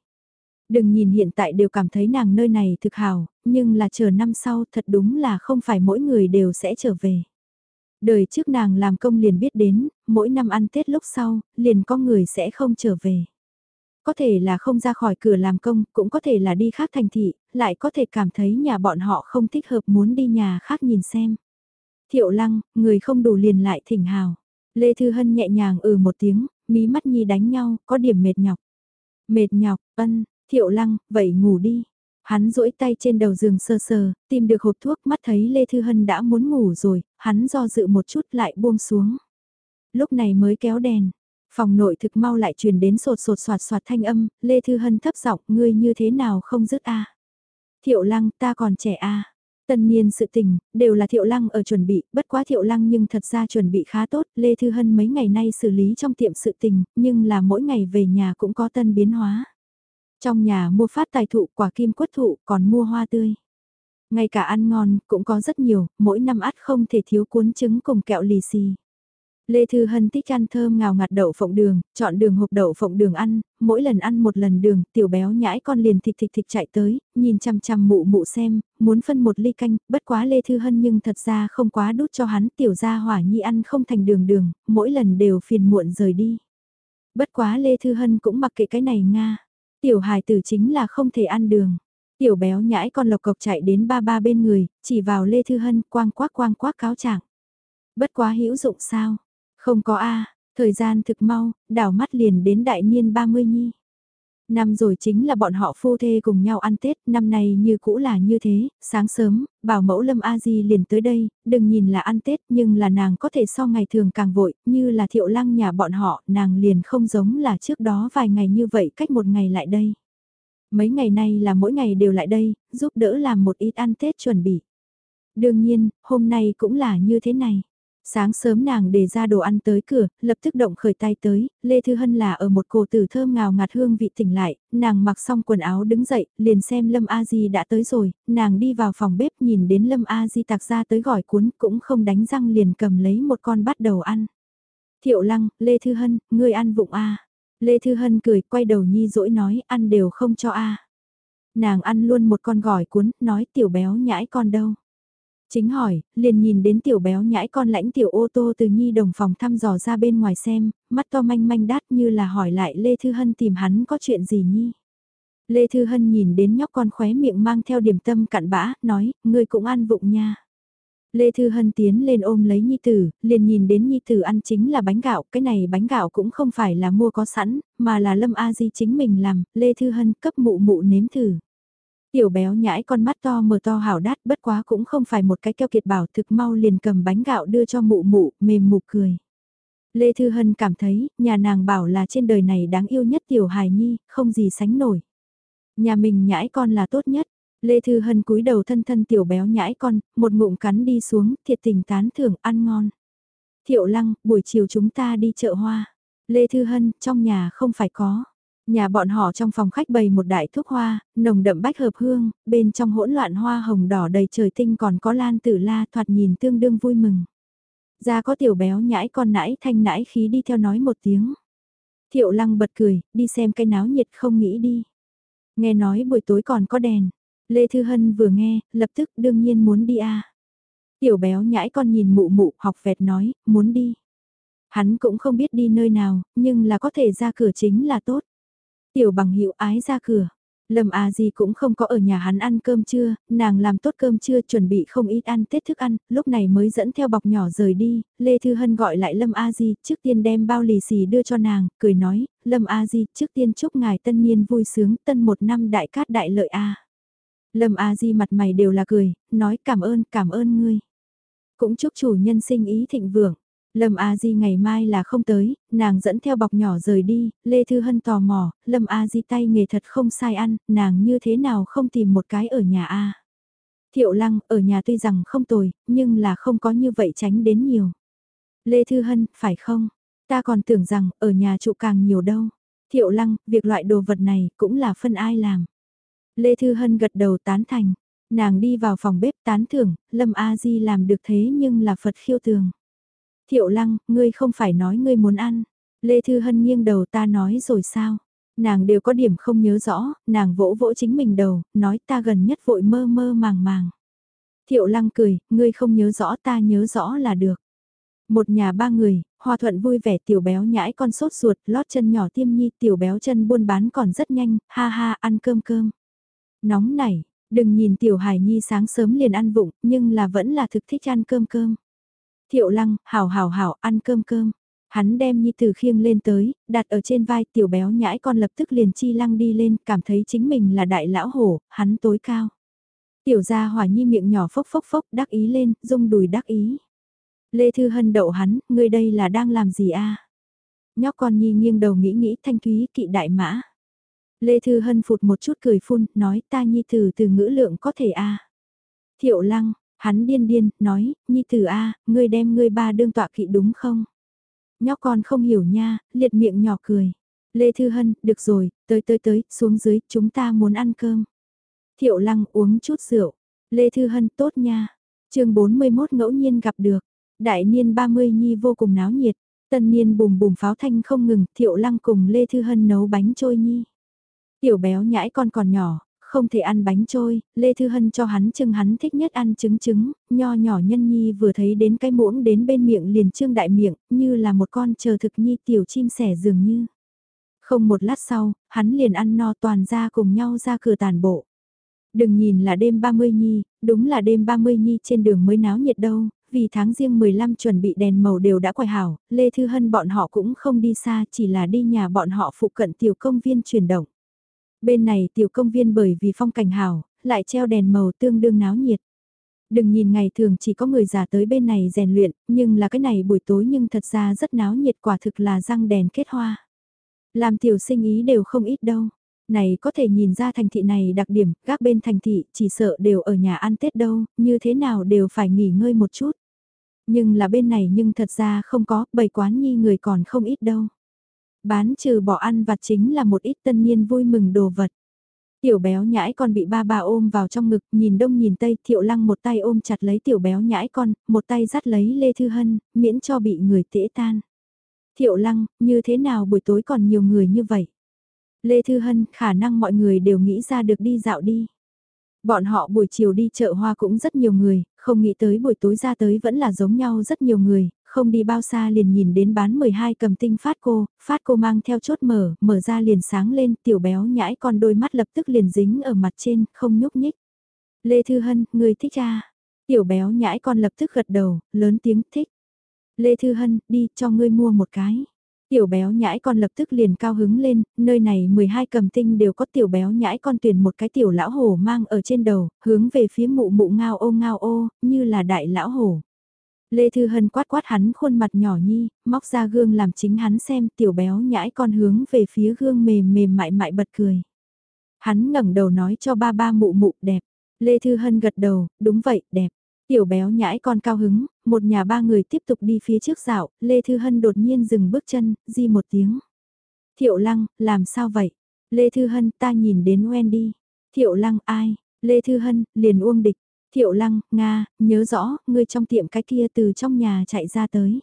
S1: Đừng nhìn hiện tại đều cảm thấy nàng nơi này thực hào, nhưng là chờ năm sau thật đúng là không phải mỗi người đều sẽ trở về. Đời trước nàng làm công liền biết đến, mỗi năm ăn Tết lúc sau, liền có người sẽ không trở về. Có thể là không ra khỏi cửa làm công, cũng có thể là đi khác thành thị, lại có thể cảm thấy nhà bọn họ không thích hợp muốn đi nhà khác nhìn xem. Thiệu lăng, người không đủ liền lại thỉnh hào. Lê Thư Hân nhẹ nhàng ừ một tiếng, mí mắt nhi đánh nhau, có điểm mệt nhọc. Mệt nhọc, ân, thiệu lăng, vậy ngủ đi. Hắn duỗi tay trên đầu giường sờ sờ, tìm được hộp thuốc mắt thấy Lê Thư Hân đã muốn ngủ rồi, hắn do dự một chút lại buông xuống. Lúc này mới kéo đèn, phòng nội thực mau lại truyền đến sột sột soạt soạt thanh âm, Lê Thư Hân thấp giọng ngươi như thế nào không dứt a Thiệu lăng ta còn trẻ a Tân niên sự tình, đều là Thiệu Lăng ở chuẩn bị, bất quá Thiệu Lăng nhưng thật ra chuẩn bị khá tốt, Lê Thư Hân mấy ngày nay xử lý trong tiệm sự tình, nhưng là mỗi ngày về nhà cũng có tân biến hóa. Trong nhà mua phát tài thụ quả kim quất thụ còn mua hoa tươi. Ngay cả ăn ngon cũng có rất nhiều, mỗi năm ắt không thể thiếu cuốn trứng cùng kẹo lì xì. Lê Thư Hân thích ăn thơm ngào ngạt đậu phộng đường, chọn đường hộp đậu phộng đường ăn, mỗi lần ăn một lần đường, tiểu béo nhãi con liền thịt thịt thịt chạy tới, nhìn chăm chăm mụ mụ xem, muốn phân một ly canh, bất quá Lê Thư Hân nhưng thật ra không quá đút cho hắn, tiểu gia hỏa nhi ăn không thành đường đường, mỗi lần đều phiền muộn rời đi. Bất quá Lê Thư Hân cũng mặc kệ cái này Nga, tiểu hài tử chính là không thể ăn đường. Tiểu béo nhãi con lộc cộc chạy đến ba ba bên người, chỉ vào Lê Thư Hân quang quác quang quác cáo trạng. Bất quá hữu dụng sao? Không có a thời gian thực mau, đảo mắt liền đến đại niên 30 nhi. Năm rồi chính là bọn họ phu thê cùng nhau ăn Tết, năm nay như cũ là như thế, sáng sớm, bảo mẫu Lâm A Di liền tới đây, đừng nhìn là ăn Tết nhưng là nàng có thể so ngày thường càng vội, như là thiệu lăng nhà bọn họ, nàng liền không giống là trước đó vài ngày như vậy cách một ngày lại đây. Mấy ngày nay là mỗi ngày đều lại đây, giúp đỡ làm một ít ăn Tết chuẩn bị. Đương nhiên, hôm nay cũng là như thế này. Sáng sớm nàng để ra đồ ăn tới cửa, lập tức động khởi tay tới, Lê Thư Hân là ở một cổ tử thơm ngào ngạt hương vị tỉnh lại, nàng mặc xong quần áo đứng dậy, liền xem Lâm A Di đã tới rồi, nàng đi vào phòng bếp nhìn đến Lâm A Di tạc ra tới gỏi cuốn cũng không đánh răng liền cầm lấy một con bắt đầu ăn. Thiệu Lăng, Lê Thư Hân, ngươi ăn vụng A. Lê Thư Hân cười quay đầu nhi dỗi nói ăn đều không cho A. Nàng ăn luôn một con gỏi cuốn, nói tiểu béo nhãi con đâu. Chính hỏi, liền nhìn đến tiểu béo nhãi con lãnh tiểu ô tô từ nhi đồng phòng thăm dò ra bên ngoài xem, mắt to manh manh đát như là hỏi lại Lê Thư Hân tìm hắn có chuyện gì nhi. Lê Thư Hân nhìn đến nhóc con khóe miệng mang theo điểm tâm cặn bã, nói, ngươi cũng ăn vụng nha. Lê Thư Hân tiến lên ôm lấy Nhi Tử, liền nhìn đến Nhi Tử ăn chính là bánh gạo, cái này bánh gạo cũng không phải là mua có sẵn, mà là Lâm A Di chính mình làm, Lê Thư Hân cấp mụ mụ nếm thử. Tiểu béo nhãi con mắt to mờ to hảo đát bất quá cũng không phải một cái keo kiệt bảo thực mau liền cầm bánh gạo đưa cho mụ mụ, mềm mụ cười. Lê Thư Hân cảm thấy, nhà nàng bảo là trên đời này đáng yêu nhất tiểu hài nhi, không gì sánh nổi. Nhà mình nhãi con là tốt nhất. Lê Thư Hân cúi đầu thân thân tiểu béo nhãi con, một ngụm cắn đi xuống, thiệt tình tán thưởng ăn ngon. Thiệu Lăng, buổi chiều chúng ta đi chợ hoa. Lê Thư Hân, trong nhà không phải có. Nhà bọn họ trong phòng khách bày một đại thuốc hoa, nồng đậm bách hợp hương, bên trong hỗn loạn hoa hồng đỏ đầy trời tinh còn có lan tử la thoạt nhìn tương đương vui mừng. Ra có tiểu béo nhãi con nãi thanh nãi khí đi theo nói một tiếng. Thiệu lăng bật cười, đi xem cái náo nhiệt không nghĩ đi. Nghe nói buổi tối còn có đèn. Lê Thư Hân vừa nghe, lập tức đương nhiên muốn đi à. Tiểu béo nhãi con nhìn mụ mụ học vẹt nói, muốn đi. Hắn cũng không biết đi nơi nào, nhưng là có thể ra cửa chính là tốt. Tiểu bằng hiệu ái ra cửa. Lâm A Di cũng không có ở nhà hắn ăn cơm trưa, nàng làm tốt cơm trưa chuẩn bị không ít ăn Tết thức ăn, lúc này mới dẫn theo bọc nhỏ rời đi, Lê Thư Hân gọi lại Lâm A Di, trước tiên đem bao lì xì đưa cho nàng, cười nói, Lâm A Di, trước tiên chúc ngài tân niên vui sướng, tân một năm đại cát đại lợi A. Lâm A Di mặt mày đều là cười, nói cảm ơn, cảm ơn ngươi. Cũng chúc chủ nhân sinh ý thịnh vượng. Lâm A Di ngày mai là không tới, nàng dẫn theo bọc nhỏ rời đi, Lê Thư Hân tò mò, Lâm A Di tay nghề thật không sai ăn, nàng như thế nào không tìm một cái ở nhà A. Thiệu Lăng, ở nhà tuy rằng không tồi, nhưng là không có như vậy tránh đến nhiều. Lê Thư Hân, phải không? Ta còn tưởng rằng, ở nhà trụ càng nhiều đâu. Thiệu Lăng, việc loại đồ vật này cũng là phân ai làm. Lê Thư Hân gật đầu tán thành. Nàng đi vào phòng bếp tán thưởng, Lâm A Di làm được thế nhưng là Phật khiêu tường. Thiệu lăng, ngươi không phải nói ngươi muốn ăn. Lê Thư Hân nghiêng đầu ta nói rồi sao? Nàng đều có điểm không nhớ rõ, nàng vỗ vỗ chính mình đầu, nói ta gần nhất vội mơ mơ màng màng. Thiệu lăng cười, ngươi không nhớ rõ ta nhớ rõ là được. Một nhà ba người, hòa thuận vui vẻ tiểu béo nhãi con sốt ruột, lót chân nhỏ tiêm nhi, tiểu béo chân buôn bán còn rất nhanh, ha ha, ăn cơm cơm. Nóng nảy, đừng nhìn tiểu hài nhi sáng sớm liền ăn vụng, nhưng là vẫn là thực thích ăn cơm cơm. Thiệu lăng, hảo hảo hảo, ăn cơm cơm. Hắn đem nhi tử khiêng lên tới, đặt ở trên vai tiểu béo nhãi con lập tức liền chi lăng đi lên, cảm thấy chính mình là đại lão hổ, hắn tối cao. Tiểu gia hỏa nhi miệng nhỏ phốc phốc phốc đắc ý lên, rung đùi đắc ý. Lê Thư Hân đậu hắn, ngươi đây là đang làm gì a Nhóc con nhi nghiêng đầu nghĩ nghĩ thanh thúy kỵ đại mã. Lê Thư Hân phụt một chút cười phun, nói ta nhi tử từ ngữ lượng có thể a Thiệu lăng, Hắn điên điên, nói, Nhi tử A, ngươi đem ngươi ba đương tọa kỵ đúng không? Nhóc con không hiểu nha, liệt miệng nhỏ cười. Lê Thư Hân, được rồi, tới tới tới, xuống dưới, chúng ta muốn ăn cơm. Thiệu Lăng uống chút rượu. Lê Thư Hân tốt nha. chương 41 ngẫu nhiên gặp được. Đại niên 30 nhi vô cùng náo nhiệt. Tân niên bùm bùm pháo thanh không ngừng, Thiệu Lăng cùng Lê Thư Hân nấu bánh trôi nhi. Tiểu béo nhãi con còn nhỏ, không thể ăn bánh trôi, Lê Thư Hân cho hắn chưng hắn thích nhất ăn trứng trứng, nho nhỏ nhân nhi vừa thấy đến cái muỗng đến bên miệng liền trương đại miệng, như là một con chờ thực nhi tiểu chim sẻ dường như. Không một lát sau, hắn liền ăn no toàn ra cùng nhau ra cửa tàn bộ. Đừng nhìn là đêm 30 nhi, đúng là đêm 30 nhi trên đường mới náo nhiệt đâu, vì tháng riêng 15 chuẩn bị đèn màu đều đã quài hảo, Lê Thư Hân bọn họ cũng không đi xa, chỉ là đi nhà bọn họ phụ cận tiểu công viên chuyển động. Bên này tiểu công viên bởi vì phong cảnh hảo, lại treo đèn màu tương đương náo nhiệt. Đừng nhìn ngày thường chỉ có người già tới bên này rèn luyện, nhưng là cái này buổi tối nhưng thật ra rất náo nhiệt quả thực là răng đèn kết hoa. Làm tiểu sinh ý đều không ít đâu. Này có thể nhìn ra thành thị này đặc điểm, các bên thành thị chỉ sợ đều ở nhà ăn Tết đâu, như thế nào đều phải nghỉ ngơi một chút. Nhưng là bên này nhưng thật ra không có, bầy quán nhi người còn không ít đâu. Bán trừ bỏ ăn vặt chính là một ít tân niên vui mừng đồ vật. Tiểu béo nhãi con bị ba bà ôm vào trong ngực, nhìn đông nhìn tây, thiệu lăng một tay ôm chặt lấy tiểu béo nhãi con, một tay dắt lấy Lê Thư Hân, miễn cho bị người tễ tan. Thiệu lăng, như thế nào buổi tối còn nhiều người như vậy? Lê Thư Hân, khả năng mọi người đều nghĩ ra được đi dạo đi. Bọn họ buổi chiều đi chợ hoa cũng rất nhiều người, không nghĩ tới buổi tối ra tới vẫn là giống nhau rất nhiều người, không đi bao xa liền nhìn đến bán 12 cầm tinh phát cô, phát cô mang theo chốt mở, mở ra liền sáng lên, tiểu béo nhãi con đôi mắt lập tức liền dính ở mặt trên, không nhúc nhích. Lê Thư Hân, người thích à? Tiểu béo nhãi con lập tức gật đầu, lớn tiếng thích. Lê Thư Hân, đi cho ngươi mua một cái. Tiểu béo nhãi con lập tức liền cao hứng lên, nơi này 12 cầm tinh đều có tiểu béo nhãi con tuyển một cái tiểu lão hổ mang ở trên đầu, hướng về phía mụ mụ ngao ô ngao ô, như là đại lão hổ. Lê Thư Hân quát quát hắn khuôn mặt nhỏ nhi, móc ra gương làm chính hắn xem tiểu béo nhãi con hướng về phía gương mềm mềm mại mại bật cười. Hắn ngẩng đầu nói cho ba ba mụ mụ đẹp. Lê Thư Hân gật đầu, đúng vậy, đẹp. Tiểu béo nhãi con cao hứng, một nhà ba người tiếp tục đi phía trước dạo, Lê Thư Hân đột nhiên dừng bước chân, di một tiếng. Thiệu Lăng, làm sao vậy? Lê Thư Hân, ta nhìn đến Wendy. Thiệu Lăng, ai? Lê Thư Hân, liền uông địch. Thiệu Lăng, Nga, nhớ rõ, ngươi trong tiệm cái kia từ trong nhà chạy ra tới.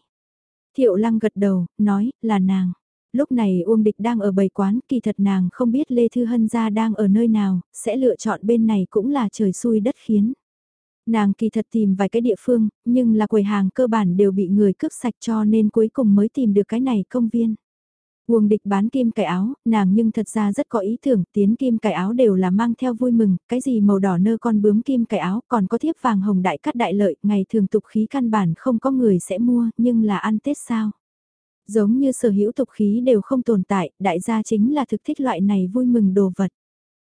S1: Thiệu Lăng gật đầu, nói, là nàng. Lúc này Uông Địch đang ở bầy quán, kỳ thật nàng không biết Lê Thư Hân gia đang ở nơi nào, sẽ lựa chọn bên này cũng là trời xui đất khiến. Nàng kỳ thật tìm vài cái địa phương, nhưng là quầy hàng cơ bản đều bị người cướp sạch cho nên cuối cùng mới tìm được cái này công viên. Uông địch bán kim cải áo, nàng nhưng thật ra rất có ý tưởng, tiến kim cải áo đều là mang theo vui mừng, cái gì màu đỏ nơ con bướm kim cải áo, còn có thiếp vàng hồng đại cắt đại lợi, ngày thường tục khí căn bản không có người sẽ mua, nhưng là ăn Tết sao? Giống như sở hữu tục khí đều không tồn tại, đại gia chính là thực thích loại này vui mừng đồ vật.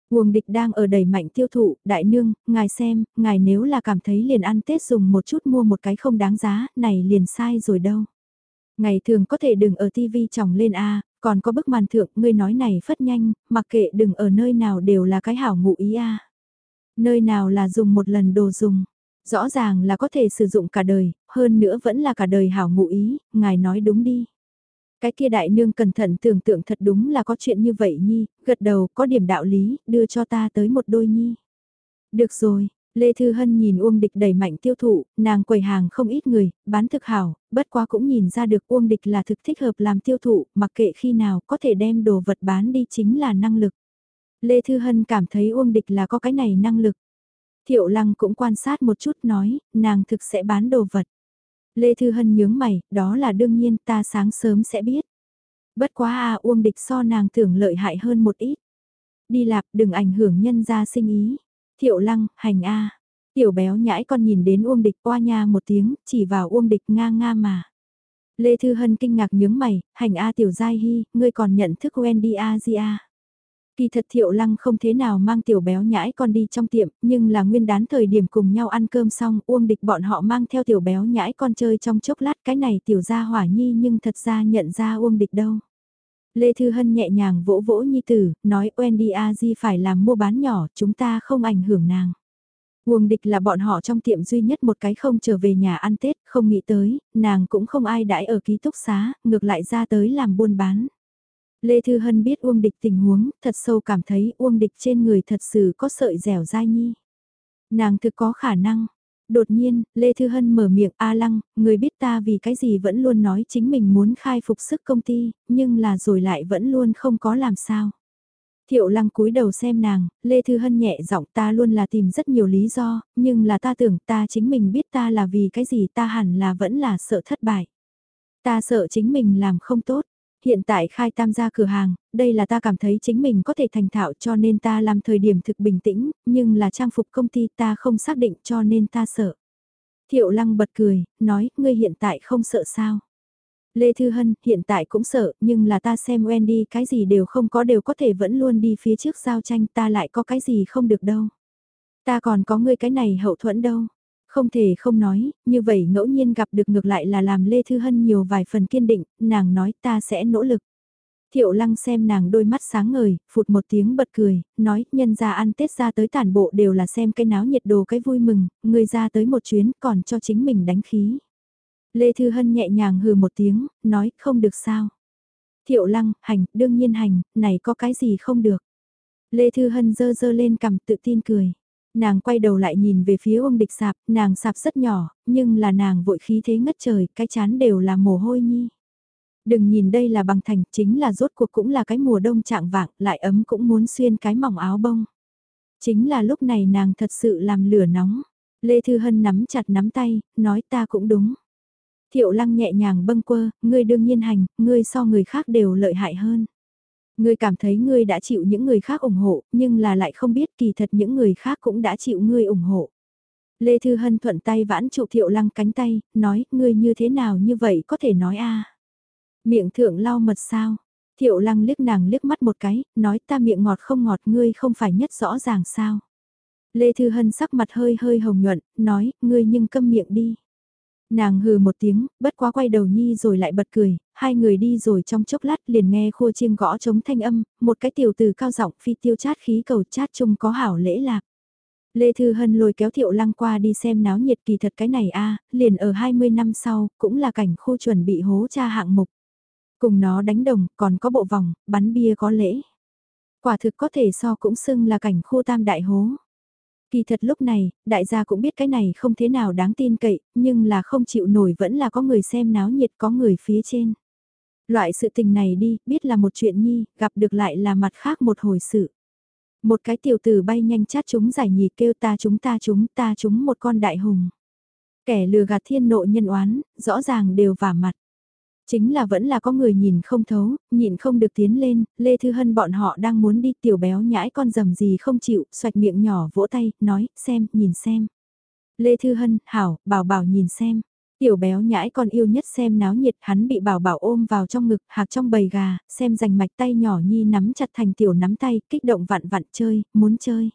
S1: Uông địch đang ở đầy mạnh tiêu thụ, đại nương, ngài xem, ngài nếu là cảm thấy liền ăn Tết dùng một chút mua một cái không đáng giá, này liền sai rồi đâu. Ngày thường có thể đừng ở tivi chồng lên A, còn có bức màn thượng, ngươi nói này phất nhanh, mặc kệ đừng ở nơi nào đều là cái hảo ngụ ý A. Nơi nào là dùng một lần đồ dùng, rõ ràng là có thể sử dụng cả đời, hơn nữa vẫn là cả đời hảo ngụ ý, ngài nói đúng đi. Cái kia đại nương cẩn thận tưởng tượng thật đúng là có chuyện như vậy nhi, gật đầu có điểm đạo lý, đưa cho ta tới một đôi nhi. Được rồi, Lê Thư Hân nhìn Uông Địch đẩy mạnh tiêu thụ, nàng quầy hàng không ít người, bán thực hảo, bất quá cũng nhìn ra được Uông Địch là thực thích hợp làm tiêu thụ, mặc kệ khi nào có thể đem đồ vật bán đi chính là năng lực. Lê Thư Hân cảm thấy Uông Địch là có cái này năng lực. Thiệu Lăng cũng quan sát một chút nói, nàng thực sẽ bán đồ vật. Lê Thư Hân nhướng mày, đó là đương nhiên ta sáng sớm sẽ biết. Bất quá à Uông Địch so nàng tưởng lợi hại hơn một ít. Đi lạp đừng ảnh hưởng nhân gia sinh ý. Thiệu lăng, hành a. Tiểu béo nhãi con nhìn đến Uông Địch qua nha một tiếng, chỉ vào Uông Địch nga nga mà. Lê Thư Hân kinh ngạc nhướng mày, hành a tiểu giai hy, ngươi còn nhận thức Wendy a di a. Kỳ thật thiệu lăng không thế nào mang tiểu béo nhãi con đi trong tiệm, nhưng là nguyên đán thời điểm cùng nhau ăn cơm xong, Uông Địch bọn họ mang theo tiểu béo nhãi con chơi trong chốc lát cái này tiểu gia hỏa nhi nhưng thật ra nhận ra Uông Địch đâu. Lê Thư Hân nhẹ nhàng vỗ vỗ Nhi Tử, nói Wendy A Di phải làm mua bán nhỏ, chúng ta không ảnh hưởng nàng. Uông địch là bọn họ trong tiệm duy nhất một cái không trở về nhà ăn Tết, không nghĩ tới, nàng cũng không ai đãi ở ký túc xá, ngược lại ra tới làm buôn bán. Lê Thư Hân biết Uông địch tình huống, thật sâu cảm thấy Uông địch trên người thật sự có sợi dẻo dai nhi. Nàng thực có khả năng, Đột nhiên, Lê Thư Hân mở miệng A Lăng, người biết ta vì cái gì vẫn luôn nói chính mình muốn khai phục sức công ty, nhưng là rồi lại vẫn luôn không có làm sao. Thiệu Lăng cúi đầu xem nàng, Lê Thư Hân nhẹ giọng ta luôn là tìm rất nhiều lý do, nhưng là ta tưởng ta chính mình biết ta là vì cái gì ta hẳn là vẫn là sợ thất bại. Ta sợ chính mình làm không tốt, Hiện tại khai tam gia cửa hàng, đây là ta cảm thấy chính mình có thể thành thạo cho nên ta làm thời điểm thực bình tĩnh, nhưng là trang phục công ty ta không xác định cho nên ta sợ. Thiệu lăng bật cười, nói, ngươi hiện tại không sợ sao? Lê Thư Hân, hiện tại cũng sợ, nhưng là ta xem Wendy cái gì đều không có đều có thể vẫn luôn đi phía trước giao tranh ta lại có cái gì không được đâu. Ta còn có ngươi cái này hậu thuẫn đâu. Không thể không nói, như vậy ngẫu nhiên gặp được ngược lại là làm Lê Thư Hân nhiều vài phần kiên định, nàng nói ta sẽ nỗ lực. Thiệu lăng xem nàng đôi mắt sáng ngời, phụt một tiếng bật cười, nói nhân ra ăn Tết ra tới tản bộ đều là xem cái náo nhiệt đồ cái vui mừng, người ra tới một chuyến còn cho chính mình đánh khí. Lê Thư Hân nhẹ nhàng hừ một tiếng, nói không được sao. Thiệu lăng, hành, đương nhiên hành, này có cái gì không được. Lê Thư Hân dơ dơ lên cầm tự tin cười. Nàng quay đầu lại nhìn về phía ông địch sạp, nàng sạp rất nhỏ, nhưng là nàng vội khí thế ngất trời, cái chán đều là mồ hôi nhi. Đừng nhìn đây là bằng thành, chính là rốt cuộc cũng là cái mùa đông trạng vạng, lại ấm cũng muốn xuyên cái mỏng áo bông. Chính là lúc này nàng thật sự làm lửa nóng. Lê Thư Hân nắm chặt nắm tay, nói ta cũng đúng. Thiệu lăng nhẹ nhàng bâng quơ, ngươi đương nhiên hành, ngươi so người khác đều lợi hại hơn. Ngươi cảm thấy ngươi đã chịu những người khác ủng hộ, nhưng là lại không biết kỳ thật những người khác cũng đã chịu ngươi ủng hộ. Lê Thư Hân thuận tay vãn trụ thiệu lăng cánh tay, nói, ngươi như thế nào như vậy có thể nói a Miệng thượng lau mật sao? Thiệu lăng liếc nàng liếc mắt một cái, nói ta miệng ngọt không ngọt ngươi không phải nhất rõ ràng sao? Lê Thư Hân sắc mặt hơi hơi hồng nhuận, nói, ngươi nhưng câm miệng đi. Nàng hừ một tiếng, bất quá quay đầu nhi rồi lại bật cười, hai người đi rồi trong chốc lát liền nghe khua chiêng gõ chống thanh âm, một cái tiểu từ cao giọng phi tiêu chát khí cầu chát chung có hảo lễ lạc. Lê Thư Hân lôi kéo Thiệu Lăng qua đi xem náo nhiệt kỳ thật cái này a liền ở 20 năm sau, cũng là cảnh khu chuẩn bị hố cha hạng mục. Cùng nó đánh đồng, còn có bộ vòng, bắn bia có lễ. Quả thực có thể so cũng xưng là cảnh khu tam đại hố. Kỳ thật lúc này, đại gia cũng biết cái này không thế nào đáng tin cậy, nhưng là không chịu nổi vẫn là có người xem náo nhiệt có người phía trên. Loại sự tình này đi, biết là một chuyện nhi, gặp được lại là mặt khác một hồi sự. Một cái tiểu tử bay nhanh chát chúng giải nhì kêu ta chúng ta chúng ta chúng một con đại hùng. Kẻ lừa gạt thiên nộ nhân oán, rõ ràng đều vả mặt. Chính là vẫn là có người nhìn không thấu, nhìn không được tiến lên, Lê Thư Hân bọn họ đang muốn đi tiểu béo nhãi con rầm gì không chịu, xoạch miệng nhỏ vỗ tay, nói, xem, nhìn xem. Lê Thư Hân, hảo, bảo bảo nhìn xem. Tiểu béo nhãi con yêu nhất xem náo nhiệt hắn bị bảo bảo ôm vào trong ngực hạc trong bầy gà, xem rành mạch tay nhỏ nhi nắm chặt thành tiểu nắm tay, kích động vặn vặn chơi, muốn chơi.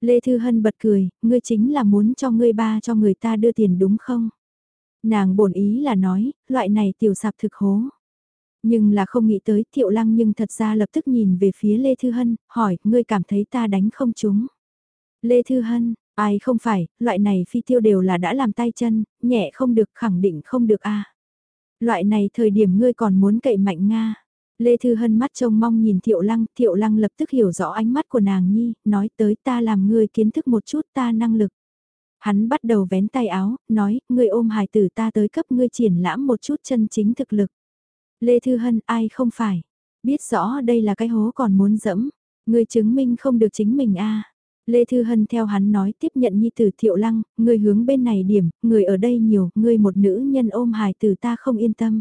S1: Lê Thư Hân bật cười, ngươi chính là muốn cho ngươi ba cho người ta đưa tiền đúng không? Nàng bổn ý là nói, loại này tiểu sạp thực hố. Nhưng là không nghĩ tới thiệu lăng nhưng thật ra lập tức nhìn về phía Lê Thư Hân, hỏi, ngươi cảm thấy ta đánh không chúng. Lê Thư Hân, ai không phải, loại này phi tiêu đều là đã làm tay chân, nhẹ không được khẳng định không được a Loại này thời điểm ngươi còn muốn cậy mạnh Nga. Lê Thư Hân mắt trông mong nhìn Thiệu Lăng, Thiệu Lăng lập tức hiểu rõ ánh mắt của nàng nhi, nói tới ta làm ngươi kiến thức một chút ta năng lực. Hắn bắt đầu vén tay áo, nói, ngươi ôm hài tử ta tới cấp ngươi triển lãm một chút chân chính thực lực. Lê Thư Hân, ai không phải? Biết rõ đây là cái hố còn muốn dẫm. Ngươi chứng minh không được chính mình a Lê Thư Hân theo hắn nói tiếp nhận nhi tử thiệu lăng, Người hướng bên này điểm, người ở đây nhiều, người một nữ nhân ôm hài tử ta không yên tâm.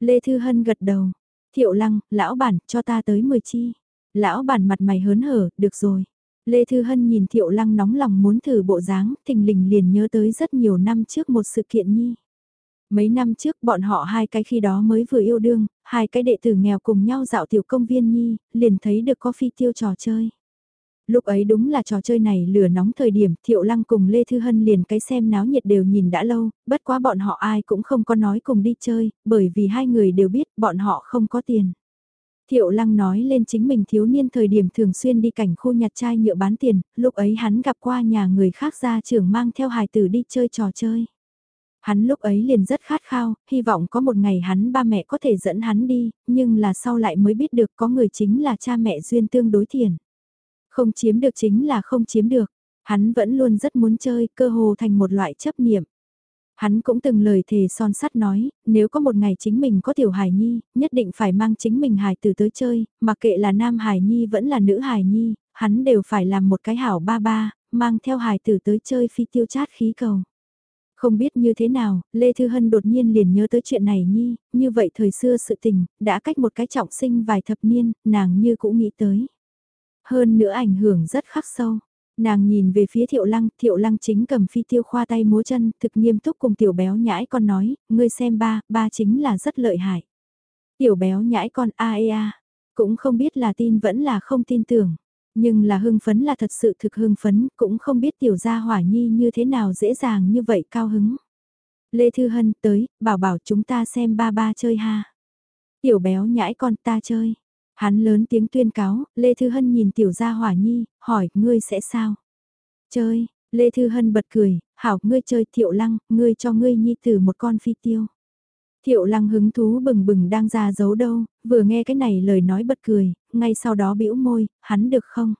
S1: Lê Thư Hân gật đầu, thiệu lăng, lão bản, cho ta tới 10 chi. Lão bản mặt mày hớn hở, được rồi. Lê Thư Hân nhìn Thiệu Lăng nóng lòng muốn thử bộ dáng, thình lình liền nhớ tới rất nhiều năm trước một sự kiện nhi. Mấy năm trước bọn họ hai cái khi đó mới vừa yêu đương, hai cái đệ tử nghèo cùng nhau dạo tiểu công viên nhi, liền thấy được có phi tiêu trò chơi. Lúc ấy đúng là trò chơi này lửa nóng thời điểm Thiệu Lăng cùng Lê Thư Hân liền cái xem náo nhiệt đều nhìn đã lâu, bất quá bọn họ ai cũng không có nói cùng đi chơi, bởi vì hai người đều biết bọn họ không có tiền. Thiệu Lăng nói lên chính mình thiếu niên thời điểm thường xuyên đi cảnh khu nhặt chai nhựa bán tiền, lúc ấy hắn gặp qua nhà người khác ra trường mang theo hài tử đi chơi trò chơi. Hắn lúc ấy liền rất khát khao, hy vọng có một ngày hắn ba mẹ có thể dẫn hắn đi, nhưng là sau lại mới biết được có người chính là cha mẹ duyên tương đối thiền. Không chiếm được chính là không chiếm được, hắn vẫn luôn rất muốn chơi, cơ hồ thành một loại chấp niệm. Hắn cũng từng lời thề son sắt nói, nếu có một ngày chính mình có tiểu hài nhi, nhất định phải mang chính mình hài tử tới chơi, mà kệ là nam hài nhi vẫn là nữ hài nhi, hắn đều phải làm một cái hảo ba ba, mang theo hài tử tới chơi phi tiêu chát khí cầu. Không biết như thế nào, Lê Thư Hân đột nhiên liền nhớ tới chuyện này nhi, như vậy thời xưa sự tình, đã cách một cái trọng sinh vài thập niên, nàng như cũng nghĩ tới. Hơn nữa ảnh hưởng rất khắc sâu. Nàng nhìn về phía thiệu lăng, thiệu lăng chính cầm phi tiêu khoa tay múa chân, thực nghiêm túc cùng tiểu béo nhãi con nói, ngươi xem ba, ba chính là rất lợi hại. Tiểu béo nhãi con a e a, cũng không biết là tin vẫn là không tin tưởng, nhưng là hưng phấn là thật sự thực hưng phấn, cũng không biết tiểu gia hỏa nhi như thế nào dễ dàng như vậy cao hứng. Lê Thư Hân tới, bảo bảo chúng ta xem ba ba chơi ha. Tiểu béo nhãi con ta chơi. Hắn lớn tiếng tuyên cáo, Lê Thư Hân nhìn tiểu gia hỏa nhi, hỏi, ngươi sẽ sao? Chơi, Lê Thư Hân bật cười, hảo, ngươi chơi thiệu lăng, ngươi cho ngươi nhi tử một con phi tiêu. Thiệu lăng hứng thú bừng bừng đang ra giấu đâu, vừa nghe cái này lời nói bật cười, ngay sau đó bĩu môi, hắn được không?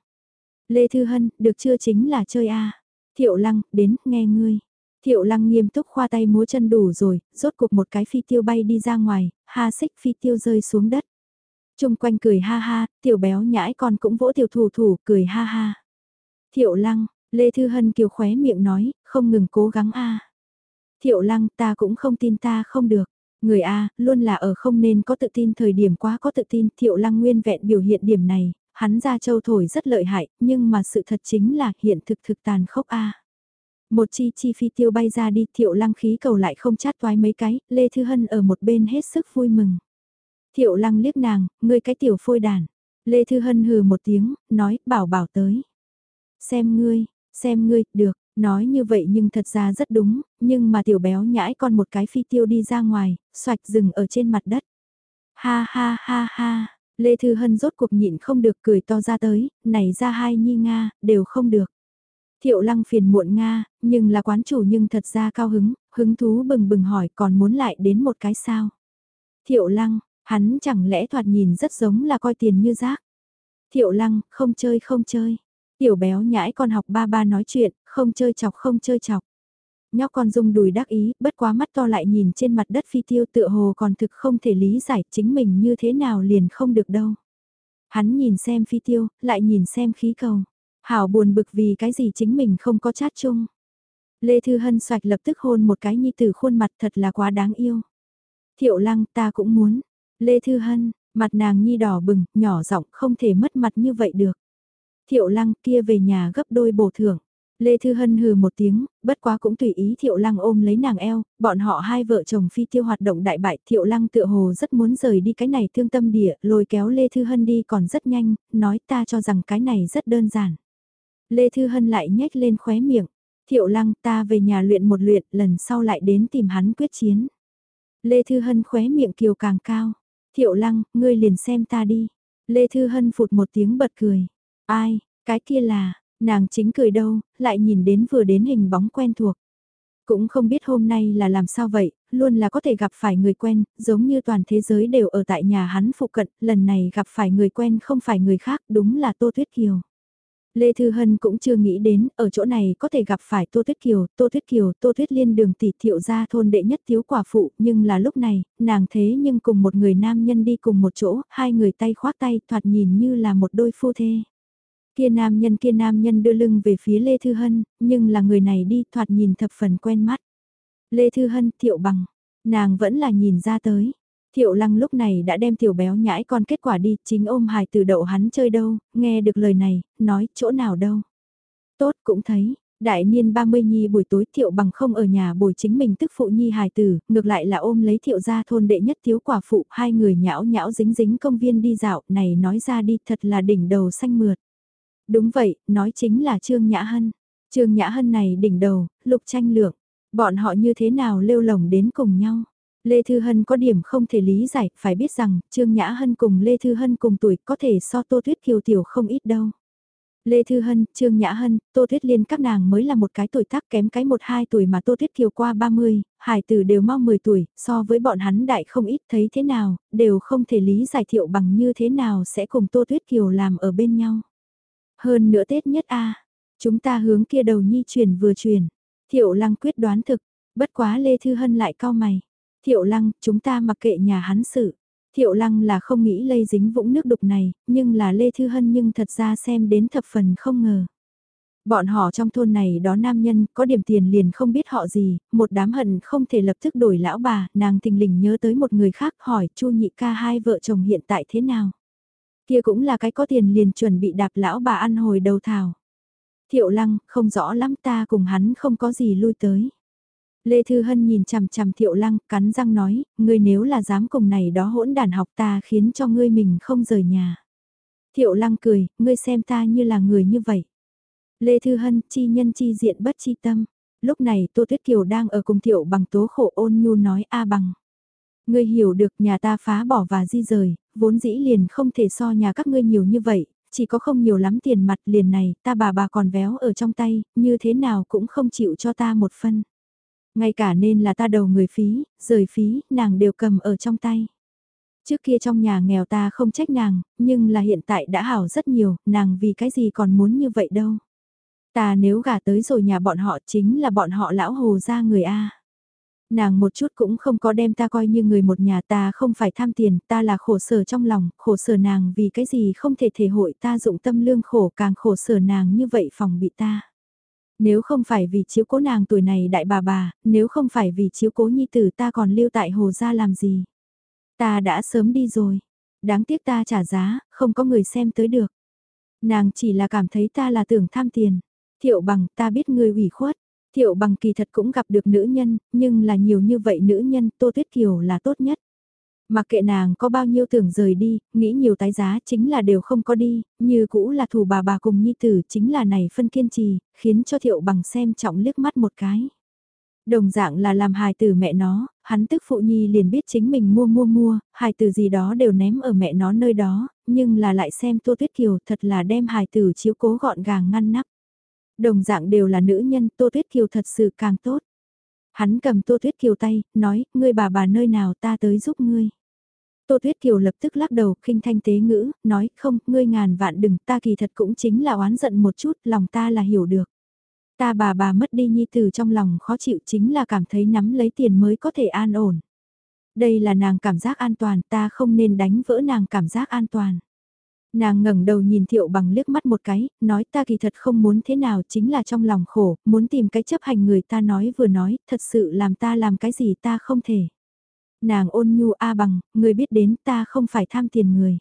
S1: Lê Thư Hân, được chưa chính là chơi a Thiệu lăng, đến, nghe ngươi. Thiệu lăng nghiêm túc khoa tay múa chân đủ rồi, rốt cục một cái phi tiêu bay đi ra ngoài, ha xích phi tiêu rơi xuống đất. Trung quanh cười ha ha, tiểu béo nhãi con cũng vỗ tiểu thủ thủ cười ha ha. Thiệu lăng, Lê Thư Hân kiều khóe miệng nói, không ngừng cố gắng a Thiệu lăng ta cũng không tin ta không được. Người A, luôn là ở không nên có tự tin thời điểm quá có tự tin, thiệu lăng nguyên vẹn biểu hiện điểm này, hắn ra châu thổi rất lợi hại, nhưng mà sự thật chính là hiện thực thực tàn khốc A. Một chi chi phi tiêu bay ra đi, thiệu lăng khí cầu lại không chát toái mấy cái, Lê Thư Hân ở một bên hết sức vui mừng. Thiệu lăng liếc nàng, ngươi cái tiểu phôi đàn. Lê Thư Hân hừ một tiếng, nói, bảo bảo tới. Xem ngươi, xem ngươi, được, Nói như vậy nhưng thật ra rất đúng, nhưng mà tiểu béo nhãi con một cái phi tiêu đi ra ngoài, xoạch rừng ở trên mặt đất. Ha ha ha ha, Lê Thư Hân rốt cuộc nhịn không được cười to ra tới, này ra hai nhi Nga, đều không được. Thiệu lăng phiền muộn Nga, nhưng là quán chủ nhưng thật ra cao hứng, hứng thú bừng bừng hỏi còn muốn lại đến một cái sao. Thiệu lăng, hắn chẳng lẽ thoạt nhìn rất giống là coi tiền như rác. Thiệu lăng, không chơi không chơi. Tiểu béo nhãi con học ba ba nói chuyện, không chơi chọc không chơi chọc. Nhóc con dung đùi đắc ý, bất quá mắt to lại nhìn trên mặt đất phi tiêu tựa hồ còn thực không thể lý giải chính mình như thế nào liền không được đâu. Hắn nhìn xem phi tiêu, lại nhìn xem khí cầu. Hảo buồn bực vì cái gì chính mình không có chát chung. Lê Thư Hân xoạch lập tức hôn một cái nhi tử khuôn mặt thật là quá đáng yêu. Thiệu lăng ta cũng muốn. Lê Thư Hân, mặt nàng nhi đỏ bừng, nhỏ giọng không thể mất mặt như vậy được. Thiệu lăng kia về nhà gấp đôi bổ thưởng. Lê Thư Hân hừ một tiếng, bất quá cũng tùy ý Thiệu Lăng ôm lấy nàng eo, bọn họ hai vợ chồng phi tiêu hoạt động đại bại Thiệu Lăng tựa hồ rất muốn rời đi cái này thương tâm địa, lôi kéo Lê Thư Hân đi còn rất nhanh, nói ta cho rằng cái này rất đơn giản. Lê Thư Hân lại nhếch lên khóe miệng, Thiệu Lăng ta về nhà luyện một luyện, lần sau lại đến tìm hắn quyết chiến. Lê Thư Hân khóe miệng kiều càng cao, Thiệu Lăng, ngươi liền xem ta đi. Lê Thư Hân phụt một tiếng bật cười, ai, cái kia là, Nàng chính cười đâu, lại nhìn đến vừa đến hình bóng quen thuộc. Cũng không biết hôm nay là làm sao vậy, luôn là có thể gặp phải người quen, giống như toàn thế giới đều ở tại nhà hắn phụ cận, lần này gặp phải người quen không phải người khác, đúng là Tô Tuyết Kiều. Lê Thư Hân cũng chưa nghĩ đến, ở chỗ này có thể gặp phải Tô Tuyết Kiều, Tô Tuyết Kiều, Tô Tuyết Liên đường tỷ thiệu ra thôn đệ nhất thiếu quả phụ, nhưng là lúc này, nàng thế nhưng cùng một người nam nhân đi cùng một chỗ, hai người tay khoác tay, thoạt nhìn như là một đôi phu thê. Kia nam nhân kia nam nhân đưa lưng về phía Lê Thư Hân, nhưng là người này đi thoạt nhìn thập phần quen mắt. Lê Thư Hân thiệu bằng, nàng vẫn là nhìn ra tới. Thiệu lăng lúc này đã đem tiểu béo nhãi con kết quả đi, chính ôm hài từ đậu hắn chơi đâu, nghe được lời này, nói chỗ nào đâu. Tốt cũng thấy, đại niên 30 nhi buổi tối thiệu bằng không ở nhà bồi chính mình tức phụ nhi hài tử, ngược lại là ôm lấy thiệu ra thôn đệ nhất thiếu quả phụ, hai người nhão nhão dính dính công viên đi dạo, này nói ra đi thật là đỉnh đầu xanh mượt. Đúng vậy, nói chính là Trương Nhã Hân. Trương Nhã Hân này đỉnh đầu, lục tranh lượng. Bọn họ như thế nào lêu lồng đến cùng nhau. Lê Thư Hân có điểm không thể lý giải, phải biết rằng, Trương Nhã Hân cùng Lê Thư Hân cùng tuổi có thể so Tô Tuyết Kiều tiểu không ít đâu. Lê Thư Hân, Trương Nhã Hân, Tô Tuyết Liên các nàng mới là một cái tuổi tác kém cái 1-2 tuổi mà Tô Tuyết Kiều qua 30, hải tử đều mau 10 tuổi, so với bọn hắn đại không ít thấy thế nào, đều không thể lý giải thiệu bằng như thế nào sẽ cùng Tô Tuyết Kiều làm ở bên nhau. Hơn nữa Tết nhất a chúng ta hướng kia đầu nhi chuyển vừa chuyển. Thiệu lăng quyết đoán thực, bất quá Lê Thư Hân lại cao mày. Thiệu lăng, chúng ta mặc kệ nhà hắn sự. Thiệu lăng là không nghĩ lây dính vũng nước đục này, nhưng là Lê Thư Hân nhưng thật ra xem đến thập phần không ngờ. Bọn họ trong thôn này đó nam nhân, có điểm tiền liền không biết họ gì, một đám hận không thể lập tức đổi lão bà, nàng tình lình nhớ tới một người khác hỏi chu nhị ca hai vợ chồng hiện tại thế nào. Kia cũng là cái có tiền liền chuẩn bị đạp lão bà ăn hồi đầu thảo. Thiệu lăng, không rõ lắm ta cùng hắn không có gì lui tới. Lê Thư Hân nhìn chằm chằm Thiệu Lăng, cắn răng nói, ngươi nếu là dám cùng này đó hỗn đàn học ta khiến cho ngươi mình không rời nhà. Thiệu Lăng cười, ngươi xem ta như là người như vậy. Lê Thư Hân, chi nhân chi diện bất chi tâm. Lúc này Tô Tuyết Kiều đang ở cùng Thiệu bằng tố khổ ôn nhu nói A bằng. Ngươi hiểu được nhà ta phá bỏ và di rời, vốn dĩ liền không thể so nhà các ngươi nhiều như vậy, chỉ có không nhiều lắm tiền mặt liền này, ta bà bà còn véo ở trong tay, như thế nào cũng không chịu cho ta một phân. Ngay cả nên là ta đầu người phí, rời phí, nàng đều cầm ở trong tay. Trước kia trong nhà nghèo ta không trách nàng, nhưng là hiện tại đã hảo rất nhiều, nàng vì cái gì còn muốn như vậy đâu. Ta nếu gả tới rồi nhà bọn họ chính là bọn họ lão hồ ra người A. Nàng một chút cũng không có đem ta coi như người một nhà ta không phải tham tiền, ta là khổ sở trong lòng, khổ sở nàng vì cái gì không thể thể hội ta dụng tâm lương khổ càng khổ sở nàng như vậy phòng bị ta. Nếu không phải vì chiếu cố nàng tuổi này đại bà bà, nếu không phải vì chiếu cố nhi tử ta còn lưu tại hồ gia làm gì. Ta đã sớm đi rồi, đáng tiếc ta trả giá, không có người xem tới được. Nàng chỉ là cảm thấy ta là tưởng tham tiền. Thiệu bằng ta biết ngươi ủy khuất, Thiệu bằng kỳ thật cũng gặp được nữ nhân, nhưng là nhiều như vậy nữ nhân, Tô Tuyết Kiều là tốt nhất. Mặc kệ nàng có bao nhiêu tưởng rời đi, nghĩ nhiều tái giá chính là đều không có đi, như cũ là thủ bà bà cùng nhi tử chính là này phân kiên trì, khiến cho thiệu bằng xem trọng liếc mắt một cái. Đồng dạng là làm hài tử mẹ nó, hắn tức phụ nhi liền biết chính mình mua mua mua, hài tử gì đó đều ném ở mẹ nó nơi đó, nhưng là lại xem Tô Tuyết Kiều thật là đem hài tử chiếu cố gọn gàng ngăn nắp. Đồng dạng đều là nữ nhân Tô Tuyết Kiều thật sự càng tốt. Hắn cầm Tô Tuyết Kiều tay, nói, ngươi bà bà nơi nào ta tới giúp ngươi. Tô Tuyết Kiều lập tức lắc đầu, khinh thanh tế ngữ, nói, không, ngươi ngàn vạn đừng, ta kỳ thật cũng chính là oán giận một chút, lòng ta là hiểu được. Ta bà bà mất đi nhi tử trong lòng khó chịu chính là cảm thấy nắm lấy tiền mới có thể an ổn. Đây là nàng cảm giác an toàn, ta không nên đánh vỡ nàng cảm giác an toàn. Nàng ngẩng đầu nhìn thiệu bằng liếc mắt một cái, nói ta kỳ thật không muốn thế nào chính là trong lòng khổ, muốn tìm cái chấp hành người ta nói vừa nói, thật sự làm ta làm cái gì ta không thể. Nàng ôn nhu a bằng, người biết đến ta không phải tham tiền người.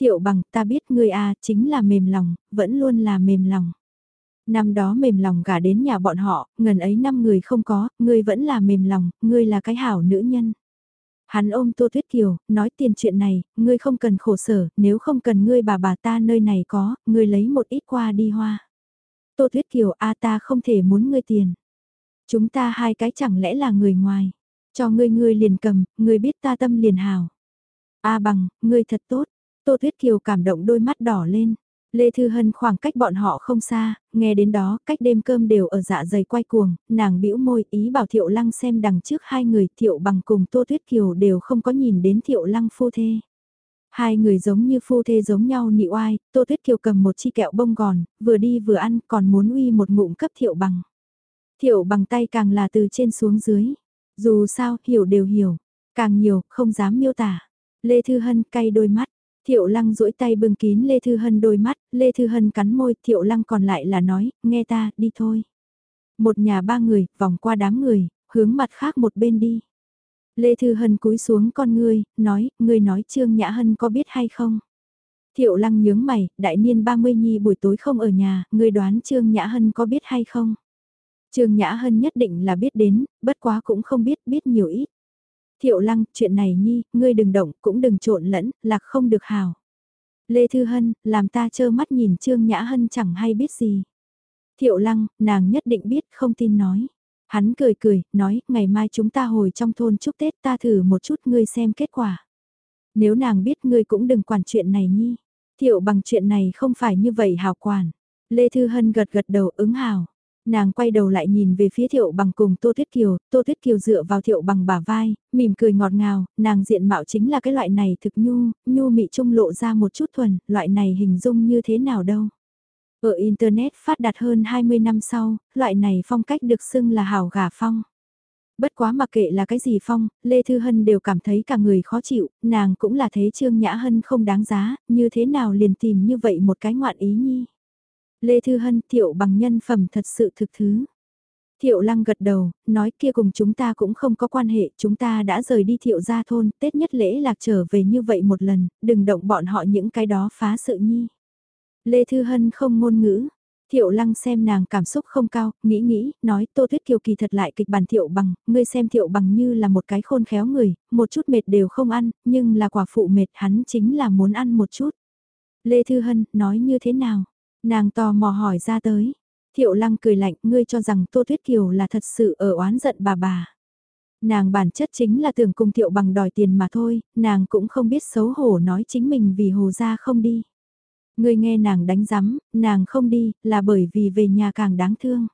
S1: Thiệu bằng ta biết người a chính là mềm lòng, vẫn luôn là mềm lòng. Năm đó mềm lòng gả đến nhà bọn họ, ngần ấy năm người không có, ngươi vẫn là mềm lòng, ngươi là cái hảo nữ nhân. Hắn ôm Tô Tuyết Kiều, nói tiền chuyện này, ngươi không cần khổ sở, nếu không cần ngươi bà bà ta nơi này có, ngươi lấy một ít qua đi hoa. Tô Tuyết Kiều, a ta không thể muốn ngươi tiền. Chúng ta hai cái chẳng lẽ là người ngoài. Cho ngươi ngươi liền cầm, ngươi biết ta tâm liền hào. A bằng, ngươi thật tốt. Tô Tuyết Kiều cảm động đôi mắt đỏ lên. Lê Thư Hân khoảng cách bọn họ không xa, nghe đến đó, cách đêm cơm đều ở dạ dày quay cuồng, nàng bĩu môi ý bảo Thiệu Lăng xem đằng trước hai người Thiệu bằng cùng Tô Tuyết Kiều đều không có nhìn đến Thiệu Lăng phu thê. Hai người giống như phu thê giống nhau nị oai, Tô Tuyết Kiều cầm một chi kẹo bông gòn, vừa đi vừa ăn còn muốn uy một ngụm cấp Thiệu bằng. Thiệu bằng tay càng là từ trên xuống dưới. Dù sao, hiểu đều hiểu. Càng nhiều, không dám miêu tả. Lê Thư Hân cay đôi mắt. Thiệu Lăng duỗi tay bưng kín Lê Thư Hân đôi mắt, Lê Thư Hân cắn môi, Thiệu Lăng còn lại là nói, nghe ta, đi thôi. Một nhà ba người, vòng qua đám người, hướng mặt khác một bên đi. Lê Thư Hân cúi xuống con ngươi, nói, ngươi nói Trương Nhã Hân có biết hay không? Thiệu Lăng nhướng mày, đại niên 30 nhi buổi tối không ở nhà, ngươi đoán Trương Nhã Hân có biết hay không? Trương Nhã Hân nhất định là biết đến, bất quá cũng không biết, biết nhiều ít. Thiệu lăng, chuyện này nhi, ngươi đừng động, cũng đừng trộn lẫn, lạc không được hào. Lê Thư Hân, làm ta trơ mắt nhìn Trương Nhã Hân chẳng hay biết gì. Thiệu lăng, nàng nhất định biết, không tin nói. Hắn cười cười, nói, ngày mai chúng ta hồi trong thôn chúc Tết ta thử một chút ngươi xem kết quả. Nếu nàng biết ngươi cũng đừng quản chuyện này nhi. Thiệu bằng chuyện này không phải như vậy hào quản. Lê Thư Hân gật gật đầu ứng hào. Nàng quay đầu lại nhìn về phía thiệu bằng cùng Tô thiết Kiều, Tô thiết Kiều dựa vào thiệu bằng bả vai, mỉm cười ngọt ngào, nàng diện mạo chính là cái loại này thực nhu, nhu mị trung lộ ra một chút thuần, loại này hình dung như thế nào đâu. Ở Internet phát đạt hơn 20 năm sau, loại này phong cách được xưng là hào gà phong. Bất quá mặc kệ là cái gì phong, Lê Thư Hân đều cảm thấy cả người khó chịu, nàng cũng là thế Trương Nhã Hân không đáng giá, như thế nào liền tìm như vậy một cái ngoạn ý nhi. Lê Thư Hân thiệu bằng nhân phẩm thật sự thực thứ. Thiệu lăng gật đầu, nói kia cùng chúng ta cũng không có quan hệ, chúng ta đã rời đi thiệu gia thôn, Tết nhất lễ lạc trở về như vậy một lần, đừng động bọn họ những cái đó phá sự nhi. Lê Thư Hân không ngôn ngữ, Thiệu lăng xem nàng cảm xúc không cao, nghĩ nghĩ, nói Tô Tuyết Kiều kỳ thật lại kịch bản thiệu bằng, ngươi xem thiệu bằng như là một cái khôn khéo người, một chút mệt đều không ăn, nhưng là quả phụ mệt hắn chính là muốn ăn một chút. Lê Thư Hân, nói như thế nào? Nàng tò mò hỏi ra tới. Thiệu lăng cười lạnh, ngươi cho rằng Tô Tuyết Kiều là thật sự ở oán giận bà bà. Nàng bản chất chính là tưởng cùng thiệu bằng đòi tiền mà thôi, nàng cũng không biết xấu hổ nói chính mình vì hồ gia không đi. Ngươi nghe nàng đánh giắm, nàng không đi, là bởi vì về nhà càng đáng thương.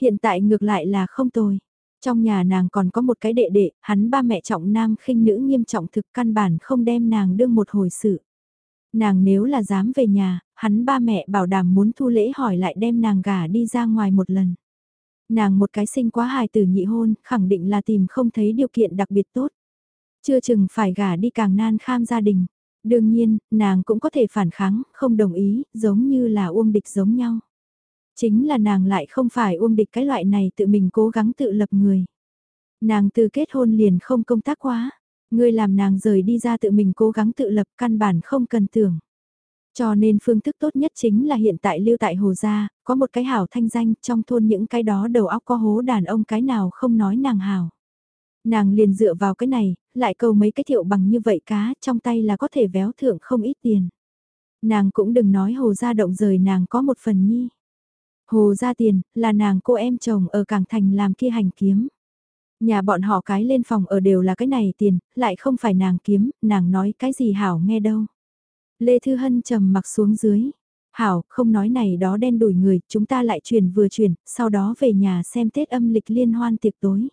S1: Hiện tại ngược lại là không tồi. Trong nhà nàng còn có một cái đệ đệ, hắn ba mẹ trọng nam khinh nữ nghiêm trọng thực căn bản không đem nàng đương một hồi sự. Nàng nếu là dám về nhà, hắn ba mẹ bảo đảm muốn thu lễ hỏi lại đem nàng gả đi ra ngoài một lần. Nàng một cái sinh quá hài tử nhị hôn, khẳng định là tìm không thấy điều kiện đặc biệt tốt. Chưa chừng phải gả đi càng nan kham gia đình. Đương nhiên, nàng cũng có thể phản kháng, không đồng ý, giống như là uông địch giống nhau. Chính là nàng lại không phải uông địch cái loại này tự mình cố gắng tự lập người. Nàng từ kết hôn liền không công tác quá, Ngươi làm nàng rời đi ra tự mình cố gắng tự lập căn bản không cần tưởng. Cho nên phương thức tốt nhất chính là hiện tại lưu tại Hồ Gia, có một cái hảo thanh danh trong thôn những cái đó đầu óc có hố đàn ông cái nào không nói nàng hảo. Nàng liền dựa vào cái này, lại cầu mấy cái thiệu bằng như vậy cá, trong tay là có thể véo thượng không ít tiền. Nàng cũng đừng nói hồ gia động rời nàng có một phần nhi. Hồ gia tiền, là nàng cô em chồng ở Cảng Thành làm kia hành kiếm. Nhà bọn họ cái lên phòng ở đều là cái này tiền, lại không phải nàng kiếm, nàng nói cái gì hảo nghe đâu. Lê Thư Hân trầm mặc xuống dưới. Hảo, không nói này đó đen đuổi người, chúng ta lại truyền vừa truyền, sau đó về nhà xem Tết âm lịch liên hoan tiệc tối.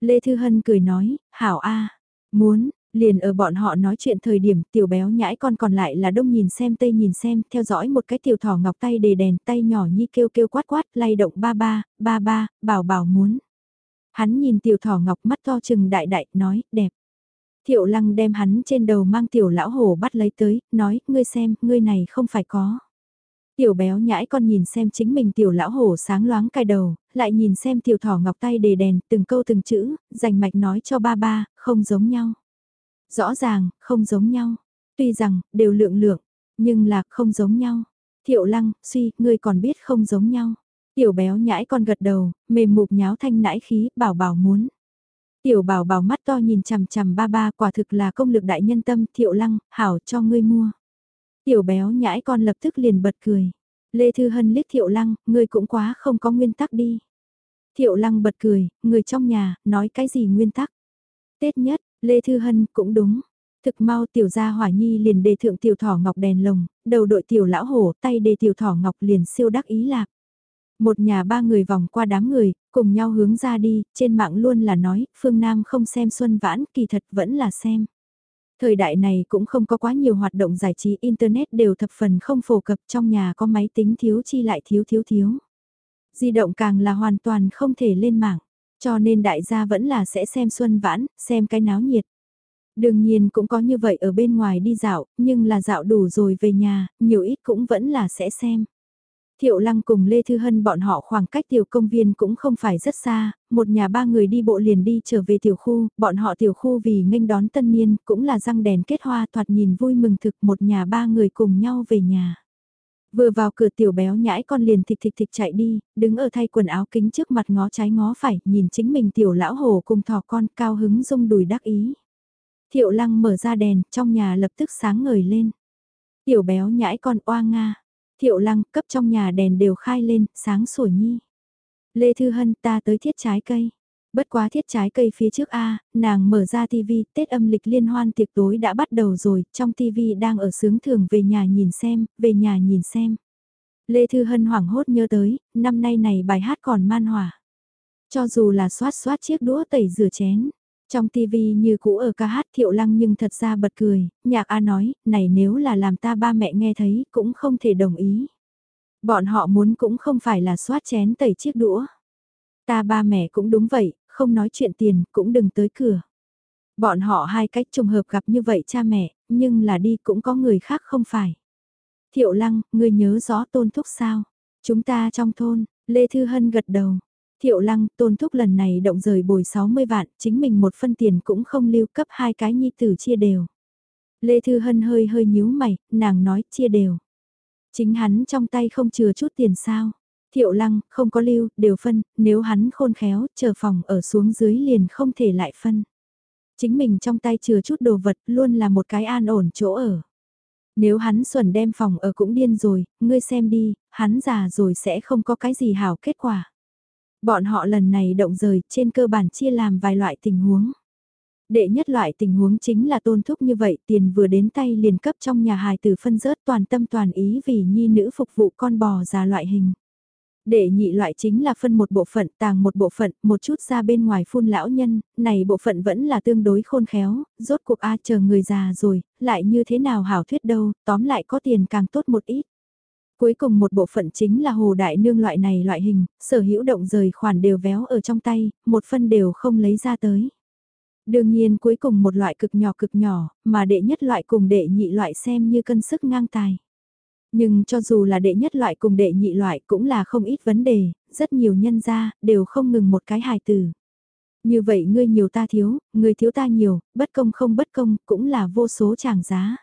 S1: Lê Thư Hân cười nói, Hảo A, muốn, liền ở bọn họ nói chuyện thời điểm tiểu béo nhãi con còn lại là đông nhìn xem tây nhìn xem, theo dõi một cái tiểu thỏ ngọc tay đề đèn tay nhỏ nhi kêu kêu quát quát, lay động ba ba, ba ba, bảo bảo muốn. Hắn nhìn tiểu thỏ ngọc mắt to chừng đại đại, nói, đẹp. Thiệu lăng đem hắn trên đầu mang tiểu lão hổ bắt lấy tới, nói, ngươi xem, ngươi này không phải có. Tiểu béo nhãi con nhìn xem chính mình tiểu lão hổ sáng loáng cài đầu, lại nhìn xem tiểu thỏ ngọc tay đề đèn, từng câu từng chữ, dành mạch nói cho ba ba, không giống nhau. Rõ ràng, không giống nhau. Tuy rằng, đều lượng lượng, nhưng là không giống nhau. Thiệu lăng, suy, ngươi còn biết không giống nhau. Tiểu béo nhãi con gật đầu, mềm mục nháo thanh nãi khí, bảo bảo muốn. Tiểu bảo bảo mắt to nhìn chằm chằm ba ba quả thực là công lực đại nhân tâm thiệu lăng, hảo cho ngươi mua. Tiểu béo nhãi con lập tức liền bật cười. Lê Thư Hân liếc thiệu lăng, ngươi cũng quá không có nguyên tắc đi. Thiệu lăng bật cười, người trong nhà, nói cái gì nguyên tắc. Tết nhất, Lê Thư Hân cũng đúng. Thực mau tiểu gia hỏa nhi liền đề thượng tiểu thỏ ngọc đèn lồng, đầu đội tiểu lão hổ, tay đề tiểu thỏ ngọc liền siêu đắc ý lạc. Một nhà ba người vòng qua đám người, cùng nhau hướng ra đi, trên mạng luôn là nói, phương Nam không xem xuân vãn, kỳ thật vẫn là xem. Thời đại này cũng không có quá nhiều hoạt động giải trí Internet đều thập phần không phổ cập trong nhà có máy tính thiếu chi lại thiếu thiếu thiếu. Di động càng là hoàn toàn không thể lên mạng, cho nên đại gia vẫn là sẽ xem xuân vãn, xem cái náo nhiệt. Đương nhiên cũng có như vậy ở bên ngoài đi dạo, nhưng là dạo đủ rồi về nhà, nhiều ít cũng vẫn là sẽ xem. Thiệu Lăng cùng Lê Thư Hân bọn họ khoảng cách tiểu công viên cũng không phải rất xa, một nhà ba người đi bộ liền đi trở về tiểu khu, bọn họ tiểu khu vì nghênh đón tân niên cũng là răng đèn kết hoa thoạt nhìn vui mừng thực một nhà ba người cùng nhau về nhà. Vừa vào cửa tiểu béo nhãi con liền thịch thịch thịch chạy đi, đứng ở thay quần áo kính trước mặt ngó trái ngó phải, nhìn chính mình tiểu lão Hồ cùng thỏ con cao hứng rung đùi đắc ý. Thiệu lăng mở ra đèn, trong nhà lập tức sáng ngời lên. Tiểu béo nhãi con oa nga, Thiệu lăng cấp trong nhà đèn đều khai lên, sáng sủa nhi. Lê Thư Hân ta tới thiết trái cây. Bất quá thiết trái cây phía trước A, nàng mở ra tivi Tết âm lịch liên hoan tiệc tối đã bắt đầu rồi, trong tivi đang ở sướng thường về nhà nhìn xem, về nhà nhìn xem. Lê Thư Hân hoảng hốt nhớ tới, năm nay này bài hát còn man hỏa. Cho dù là xoát xoát chiếc đũa tẩy rửa chén, trong TV như cũ ở ca hát thiệu lăng nhưng thật ra bật cười, nhạc A nói, này nếu là làm ta ba mẹ nghe thấy cũng không thể đồng ý. Bọn họ muốn cũng không phải là xoát chén tẩy chiếc đũa. Ta ba mẹ cũng đúng vậy, không nói chuyện tiền cũng đừng tới cửa. Bọn họ hai cách trùng hợp gặp như vậy cha mẹ, nhưng là đi cũng có người khác không phải. Thiệu lăng, ngươi nhớ rõ tôn thúc sao? Chúng ta trong thôn, Lê Thư Hân gật đầu. Thiệu lăng, tôn thúc lần này động rời bồi 60 vạn, chính mình một phân tiền cũng không lưu cấp hai cái nhi tử chia đều. Lê Thư Hân hơi hơi nhíu mày, nàng nói chia đều. Chính hắn trong tay không chừa chút tiền sao. Thiệu lăng, không có lưu, đều phân, nếu hắn khôn khéo, chờ phòng ở xuống dưới liền không thể lại phân. Chính mình trong tay chừa chút đồ vật luôn là một cái an ổn chỗ ở. Nếu hắn xuẩn đem phòng ở cũng điên rồi, ngươi xem đi, hắn già rồi sẽ không có cái gì hảo kết quả. Bọn họ lần này động rời trên cơ bản chia làm vài loại tình huống. Đệ nhất loại tình huống chính là tôn thúc như vậy tiền vừa đến tay liền cấp trong nhà hài tử phân rớt toàn tâm toàn ý vì nhi nữ phục vụ con bò già loại hình. Đệ nhị loại chính là phân một bộ phận tàng một bộ phận, một chút ra bên ngoài phun lão nhân, này bộ phận vẫn là tương đối khôn khéo, rốt cuộc A chờ người già rồi, lại như thế nào hảo thuyết đâu, tóm lại có tiền càng tốt một ít. Cuối cùng một bộ phận chính là hồ đại nương loại này loại hình, sở hữu động rời khoản đều véo ở trong tay, một phân đều không lấy ra tới. Đương nhiên cuối cùng một loại cực nhỏ cực nhỏ, mà đệ nhất loại cùng đệ nhị loại xem như cân sức ngang tài. Nhưng cho dù là đệ nhất loại cùng đệ nhị loại cũng là không ít vấn đề, rất nhiều nhân gia đều không ngừng một cái hài từ. Như vậy ngươi nhiều ta thiếu, ngươi thiếu ta nhiều, bất công không bất công cũng là vô số tràng giá.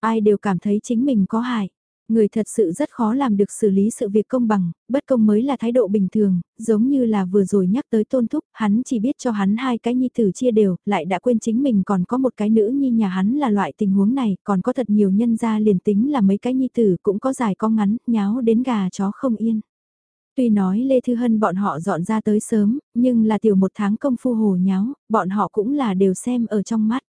S1: Ai đều cảm thấy chính mình có hại. Người thật sự rất khó làm được xử lý sự việc công bằng, bất công mới là thái độ bình thường, giống như là vừa rồi nhắc tới tôn thúc, hắn chỉ biết cho hắn hai cái nhi tử chia đều, lại đã quên chính mình còn có một cái nữ nhi nhà hắn là loại tình huống này, còn có thật nhiều nhân gia liền tính là mấy cái nhi tử cũng có dài có ngắn, nháo đến gà chó không yên. Tuy nói Lê Thư Hân bọn họ dọn ra tới sớm, nhưng là tiểu một tháng công phu hồ nháo, bọn họ cũng là đều xem ở trong mắt.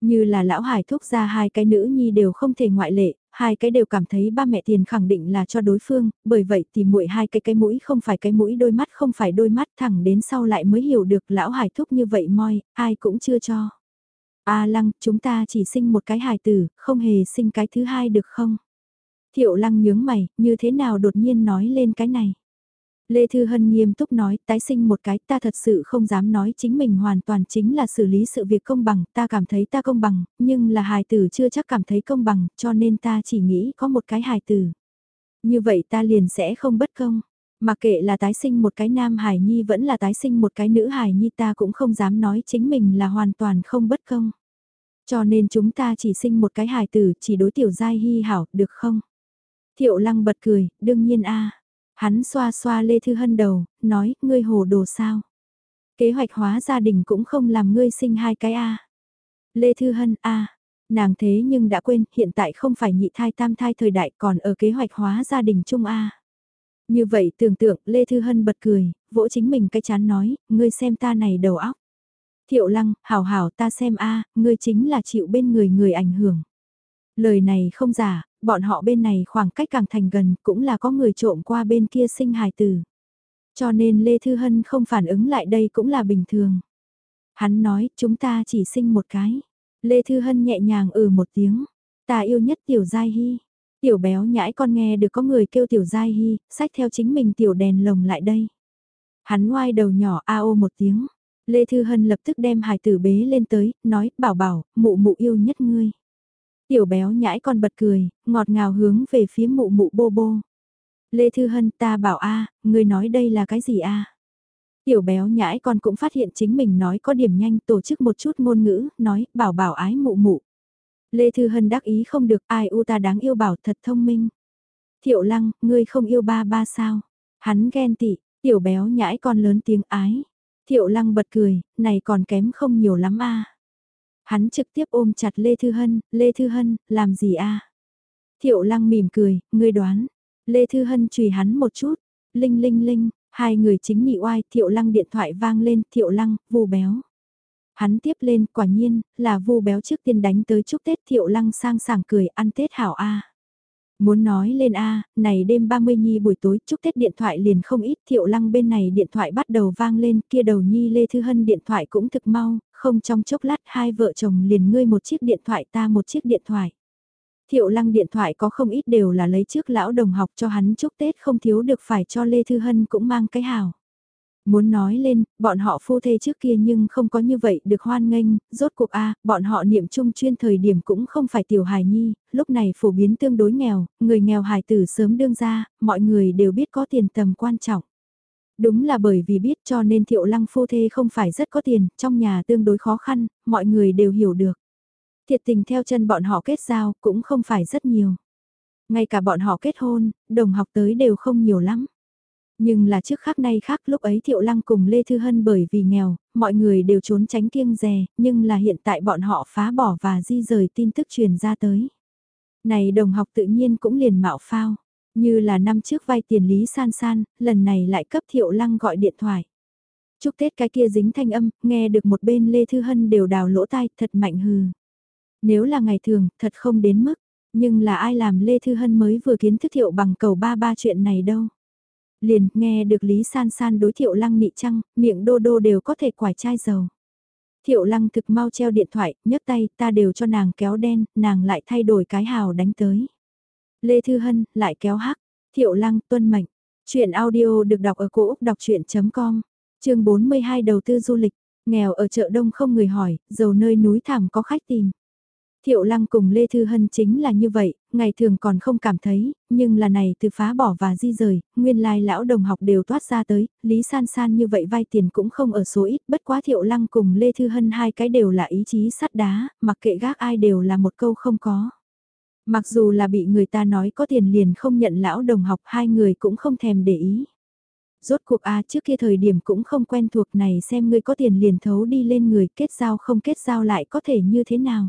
S1: Như là lão hải thúc ra hai cái nữ nhi đều không thể ngoại lệ, hai cái đều cảm thấy ba mẹ tiền khẳng định là cho đối phương, bởi vậy thì muội hai cái cái mũi không phải cái mũi đôi mắt không phải đôi mắt thẳng đến sau lại mới hiểu được lão hải thúc như vậy moi, ai cũng chưa cho. A lăng, chúng ta chỉ sinh một cái hài tử, không hề sinh cái thứ hai được không? Thiệu lăng nhướng mày, như thế nào đột nhiên nói lên cái này? Lê Thư Hân nghiêm túc nói, tái sinh một cái, ta thật sự không dám nói chính mình hoàn toàn chính là xử lý sự việc công bằng, ta cảm thấy ta công bằng, nhưng là hài tử chưa chắc cảm thấy công bằng, cho nên ta chỉ nghĩ có một cái hài tử. Như vậy ta liền sẽ không bất công. Mà kệ là tái sinh một cái nam hài nhi vẫn là tái sinh một cái nữ hài nhi ta cũng không dám nói chính mình là hoàn toàn không bất công. Cho nên chúng ta chỉ sinh một cái hài tử chỉ đối tiểu giai hy hảo, được không? Thiệu lăng bật cười, đương nhiên a Hắn xoa xoa Lê Thư Hân đầu, nói, ngươi hồ đồ sao? Kế hoạch hóa gia đình cũng không làm ngươi sinh hai cái A. Lê Thư Hân A. Nàng thế nhưng đã quên, hiện tại không phải nhị thai tam thai thời đại còn ở kế hoạch hóa gia đình chung A. Như vậy tưởng tượng Lê Thư Hân bật cười, vỗ chính mình cái chán nói, ngươi xem ta này đầu óc. Thiệu lăng, hảo hảo ta xem A, ngươi chính là chịu bên người người ảnh hưởng. Lời này không giả, bọn họ bên này khoảng cách càng thành gần cũng là có người trộm qua bên kia sinh hài tử. Cho nên Lê Thư Hân không phản ứng lại đây cũng là bình thường. Hắn nói chúng ta chỉ sinh một cái. Lê Thư Hân nhẹ nhàng ừ một tiếng. Ta yêu nhất Tiểu Giai Hy. Tiểu béo nhãi con nghe được có người kêu Tiểu Giai Hy, sách theo chính mình Tiểu đèn lồng lại đây. Hắn ngoai đầu nhỏ a ô một tiếng. Lê Thư Hân lập tức đem hài tử bế lên tới, nói, bảo bảo, mụ mụ yêu nhất ngươi. Tiểu béo nhãi con bật cười, ngọt ngào hướng về phía mụ mụ bô bô. Lê Thư Hân ta bảo a à, người nói đây là cái gì a Tiểu béo nhãi con cũng phát hiện chính mình nói có điểm nhanh tổ chức một chút ngôn ngữ, nói bảo bảo ái mụ mụ. Lê Thư Hân đắc ý không được ai u ta đáng yêu bảo thật thông minh. Thiệu lăng, ngươi không yêu ba ba sao? Hắn ghen tị, tiểu béo nhãi con lớn tiếng ái. Thiệu lăng bật cười, này còn kém không nhiều lắm a Hắn trực tiếp ôm chặt Lê Thư Hân, Lê Thư Hân, làm gì a Thiệu lăng mỉm cười, ngươi đoán. Lê Thư Hân chùy hắn một chút, linh linh linh, hai người chính nhị oai, thiệu lăng điện thoại vang lên, thiệu lăng, vu béo. Hắn tiếp lên, quả nhiên, là vu béo trước tiên đánh tới chúc Tết thiệu lăng sang sảng cười, ăn Tết hảo a Muốn nói lên A, này đêm 30 nhi buổi tối chúc Tết điện thoại liền không ít thiệu lăng bên này điện thoại bắt đầu vang lên kia đầu nhi Lê Thư Hân điện thoại cũng thực mau, không trong chốc lát hai vợ chồng liền ngươi một chiếc điện thoại ta một chiếc điện thoại. Thiệu lăng điện thoại có không ít đều là lấy trước lão đồng học cho hắn chúc Tết không thiếu được phải cho Lê Thư Hân cũng mang cái hào. Muốn nói lên, bọn họ phu thê trước kia nhưng không có như vậy được hoan nghênh, rốt cuộc A, bọn họ niệm chung chuyên thời điểm cũng không phải tiểu hài nhi, lúc này phổ biến tương đối nghèo, người nghèo hài tử sớm đương ra, mọi người đều biết có tiền tầm quan trọng. Đúng là bởi vì biết cho nên thiệu lăng phu thê không phải rất có tiền, trong nhà tương đối khó khăn, mọi người đều hiểu được. Thiệt tình theo chân bọn họ kết giao cũng không phải rất nhiều. Ngay cả bọn họ kết hôn, đồng học tới đều không nhiều lắm. Nhưng là trước khác nay khác lúc ấy Thiệu Lăng cùng Lê Thư Hân bởi vì nghèo, mọi người đều trốn tránh kiêng rè, nhưng là hiện tại bọn họ phá bỏ và di rời tin tức truyền ra tới. Này đồng học tự nhiên cũng liền mạo phao, như là năm trước vay tiền Lý San San, lần này lại cấp Thiệu Lăng gọi điện thoại. Chúc Tết cái kia dính thanh âm, nghe được một bên Lê Thư Hân đều đào lỗ tai, thật mạnh hừ. Nếu là ngày thường, thật không đến mức, nhưng là ai làm Lê Thư Hân mới vừa kiến thức thiệu bằng cầu ba ba chuyện này đâu. Liền nghe được Lý San San đối thiệu lăng nị trăng, miệng đô đô đều có thể quải chai dầu. Thiệu lăng thực mau treo điện thoại, nhấc tay, ta đều cho nàng kéo đen, nàng lại thay đổi cái hào đánh tới. Lê Thư Hân, lại kéo hắc, thiệu lăng, tuân mệnh. Chuyện audio được đọc ở cổ Úc đọc chuyện.com, chương 42 đầu tư du lịch, nghèo ở chợ đông không người hỏi, giàu nơi núi thẳm có khách tìm. Thiệu Lăng cùng Lê Thư Hân chính là như vậy, ngày thường còn không cảm thấy, nhưng là này từ phá bỏ và di rời, nguyên lai lão đồng học đều toát ra tới, Lý San San như vậy vay tiền cũng không ở số ít, bất quá Thiệu Lăng cùng Lê Thư Hân hai cái đều là ý chí sắt đá, mặc kệ gác ai đều là một câu không có. Mặc dù là bị người ta nói có tiền liền không nhận lão đồng học hai người cũng không thèm để ý. Rốt cuộc a trước kia thời điểm cũng không quen thuộc này xem ngươi có tiền liền thấu đi lên người kết giao không kết giao lại có thể như thế nào.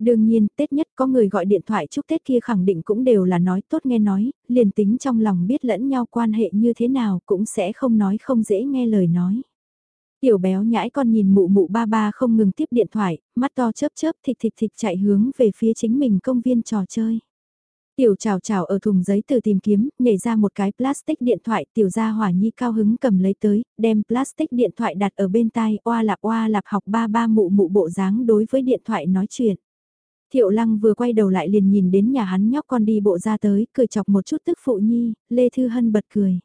S1: Đương nhiên, Tết nhất có người gọi điện thoại chúc Tết kia khẳng định cũng đều là nói tốt nghe nói, liền tính trong lòng biết lẫn nhau quan hệ như thế nào cũng sẽ không nói không dễ nghe lời nói. Tiểu béo nhãi con nhìn mụ mụ ba ba không ngừng tiếp điện thoại, mắt to chớp chớp thịt thịt thịt chạy hướng về phía chính mình công viên trò chơi. Tiểu chào chào ở thùng giấy từ tìm kiếm, nhảy ra một cái plastic điện thoại, tiểu gia hỏa nhi cao hứng cầm lấy tới, đem plastic điện thoại đặt ở bên tai, oa lạp oa lạp học ba ba mụ mụ bộ dáng đối với điện thoại nói chuyện. Thiệu lăng vừa quay đầu lại liền nhìn đến nhà hắn nhóc con đi bộ ra tới, cười chọc một chút tức phụ nhi, Lê Thư Hân bật cười.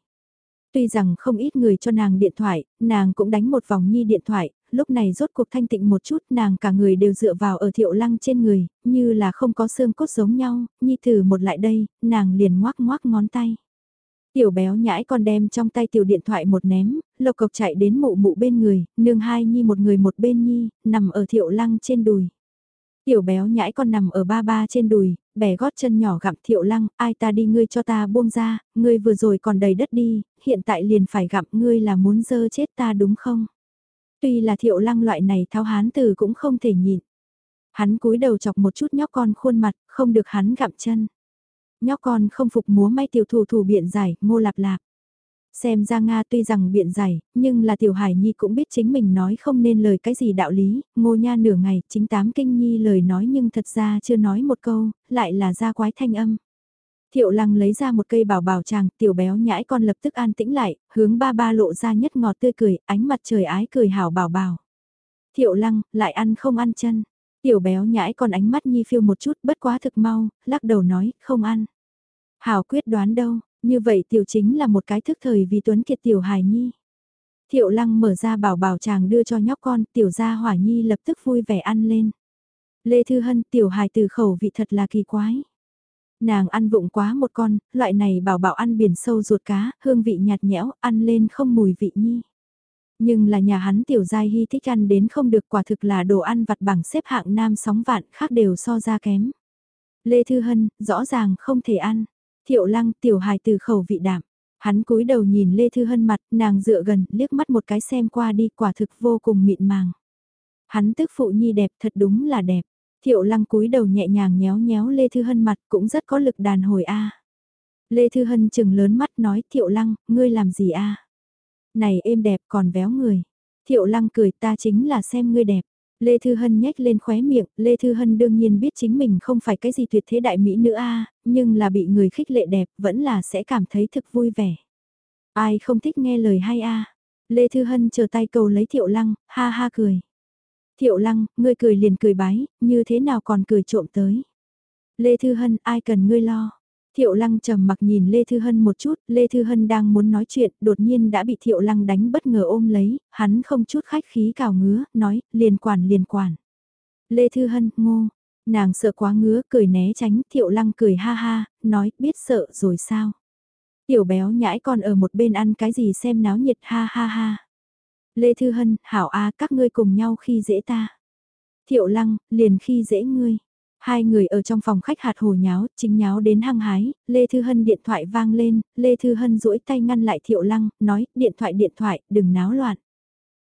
S1: Tuy rằng không ít người cho nàng điện thoại, nàng cũng đánh một vòng nhi điện thoại, lúc này rốt cuộc thanh tịnh một chút nàng cả người đều dựa vào ở thiệu lăng trên người, như là không có xương cốt giống nhau, nhi thử một lại đây, nàng liền ngoác ngoác ngón tay. Tiểu béo nhãi con đem trong tay tiểu điện thoại một ném, lộc cộc chạy đến mụ mụ bên người, nương hai nhi một người một bên nhi, nằm ở thiệu lăng trên đùi. Tiểu béo nhãi con nằm ở ba ba trên đùi, bẻ gót chân nhỏ gặm thiệu lăng, ai ta đi ngươi cho ta buông ra, ngươi vừa rồi còn đầy đất đi, hiện tại liền phải gặm ngươi là muốn dơ chết ta đúng không? Tuy là thiệu lăng loại này thao hán từ cũng không thể nhịn. Hắn cúi đầu chọc một chút nhóc con khuôn mặt, không được hắn gặm chân. Nhóc con không phục múa may tiểu thủ thủ biện giải, ngô lạp lạp. Xem ra Nga tuy rằng biện giải, nhưng là tiểu hải nhi cũng biết chính mình nói không nên lời cái gì đạo lý, ngô nha nửa ngày, chính tám kinh nhi lời nói nhưng thật ra chưa nói một câu, lại là ra quái thanh âm. Thiệu lăng lấy ra một cây bảo bảo chàng, tiểu béo nhãi con lập tức an tĩnh lại, hướng ba ba lộ ra nhất ngọt tươi cười, ánh mặt trời ái cười hảo bảo bảo. Thiệu lăng, lại ăn không ăn chân. Tiểu béo nhãi con ánh mắt nhi phiêu một chút bất quá thực mau, lắc đầu nói, không ăn. Hảo quyết đoán đâu, như vậy tiểu chính là một cái thức thời vì tuấn kiệt tiểu hài nhi. Thiệu lăng mở ra bảo bảo chàng đưa cho nhóc con, tiểu gia hỏa nhi lập tức vui vẻ ăn lên. Lê Thư Hân tiểu hài từ khẩu vị thật là kỳ quái. Nàng ăn vụng quá một con, loại này bảo bảo ăn biển sâu ruột cá, hương vị nhạt nhẽo, ăn lên không mùi vị nhi. Nhưng là nhà hắn tiểu giai hy thích ăn đến không được quả thực là đồ ăn vặt bằng xếp hạng nam sóng vạn khác đều so ra kém. Lê Thư Hân, rõ ràng không thể ăn. Thiệu lăng tiểu hài từ khẩu vị đạm. Hắn cúi đầu nhìn Lê Thư Hân mặt, nàng dựa gần, liếc mắt một cái xem qua đi, quả thực vô cùng mịn màng. Hắn tức phụ nhi đẹp, thật đúng là đẹp. Thiệu lăng cúi đầu nhẹ nhàng nhéo nhéo Lê Thư Hân mặt, cũng rất có lực đàn hồi a Lê Thư Hân chừng lớn mắt nói, Thiệu lăng, ngươi làm gì a Này êm đẹp còn véo người. Thiệu lăng cười ta chính là xem ngươi đẹp. Lê Thư Hân nhếch lên khóe miệng, Lê Thư Hân đương nhiên biết chính mình không phải cái gì tuyệt thế đại mỹ nữa a nhưng là bị người khích lệ đẹp vẫn là sẽ cảm thấy thực vui vẻ. Ai không thích nghe lời hay a Lê Thư Hân chờ tay cầu lấy Thiệu Lăng, ha ha cười. Thiệu Lăng, ngươi cười liền cười bái, như thế nào còn cười trộm tới. Lê Thư Hân, ai cần ngươi lo. Thiệu Lăng trầm mặc nhìn Lê Thư Hân một chút, Lê Thư Hân đang muốn nói chuyện, đột nhiên đã bị Thiệu Lăng đánh bất ngờ ôm lấy, hắn không chút khách khí cào ngứa, nói, liền quản liền quản. Lê Thư Hân, ngô, nàng sợ quá ngứa, cười né tránh, Thiệu Lăng cười ha ha, nói, biết sợ rồi sao. Tiểu béo nhãi con ở một bên ăn cái gì xem náo nhiệt ha ha ha. Lê Thư Hân, hảo a các ngươi cùng nhau khi dễ ta. Thiệu Lăng, liền khi dễ ngươi. Hai người ở trong phòng khách hạt hồ nháo, chính nháo đến hăng hái, Lê Thư Hân điện thoại vang lên, Lê Thư Hân duỗi tay ngăn lại Thiệu Lăng, nói, điện thoại điện thoại, đừng náo loạn.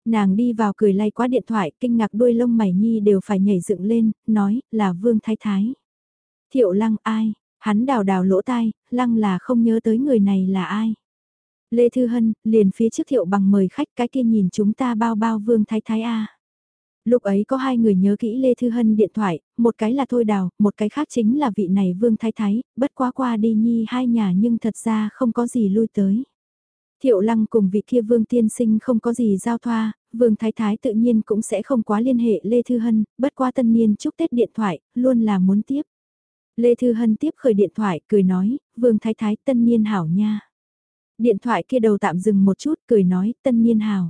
S1: Nàng đi vào cười lay quá điện thoại, kinh ngạc đuôi lông mày nhi đều phải nhảy dựng lên, nói, là Vương Thái Thái. Thiệu Lăng ai? Hắn đào đào lỗ tai, Lăng là không nhớ tới người này là ai. Lê Thư Hân, liền phía trước Thiệu bằng mời khách cái kia nhìn chúng ta bao bao Vương Thái Thái A. Lúc ấy có hai người nhớ kỹ Lê Thư Hân điện thoại, một cái là Thôi Đào, một cái khác chính là vị này Vương Thái Thái, bất quá qua đi nhi hai nhà nhưng thật ra không có gì lui tới. Thiệu Lăng cùng vị kia Vương Tiên Sinh không có gì giao thoa, Vương Thái Thái tự nhiên cũng sẽ không quá liên hệ Lê Thư Hân, bất qua tân niên chúc Tết điện thoại, luôn là muốn tiếp. Lê Thư Hân tiếp khởi điện thoại, cười nói, Vương Thái Thái tân niên hảo nha. Điện thoại kia đầu tạm dừng một chút, cười nói, tân niên hảo.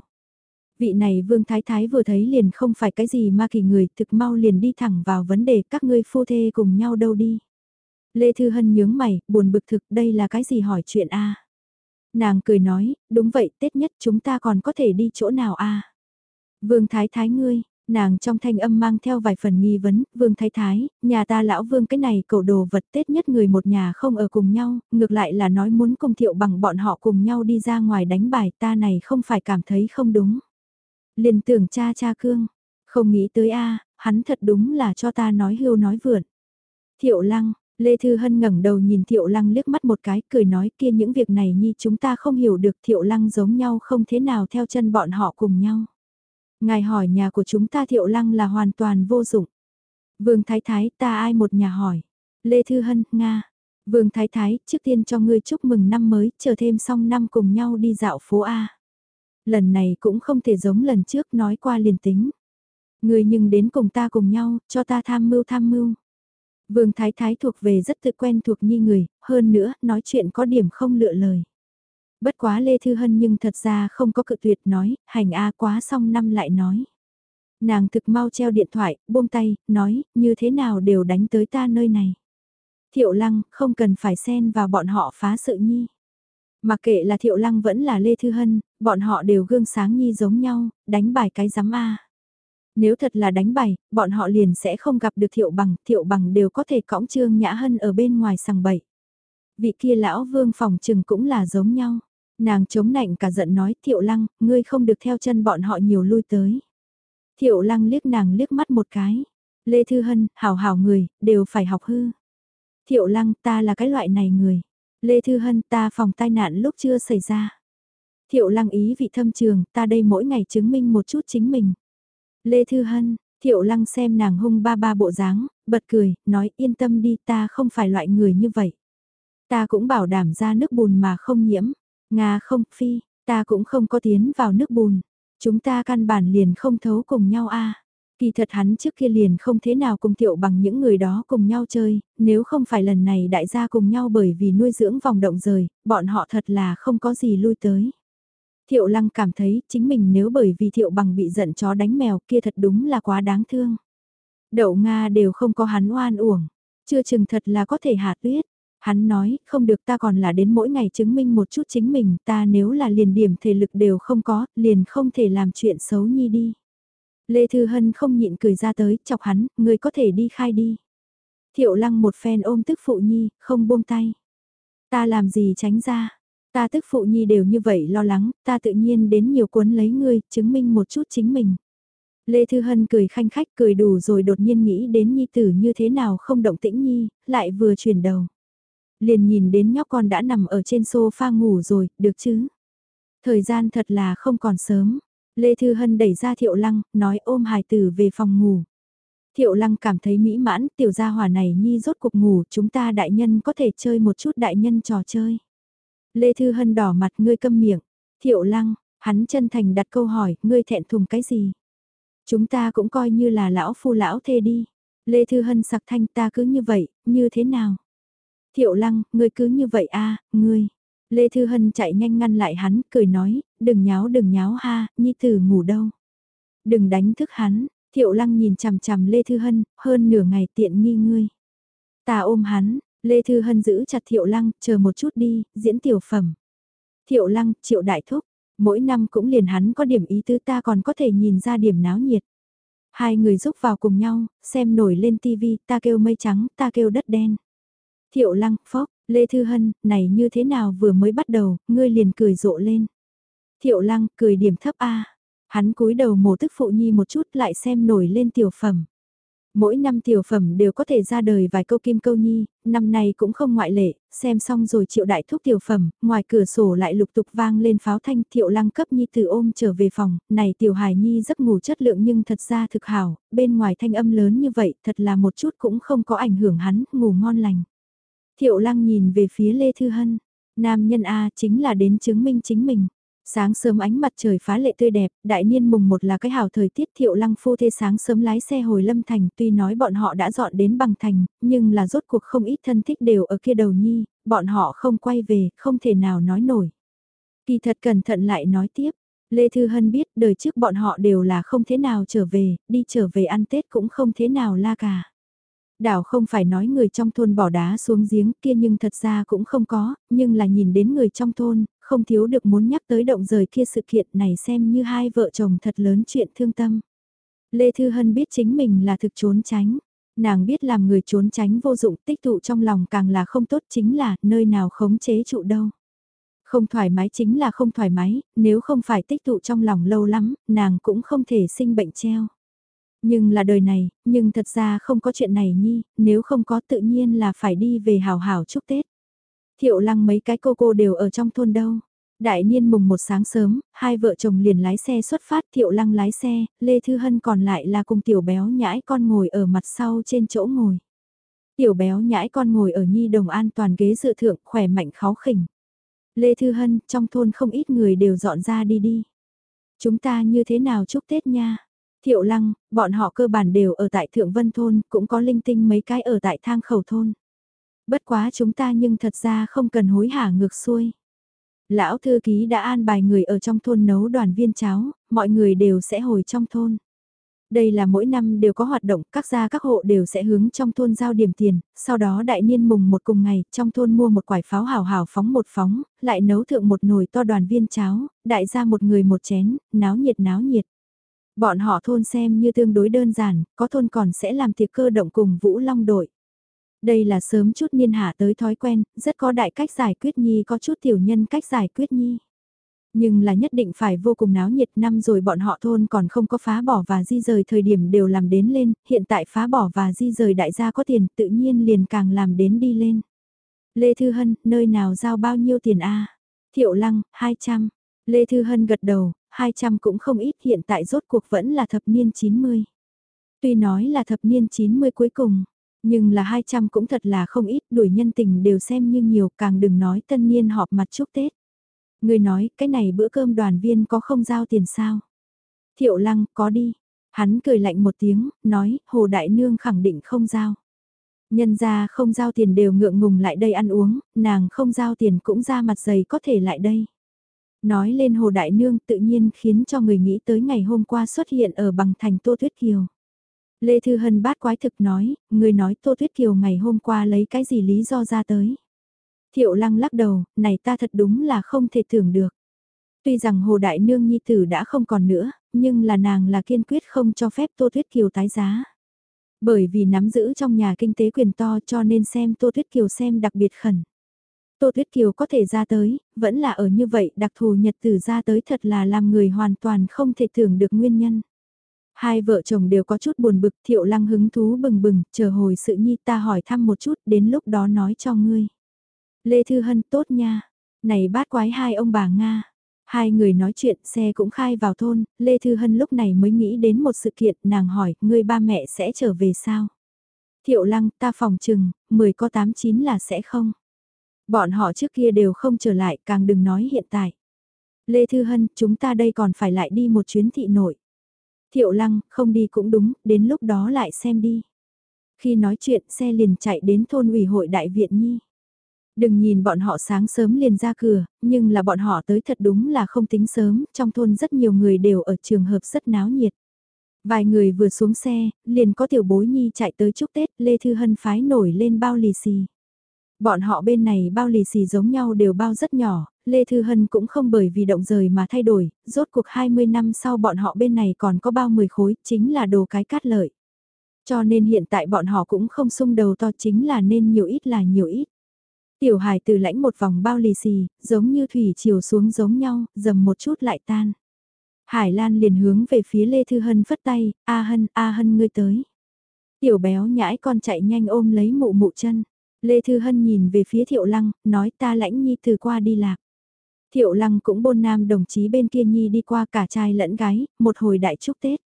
S1: Vị này Vương Thái Thái vừa thấy liền không phải cái gì ma kỳ người, thực mau liền đi thẳng vào vấn đề các ngươi phu thê cùng nhau đâu đi. Lê Thư Hân nhướng mày, buồn bực thực đây là cái gì hỏi chuyện a Nàng cười nói, đúng vậy Tết nhất chúng ta còn có thể đi chỗ nào a Vương Thái Thái ngươi, Nàng trong thanh âm mang theo vài phần nghi vấn, vương thái thái, nhà ta lão vương cái này cậu đồ vật tết nhất người một nhà không ở cùng nhau, ngược lại là nói muốn công thiệu bằng bọn họ cùng nhau đi ra ngoài đánh bài ta này không phải cảm thấy không đúng. Liền tưởng cha cha cương, không nghĩ tới a hắn thật đúng là cho ta nói hưu nói vượn. Thiệu lăng, Lê Thư Hân ngẩng đầu nhìn Thiệu Lăng liếc mắt một cái, cười nói kia những việc này nhi chúng ta không hiểu được Thiệu Lăng giống nhau không thế nào theo chân bọn họ cùng nhau. Ngài hỏi nhà của chúng ta Thiệu Lăng là hoàn toàn vô dụng. Vương Thái Thái ta ai một nhà hỏi. Lê Thư Hân, Nga. Vương Thái Thái, trước tiên cho ngươi chúc mừng năm mới, chờ thêm xong năm cùng nhau đi dạo phố A. Lần này cũng không thể giống lần trước nói qua liền tính. người nhưng đến cùng ta cùng nhau, cho ta tham mưu tham mưu. Vương Thái Thái thuộc về rất tự quen thuộc nhi người, hơn nữa, nói chuyện có điểm không lựa lời. Bất quá Lê Thư Hân nhưng thật ra không có cự tuyệt nói, hành A quá xong năm lại nói. Nàng thực mau treo điện thoại, buông tay, nói, như thế nào đều đánh tới ta nơi này. Thiệu Lăng, không cần phải xen vào bọn họ phá sự nhi. Mặc kệ là Thiệu Lăng vẫn là Lê Thư Hân, bọn họ đều gương sáng nhi giống nhau, đánh bài cái giám A. Nếu thật là đánh bài, bọn họ liền sẽ không gặp được thiệu bằng, thiệu bằng đều có thể cõng trương nhã hân ở bên ngoài sằng bậy. Vị kia lão vương phòng trừng cũng là giống nhau. Nàng chống nạnh cả giận nói thiệu lăng, ngươi không được theo chân bọn họ nhiều lui tới. Thiệu lăng liếc nàng liếc mắt một cái. Lê Thư Hân, hảo hảo người, đều phải học hư. Thiệu lăng, ta là cái loại này người. Lê Thư Hân, ta phòng tai nạn lúc chưa xảy ra. Thiệu lăng ý vị thâm trường, ta đây mỗi ngày chứng minh một chút chính mình. Lê Thư Hân, Thiệu Lăng xem nàng hung ba ba bộ dáng, bật cười, nói yên tâm đi ta không phải loại người như vậy. Ta cũng bảo đảm ra nước bùn mà không nhiễm. Nga không, phi, ta cũng không có tiến vào nước bùn. Chúng ta căn bản liền không thấu cùng nhau a. Kỳ thật hắn trước kia liền không thế nào cùng thiệu bằng những người đó cùng nhau chơi, nếu không phải lần này đại gia cùng nhau bởi vì nuôi dưỡng vòng động rời, bọn họ thật là không có gì lui tới. Thiệu lăng cảm thấy chính mình nếu bởi vì thiệu bằng bị giận chó đánh mèo kia thật đúng là quá đáng thương. Đậu Nga đều không có hắn oan uổng, chưa chừng thật là có thể hạ tuyết. Hắn nói, không được ta còn là đến mỗi ngày chứng minh một chút chính mình, ta nếu là liền điểm thể lực đều không có, liền không thể làm chuyện xấu nhi đi. Lê Thư Hân không nhịn cười ra tới, chọc hắn, người có thể đi khai đi. Thiệu lăng một phen ôm tức phụ nhi, không buông tay. Ta làm gì tránh ra, Ta tức phụ nhi đều như vậy lo lắng, ta tự nhiên đến nhiều cuốn lấy ngươi, chứng minh một chút chính mình. Lê Thư Hân cười khanh khách cười đủ rồi đột nhiên nghĩ đến nhi tử như thế nào không động tĩnh nhi, lại vừa chuyển đầu. Liền nhìn đến nhóc con đã nằm ở trên sofa ngủ rồi, được chứ? Thời gian thật là không còn sớm. Lê Thư Hân đẩy ra Thiệu Lăng, nói ôm hài tử về phòng ngủ. Thiệu Lăng cảm thấy mỹ mãn, tiểu gia hỏa này nhi rốt cuộc ngủ, chúng ta đại nhân có thể chơi một chút đại nhân trò chơi. Lê Thư Hân đỏ mặt ngươi câm miệng. Thiệu lăng, hắn chân thành đặt câu hỏi, ngươi thẹn thùng cái gì? Chúng ta cũng coi như là lão phu lão thê đi. Lê Thư Hân sặc thanh ta cứ như vậy, như thế nào? Thiệu lăng, ngươi cứ như vậy a ngươi. Lê Thư Hân chạy nhanh ngăn lại hắn, cười nói, đừng nháo đừng nháo ha, nhi tử ngủ đâu. Đừng đánh thức hắn, thiệu lăng nhìn chằm chằm Lê Thư Hân, hơn nửa ngày tiện nghi ngươi. Ta ôm hắn, Lê Thư Hân giữ chặt Thiệu Lăng, chờ một chút đi, diễn tiểu phẩm. Thiệu Lăng, Triệu Đại Thúc, mỗi năm cũng liền hắn có điểm ý tứ ta còn có thể nhìn ra điểm náo nhiệt. Hai người rúc vào cùng nhau, xem nổi lên tivi, ta kêu mây trắng, ta kêu đất đen. Thiệu Lăng, Phốc, Lê Thư Hân, này như thế nào vừa mới bắt đầu, ngươi liền cười rộ lên. Thiệu Lăng, cười điểm thấp A. Hắn cúi đầu mổ tức phụ nhi một chút lại xem nổi lên tiểu phẩm. Mỗi năm tiểu phẩm đều có thể ra đời vài câu kim câu nhi, năm nay cũng không ngoại lệ, xem xong rồi triệu đại thúc tiểu phẩm, ngoài cửa sổ lại lục tục vang lên pháo thanh thiệu lăng cấp nhi từ ôm trở về phòng, này tiểu hài nhi giấc ngủ chất lượng nhưng thật ra thực hảo, bên ngoài thanh âm lớn như vậy thật là một chút cũng không có ảnh hưởng hắn, ngủ ngon lành. Thiệu lăng nhìn về phía Lê Thư Hân, nam nhân A chính là đến chứng minh chính mình. Sáng sớm ánh mặt trời phá lệ tươi đẹp, đại niên mùng một là cái hào thời tiết thiệu lăng phu thê sáng sớm lái xe hồi lâm thành tuy nói bọn họ đã dọn đến bằng thành, nhưng là rốt cuộc không ít thân thích đều ở kia đầu nhi, bọn họ không quay về, không thể nào nói nổi. Kỳ thật cẩn thận lại nói tiếp, Lê Thư Hân biết đời trước bọn họ đều là không thế nào trở về, đi trở về ăn Tết cũng không thế nào la cả. Đảo không phải nói người trong thôn bỏ đá xuống giếng kia nhưng thật ra cũng không có, nhưng là nhìn đến người trong thôn, không thiếu được muốn nhắc tới động rời kia sự kiện này xem như hai vợ chồng thật lớn chuyện thương tâm. Lê Thư Hân biết chính mình là thực trốn tránh. Nàng biết làm người trốn tránh vô dụng tích tụ trong lòng càng là không tốt chính là nơi nào khống chế trụ đâu. Không thoải mái chính là không thoải mái, nếu không phải tích tụ trong lòng lâu lắm, nàng cũng không thể sinh bệnh treo. Nhưng là đời này, nhưng thật ra không có chuyện này nhi, nếu không có tự nhiên là phải đi về hào hào chúc Tết. Thiệu lăng mấy cái cô cô đều ở trong thôn đâu. Đại niên mùng một sáng sớm, hai vợ chồng liền lái xe xuất phát thiệu lăng lái xe, Lê Thư Hân còn lại là cùng tiểu béo nhãi con ngồi ở mặt sau trên chỗ ngồi. Tiểu béo nhãi con ngồi ở nhi đồng an toàn ghế dự thượng khỏe mạnh khó khỉnh. Lê Thư Hân, trong thôn không ít người đều dọn ra đi đi. Chúng ta như thế nào chúc Tết nha? Thiệu lăng, bọn họ cơ bản đều ở tại Thượng Vân Thôn, cũng có linh tinh mấy cái ở tại thang khẩu thôn. Bất quá chúng ta nhưng thật ra không cần hối hả ngược xuôi. Lão thư ký đã an bài người ở trong thôn nấu đoàn viên cháo, mọi người đều sẽ hồi trong thôn. Đây là mỗi năm đều có hoạt động, các gia các hộ đều sẽ hướng trong thôn giao điểm tiền, sau đó đại niên mùng một cùng ngày, trong thôn mua một quải pháo hào hào phóng một phóng, lại nấu thượng một nồi to đoàn viên cháo, đại gia một người một chén, náo nhiệt náo nhiệt. Bọn họ thôn xem như tương đối đơn giản, có thôn còn sẽ làm tiệc cơ động cùng Vũ Long đội. Đây là sớm chút niên hạ tới thói quen, rất có đại cách giải quyết nhi có chút tiểu nhân cách giải quyết nhi. Nhưng là nhất định phải vô cùng náo nhiệt năm rồi bọn họ thôn còn không có phá bỏ và di rời thời điểm đều làm đến lên, hiện tại phá bỏ và di rời đại gia có tiền tự nhiên liền càng làm đến đi lên. Lê Thư Hân, nơi nào giao bao nhiêu tiền a Thiệu Lăng, 200. Lê Thư Hân gật đầu, 200 cũng không ít hiện tại rốt cuộc vẫn là thập niên 90. Tuy nói là thập niên 90 cuối cùng, nhưng là 200 cũng thật là không ít, đuổi nhân tình đều xem như nhiều, càng đừng nói tân niên họp mặt chúc Tết. Người nói, cái này bữa cơm đoàn viên có không giao tiền sao? Thiệu lăng, có đi. Hắn cười lạnh một tiếng, nói, Hồ Đại Nương khẳng định không giao. Nhân ra không giao tiền đều ngượng ngùng lại đây ăn uống, nàng không giao tiền cũng ra mặt dày có thể lại đây. Nói lên Hồ Đại Nương tự nhiên khiến cho người nghĩ tới ngày hôm qua xuất hiện ở bằng thành Tô Tuyết Kiều. Lê Thư Hân bát quái thực nói, người nói Tô Tuyết Kiều ngày hôm qua lấy cái gì lý do ra tới. Thiệu lăng lắc đầu, này ta thật đúng là không thể tưởng được. Tuy rằng Hồ Đại Nương Nhi Tử đã không còn nữa, nhưng là nàng là kiên quyết không cho phép Tô Tuyết Kiều tái giá. Bởi vì nắm giữ trong nhà kinh tế quyền to cho nên xem Tô Tuyết Kiều xem đặc biệt khẩn. Tô Tuyết Kiều có thể ra tới, vẫn là ở như vậy đặc thù nhật tử ra tới thật là làm người hoàn toàn không thể tưởng được nguyên nhân. Hai vợ chồng đều có chút buồn bực thiệu lăng hứng thú bừng bừng, chờ hồi sự nhi ta hỏi thăm một chút đến lúc đó nói cho ngươi. Lê Thư Hân tốt nha, này bát quái hai ông bà Nga. Hai người nói chuyện xe cũng khai vào thôn, Lê Thư Hân lúc này mới nghĩ đến một sự kiện, nàng hỏi, ngươi ba mẹ sẽ trở về sao? Thiệu lăng, ta phòng chừng, 10 có 89 là sẽ không. Bọn họ trước kia đều không trở lại, càng đừng nói hiện tại. Lê Thư Hân, chúng ta đây còn phải lại đi một chuyến thị nội. Thiệu lăng, không đi cũng đúng, đến lúc đó lại xem đi. Khi nói chuyện xe liền chạy đến thôn ủy hội đại viện nhi. Đừng nhìn bọn họ sáng sớm liền ra cửa, nhưng là bọn họ tới thật đúng là không tính sớm, trong thôn rất nhiều người đều ở trường hợp rất náo nhiệt. Vài người vừa xuống xe, liền có tiểu bối nhi chạy tới chúc Tết, Lê Thư Hân phái nổi lên bao lì xì. Bọn họ bên này bao lì xì giống nhau đều bao rất nhỏ, Lê Thư Hân cũng không bởi vì động rời mà thay đổi, rốt cuộc 20 năm sau bọn họ bên này còn có bao 10 khối, chính là đồ cái cát lợi. Cho nên hiện tại bọn họ cũng không xung đầu to chính là nên nhiều ít là nhiều ít. Tiểu hài từ lãnh một vòng bao lì xì, giống như thủy chiều xuống giống nhau, dầm một chút lại tan. Hải Lan liền hướng về phía Lê Thư Hân phất tay, A Hân, A Hân ngươi tới. Tiểu béo nhãi con chạy nhanh ôm lấy mụ mụ chân. Lê Thư Hân nhìn về phía Thiệu Lăng, nói ta lãnh nhi từ qua đi lạc. Thiệu Lăng cũng bôn nam đồng chí bên kia nhi đi qua cả trai lẫn gái, một hồi đại chúc Tết.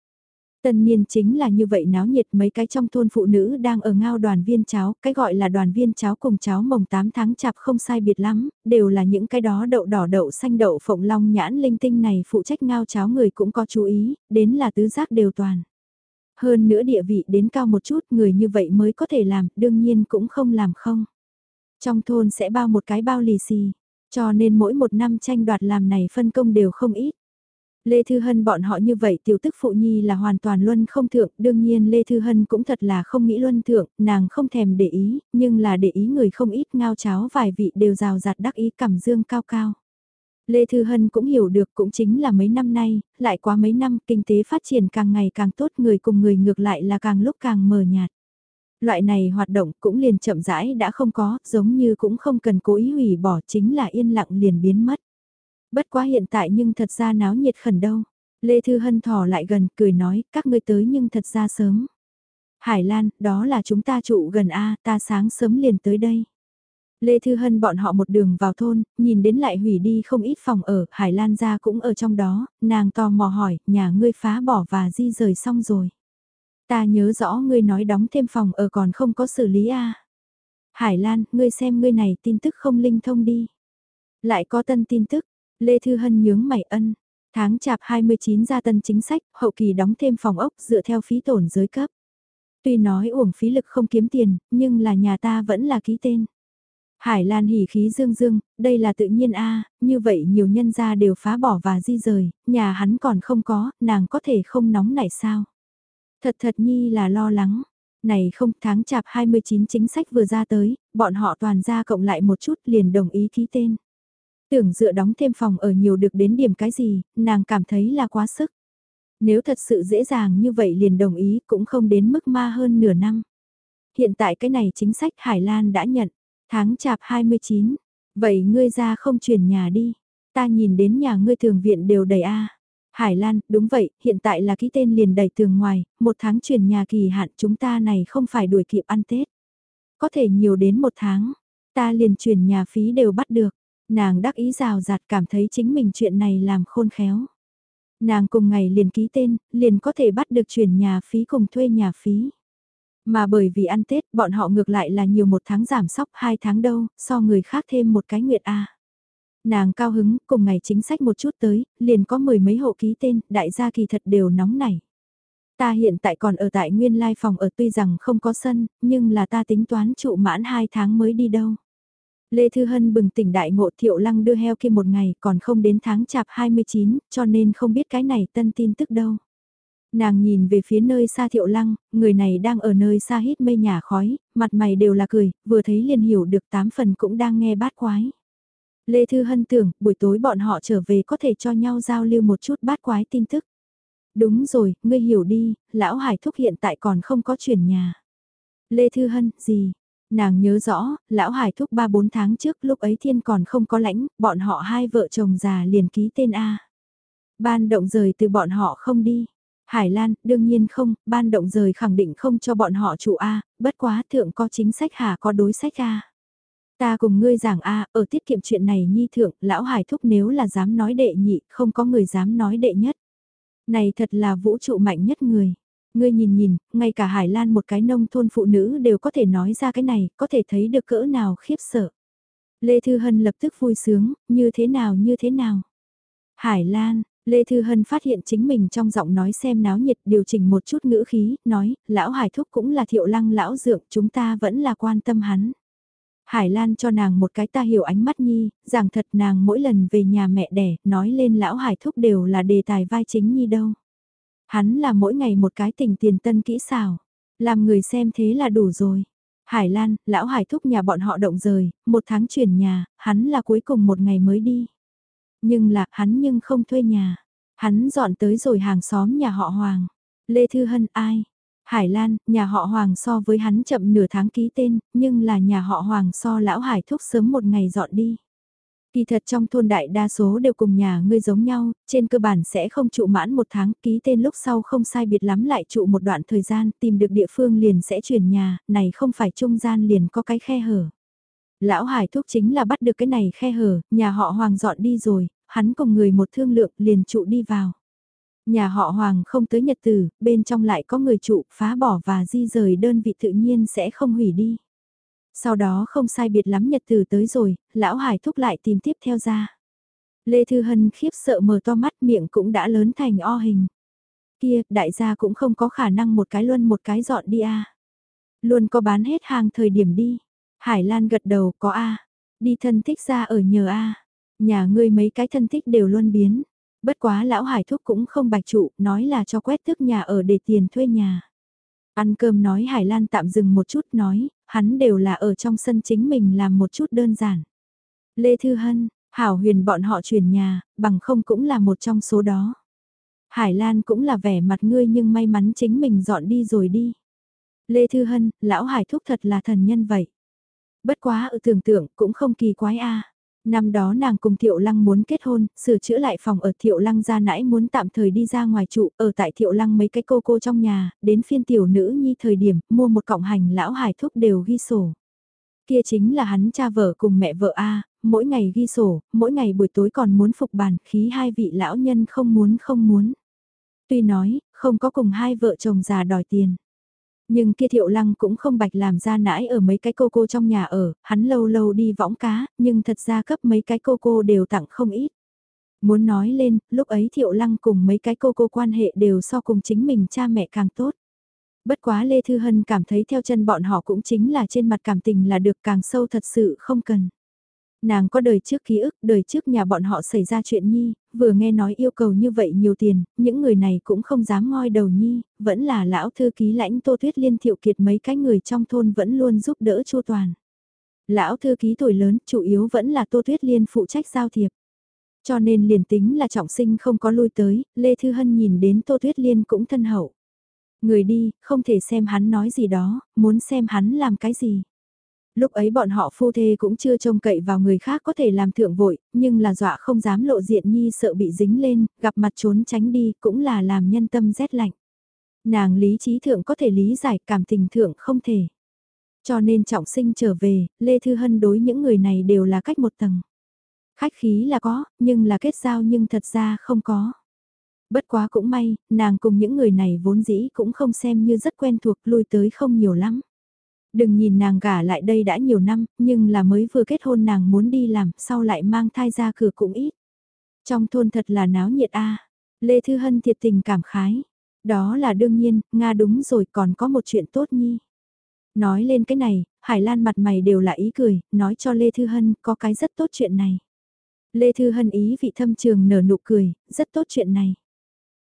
S1: Tân niên chính là như vậy náo nhiệt mấy cái trong thôn phụ nữ đang ở ngao đoàn viên cháo, cái gọi là đoàn viên cháo cùng cháo mồng 8 tháng chạp không sai biệt lắm, đều là những cái đó đậu đỏ đậu xanh đậu phộng long nhãn linh tinh này phụ trách ngao cháo người cũng có chú ý, đến là tứ giác đều toàn. Hơn nữa địa vị đến cao một chút người như vậy mới có thể làm, đương nhiên cũng không làm không. Trong thôn sẽ bao một cái bao lì xì, cho nên mỗi một năm tranh đoạt làm này phân công đều không ít. Lê Thư Hân bọn họ như vậy tiểu tức phụ nhi là hoàn toàn luân không thượng, đương nhiên Lê Thư Hân cũng thật là không nghĩ luân thượng, nàng không thèm để ý, nhưng là để ý người không ít ngao cháo vài vị đều rào rạt đắc ý cảm dương cao cao. Lê Thư Hân cũng hiểu được cũng chính là mấy năm nay, lại qua mấy năm kinh tế phát triển càng ngày càng tốt người cùng người ngược lại là càng lúc càng mờ nhạt. Loại này hoạt động cũng liền chậm rãi đã không có, giống như cũng không cần cố ý hủy bỏ chính là yên lặng liền biến mất. Bất quá hiện tại nhưng thật ra náo nhiệt khẩn đâu. Lê Thư Hân thỏ lại gần cười nói các ngươi tới nhưng thật ra sớm. Hải Lan, đó là chúng ta trụ gần A, ta sáng sớm liền tới đây. Lê Thư Hân bọn họ một đường vào thôn, nhìn đến lại hủy đi không ít phòng ở, Hải Lan ra cũng ở trong đó, nàng tò mò hỏi, nhà ngươi phá bỏ và di rời xong rồi. Ta nhớ rõ ngươi nói đóng thêm phòng ở còn không có xử lý a Hải Lan, ngươi xem ngươi này tin tức không linh thông đi. Lại có tân tin tức, Lê Thư Hân nhướng mày ân. Tháng chạp 29 ra tân chính sách, hậu kỳ đóng thêm phòng ốc dựa theo phí tổn giới cấp. Tuy nói uổng phí lực không kiếm tiền, nhưng là nhà ta vẫn là ký tên. Hải Lan hỉ khí dương dương, đây là tự nhiên a như vậy nhiều nhân gia đều phá bỏ và di rời, nhà hắn còn không có, nàng có thể không nóng nảy sao. Thật thật nhi là lo lắng. Này không tháng chạp 29 chính sách vừa ra tới, bọn họ toàn ra cộng lại một chút liền đồng ý ký tên. Tưởng dựa đóng thêm phòng ở nhiều được đến điểm cái gì, nàng cảm thấy là quá sức. Nếu thật sự dễ dàng như vậy liền đồng ý cũng không đến mức ma hơn nửa năm. Hiện tại cái này chính sách Hải Lan đã nhận, tháng chạp 29, vậy ngươi ra không chuyển nhà đi, ta nhìn đến nhà ngươi thường viện đều đầy A. Hải Lan, đúng vậy, hiện tại là ký tên liền đầy tường ngoài, một tháng chuyển nhà kỳ hạn chúng ta này không phải đuổi kịp ăn Tết. Có thể nhiều đến một tháng, ta liền chuyển nhà phí đều bắt được. Nàng đắc ý rào rạt cảm thấy chính mình chuyện này làm khôn khéo. Nàng cùng ngày liền ký tên, liền có thể bắt được chuyển nhà phí cùng thuê nhà phí. Mà bởi vì ăn Tết, bọn họ ngược lại là nhiều một tháng giảm sóc hai tháng đâu, so người khác thêm một cái nguyệt A. Nàng cao hứng, cùng ngày chính sách một chút tới, liền có mười mấy hộ ký tên, đại gia kỳ thật đều nóng nảy. Ta hiện tại còn ở tại nguyên lai phòng ở tuy rằng không có sân, nhưng là ta tính toán trụ mãn hai tháng mới đi đâu. Lê Thư Hân bừng tỉnh đại ngộ thiệu lăng đưa heo kia một ngày còn không đến tháng chạp 29, cho nên không biết cái này tân tin tức đâu. Nàng nhìn về phía nơi xa thiệu lăng, người này đang ở nơi xa hít mây nhà khói, mặt mày đều là cười, vừa thấy liền hiểu được tám phần cũng đang nghe bát quái. Lê Thư Hân tưởng, buổi tối bọn họ trở về có thể cho nhau giao lưu một chút bát quái tin tức. Đúng rồi, ngươi hiểu đi, lão Hải Thúc hiện tại còn không có chuyển nhà. Lê Thư Hân, gì? Nàng nhớ rõ, lão Hải Thúc 3-4 tháng trước lúc ấy thiên còn không có lãnh, bọn họ hai vợ chồng già liền ký tên A. Ban động rời từ bọn họ không đi. Hải Lan, đương nhiên không, ban động rời khẳng định không cho bọn họ chủ A, bất quá thượng có chính sách hà có đối sách A. Ta cùng ngươi giảng A, ở tiết kiệm chuyện này nhi thượng, lão hải thúc nếu là dám nói đệ nhị, không có người dám nói đệ nhất. Này thật là vũ trụ mạnh nhất người. Ngươi nhìn nhìn, ngay cả Hải Lan một cái nông thôn phụ nữ đều có thể nói ra cái này, có thể thấy được cỡ nào khiếp sợ. Lê Thư Hân lập tức vui sướng, như thế nào như thế nào. Hải Lan, Lê Thư Hân phát hiện chính mình trong giọng nói xem náo nhiệt điều chỉnh một chút ngữ khí, nói, lão Hải Thúc cũng là thiệu lăng lão dượng, chúng ta vẫn là quan tâm hắn. Hải Lan cho nàng một cái ta hiểu ánh mắt nhi, rằng thật nàng mỗi lần về nhà mẹ đẻ, nói lên lão Hải Thúc đều là đề tài vai chính nhi đâu. Hắn là mỗi ngày một cái tình tiền tân kỹ xảo, làm người xem thế là đủ rồi. Hải Lan, lão Hải Thúc nhà bọn họ động rời, một tháng chuyển nhà, hắn là cuối cùng một ngày mới đi. Nhưng là, hắn nhưng không thuê nhà. Hắn dọn tới rồi hàng xóm nhà họ Hoàng. Lê Thư Hân ai? Hải Lan, nhà họ Hoàng so với hắn chậm nửa tháng ký tên, nhưng là nhà họ Hoàng so lão Hải thúc sớm một ngày dọn đi. Kỳ thật trong thôn đại đa số đều cùng nhà ngươi giống nhau, trên cơ bản sẽ không trụ mãn một tháng, ký tên lúc sau không sai biệt lắm lại trụ một đoạn thời gian, tìm được địa phương liền sẽ chuyển nhà, này không phải trung gian liền có cái khe hở. Lão Hải thúc chính là bắt được cái này khe hở, nhà họ Hoàng dọn đi rồi, hắn cùng người một thương lượng liền trụ đi vào. Nhà họ Hoàng không tới nhật tử, bên trong lại có người trụ, phá bỏ và di rời đơn vị tự nhiên sẽ không hủy đi. Sau đó không sai biệt lắm nhật tử tới rồi, lão Hải thúc lại tìm tiếp theo ra. Lê Thư Hân khiếp sợ mở to mắt miệng cũng đã lớn thành o hình. Kia, đại gia cũng không có khả năng một cái luân một cái dọn đi a Luôn có bán hết hàng thời điểm đi. Hải Lan gật đầu có a Đi thân thích ra ở nhờ a Nhà ngươi mấy cái thân thích đều luôn biến. Bất quá lão hải thúc cũng không bạch trụ, nói là cho quét thức nhà ở để tiền thuê nhà. Ăn cơm nói Hải Lan tạm dừng một chút nói, hắn đều là ở trong sân chính mình làm một chút đơn giản. Lê Thư Hân, Hảo huyền bọn họ chuyển nhà, bằng không cũng là một trong số đó. Hải Lan cũng là vẻ mặt ngươi nhưng may mắn chính mình dọn đi rồi đi. Lê Thư Hân, lão Hải thúc thật là thần nhân vậy. Bất quá ở tưởng tượng cũng không kỳ quái a Năm đó nàng cùng Thiệu Lăng muốn kết hôn, sửa chữa lại phòng ở Thiệu Lăng ra nãy muốn tạm thời đi ra ngoài trụ, ở tại Thiệu Lăng mấy cái cô cô trong nhà, đến phiên tiểu nữ nhi thời điểm, mua một cọng hành lão hải thúc đều ghi sổ. Kia chính là hắn cha vợ cùng mẹ vợ A, mỗi ngày ghi sổ, mỗi ngày buổi tối còn muốn phục bàn, khí hai vị lão nhân không muốn không muốn. Tuy nói, không có cùng hai vợ chồng già đòi tiền. Nhưng kia thiệu lăng cũng không bạch làm ra nãi ở mấy cái cô cô trong nhà ở, hắn lâu lâu đi võng cá, nhưng thật ra cấp mấy cái cô cô đều tặng không ít. Muốn nói lên, lúc ấy thiệu lăng cùng mấy cái cô cô quan hệ đều so cùng chính mình cha mẹ càng tốt. Bất quá Lê Thư Hân cảm thấy theo chân bọn họ cũng chính là trên mặt cảm tình là được càng sâu thật sự không cần. Nàng có đời trước ký ức, đời trước nhà bọn họ xảy ra chuyện Nhi, vừa nghe nói yêu cầu như vậy nhiều tiền, những người này cũng không dám ngoi đầu Nhi, vẫn là lão thư ký lãnh Tô Tuyết Liên thiệu kiệt mấy cái người trong thôn vẫn luôn giúp đỡ chu toàn. Lão thư ký tuổi lớn, chủ yếu vẫn là Tô Tuyết Liên phụ trách giao thiệp. Cho nên liền tính là trọng sinh không có lui tới, Lê Thư Hân nhìn đến Tô Tuyết Liên cũng thân hậu. Người đi, không thể xem hắn nói gì đó, muốn xem hắn làm cái gì. Lúc ấy bọn họ phu thê cũng chưa trông cậy vào người khác có thể làm thượng vội, nhưng là dọa không dám lộ diện nhi sợ bị dính lên, gặp mặt trốn tránh đi cũng là làm nhân tâm rét lạnh. Nàng lý trí thượng có thể lý giải cảm tình thượng không thể. Cho nên trọng sinh trở về, Lê Thư Hân đối những người này đều là cách một tầng. Khách khí là có, nhưng là kết giao nhưng thật ra không có. Bất quá cũng may, nàng cùng những người này vốn dĩ cũng không xem như rất quen thuộc lui tới không nhiều lắm. Đừng nhìn nàng gả lại đây đã nhiều năm, nhưng là mới vừa kết hôn nàng muốn đi làm, sau lại mang thai ra cửa cũng ít. Trong thôn thật là náo nhiệt a Lê Thư Hân thiệt tình cảm khái. Đó là đương nhiên, Nga đúng rồi còn có một chuyện tốt nhi. Nói lên cái này, Hải Lan mặt mày đều là ý cười, nói cho Lê Thư Hân có cái rất tốt chuyện này. Lê Thư Hân ý vị thâm trường nở nụ cười, rất tốt chuyện này.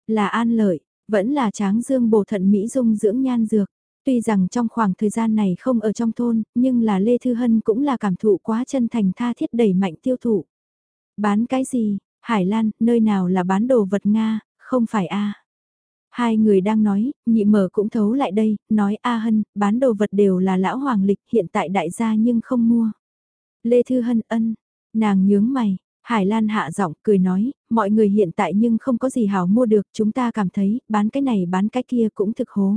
S1: Là an lợi, vẫn là tráng dương bổ thận Mỹ dung dưỡng nhan dược. Tuy rằng trong khoảng thời gian này không ở trong thôn, nhưng là Lê Thư Hân cũng là cảm thụ quá chân thành tha thiết đẩy mạnh tiêu thụ. Bán cái gì? Hải Lan, nơi nào là bán đồ vật Nga, không phải A. Hai người đang nói, nhị mở cũng thấu lại đây, nói A Hân, bán đồ vật đều là lão hoàng lịch hiện tại đại gia nhưng không mua. Lê Thư Hân ân, nàng nhướng mày, Hải Lan hạ giọng cười nói, mọi người hiện tại nhưng không có gì hảo mua được, chúng ta cảm thấy, bán cái này bán cái kia cũng thực hố.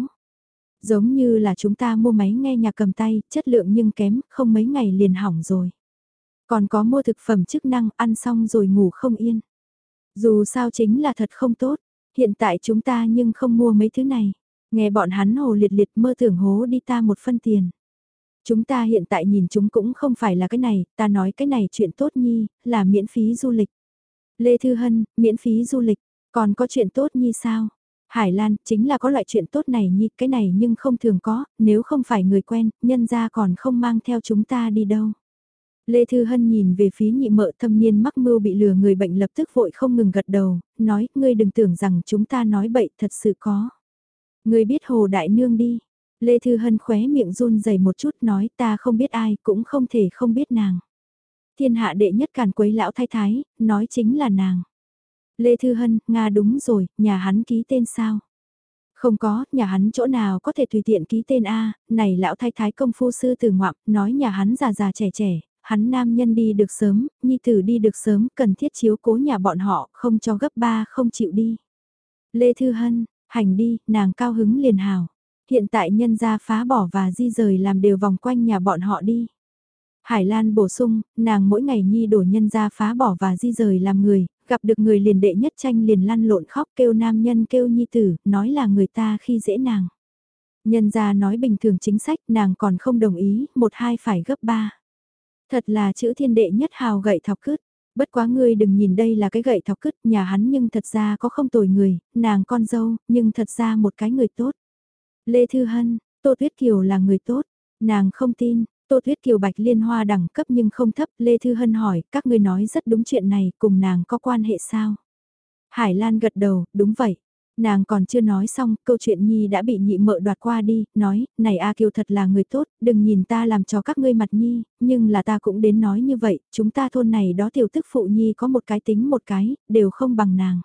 S1: Giống như là chúng ta mua máy nghe nhạc cầm tay, chất lượng nhưng kém, không mấy ngày liền hỏng rồi. Còn có mua thực phẩm chức năng, ăn xong rồi ngủ không yên. Dù sao chính là thật không tốt, hiện tại chúng ta nhưng không mua mấy thứ này. Nghe bọn hắn hồ liệt liệt mơ tưởng hố đi ta một phân tiền. Chúng ta hiện tại nhìn chúng cũng không phải là cái này, ta nói cái này chuyện tốt nhi, là miễn phí du lịch. Lê Thư Hân, miễn phí du lịch, còn có chuyện tốt nhi sao? Hải Lan, chính là có loại chuyện tốt này nhi, cái này nhưng không thường có, nếu không phải người quen, nhân ra còn không mang theo chúng ta đi đâu. Lê Thư Hân nhìn về phía nhị mợ thâm niên mắc mưu bị lừa người bệnh lập tức vội không ngừng gật đầu, nói, ngươi đừng tưởng rằng chúng ta nói bậy thật sự có. Ngươi biết Hồ Đại Nương đi, Lê Thư Hân khóe miệng run dày một chút nói ta không biết ai cũng không thể không biết nàng. Thiên hạ đệ nhất càn quấy lão thái thái, nói chính là nàng. Lê Thư Hân, Nga đúng rồi, nhà hắn ký tên sao? Không có, nhà hắn chỗ nào có thể tùy tiện ký tên A, này lão thái thái công phu sư từ ngoạm, nói nhà hắn già già trẻ trẻ, hắn nam nhân đi được sớm, nhi tử đi được sớm, cần thiết chiếu cố nhà bọn họ, không cho gấp ba không chịu đi. Lê Thư Hân, hành đi, nàng cao hứng liền hào. Hiện tại nhân gia phá bỏ và di rời làm đều vòng quanh nhà bọn họ đi. Hải Lan bổ sung, nàng mỗi ngày nhi đổ nhân gia phá bỏ và di rời làm người, gặp được người liền đệ nhất tranh liền lăn lộn khóc kêu nam nhân kêu nhi tử, nói là người ta khi dễ nàng. Nhân gia nói bình thường chính sách nàng còn không đồng ý, một hai phải gấp ba. Thật là chữ thiên đệ nhất hào gậy thọc cứt. Bất quá ngươi đừng nhìn đây là cái gậy thọc cứt nhà hắn nhưng thật ra có không tồi người, nàng con dâu, nhưng thật ra một cái người tốt. Lê Thư Hân, Tô Tuyết Kiều là người tốt, nàng không tin, Tô Tuyết Kiều bạch liên hoa đẳng cấp nhưng không thấp, Lê Thư Hân hỏi, các ngươi nói rất đúng chuyện này, cùng nàng có quan hệ sao? Hải Lan gật đầu, đúng vậy. Nàng còn chưa nói xong, câu chuyện Nhi đã bị nhị mợ đoạt qua đi, nói, này A Kiều thật là người tốt, đừng nhìn ta làm cho các ngươi mặt Nhi, nhưng là ta cũng đến nói như vậy, chúng ta thôn này đó tiểu tức phụ Nhi có một cái tính một cái, đều không bằng nàng.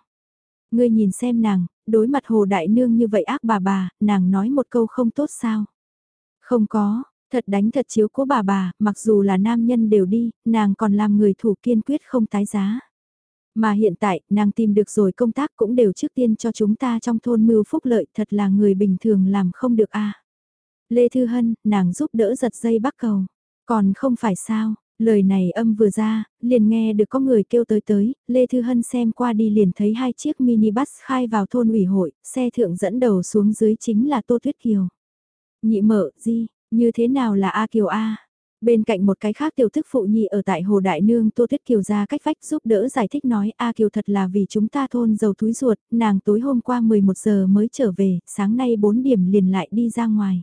S1: Ngươi nhìn xem nàng, đối mặt hồ đại nương như vậy ác bà bà, nàng nói một câu không tốt sao? Không có, thật đánh thật chiếu cố bà bà, mặc dù là nam nhân đều đi, nàng còn làm người thủ kiên quyết không tái giá. Mà hiện tại, nàng tìm được rồi công tác cũng đều trước tiên cho chúng ta trong thôn mưu phúc lợi thật là người bình thường làm không được a Lê Thư Hân, nàng giúp đỡ giật dây bắc cầu. Còn không phải sao, lời này âm vừa ra, liền nghe được có người kêu tới tới, Lê Thư Hân xem qua đi liền thấy hai chiếc mini bus khai vào thôn ủy hội, xe thượng dẫn đầu xuống dưới chính là Tô Tuyết Kiều. Nhị mở, gì, như thế nào là A Kiều A? Bên cạnh một cái khác tiểu thức phụ nhị ở tại Hồ Đại Nương Tô Tuyết Kiều ra cách vách giúp đỡ giải thích nói A Kiều thật là vì chúng ta thôn giàu túi ruột, nàng tối hôm qua 11 giờ mới trở về, sáng nay 4 điểm liền lại đi ra ngoài.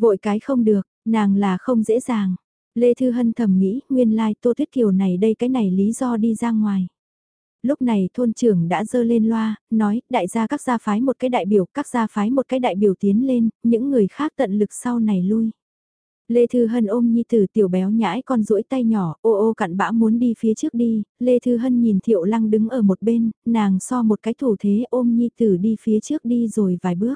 S1: Vội cái không được, nàng là không dễ dàng. Lê Thư Hân thầm nghĩ nguyên lai like Tô Tuyết Kiều này đây cái này lý do đi ra ngoài. Lúc này thôn trưởng đã dơ lên loa, nói đại gia các gia phái một cái đại biểu, các gia phái một cái đại biểu tiến lên, những người khác tận lực sau này lui. Lê Thư Hân ôm nhi tử tiểu béo nhãi con duỗi tay nhỏ, ô ô cặn bã muốn đi phía trước đi, Lê Thư Hân nhìn Thiệu Lăng đứng ở một bên, nàng so một cái thủ thế ôm nhi tử đi phía trước đi rồi vài bước.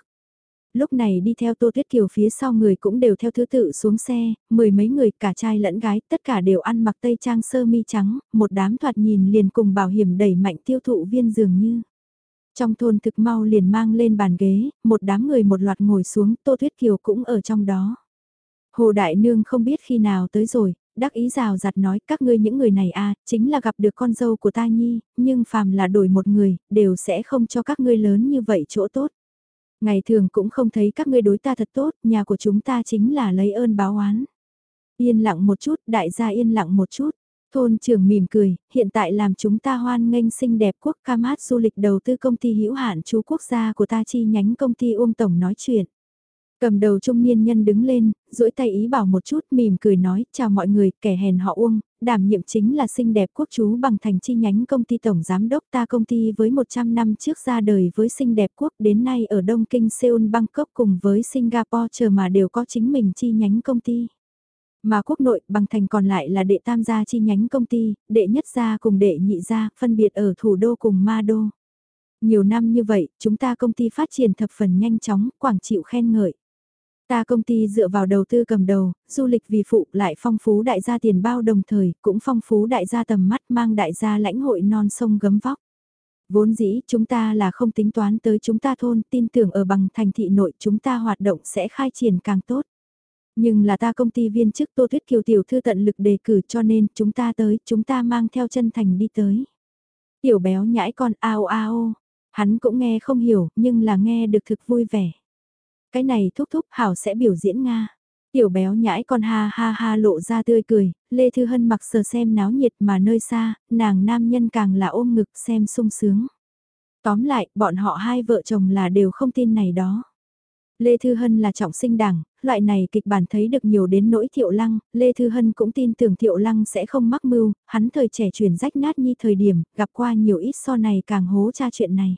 S1: Lúc này đi theo Tô Tuyết Kiều phía sau người cũng đều theo thứ tự xuống xe, mười mấy người cả trai lẫn gái, tất cả đều ăn mặc tây trang sơ mi trắng, một đám thoạt nhìn liền cùng bảo hiểm đẩy mạnh tiêu thụ viên dường như. Trong thôn thực mau liền mang lên bàn ghế, một đám người một loạt ngồi xuống, Tô Tuyết Kiều cũng ở trong đó. Hồ Đại Nương không biết khi nào tới rồi, đắc ý rào giặt nói các ngươi những người này a à, chính là gặp được con dâu của ta nhi, nhưng phàm là đổi một người, đều sẽ không cho các ngươi lớn như vậy chỗ tốt. Ngày thường cũng không thấy các ngươi đối ta thật tốt, nhà của chúng ta chính là lấy ơn báo oán. Yên lặng một chút, đại gia yên lặng một chút. Thôn trưởng mỉm cười, hiện tại làm chúng ta hoan nghênh xinh đẹp quốc ca mát du lịch đầu tư công ty hữu hạn chú quốc gia của ta chi nhánh công ty Uông Tổng nói chuyện. Cầm đầu trung niên nhân đứng lên, duỗi tay ý bảo một chút mỉm cười nói, chào mọi người, kẻ hèn họ Uông, đảm nhiệm chính là xinh đẹp quốc chú bằng thành chi nhánh công ty tổng giám đốc ta công ty với 100 năm trước ra đời với xinh đẹp quốc đến nay ở Đông Kinh Seoul Bangkok cùng với Singapore chờ mà đều có chính mình chi nhánh công ty. Mà quốc nội bằng thành còn lại là đệ tam gia chi nhánh công ty, đệ nhất gia cùng đệ nhị gia, phân biệt ở thủ đô cùng ma đô. Nhiều năm như vậy, chúng ta công ty phát triển thập phần nhanh chóng, quảng chịu khen ngợi. Ta công ty dựa vào đầu tư cầm đầu, du lịch vì phụ lại phong phú đại gia tiền bao đồng thời, cũng phong phú đại gia tầm mắt mang đại gia lãnh hội non sông gấm vóc. Vốn dĩ chúng ta là không tính toán tới chúng ta thôn, tin tưởng ở bằng thành thị nội chúng ta hoạt động sẽ khai triển càng tốt. Nhưng là ta công ty viên chức Tô Tuyết Kiều tiểu thư tận lực đề cử cho nên chúng ta tới, chúng ta mang theo chân thành đi tới. Tiểu béo nhãi con ao ao, hắn cũng nghe không hiểu nhưng là nghe được thực vui vẻ. Cái này thúc thúc hảo sẽ biểu diễn Nga. Tiểu béo nhãi con ha ha ha lộ ra tươi cười, Lê Thư Hân mặc sờ xem náo nhiệt mà nơi xa, nàng nam nhân càng là ôm ngực xem sung sướng. Tóm lại, bọn họ hai vợ chồng là đều không tin này đó. Lê Thư Hân là trọng sinh đảng, loại này kịch bản thấy được nhiều đến nỗi Thiệu Lăng, Lê Thư Hân cũng tin tưởng Thiệu Lăng sẽ không mắc mưu, hắn thời trẻ chuyển rách nát như thời điểm, gặp qua nhiều ít so này càng hố cha chuyện này.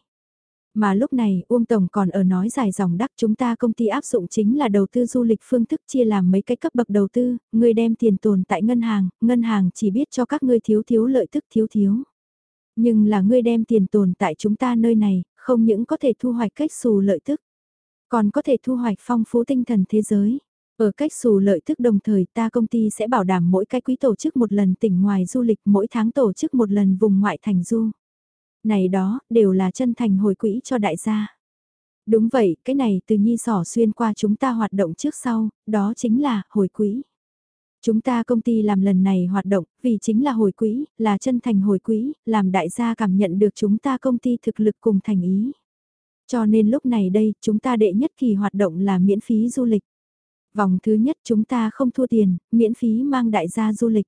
S1: Mà lúc này, Uông Tổng còn ở nói dài dòng đắc chúng ta công ty áp dụng chính là đầu tư du lịch phương thức chia làm mấy cái cấp bậc đầu tư, người đem tiền tồn tại ngân hàng, ngân hàng chỉ biết cho các ngươi thiếu thiếu lợi tức thiếu thiếu. Nhưng là ngươi đem tiền tồn tại chúng ta nơi này, không những có thể thu hoạch cách xù lợi tức, còn có thể thu hoạch phong phú tinh thần thế giới. Ở cách xù lợi tức đồng thời ta công ty sẽ bảo đảm mỗi cái quý tổ chức một lần tỉnh ngoài du lịch mỗi tháng tổ chức một lần vùng ngoại thành du này đó, đều là chân thành hồi quỹ cho đại gia. Đúng vậy, cái này từ nhi sỏ xuyên qua chúng ta hoạt động trước sau, đó chính là hồi quỹ. Chúng ta công ty làm lần này hoạt động, vì chính là hồi quỹ, là chân thành hồi quỹ, làm đại gia cảm nhận được chúng ta công ty thực lực cùng thành ý. Cho nên lúc này đây, chúng ta đệ nhất kỳ hoạt động là miễn phí du lịch. Vòng thứ nhất chúng ta không thua tiền, miễn phí mang đại gia du lịch.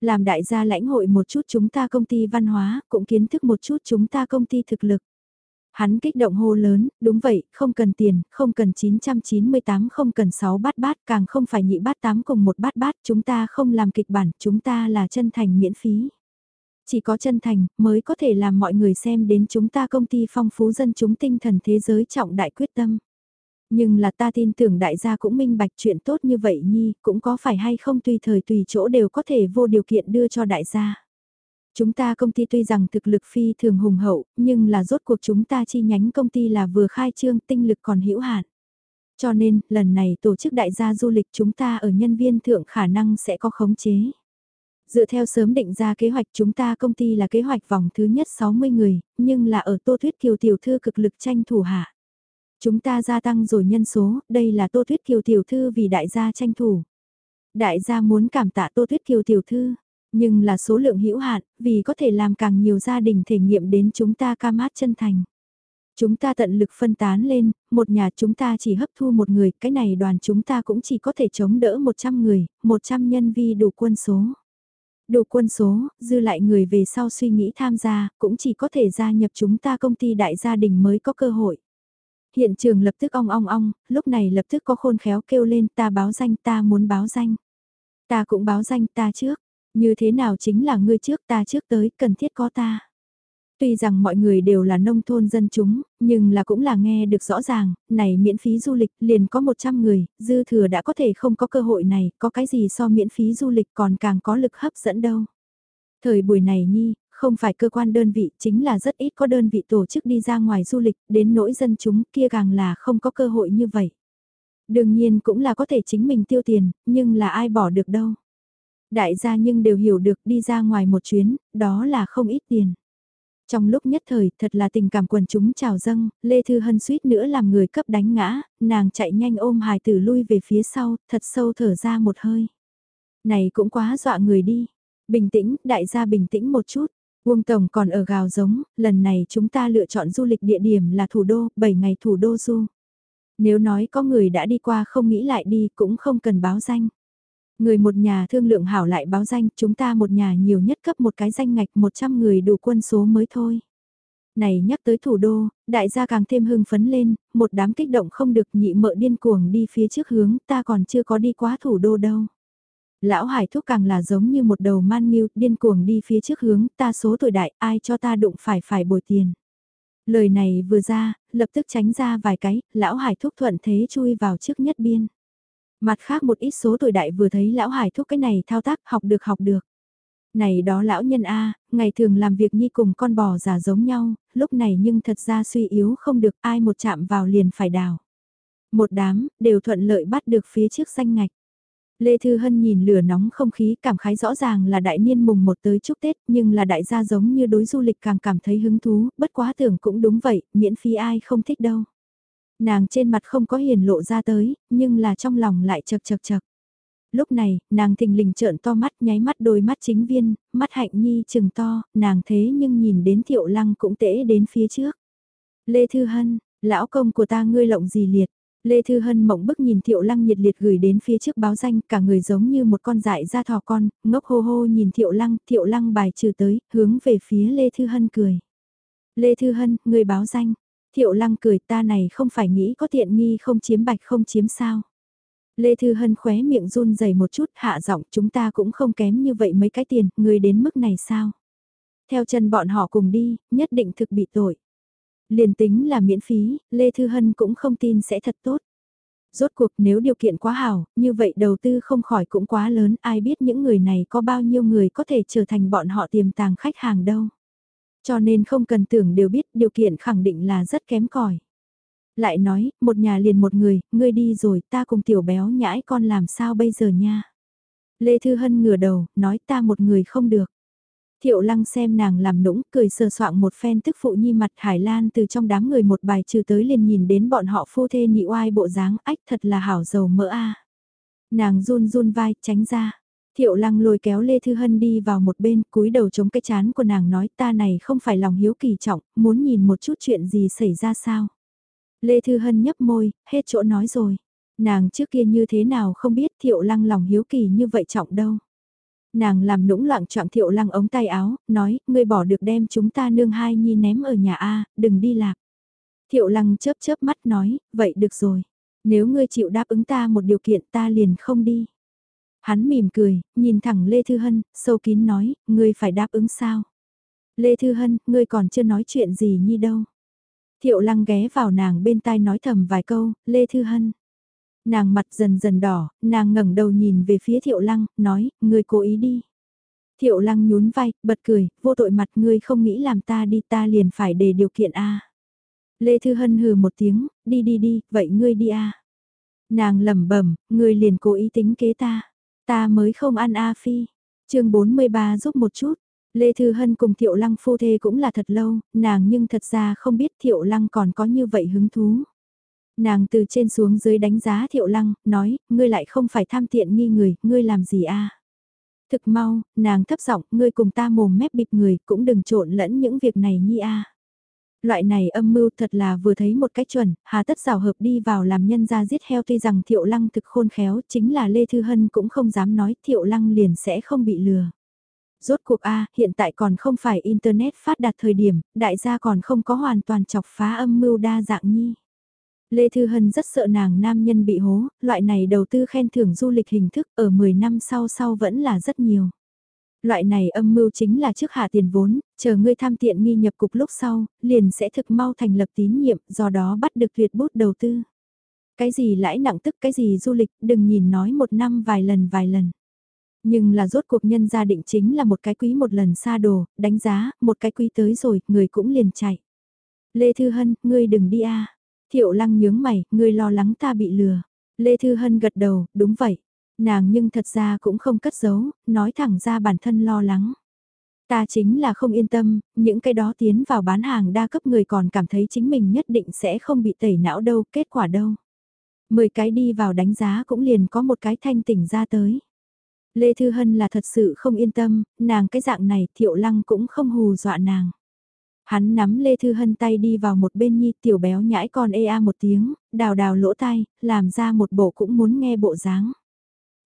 S1: Làm đại gia lãnh hội một chút chúng ta công ty văn hóa, cũng kiến thức một chút chúng ta công ty thực lực. Hắn kích động hô lớn, đúng vậy, không cần tiền, không cần 998, không cần 6 bát bát, càng không phải nhị bát 8 cùng một bát bát, chúng ta không làm kịch bản, chúng ta là chân thành miễn phí. Chỉ có chân thành mới có thể làm mọi người xem đến chúng ta công ty phong phú dân chúng tinh thần thế giới trọng đại quyết tâm. Nhưng là ta tin tưởng đại gia cũng minh bạch chuyện tốt như vậy nhi, cũng có phải hay không tùy thời tùy chỗ đều có thể vô điều kiện đưa cho đại gia. Chúng ta công ty tuy rằng thực lực phi thường hùng hậu, nhưng là rốt cuộc chúng ta chi nhánh công ty là vừa khai trương tinh lực còn hữu hạn. Cho nên, lần này tổ chức đại gia du lịch chúng ta ở nhân viên thượng khả năng sẽ có khống chế. Dựa theo sớm định ra kế hoạch chúng ta công ty là kế hoạch vòng thứ nhất 60 người, nhưng là ở Tô Thuyết Kiều Tiểu Thư cực lực tranh thủ hạ. Chúng ta gia tăng rồi nhân số, đây là Tô Thuyết Kiều Tiểu Thư vì đại gia tranh thủ. Đại gia muốn cảm tạ Tô Thuyết Kiều Tiểu Thư, nhưng là số lượng hữu hạn, vì có thể làm càng nhiều gia đình thể nghiệm đến chúng ta ca mát chân thành. Chúng ta tận lực phân tán lên, một nhà chúng ta chỉ hấp thu một người, cái này đoàn chúng ta cũng chỉ có thể chống đỡ 100 người, 100 nhân vi đủ quân số. Đủ quân số, dư lại người về sau suy nghĩ tham gia, cũng chỉ có thể gia nhập chúng ta công ty đại gia đình mới có cơ hội. Hiện trường lập tức ong ong ong, lúc này lập tức có khôn khéo kêu lên ta báo danh ta muốn báo danh. Ta cũng báo danh ta trước, như thế nào chính là ngươi trước ta trước tới, cần thiết có ta. Tuy rằng mọi người đều là nông thôn dân chúng, nhưng là cũng là nghe được rõ ràng, này miễn phí du lịch liền có 100 người, dư thừa đã có thể không có cơ hội này, có cái gì so miễn phí du lịch còn càng có lực hấp dẫn đâu. Thời buổi này nhi, không phải cơ quan đơn vị, chính là rất ít có đơn vị tổ chức đi ra ngoài du lịch, đến nỗi dân chúng kia càng là không có cơ hội như vậy. Đương nhiên cũng là có thể chính mình tiêu tiền, nhưng là ai bỏ được đâu. Đại gia nhưng đều hiểu được đi ra ngoài một chuyến, đó là không ít tiền. Trong lúc nhất thời, thật là tình cảm quần chúng trào dâng, Lê Thư Hân suýt nữa làm người cấp đánh ngã, nàng chạy nhanh ôm hài tử lui về phía sau, thật sâu thở ra một hơi. Này cũng quá dọa người đi. Bình tĩnh, đại gia bình tĩnh một chút. Uông Tổng còn ở gào giống, lần này chúng ta lựa chọn du lịch địa điểm là thủ đô, 7 ngày thủ đô du. Nếu nói có người đã đi qua không nghĩ lại đi cũng không cần báo danh. Người một nhà thương lượng hảo lại báo danh, chúng ta một nhà nhiều nhất cấp một cái danh ngạch 100 người đủ quân số mới thôi. Này nhắc tới thủ đô, đại gia càng thêm hưng phấn lên, một đám kích động không được nhị mợ điên cuồng đi phía trước hướng, ta còn chưa có đi quá thủ đô đâu. Lão Hải Thúc càng là giống như một đầu man nghiêu, điên cuồng đi phía trước hướng, ta số tuổi đại, ai cho ta đụng phải phải bồi tiền. Lời này vừa ra, lập tức tránh ra vài cái, lão Hải Thúc thuận thế chui vào trước nhất biên. Mặt khác một ít số tuổi đại vừa thấy lão hải thúc cái này thao tác học được học được. Này đó lão nhân A, ngày thường làm việc nhi cùng con bò già giống nhau, lúc này nhưng thật ra suy yếu không được ai một chạm vào liền phải đào. Một đám, đều thuận lợi bắt được phía trước danh ngạch. Lê Thư Hân nhìn lửa nóng không khí cảm khái rõ ràng là đại niên mùng một tới chúc Tết nhưng là đại gia giống như đối du lịch càng cảm thấy hứng thú, bất quá tưởng cũng đúng vậy, miễn phí ai không thích đâu. Nàng trên mặt không có hiền lộ ra tới, nhưng là trong lòng lại chật chật chật. Lúc này, nàng thình lình trợn to mắt nháy mắt đôi mắt chính viên, mắt hạnh nhi chừng to, nàng thế nhưng nhìn đến thiệu lăng cũng tễ đến phía trước. Lê Thư Hân, lão công của ta ngươi lộng gì liệt. Lê Thư Hân mộng bức nhìn Thiệu Lăng nhiệt liệt gửi đến phía trước báo danh, cả người giống như một con dại ra thò con, ngốc hô hô nhìn Thiệu Lăng, Thiệu Lăng bài trừ tới, hướng về phía Lê Thư Hân cười. Lê Thư Hân, người báo danh, Thiệu lăng cười ta này không phải nghĩ có tiện nghi không chiếm bạch không chiếm sao. Lê Thư Hân khóe miệng run dày một chút hạ giọng chúng ta cũng không kém như vậy mấy cái tiền, người đến mức này sao? Theo chân bọn họ cùng đi, nhất định thực bị tội. Liền tính là miễn phí, Lê Thư Hân cũng không tin sẽ thật tốt. Rốt cuộc nếu điều kiện quá hảo, như vậy đầu tư không khỏi cũng quá lớn, ai biết những người này có bao nhiêu người có thể trở thành bọn họ tiềm tàng khách hàng đâu. Cho nên không cần tưởng đều biết điều kiện khẳng định là rất kém cỏi. Lại nói, một nhà liền một người, ngươi đi rồi ta cùng tiểu béo nhãi con làm sao bây giờ nha. Lê Thư Hân ngửa đầu, nói ta một người không được. Thiệu lăng xem nàng làm nũng, cười sờ soạng một phen tức phụ nhi mặt Hải Lan từ trong đám người một bài trừ tới liền nhìn đến bọn họ phu thê nhị oai bộ dáng ách thật là hảo dầu mỡ a Nàng run run vai, tránh ra. Thiệu lăng lôi kéo Lê Thư Hân đi vào một bên, cúi đầu chống cái chán của nàng nói ta này không phải lòng hiếu kỳ trọng, muốn nhìn một chút chuyện gì xảy ra sao. Lê Thư Hân nhấp môi, hết chỗ nói rồi. Nàng trước kia như thế nào không biết thiệu lăng lòng hiếu kỳ như vậy trọng đâu. Nàng làm nũng loạn trọng thiệu lăng ống tay áo, nói, ngươi bỏ được đem chúng ta nương hai nhi ném ở nhà A, đừng đi lạc. Thiệu lăng chớp chớp mắt nói, vậy được rồi. Nếu ngươi chịu đáp ứng ta một điều kiện ta liền không đi. Hắn mỉm cười, nhìn thẳng Lê Thư Hân, sâu kín nói, ngươi phải đáp ứng sao? Lê Thư Hân, ngươi còn chưa nói chuyện gì nhi đâu. Thiệu lăng ghé vào nàng bên tai nói thầm vài câu, Lê Thư Hân. Nàng mặt dần dần đỏ, nàng ngẩng đầu nhìn về phía thiệu lăng, nói, ngươi cố ý đi. Thiệu lăng nhún vai, bật cười, vô tội mặt ngươi không nghĩ làm ta đi ta liền phải đề điều kiện A. Lê Thư Hân hừ một tiếng, đi đi đi, vậy ngươi đi A. Nàng lẩm bẩm, ngươi liền cố ý tính kế ta. Ta mới không ăn A Phi. chương 43 giúp một chút. Lê Thư Hân cùng Thiệu Lăng phu thê cũng là thật lâu, nàng nhưng thật ra không biết Thiệu Lăng còn có như vậy hứng thú. Nàng từ trên xuống dưới đánh giá Thiệu Lăng, nói, ngươi lại không phải tham tiện nghi người, ngươi làm gì a Thực mau, nàng thấp giọng, ngươi cùng ta mồm mép bịp người, cũng đừng trộn lẫn những việc này nhi a Loại này âm mưu thật là vừa thấy một cách chuẩn, hà tất rào hợp đi vào làm nhân ra giết heo tuy rằng Thiệu Lăng thực khôn khéo, chính là Lê Thư Hân cũng không dám nói Thiệu Lăng liền sẽ không bị lừa. Rốt cuộc A, hiện tại còn không phải Internet phát đạt thời điểm, đại gia còn không có hoàn toàn chọc phá âm mưu đa dạng nhi. Lê Thư Hân rất sợ nàng nam nhân bị hố, loại này đầu tư khen thưởng du lịch hình thức ở 10 năm sau sau vẫn là rất nhiều. Loại này âm mưu chính là trước hạ tiền vốn, chờ ngươi tham tiện nghi nhập cục lúc sau, liền sẽ thực mau thành lập tín nhiệm, do đó bắt được tuyệt bút đầu tư. Cái gì lãi nặng tức cái gì du lịch, đừng nhìn nói một năm vài lần vài lần. Nhưng là rốt cuộc nhân gia định chính là một cái quý một lần xa đồ, đánh giá, một cái quý tới rồi, người cũng liền chạy. Lê Thư Hân, ngươi đừng đi a Thiệu lăng nhướng mày, ngươi lo lắng ta bị lừa. Lê Thư Hân gật đầu, đúng vậy. Nàng nhưng thật ra cũng không cất giấu, nói thẳng ra bản thân lo lắng. Ta chính là không yên tâm, những cái đó tiến vào bán hàng đa cấp người còn cảm thấy chính mình nhất định sẽ không bị tẩy não đâu, kết quả đâu. Mười cái đi vào đánh giá cũng liền có một cái thanh tỉnh ra tới. Lê Thư Hân là thật sự không yên tâm, nàng cái dạng này thiệu lăng cũng không hù dọa nàng. Hắn nắm Lê Thư Hân tay đi vào một bên nhi tiểu béo nhãi con ê a một tiếng, đào đào lỗ tai, làm ra một bộ cũng muốn nghe bộ dáng.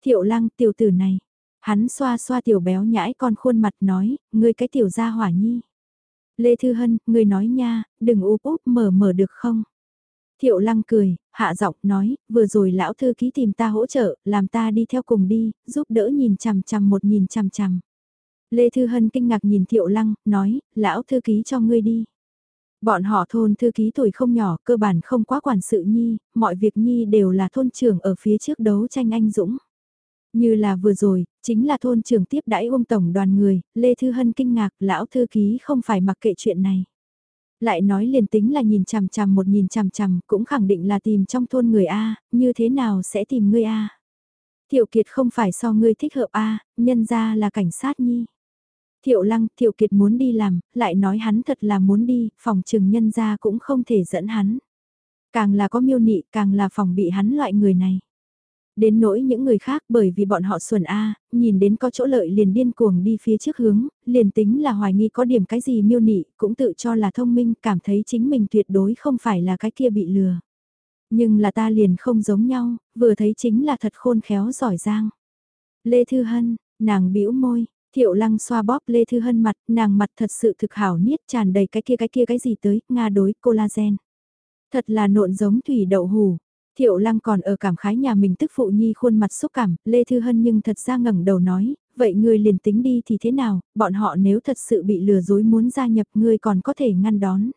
S1: Thiệu lăng tiểu tử này, hắn xoa xoa tiểu béo nhãi con khuôn mặt nói, ngươi cái tiểu gia hỏa nhi. Lê Thư Hân, ngươi nói nha, đừng úp úp mở mở được không? Thiệu lăng cười, hạ giọng nói, vừa rồi lão thư ký tìm ta hỗ trợ, làm ta đi theo cùng đi, giúp đỡ nhìn chằm chằm một nhìn chằm chằm. Lê Thư Hân kinh ngạc nhìn Thiệu lăng, nói, lão thư ký cho ngươi đi. Bọn họ thôn thư ký tuổi không nhỏ, cơ bản không quá quản sự nhi, mọi việc nhi đều là thôn trưởng ở phía trước đấu tranh anh dũng. Như là vừa rồi, chính là thôn trưởng tiếp đãi ôm tổng đoàn người, Lê Thư Hân kinh ngạc, lão thư ký không phải mặc kệ chuyện này. Lại nói liền tính là nhìn chằm chằm một nhìn chằm chằm, cũng khẳng định là tìm trong thôn người A, như thế nào sẽ tìm ngươi A. Tiểu Kiệt không phải so ngươi thích hợp A, nhân ra là cảnh sát nhi. Thiệu Lăng, Thiệu Kiệt muốn đi làm, lại nói hắn thật là muốn đi, phòng trừng nhân ra cũng không thể dẫn hắn. Càng là có miêu nị, càng là phòng bị hắn loại người này. Đến nỗi những người khác bởi vì bọn họ xuẩn A, nhìn đến có chỗ lợi liền điên cuồng đi phía trước hướng, liền tính là hoài nghi có điểm cái gì miêu nị, cũng tự cho là thông minh, cảm thấy chính mình tuyệt đối không phải là cái kia bị lừa. Nhưng là ta liền không giống nhau, vừa thấy chính là thật khôn khéo giỏi giang. Lê Thư Hân, nàng bĩu môi, thiệu lăng xoa bóp Lê Thư Hân mặt, nàng mặt thật sự thực hảo niết tràn đầy cái kia cái kia cái gì tới, Nga đối collagen. Thật là nộn giống thủy đậu hù, Thiệu lăng còn ở cảm khái nhà mình tức phụ nhi khuôn mặt xúc cảm, Lê Thư Hân nhưng thật ra ngẩng đầu nói, vậy ngươi liền tính đi thì thế nào, bọn họ nếu thật sự bị lừa dối muốn gia nhập ngươi còn có thể ngăn đón.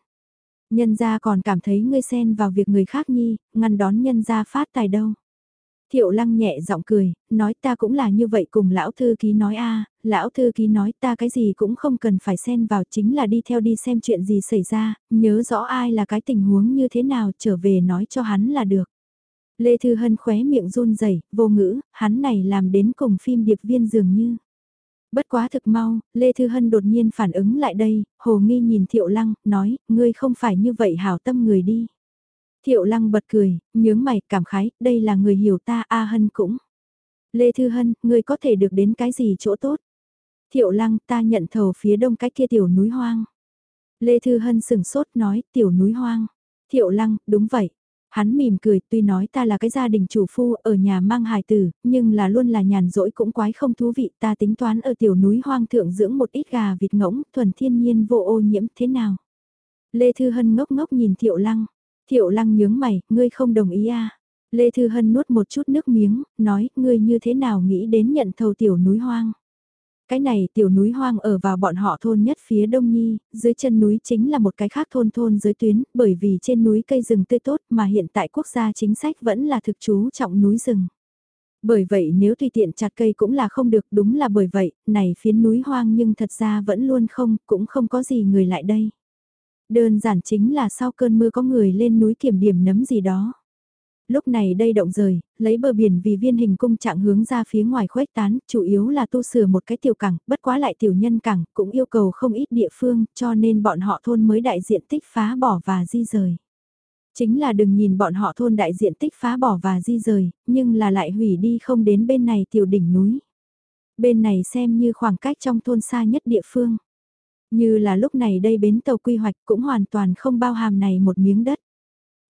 S1: Nhân gia còn cảm thấy ngươi xen vào việc người khác nhi, ngăn đón nhân gia phát tài đâu. Thiệu lăng nhẹ giọng cười, nói ta cũng là như vậy cùng lão thư ký nói a lão thư ký nói ta cái gì cũng không cần phải xen vào chính là đi theo đi xem chuyện gì xảy ra, nhớ rõ ai là cái tình huống như thế nào trở về nói cho hắn là được. Lê Thư Hân khóe miệng run rẩy vô ngữ, hắn này làm đến cùng phim điệp viên dường như. Bất quá thực mau, Lê Thư Hân đột nhiên phản ứng lại đây, hồ nghi nhìn Thiệu Lăng, nói, ngươi không phải như vậy hảo tâm người đi. Thiệu Lăng bật cười, nhướng mày, cảm khái, đây là người hiểu ta A Hân cũng. Lê Thư Hân, ngươi có thể được đến cái gì chỗ tốt? Thiệu Lăng, ta nhận thầu phía đông cái kia tiểu núi hoang. Lê Thư Hân sừng sốt nói, tiểu núi hoang. Thiệu Lăng, đúng vậy. Hắn mỉm cười tuy nói ta là cái gia đình chủ phu ở nhà mang hài tử, nhưng là luôn là nhàn rỗi cũng quái không thú vị ta tính toán ở tiểu núi hoang thượng dưỡng một ít gà vịt ngỗng thuần thiên nhiên vô ô nhiễm thế nào. Lê Thư Hân ngốc ngốc nhìn Thiệu Lăng, Thiệu Lăng nhướng mày, ngươi không đồng ý à. Lê Thư Hân nuốt một chút nước miếng, nói, ngươi như thế nào nghĩ đến nhận thầu tiểu núi hoang. Cái này tiểu núi hoang ở vào bọn họ thôn nhất phía đông nhi, dưới chân núi chính là một cái khác thôn thôn dưới tuyến, bởi vì trên núi cây rừng tươi tốt mà hiện tại quốc gia chính sách vẫn là thực chú trọng núi rừng. Bởi vậy nếu tùy tiện chặt cây cũng là không được đúng là bởi vậy, này phiến núi hoang nhưng thật ra vẫn luôn không, cũng không có gì người lại đây. Đơn giản chính là sau cơn mưa có người lên núi kiểm điểm nấm gì đó lúc này đây động rời, lấy bờ biển vì viên hình cung trạng hướng ra phía ngoài khuếch tán, chủ yếu là tu sửa một cái tiểu cảng, bất quá lại tiểu nhân cảng, cũng yêu cầu không ít địa phương, cho nên bọn họ thôn mới đại diện tích phá bỏ và di rời. Chính là đừng nhìn bọn họ thôn đại diện tích phá bỏ và di rời, nhưng là lại hủy đi không đến bên này tiểu đỉnh núi. Bên này xem như khoảng cách trong thôn xa nhất địa phương. Như là lúc này đây bến tàu quy hoạch cũng hoàn toàn không bao hàm này một miếng đất.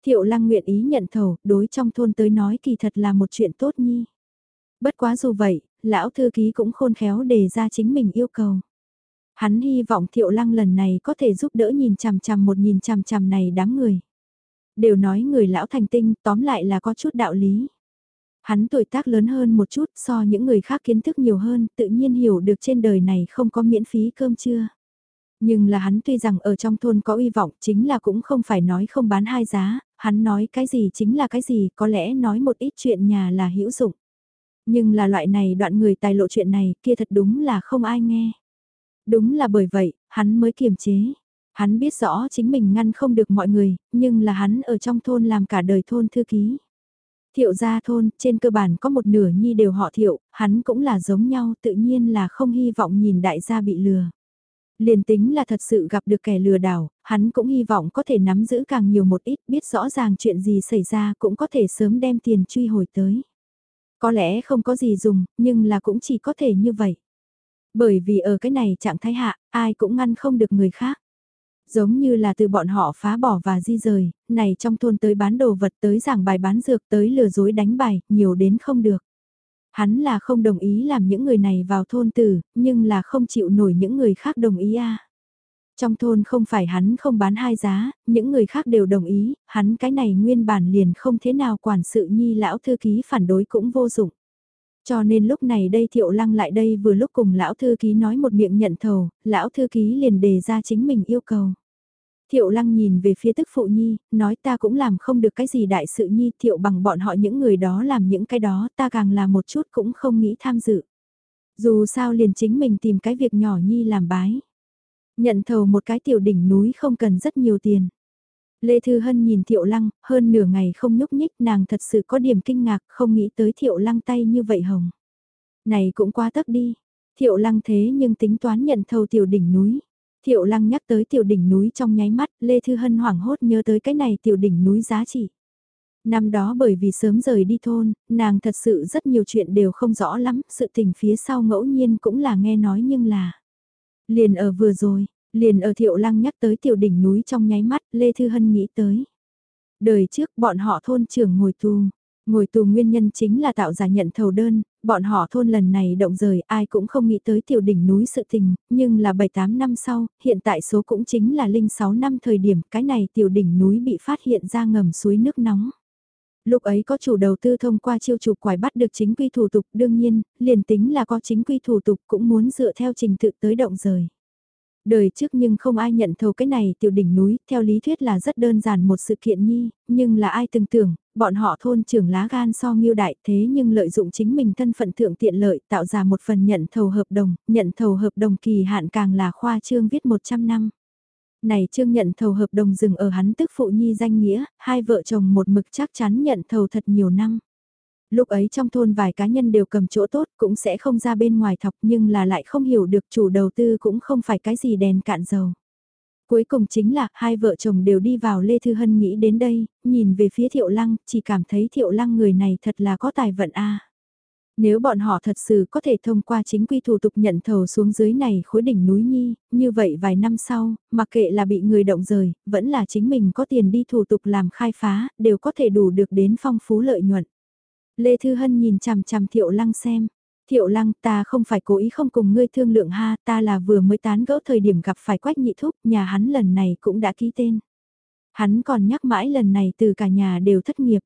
S1: Thiệu lăng nguyện ý nhận thầu, đối trong thôn tới nói kỳ thật là một chuyện tốt nhi. Bất quá dù vậy, lão thư ký cũng khôn khéo đề ra chính mình yêu cầu. Hắn hy vọng thiệu lăng lần này có thể giúp đỡ nhìn chằm chằm một nhìn chằm chằm này đám người. Đều nói người lão thành tinh tóm lại là có chút đạo lý. Hắn tuổi tác lớn hơn một chút so những người khác kiến thức nhiều hơn tự nhiên hiểu được trên đời này không có miễn phí cơm trưa. Nhưng là hắn tuy rằng ở trong thôn có uy vọng chính là cũng không phải nói không bán hai giá, hắn nói cái gì chính là cái gì, có lẽ nói một ít chuyện nhà là hữu dụng. Nhưng là loại này đoạn người tài lộ chuyện này kia thật đúng là không ai nghe. Đúng là bởi vậy, hắn mới kiềm chế. Hắn biết rõ chính mình ngăn không được mọi người, nhưng là hắn ở trong thôn làm cả đời thôn thư ký. Thiệu gia thôn, trên cơ bản có một nửa nhi đều họ thiệu, hắn cũng là giống nhau, tự nhiên là không hy vọng nhìn đại gia bị lừa. Liền tính là thật sự gặp được kẻ lừa đảo, hắn cũng hy vọng có thể nắm giữ càng nhiều một ít, biết rõ ràng chuyện gì xảy ra cũng có thể sớm đem tiền truy hồi tới. Có lẽ không có gì dùng, nhưng là cũng chỉ có thể như vậy. Bởi vì ở cái này trạng thái hạ, ai cũng ngăn không được người khác. Giống như là từ bọn họ phá bỏ và di rời, này trong thôn tới bán đồ vật tới giảng bài bán dược tới lừa dối đánh bài, nhiều đến không được. Hắn là không đồng ý làm những người này vào thôn tử, nhưng là không chịu nổi những người khác đồng ý a. Trong thôn không phải hắn không bán hai giá, những người khác đều đồng ý, hắn cái này nguyên bản liền không thế nào quản sự nhi lão thư ký phản đối cũng vô dụng. Cho nên lúc này đây thiệu lăng lại đây vừa lúc cùng lão thư ký nói một miệng nhận thầu, lão thư ký liền đề ra chính mình yêu cầu. Thiệu lăng nhìn về phía tức phụ nhi, nói ta cũng làm không được cái gì đại sự nhi thiệu bằng bọn họ những người đó làm những cái đó ta càng là một chút cũng không nghĩ tham dự. Dù sao liền chính mình tìm cái việc nhỏ nhi làm bái. Nhận thầu một cái tiểu đỉnh núi không cần rất nhiều tiền. Lê Thư Hân nhìn Thiệu Lăng, hơn nửa ngày không nhúc nhích nàng thật sự có điểm kinh ngạc không nghĩ tới Thiệu Lăng tay như vậy hồng. Này cũng quá tấp đi. Thiệu Lăng thế nhưng tính toán nhận thầu tiểu đỉnh núi. Thiệu lăng nhắc tới tiểu đỉnh núi trong nháy mắt, Lê Thư Hân hoảng hốt nhớ tới cái này tiểu đỉnh núi giá trị. Năm đó bởi vì sớm rời đi thôn, nàng thật sự rất nhiều chuyện đều không rõ lắm, sự tình phía sau ngẫu nhiên cũng là nghe nói nhưng là. Liền ở vừa rồi, liền ở thiệu lăng nhắc tới tiểu đỉnh núi trong nháy mắt, Lê Thư Hân nghĩ tới. Đời trước bọn họ thôn trưởng ngồi tù, Ngồi tù nguyên nhân chính là tạo giả nhận thầu đơn, bọn họ thôn lần này động rời ai cũng không nghĩ tới tiểu đỉnh núi sự tình, nhưng là 7-8 năm sau, hiện tại số cũng chính là linh 6 năm thời điểm cái này tiểu đỉnh núi bị phát hiện ra ngầm suối nước nóng. Lúc ấy có chủ đầu tư thông qua chiêu chụp quải bắt được chính quy thủ tục đương nhiên, liền tính là có chính quy thủ tục cũng muốn dựa theo trình tự tới động rời. Đời trước nhưng không ai nhận thầu cái này tiểu đỉnh núi, theo lý thuyết là rất đơn giản một sự kiện nhi, nhưng là ai từng tưởng, bọn họ thôn trưởng lá gan so nghiêu đại thế nhưng lợi dụng chính mình thân phận thượng tiện lợi tạo ra một phần nhận thầu hợp đồng, nhận thầu hợp đồng kỳ hạn càng là khoa trương viết 100 năm. Này trương nhận thầu hợp đồng dừng ở hắn tức phụ nhi danh nghĩa, hai vợ chồng một mực chắc chắn nhận thầu thật nhiều năm. Lúc ấy trong thôn vài cá nhân đều cầm chỗ tốt cũng sẽ không ra bên ngoài thọc nhưng là lại không hiểu được chủ đầu tư cũng không phải cái gì đèn cạn dầu. Cuối cùng chính là hai vợ chồng đều đi vào Lê Thư Hân nghĩ đến đây, nhìn về phía Thiệu Lăng, chỉ cảm thấy Thiệu Lăng người này thật là có tài vận a Nếu bọn họ thật sự có thể thông qua chính quy thủ tục nhận thầu xuống dưới này khối đỉnh núi Nhi, như vậy vài năm sau, mặc kệ là bị người động rời, vẫn là chính mình có tiền đi thủ tục làm khai phá, đều có thể đủ được đến phong phú lợi nhuận. Lê Thư Hân nhìn chằm chằm Thiệu Lăng xem. Thiệu Lăng ta không phải cố ý không cùng ngươi thương lượng ha, ta là vừa mới tán gẫu thời điểm gặp phải quách nhị thúc, nhà hắn lần này cũng đã ký tên. Hắn còn nhắc mãi lần này từ cả nhà đều thất nghiệp.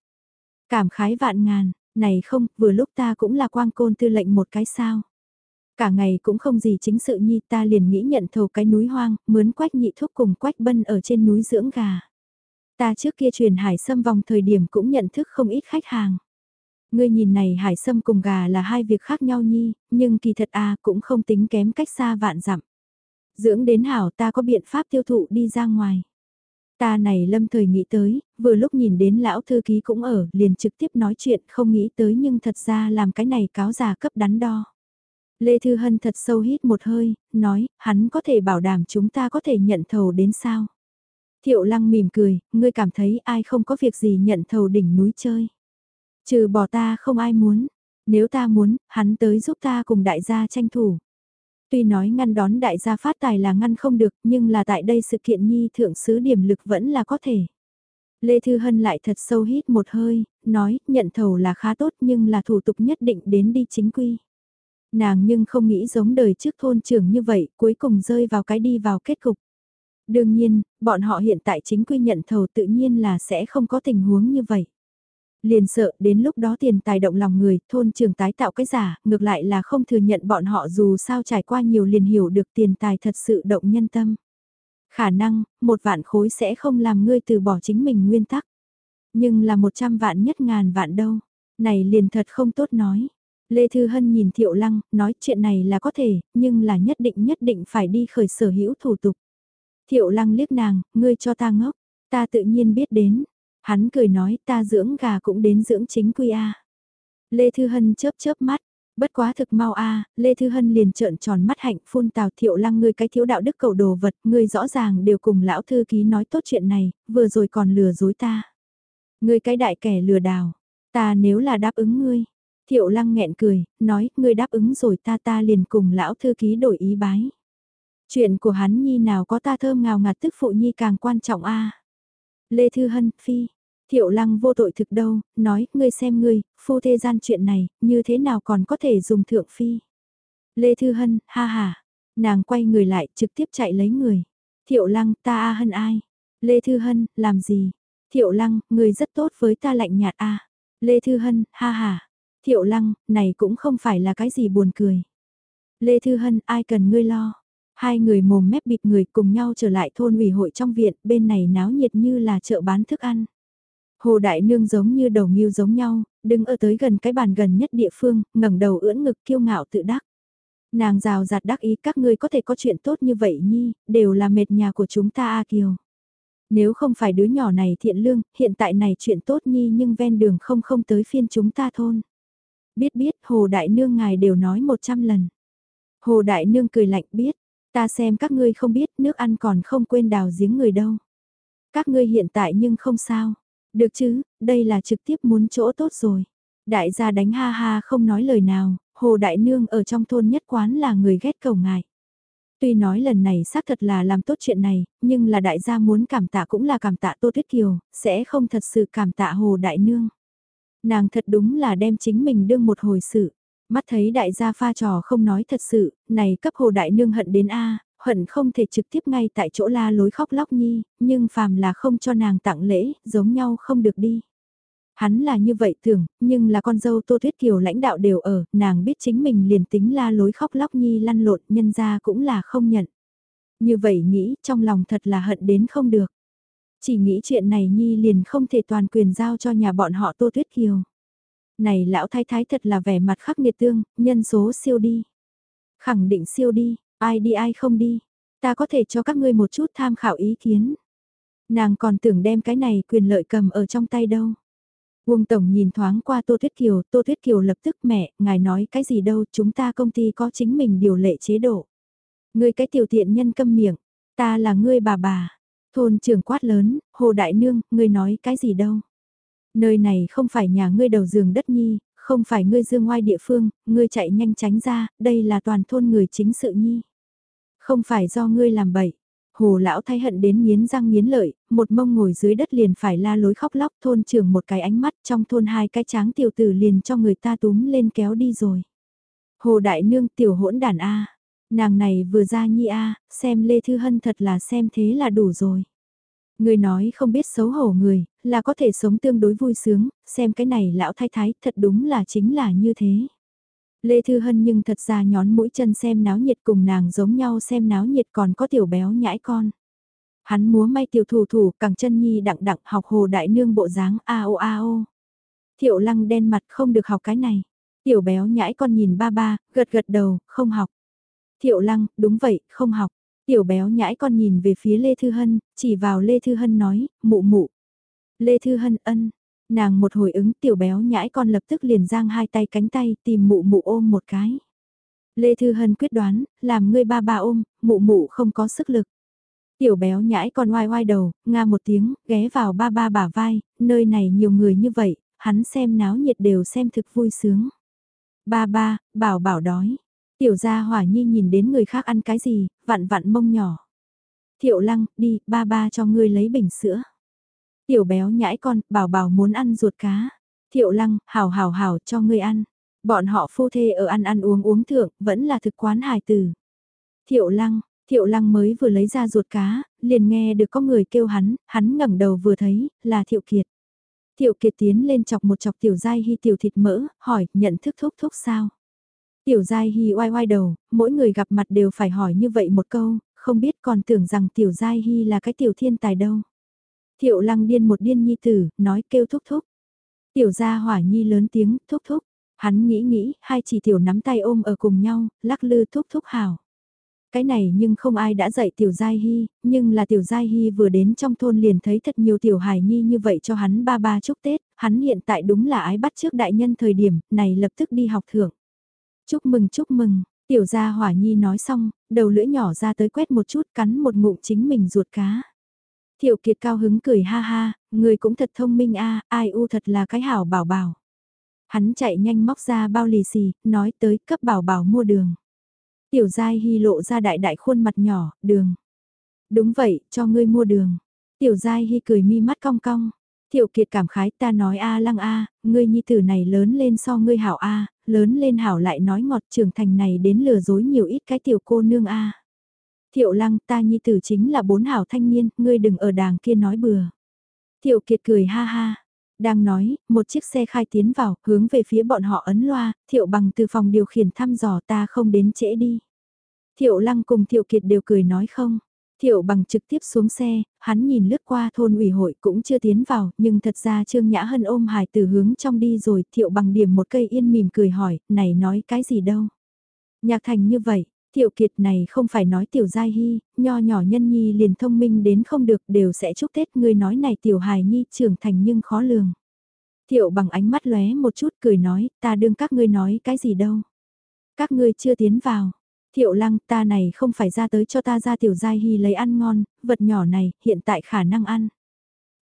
S1: Cảm khái vạn ngàn, này không, vừa lúc ta cũng là quang côn tư lệnh một cái sao. Cả ngày cũng không gì chính sự nhi ta liền nghĩ nhận thầu cái núi hoang, mướn quách nhị thúc cùng quách bân ở trên núi dưỡng gà. Ta trước kia truyền hải sâm vòng thời điểm cũng nhận thức không ít khách hàng. Ngươi nhìn này hải sâm cùng gà là hai việc khác nhau nhi, nhưng kỳ thật a cũng không tính kém cách xa vạn dặm. Dưỡng đến hảo ta có biện pháp tiêu thụ đi ra ngoài. Ta này lâm thời nghĩ tới, vừa lúc nhìn đến lão thư ký cũng ở, liền trực tiếp nói chuyện không nghĩ tới nhưng thật ra làm cái này cáo già cấp đắn đo. Lê Thư Hân thật sâu hít một hơi, nói, hắn có thể bảo đảm chúng ta có thể nhận thầu đến sao. Thiệu lăng mỉm cười, ngươi cảm thấy ai không có việc gì nhận thầu đỉnh núi chơi. Trừ bỏ ta không ai muốn, nếu ta muốn, hắn tới giúp ta cùng đại gia tranh thủ. Tuy nói ngăn đón đại gia phát tài là ngăn không được, nhưng là tại đây sự kiện nhi thượng sứ điểm lực vẫn là có thể. Lê Thư Hân lại thật sâu hít một hơi, nói, nhận thầu là khá tốt nhưng là thủ tục nhất định đến đi chính quy. Nàng nhưng không nghĩ giống đời trước thôn trưởng như vậy, cuối cùng rơi vào cái đi vào kết cục. Đương nhiên, bọn họ hiện tại chính quy nhận thầu tự nhiên là sẽ không có tình huống như vậy. Liền sợ đến lúc đó tiền tài động lòng người, thôn trường tái tạo cái giả, ngược lại là không thừa nhận bọn họ dù sao trải qua nhiều liền hiểu được tiền tài thật sự động nhân tâm. Khả năng, một vạn khối sẽ không làm ngươi từ bỏ chính mình nguyên tắc. Nhưng là một trăm vạn nhất ngàn vạn đâu. Này liền thật không tốt nói. Lê Thư Hân nhìn Thiệu Lăng, nói chuyện này là có thể, nhưng là nhất định nhất định phải đi khởi sở hữu thủ tục. Thiệu Lăng liếc nàng, ngươi cho ta ngốc, ta tự nhiên biết đến. Hắn cười nói ta dưỡng gà cũng đến dưỡng chính quy A. Lê Thư Hân chớp chớp mắt, bất quá thực mau A, Lê Thư Hân liền trợn tròn mắt hạnh phun tào thiệu lăng ngươi cái thiếu đạo đức cầu đồ vật, ngươi rõ ràng đều cùng lão thư ký nói tốt chuyện này, vừa rồi còn lừa dối ta. Ngươi cái đại kẻ lừa đảo, ta nếu là đáp ứng ngươi. Thiệu lăng nghẹn cười, nói, ngươi đáp ứng rồi ta ta liền cùng lão thư ký đổi ý bái. Chuyện của hắn nhi nào có ta thơm ngào ngạt tức phụ nhi càng quan trọng a Lê Thư Hân, Phi, Thiệu Lăng vô tội thực đâu, nói, ngươi xem ngươi, phu thê gian chuyện này, như thế nào còn có thể dùng thượng Phi. Lê Thư Hân, ha ha, nàng quay người lại, trực tiếp chạy lấy người. Thiệu Lăng, ta a hân ai? Lê Thư Hân, làm gì? Thiệu Lăng, người rất tốt với ta lạnh nhạt a Lê Thư Hân, ha ha. Thiệu Lăng, này cũng không phải là cái gì buồn cười. Lê Thư Hân, ai cần ngươi lo? Hai người mồm mép bịt người cùng nhau trở lại thôn ủy hội trong viện, bên này náo nhiệt như là chợ bán thức ăn. Hồ Đại Nương giống như đầu nghiêu giống nhau, đứng ở tới gần cái bàn gần nhất địa phương, ngẩng đầu ưỡn ngực kiêu ngạo tự đắc. Nàng rào rạt đắc ý các ngươi có thể có chuyện tốt như vậy nhi, đều là mệt nhà của chúng ta A Kiều. Nếu không phải đứa nhỏ này thiện lương, hiện tại này chuyện tốt nhi nhưng ven đường không không tới phiên chúng ta thôn. Biết biết, Hồ Đại Nương ngài đều nói một trăm lần. Hồ Đại Nương cười lạnh biết, Ta xem các ngươi không biết nước ăn còn không quên đào giếng người đâu. Các ngươi hiện tại nhưng không sao. Được chứ, đây là trực tiếp muốn chỗ tốt rồi. Đại gia đánh ha ha không nói lời nào, Hồ Đại Nương ở trong thôn nhất quán là người ghét cầu ngại. Tuy nói lần này xác thật là làm tốt chuyện này, nhưng là đại gia muốn cảm tạ cũng là cảm tạ Tô Tuyết Kiều, sẽ không thật sự cảm tạ Hồ Đại Nương. Nàng thật đúng là đem chính mình đương một hồi sự. Mắt thấy đại gia pha trò không nói thật sự, này cấp hồ đại nương hận đến A, hận không thể trực tiếp ngay tại chỗ la lối khóc lóc nhi, nhưng phàm là không cho nàng tặng lễ, giống nhau không được đi. Hắn là như vậy tưởng, nhưng là con dâu Tô Thuyết Kiều lãnh đạo đều ở, nàng biết chính mình liền tính la lối khóc lóc nhi lăn lộn, nhân ra cũng là không nhận. Như vậy nghĩ, trong lòng thật là hận đến không được. Chỉ nghĩ chuyện này nhi liền không thể toàn quyền giao cho nhà bọn họ Tô Thuyết Kiều này lão thái thái thật là vẻ mặt khắc nghiệt tương, nhân số siêu đi. Khẳng định siêu đi, ai đi ai không đi, ta có thể cho các ngươi một chút tham khảo ý kiến. Nàng còn tưởng đem cái này quyền lợi cầm ở trong tay đâu. Uông Tổng nhìn thoáng qua Tô Thuyết Kiều, Tô Thuyết Kiều lập tức mẹ, ngài nói cái gì đâu, chúng ta công ty có chính mình điều lệ chế độ. Ngươi cái tiểu tiện nhân câm miệng, ta là ngươi bà bà. Thôn trưởng quát lớn, Hồ Đại Nương, ngươi nói cái gì đâu. Nơi này không phải nhà ngươi đầu giường đất nhi, không phải ngươi dương ngoài địa phương, ngươi chạy nhanh tránh ra, đây là toàn thôn người chính sự nhi. Không phải do ngươi làm bậy. Hồ lão thay hận đến nghiến răng nghiến lợi, một mông ngồi dưới đất liền phải la lối khóc lóc thôn trưởng một cái ánh mắt trong thôn hai cái tráng tiểu tử liền cho người ta túm lên kéo đi rồi. Hồ đại nương tiểu hỗn đàn A, nàng này vừa ra nhi A, xem Lê Thư Hân thật là xem thế là đủ rồi. Người nói không biết xấu hổ người, là có thể sống tương đối vui sướng, xem cái này lão thái thái thật đúng là chính là như thế. Lê Thư Hân nhưng thật ra nhón mũi chân xem náo nhiệt cùng nàng giống nhau xem náo nhiệt còn có tiểu béo nhãi con. Hắn múa may tiểu thủ thủ cẳng chân nhi đặng đặng học hồ đại nương bộ dáng a o a o. Thiệu lăng đen mặt không được học cái này. Tiểu béo nhãi con nhìn ba ba, gật gật đầu, không học. Thiệu lăng, đúng vậy, không học. Tiểu béo nhãi con nhìn về phía Lê Thư Hân, chỉ vào Lê Thư Hân nói, mụ mụ. Lê Thư Hân ân, nàng một hồi ứng tiểu béo nhãi con lập tức liền giang hai tay cánh tay tìm mụ mụ ôm một cái. Lê Thư Hân quyết đoán, làm ngươi ba ba ôm, mụ mụ không có sức lực. Tiểu béo nhãi con oai oai đầu, nga một tiếng, ghé vào ba ba bả vai, nơi này nhiều người như vậy, hắn xem náo nhiệt đều xem thực vui sướng. Ba ba, bảo bảo đói. Tiểu gia hỏa nhi nhìn đến người khác ăn cái gì, vặn vặn mông nhỏ. Thiệu lăng, đi, ba ba cho ngươi lấy bình sữa. Tiểu béo nhãi con, bảo bảo muốn ăn ruột cá. Thiệu lăng, hào hào hào cho ngươi ăn. Bọn họ phu thê ở ăn ăn uống uống thượng, vẫn là thực quán hài tử. Thiệu lăng, thiệu lăng mới vừa lấy ra ruột cá, liền nghe được có người kêu hắn, hắn ngẩng đầu vừa thấy, là thiệu kiệt. Thiệu kiệt tiến lên chọc một chọc tiểu dai hy tiểu thịt mỡ, hỏi, nhận thức thúc thúc sao? Tiểu Giai Hy oai oai đầu, mỗi người gặp mặt đều phải hỏi như vậy một câu, không biết còn tưởng rằng Tiểu Giai Hy là cái tiểu thiên tài đâu. Thiệu lăng điên một điên nhi tử, nói kêu thúc thúc. Tiểu gia hỏa nhi lớn tiếng, thúc thúc. Hắn nghĩ nghĩ, hai chỉ tiểu nắm tay ôm ở cùng nhau, lắc lư thúc thúc hào. Cái này nhưng không ai đã dạy tiểu giai hy, nhưng là tiểu giai hy vừa đến trong thôn liền thấy thật nhiều tiểu hài nhi như vậy cho hắn ba ba chúc Tết, hắn hiện tại đúng là ái bắt trước đại nhân thời điểm, này lập tức đi học thưởng. Chúc mừng chúc mừng, tiểu gia hỏa nhi nói xong, đầu lưỡi nhỏ ra tới quét một chút cắn một ngụm chính mình ruột cá. Thiệu kiệt cao hứng cười ha ha, người cũng thật thông minh a ai u thật là cái hảo bảo bảo. Hắn chạy nhanh móc ra bao lì xì, nói tới cấp bảo bảo mua đường. Tiểu giai hy lộ ra đại đại khuôn mặt nhỏ, đường. Đúng vậy, cho ngươi mua đường. Tiểu giai hy cười mi mắt cong cong. Thiệu kiệt cảm khái ta nói a lăng a, ngươi nhi tử này lớn lên so ngươi hảo a, lớn lên hảo lại nói ngọt trưởng thành này đến lừa dối nhiều ít cái tiểu cô nương a. Thiệu lăng ta nhi tử chính là bốn hảo thanh niên, ngươi đừng ở đàng kia nói bừa. Thiệu kiệt cười ha ha. Đang nói, một chiếc xe khai tiến vào, hướng về phía bọn họ ấn loa, thiệu bằng từ phòng điều khiển thăm dò ta không đến trễ đi. Thiệu lăng cùng thiệu kiệt đều cười nói không. Thiệu bằng trực tiếp xuống xe, hắn nhìn lướt qua thôn ủy hội cũng chưa tiến vào, nhưng thật ra Trương Nhã Hân ôm hài từ hướng trong đi rồi, thiệu bằng điểm một cây yên mỉm cười hỏi, này nói cái gì đâu. Nhạc thành như vậy, thiệu kiệt này không phải nói tiểu giai hy, nho nhỏ nhân nhi liền thông minh đến không được đều sẽ chúc Tết người nói này tiểu hài nhi trưởng thành nhưng khó lường. Thiệu bằng ánh mắt lóe một chút cười nói, ta đương các ngươi nói cái gì đâu. Các ngươi chưa tiến vào. Thiệu lăng ta này không phải ra tới cho ta ra tiểu giai hy lấy ăn ngon, vật nhỏ này hiện tại khả năng ăn.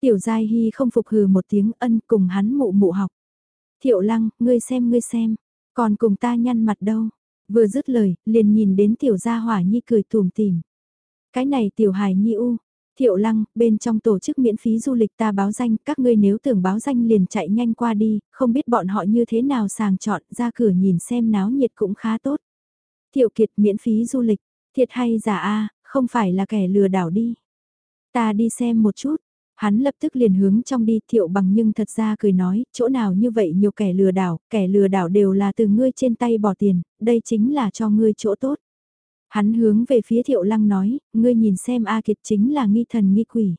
S1: Tiểu giai hy không phục hừ một tiếng ân cùng hắn mụ mụ học. Thiệu lăng, ngươi xem ngươi xem, còn cùng ta nhăn mặt đâu. Vừa dứt lời, liền nhìn đến tiểu gia hỏa nhi cười tùm tìm. Cái này tiểu hài nhi u, Thiệu lăng, bên trong tổ chức miễn phí du lịch ta báo danh, các ngươi nếu tưởng báo danh liền chạy nhanh qua đi, không biết bọn họ như thế nào sàng chọn, ra cửa nhìn xem náo nhiệt cũng khá tốt. Tiểu kiệt miễn phí du lịch, thiệt hay giả a không phải là kẻ lừa đảo đi. Ta đi xem một chút, hắn lập tức liền hướng trong đi thiệu bằng nhưng thật ra cười nói, chỗ nào như vậy nhiều kẻ lừa đảo, kẻ lừa đảo đều là từ ngươi trên tay bỏ tiền, đây chính là cho ngươi chỗ tốt. Hắn hướng về phía thiệu lăng nói, ngươi nhìn xem A Kiệt chính là nghi thần nghi quỷ.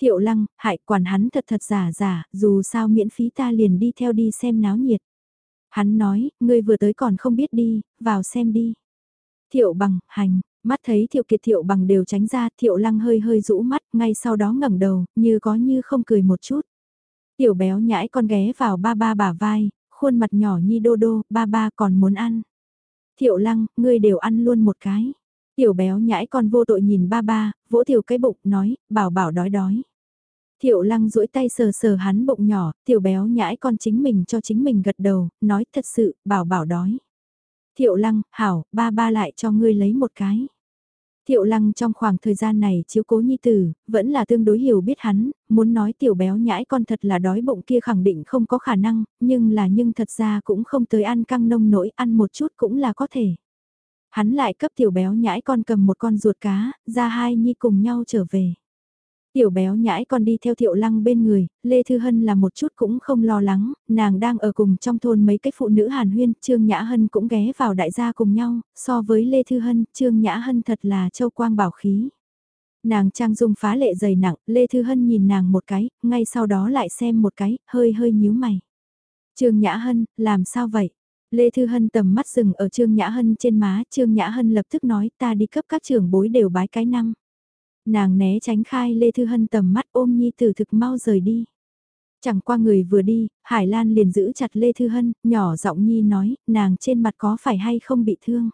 S1: Thiệu lăng, hại quản hắn thật thật giả giả, dù sao miễn phí ta liền đi theo đi xem náo nhiệt. Hắn nói, ngươi vừa tới còn không biết đi, vào xem đi. Thiệu bằng, hành, mắt thấy thiệu kiệt thiệu bằng đều tránh ra, thiệu lăng hơi hơi rũ mắt, ngay sau đó ngẩng đầu, như có như không cười một chút. Tiểu béo nhãi con ghé vào ba ba bả vai, khuôn mặt nhỏ nhi đô đô, ba ba còn muốn ăn. Thiệu lăng, ngươi đều ăn luôn một cái. Tiểu béo nhãi con vô tội nhìn ba ba, vỗ tiểu cái bụng, nói, bảo bảo đói đói. Thiệu lăng duỗi tay sờ sờ hắn bụng nhỏ, tiểu béo nhãi con chính mình cho chính mình gật đầu, nói thật sự, bảo bảo đói. Thiệu lăng, hảo, ba ba lại cho ngươi lấy một cái. Thiệu lăng trong khoảng thời gian này chiếu cố nhi tử, vẫn là tương đối hiểu biết hắn, muốn nói tiểu béo nhãi con thật là đói bụng kia khẳng định không có khả năng, nhưng là nhưng thật ra cũng không tới ăn căng nông nỗi ăn một chút cũng là có thể. Hắn lại cấp tiểu béo nhãi con cầm một con ruột cá, ra hai nhi cùng nhau trở về. Tiểu béo nhãi còn đi theo thiệu lăng bên người, Lê Thư Hân là một chút cũng không lo lắng, nàng đang ở cùng trong thôn mấy cái phụ nữ hàn huyên, Trương Nhã Hân cũng ghé vào đại gia cùng nhau, so với Lê Thư Hân, Trương Nhã Hân thật là châu quang bảo khí. Nàng trang dung phá lệ dày nặng, Lê Thư Hân nhìn nàng một cái, ngay sau đó lại xem một cái, hơi hơi nhíu mày. Trương Nhã Hân, làm sao vậy? Lê Thư Hân tầm mắt dừng ở Trương Nhã Hân trên má, Trương Nhã Hân lập tức nói ta đi cấp các trưởng bối đều bái cái năm. Nàng né tránh khai Lê Thư Hân tầm mắt ôm nhi tử thực mau rời đi. Chẳng qua người vừa đi, Hải Lan liền giữ chặt Lê Thư Hân, nhỏ giọng nhi nói, nàng trên mặt có phải hay không bị thương.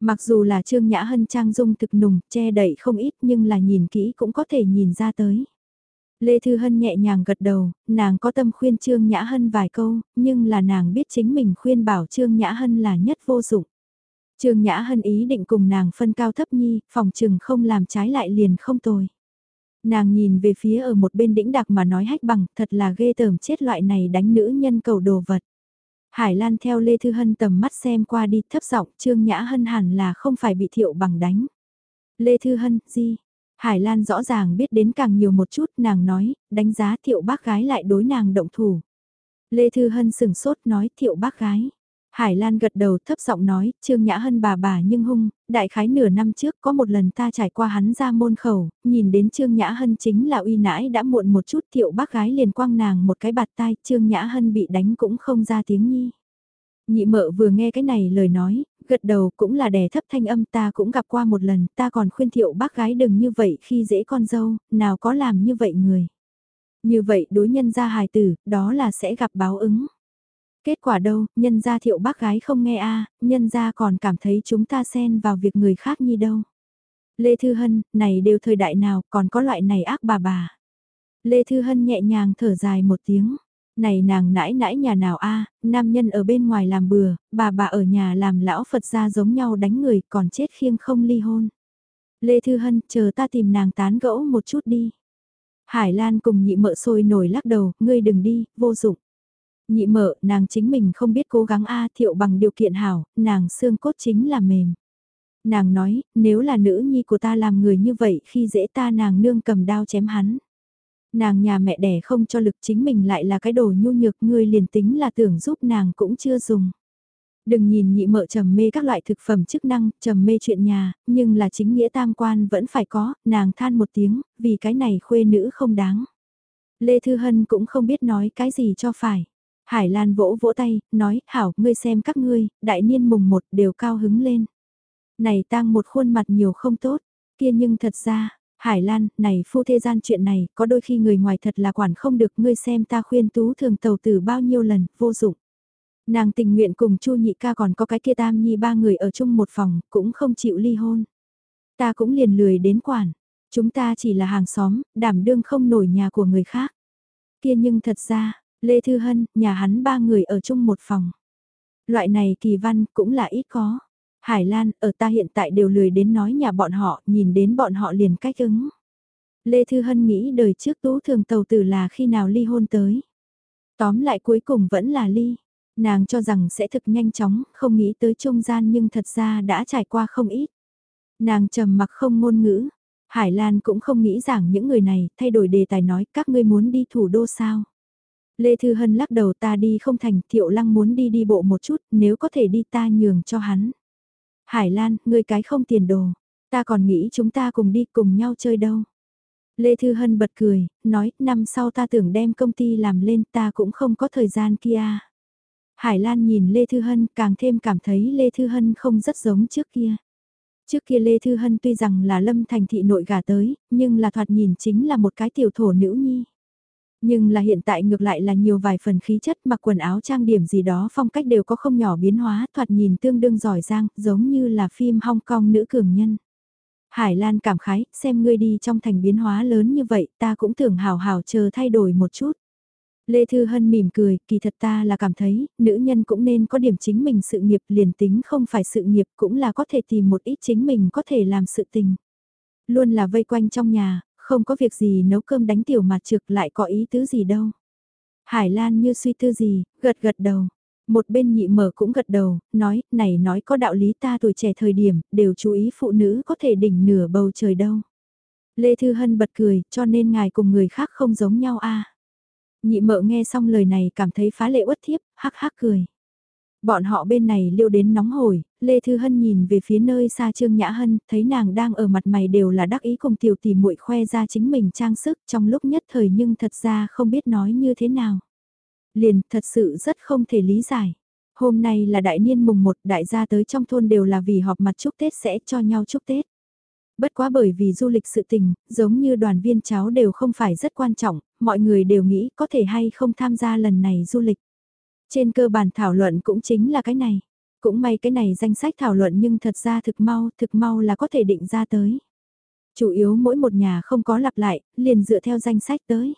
S1: Mặc dù là Trương Nhã Hân trang dung thực nùng, che đậy không ít nhưng là nhìn kỹ cũng có thể nhìn ra tới. Lê Thư Hân nhẹ nhàng gật đầu, nàng có tâm khuyên Trương Nhã Hân vài câu, nhưng là nàng biết chính mình khuyên bảo Trương Nhã Hân là nhất vô dụng. Trương Nhã Hân ý định cùng nàng phân cao thấp nhi, phòng trừng không làm trái lại liền không tồi. Nàng nhìn về phía ở một bên đĩnh đặc mà nói hách bằng, thật là ghê tởm chết loại này đánh nữ nhân cầu đồ vật. Hải Lan theo Lê Thư Hân tầm mắt xem qua đi thấp giọng Trương Nhã Hân hẳn là không phải bị thiệu bằng đánh. Lê Thư Hân, gì? Hải Lan rõ ràng biết đến càng nhiều một chút, nàng nói, đánh giá thiệu bác gái lại đối nàng động thủ. Lê Thư Hân sừng sốt nói thiệu bác gái. Hải Lan gật đầu thấp giọng nói, Trương Nhã Hân bà bà nhưng hung, đại khái nửa năm trước có một lần ta trải qua hắn ra môn khẩu, nhìn đến Trương Nhã Hân chính là uy nãi đã muộn một chút thiệu bác gái liền quăng nàng một cái bạt tai, Trương Nhã Hân bị đánh cũng không ra tiếng nhi. Nhị mợ vừa nghe cái này lời nói, gật đầu cũng là đè thấp thanh âm ta cũng gặp qua một lần, ta còn khuyên thiệu bác gái đừng như vậy khi dễ con dâu, nào có làm như vậy người. Như vậy đối nhân ra hài tử, đó là sẽ gặp báo ứng. Kết quả đâu, nhân gia thiệu bác gái không nghe a nhân gia còn cảm thấy chúng ta xen vào việc người khác như đâu. Lê Thư Hân, này đều thời đại nào còn có loại này ác bà bà. Lê Thư Hân nhẹ nhàng thở dài một tiếng. Này nàng nãi nãi nhà nào a nam nhân ở bên ngoài làm bừa, bà bà ở nhà làm lão Phật gia giống nhau đánh người còn chết khiêng không ly hôn. Lê Thư Hân, chờ ta tìm nàng tán gẫu một chút đi. Hải Lan cùng nhị mợ sôi nổi lắc đầu, ngươi đừng đi, vô dụng. Nhị mợ, nàng chính mình không biết cố gắng A thiệu bằng điều kiện hảo, nàng xương cốt chính là mềm. Nàng nói, nếu là nữ nhi của ta làm người như vậy khi dễ ta nàng nương cầm đao chém hắn. Nàng nhà mẹ đẻ không cho lực chính mình lại là cái đồ nhu nhược ngươi liền tính là tưởng giúp nàng cũng chưa dùng. Đừng nhìn nhị mợ trầm mê các loại thực phẩm chức năng, trầm mê chuyện nhà, nhưng là chính nghĩa tam quan vẫn phải có, nàng than một tiếng, vì cái này khuê nữ không đáng. Lê Thư Hân cũng không biết nói cái gì cho phải. Hải Lan vỗ vỗ tay, nói, hảo, ngươi xem các ngươi, đại niên mùng một đều cao hứng lên. Này tang một khuôn mặt nhiều không tốt, kia nhưng thật ra, Hải Lan, này phu thế gian chuyện này, có đôi khi người ngoài thật là quản không được, ngươi xem ta khuyên tú thường tàu tử bao nhiêu lần, vô dụng. Nàng tình nguyện cùng Chu Nhị ca còn có cái kia tam nhi ba người ở chung một phòng, cũng không chịu ly hôn. Ta cũng liền lười đến quản, chúng ta chỉ là hàng xóm, đảm đương không nổi nhà của người khác. Kia nhưng thật ra, Lê Thư Hân, nhà hắn ba người ở chung một phòng. Loại này kỳ văn cũng là ít có. Hải Lan, ở ta hiện tại đều lười đến nói nhà bọn họ, nhìn đến bọn họ liền cách ứng. Lê Thư Hân nghĩ đời trước tú thường tàu tử là khi nào ly hôn tới. Tóm lại cuối cùng vẫn là ly. Nàng cho rằng sẽ thực nhanh chóng, không nghĩ tới trung gian nhưng thật ra đã trải qua không ít. Nàng trầm mặc không ngôn ngữ. Hải Lan cũng không nghĩ rằng những người này thay đổi đề tài nói các ngươi muốn đi thủ đô sao. Lê Thư Hân lắc đầu ta đi không thành, Thiệu Lăng muốn đi đi bộ một chút, nếu có thể đi ta nhường cho hắn. Hải Lan, ngươi cái không tiền đồ, ta còn nghĩ chúng ta cùng đi cùng nhau chơi đâu. Lê Thư Hân bật cười, nói, năm sau ta tưởng đem công ty làm lên ta cũng không có thời gian kia. Hải Lan nhìn Lê Thư Hân càng thêm cảm thấy Lê Thư Hân không rất giống trước kia. Trước kia Lê Thư Hân tuy rằng là lâm thành thị nội gà tới, nhưng là thoạt nhìn chính là một cái tiểu thổ nữ nhi. Nhưng là hiện tại ngược lại là nhiều vài phần khí chất mặc quần áo trang điểm gì đó phong cách đều có không nhỏ biến hóa thoạt nhìn tương đương giỏi giang giống như là phim Hong Kong nữ cường nhân. Hải Lan cảm khái, xem ngươi đi trong thành biến hóa lớn như vậy ta cũng tưởng hào hào chờ thay đổi một chút. Lê Thư Hân mỉm cười, kỳ thật ta là cảm thấy, nữ nhân cũng nên có điểm chính mình sự nghiệp liền tính không phải sự nghiệp cũng là có thể tìm một ít chính mình có thể làm sự tình. Luôn là vây quanh trong nhà, không có việc gì nấu cơm đánh tiểu mặt trực lại có ý tứ gì đâu. Hải Lan như suy tư gì, gật gật đầu. Một bên nhị mở cũng gật đầu, nói, này nói có đạo lý ta tuổi trẻ thời điểm, đều chú ý phụ nữ có thể đỉnh nửa bầu trời đâu. Lê Thư Hân bật cười, cho nên ngài cùng người khác không giống nhau a Nhị mợ nghe xong lời này cảm thấy phá lệ uất thiếp, hắc hắc cười. Bọn họ bên này liêu đến nóng hổi, Lê Thư Hân nhìn về phía nơi xa Trương Nhã Hân, thấy nàng đang ở mặt mày đều là đắc ý cùng tiểu tỷ muội khoe ra chính mình trang sức trong lúc nhất thời nhưng thật ra không biết nói như thế nào. Liền thật sự rất không thể lý giải. Hôm nay là đại niên mùng 1 đại gia tới trong thôn đều là vì họp mặt chúc Tết sẽ cho nhau chúc Tết. Bất quá bởi vì du lịch sự tình, giống như đoàn viên cháu đều không phải rất quan trọng, mọi người đều nghĩ có thể hay không tham gia lần này du lịch. Trên cơ bản thảo luận cũng chính là cái này. Cũng may cái này danh sách thảo luận nhưng thật ra thực mau, thực mau là có thể định ra tới. Chủ yếu mỗi một nhà không có lặp lại, liền dựa theo danh sách tới.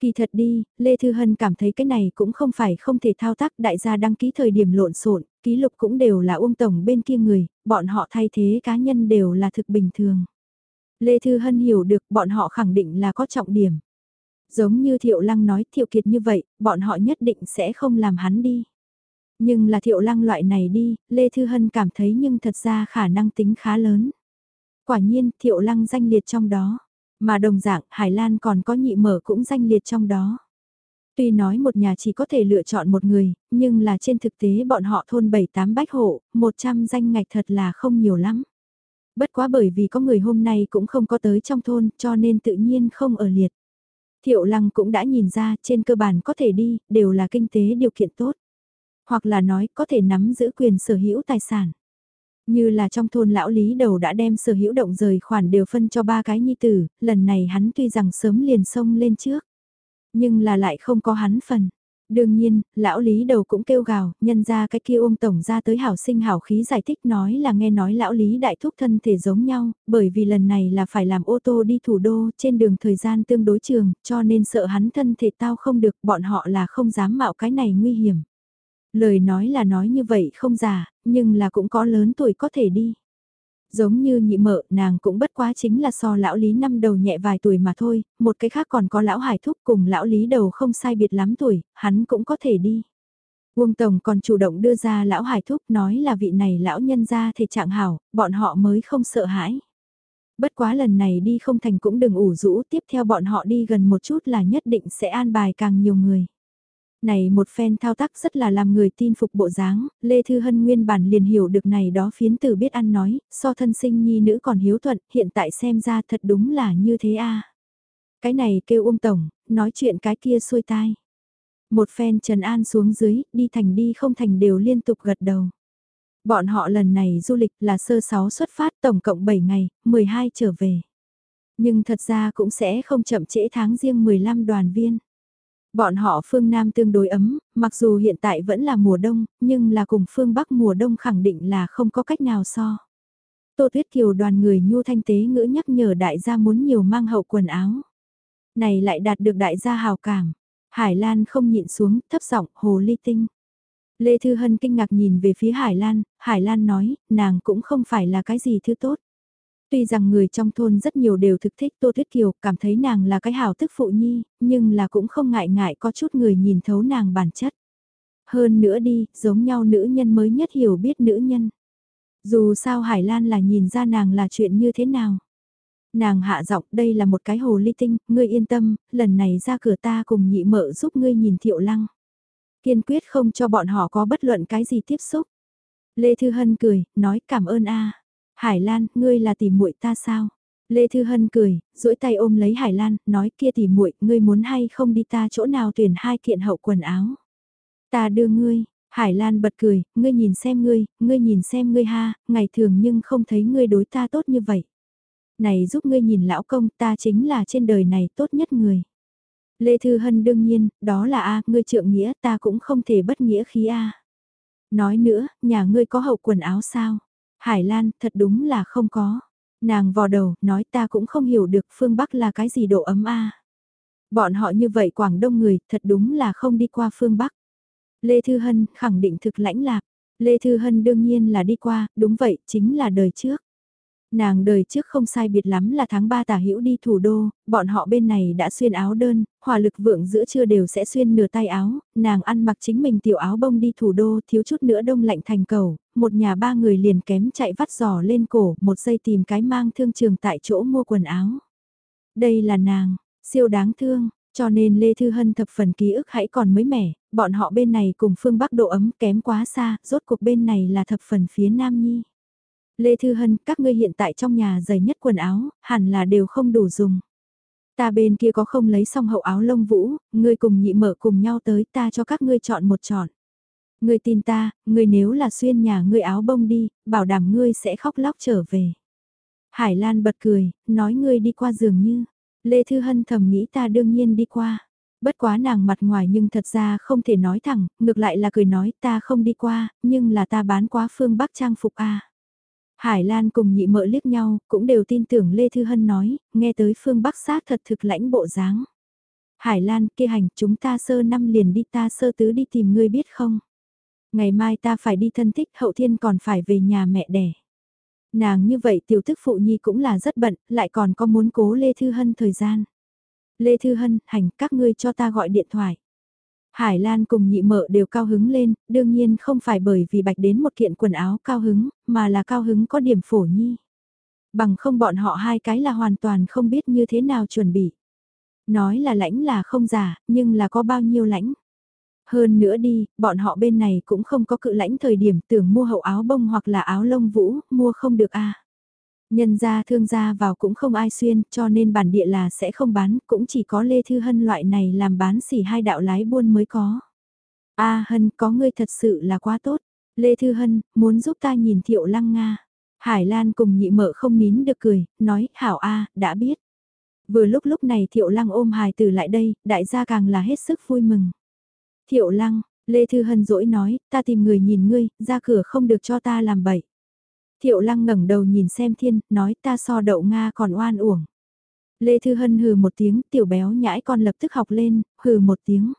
S1: Kỳ thật đi, Lê Thư Hân cảm thấy cái này cũng không phải không thể thao tác đại gia đăng ký thời điểm lộn xộn ký lục cũng đều là Uông Tổng bên kia người, bọn họ thay thế cá nhân đều là thực bình thường. Lê Thư Hân hiểu được bọn họ khẳng định là có trọng điểm. Giống như Thiệu Lăng nói Thiệu Kiệt như vậy, bọn họ nhất định sẽ không làm hắn đi. Nhưng là Thiệu Lăng loại này đi, Lê Thư Hân cảm thấy nhưng thật ra khả năng tính khá lớn. Quả nhiên Thiệu Lăng danh liệt trong đó. Mà đồng dạng Hải Lan còn có nhị mở cũng danh liệt trong đó. Tuy nói một nhà chỉ có thể lựa chọn một người, nhưng là trên thực tế bọn họ thôn 7-8 bách hộ, 100 danh ngạch thật là không nhiều lắm. Bất quá bởi vì có người hôm nay cũng không có tới trong thôn cho nên tự nhiên không ở liệt. Thiệu lăng cũng đã nhìn ra trên cơ bản có thể đi, đều là kinh tế điều kiện tốt. Hoặc là nói có thể nắm giữ quyền sở hữu tài sản. Như là trong thôn lão lý đầu đã đem sở hữu động rời khoản đều phân cho ba cái nhi tử, lần này hắn tuy rằng sớm liền xông lên trước. Nhưng là lại không có hắn phần. Đương nhiên, lão lý đầu cũng kêu gào, nhân ra cái kia ôm tổng ra tới hảo sinh hảo khí giải thích nói là nghe nói lão lý đại thúc thân thể giống nhau, bởi vì lần này là phải làm ô tô đi thủ đô trên đường thời gian tương đối trường, cho nên sợ hắn thân thể tao không được, bọn họ là không dám mạo cái này nguy hiểm. Lời nói là nói như vậy không già nhưng là cũng có lớn tuổi có thể đi. Giống như nhị mợ, nàng cũng bất quá chính là so lão lý năm đầu nhẹ vài tuổi mà thôi, một cái khác còn có lão hải thúc cùng lão lý đầu không sai biệt lắm tuổi, hắn cũng có thể đi. Uông Tổng còn chủ động đưa ra lão hải thúc nói là vị này lão nhân ra thể trạng hảo, bọn họ mới không sợ hãi. Bất quá lần này đi không thành cũng đừng ủ rũ, tiếp theo bọn họ đi gần một chút là nhất định sẽ an bài càng nhiều người. Này một phen thao tác rất là làm người tin phục bộ dáng, Lê Thư Hân nguyên bản liền hiểu được này đó phiến tử biết ăn nói, so thân sinh nhi nữ còn hiếu thuận, hiện tại xem ra thật đúng là như thế a Cái này kêu ung tổng, nói chuyện cái kia xuôi tai. Một phen trần an xuống dưới, đi thành đi không thành đều liên tục gật đầu. Bọn họ lần này du lịch là sơ sáu xuất phát tổng cộng 7 ngày, 12 trở về. Nhưng thật ra cũng sẽ không chậm trễ tháng riêng 15 đoàn viên. Bọn họ phương Nam tương đối ấm, mặc dù hiện tại vẫn là mùa đông, nhưng là cùng phương Bắc mùa đông khẳng định là không có cách nào so. Tô Tuyết Kiều đoàn người nhu thanh tế ngữ nhắc nhở đại gia muốn nhiều mang hậu quần áo. Này lại đạt được đại gia hào cảm. Hải Lan không nhịn xuống, thấp giọng hồ ly tinh. Lê Thư Hân kinh ngạc nhìn về phía Hải Lan, Hải Lan nói, nàng cũng không phải là cái gì thứ tốt. Tuy rằng người trong thôn rất nhiều đều thực thích Tô Tuyết Kiều, cảm thấy nàng là cái hảo thức phụ nhi, nhưng là cũng không ngại ngại có chút người nhìn thấu nàng bản chất. Hơn nữa đi, giống nhau nữ nhân mới nhất hiểu biết nữ nhân. Dù sao Hải Lan là nhìn ra nàng là chuyện như thế nào. Nàng hạ giọng đây là một cái hồ ly tinh, ngươi yên tâm, lần này ra cửa ta cùng nhị mợ giúp ngươi nhìn thiệu lăng. Kiên quyết không cho bọn họ có bất luận cái gì tiếp xúc. Lê Thư Hân cười, nói cảm ơn a Hải Lan, ngươi là tỷ muội ta sao? Lê Thư Hân cười, duỗi tay ôm lấy Hải Lan, nói kia tỷ muội, ngươi muốn hay không đi ta chỗ nào tuyển hai kiện hậu quần áo? Ta đưa ngươi, Hải Lan bật cười, ngươi nhìn xem ngươi, ngươi nhìn xem ngươi ha, ngày thường nhưng không thấy ngươi đối ta tốt như vậy. Này giúp ngươi nhìn lão công, ta chính là trên đời này tốt nhất người. Lê Thư Hân đương nhiên, đó là A, ngươi trượng nghĩa ta cũng không thể bất nghĩa khí A. Nói nữa, nhà ngươi có hậu quần áo sao? Hải Lan, thật đúng là không có. Nàng vò đầu, nói ta cũng không hiểu được phương Bắc là cái gì độ ấm a. Bọn họ như vậy Quảng Đông người, thật đúng là không đi qua phương Bắc. Lê Thư Hân khẳng định thực lãnh lạc. Lê Thư Hân đương nhiên là đi qua, đúng vậy, chính là đời trước. Nàng đời trước không sai biệt lắm là tháng 3 tả hữu đi thủ đô, bọn họ bên này đã xuyên áo đơn, hòa lực vượng giữa trưa đều sẽ xuyên nửa tay áo, nàng ăn mặc chính mình tiểu áo bông đi thủ đô thiếu chút nữa đông lạnh thành cầu, một nhà ba người liền kém chạy vắt giò lên cổ, một giây tìm cái mang thương trường tại chỗ mua quần áo. Đây là nàng, siêu đáng thương, cho nên Lê Thư Hân thập phần ký ức hãy còn mới mẻ, bọn họ bên này cùng phương Bắc độ ấm kém quá xa, rốt cuộc bên này là thập phần phía Nam Nhi. Lê Thư Hân, các ngươi hiện tại trong nhà dày nhất quần áo, hẳn là đều không đủ dùng. Ta bên kia có không lấy xong hậu áo lông vũ, ngươi cùng nhị mở cùng nhau tới ta cho các ngươi chọn một chọn. Ngươi tin ta, ngươi nếu là xuyên nhà ngươi áo bông đi, bảo đảm ngươi sẽ khóc lóc trở về. Hải Lan bật cười, nói ngươi đi qua giường như. Lê Thư Hân thầm nghĩ ta đương nhiên đi qua. Bất quá nàng mặt ngoài nhưng thật ra không thể nói thẳng, ngược lại là cười nói ta không đi qua, nhưng là ta bán quá phương Bắc trang phục a Hải Lan cùng nhị mợ liếc nhau, cũng đều tin tưởng Lê Thư Hân nói, nghe tới phương Bắc sát thật thực lãnh bộ dáng. Hải Lan kia hành chúng ta sơ năm liền đi ta sơ tứ đi tìm ngươi biết không? Ngày mai ta phải đi thân thích hậu thiên còn phải về nhà mẹ đẻ. Nàng như vậy tiểu thức phụ nhi cũng là rất bận, lại còn có muốn cố Lê Thư Hân thời gian. Lê Thư Hân, hành các ngươi cho ta gọi điện thoại. Hải Lan cùng nhị mợ đều cao hứng lên, đương nhiên không phải bởi vì bạch đến một kiện quần áo cao hứng, mà là cao hứng có điểm phổ nhi. Bằng không bọn họ hai cái là hoàn toàn không biết như thế nào chuẩn bị. Nói là lãnh là không giả, nhưng là có bao nhiêu lãnh. Hơn nữa đi, bọn họ bên này cũng không có cự lãnh thời điểm tưởng mua hậu áo bông hoặc là áo lông vũ, mua không được a Nhân gia thương gia vào cũng không ai xuyên, cho nên bản địa là sẽ không bán, cũng chỉ có Lê Thư Hân loại này làm bán xỉ hai đạo lái buôn mới có. a Hân, có ngươi thật sự là quá tốt. Lê Thư Hân, muốn giúp ta nhìn Thiệu Lăng Nga. Hải Lan cùng nhị mợ không nín được cười, nói, Hảo A, đã biết. Vừa lúc lúc này Thiệu Lăng ôm hài từ lại đây, đại gia càng là hết sức vui mừng. Thiệu Lăng, Lê Thư Hân dỗi nói, ta tìm người nhìn ngươi, ra cửa không được cho ta làm bậy. Thiệu lăng ngẩng đầu nhìn xem thiên, nói ta so đậu Nga còn oan uổng. Lê Thư Hân hừ một tiếng, tiểu béo nhãi con lập tức học lên, hừ một tiếng.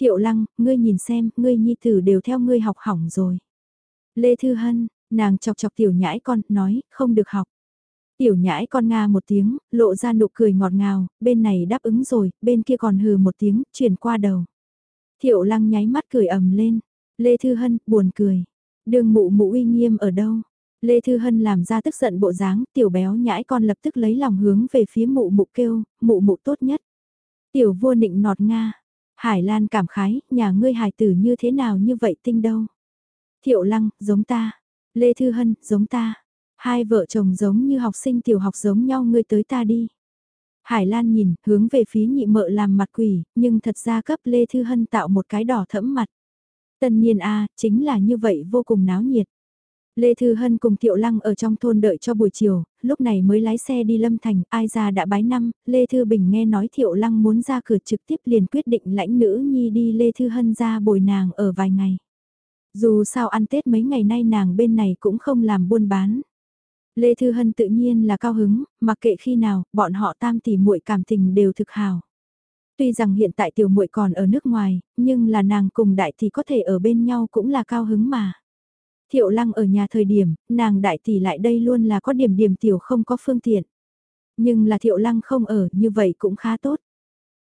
S1: Thiệu lăng, ngươi nhìn xem, ngươi nhi tử đều theo ngươi học hỏng rồi. Lê Thư Hân, nàng chọc chọc tiểu nhãi con, nói, không được học. Tiểu nhãi con Nga một tiếng, lộ ra nụ cười ngọt ngào, bên này đáp ứng rồi, bên kia còn hừ một tiếng, chuyển qua đầu. Thiệu lăng nháy mắt cười ầm lên. Lê Thư Hân, buồn cười. Đường mụ mụ uy nghiêm ở đâu? Lê Thư Hân làm ra tức giận bộ dáng, tiểu béo nhãi con lập tức lấy lòng hướng về phía mụ mụ kêu, mụ mụ tốt nhất. Tiểu vua nịnh nọt Nga. Hải Lan cảm khái, nhà ngươi hài tử như thế nào như vậy tinh đâu. Thiệu Lăng, giống ta. Lê Thư Hân, giống ta. Hai vợ chồng giống như học sinh tiểu học giống nhau ngươi tới ta đi. Hải Lan nhìn, hướng về phía nhị mợ làm mặt quỷ, nhưng thật ra cấp Lê Thư Hân tạo một cái đỏ thẫm mặt. Tân niên A, chính là như vậy vô cùng náo nhiệt. Lê Thư Hân cùng Tiệu Lăng ở trong thôn đợi cho buổi chiều, lúc này mới lái xe đi Lâm Thành, ai ra đã bái năm, Lê Thư Bình nghe nói Tiệu Lăng muốn ra cửa trực tiếp liền quyết định lãnh nữ nhi đi Lê Thư Hân ra bồi nàng ở vài ngày. Dù sao ăn Tết mấy ngày nay nàng bên này cũng không làm buôn bán. Lê Thư Hân tự nhiên là cao hứng, mặc kệ khi nào, bọn họ tam tỷ muội cảm tình đều thực hào. Tuy rằng hiện tại tiểu muội còn ở nước ngoài, nhưng là nàng cùng đại thì có thể ở bên nhau cũng là cao hứng mà. Thiệu lăng ở nhà thời điểm, nàng đại tỷ lại đây luôn là có điểm điểm tiểu không có phương tiện. Nhưng là thiệu lăng không ở, như vậy cũng khá tốt.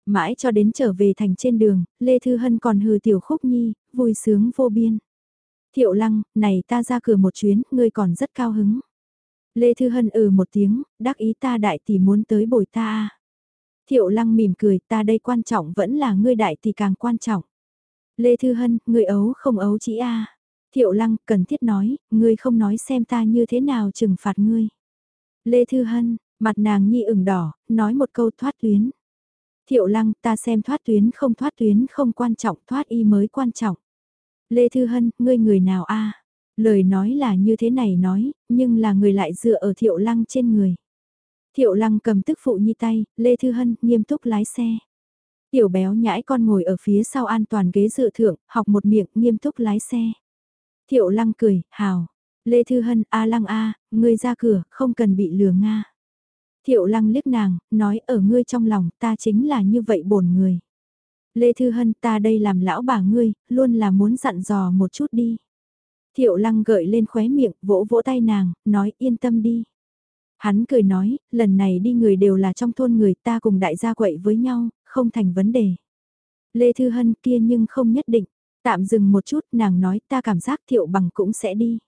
S1: Mãi cho đến trở về thành trên đường, Lê Thư Hân còn hừ tiểu khúc nhi, vui sướng vô biên. Thiệu lăng, này ta ra cửa một chuyến, ngươi còn rất cao hứng. Lê Thư Hân ừ một tiếng, đắc ý ta đại tỷ muốn tới bồi ta à. Thiệu lăng mỉm cười, ta đây quan trọng vẫn là ngươi đại tỷ càng quan trọng. Lê Thư Hân, người ấu không ấu chỉ a Thiệu lăng, cần thiết nói, ngươi không nói xem ta như thế nào trừng phạt ngươi. Lê Thư Hân, mặt nàng nhi ửng đỏ, nói một câu thoát tuyến. Thiệu lăng, ta xem thoát tuyến không thoát tuyến không quan trọng, thoát y mới quan trọng. Lê Thư Hân, ngươi người nào a Lời nói là như thế này nói, nhưng là người lại dựa ở thiệu lăng trên người. Thiệu lăng cầm tức phụ nhi tay, Lê Thư Hân nghiêm túc lái xe. Tiểu béo nhãi con ngồi ở phía sau an toàn ghế dự thượng, học một miệng nghiêm túc lái xe. Thiệu lăng cười, hào. Lê Thư Hân, A lăng A, ngươi ra cửa, không cần bị lừa Nga. Thiệu lăng liếc nàng, nói ở ngươi trong lòng ta chính là như vậy bổn người. Lê Thư Hân ta đây làm lão bà ngươi, luôn là muốn dặn dò một chút đi. Thiệu lăng gợi lên khóe miệng, vỗ vỗ tay nàng, nói yên tâm đi. Hắn cười nói, lần này đi người đều là trong thôn người ta cùng đại gia quậy với nhau, không thành vấn đề. Lê Thư Hân kia nhưng không nhất định, tạm dừng một chút nàng nói ta cảm giác thiệu bằng cũng sẽ đi.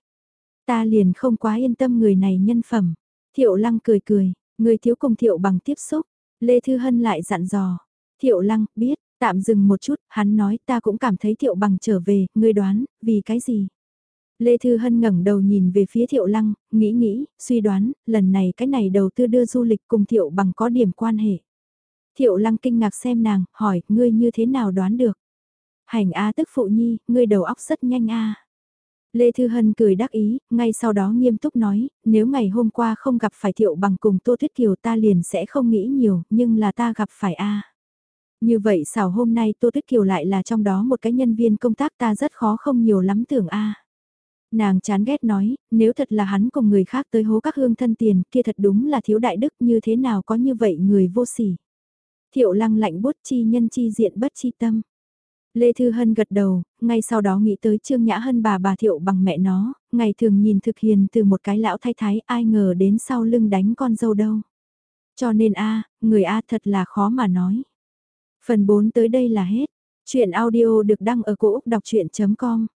S1: Ta liền không quá yên tâm người này nhân phẩm. Thiệu lăng cười cười, người thiếu cùng thiệu bằng tiếp xúc. Lê Thư Hân lại dặn dò. Thiệu Lăng, biết, tạm dừng một chút, hắn nói ta cũng cảm thấy Thiệu Bằng trở về, ngươi đoán, vì cái gì? Lê Thư Hân ngẩng đầu nhìn về phía Thiệu Lăng, nghĩ nghĩ, suy đoán, lần này cái này đầu tư đưa du lịch cùng Thiệu Bằng có điểm quan hệ. Thiệu Lăng kinh ngạc xem nàng, hỏi, ngươi như thế nào đoán được? Hành A tức phụ nhi, ngươi đầu óc rất nhanh A. Lê Thư Hân cười đắc ý, ngay sau đó nghiêm túc nói, nếu ngày hôm qua không gặp phải Thiệu Bằng cùng Tô Thuyết Kiều ta liền sẽ không nghĩ nhiều, nhưng là ta gặp phải A. Như vậy xảo hôm nay Tô Tuyết Kiều lại là trong đó một cái nhân viên công tác ta rất khó không nhiều lắm tưởng A. Nàng chán ghét nói, nếu thật là hắn cùng người khác tới hố các hương thân tiền kia thật đúng là thiếu đại đức như thế nào có như vậy người vô sỉ. Thiệu lăng lạnh bút chi nhân chi diện bất chi tâm. Lê Thư Hân gật đầu, ngay sau đó nghĩ tới Trương Nhã Hân bà bà Thiệu bằng mẹ nó, ngày thường nhìn thực hiền từ một cái lão thái thái ai ngờ đến sau lưng đánh con dâu đâu. Cho nên a người a thật là khó mà nói. Phần 4 tới đây là hết. Chuyện audio được đăng ở cổ Úc đọc chuyện.com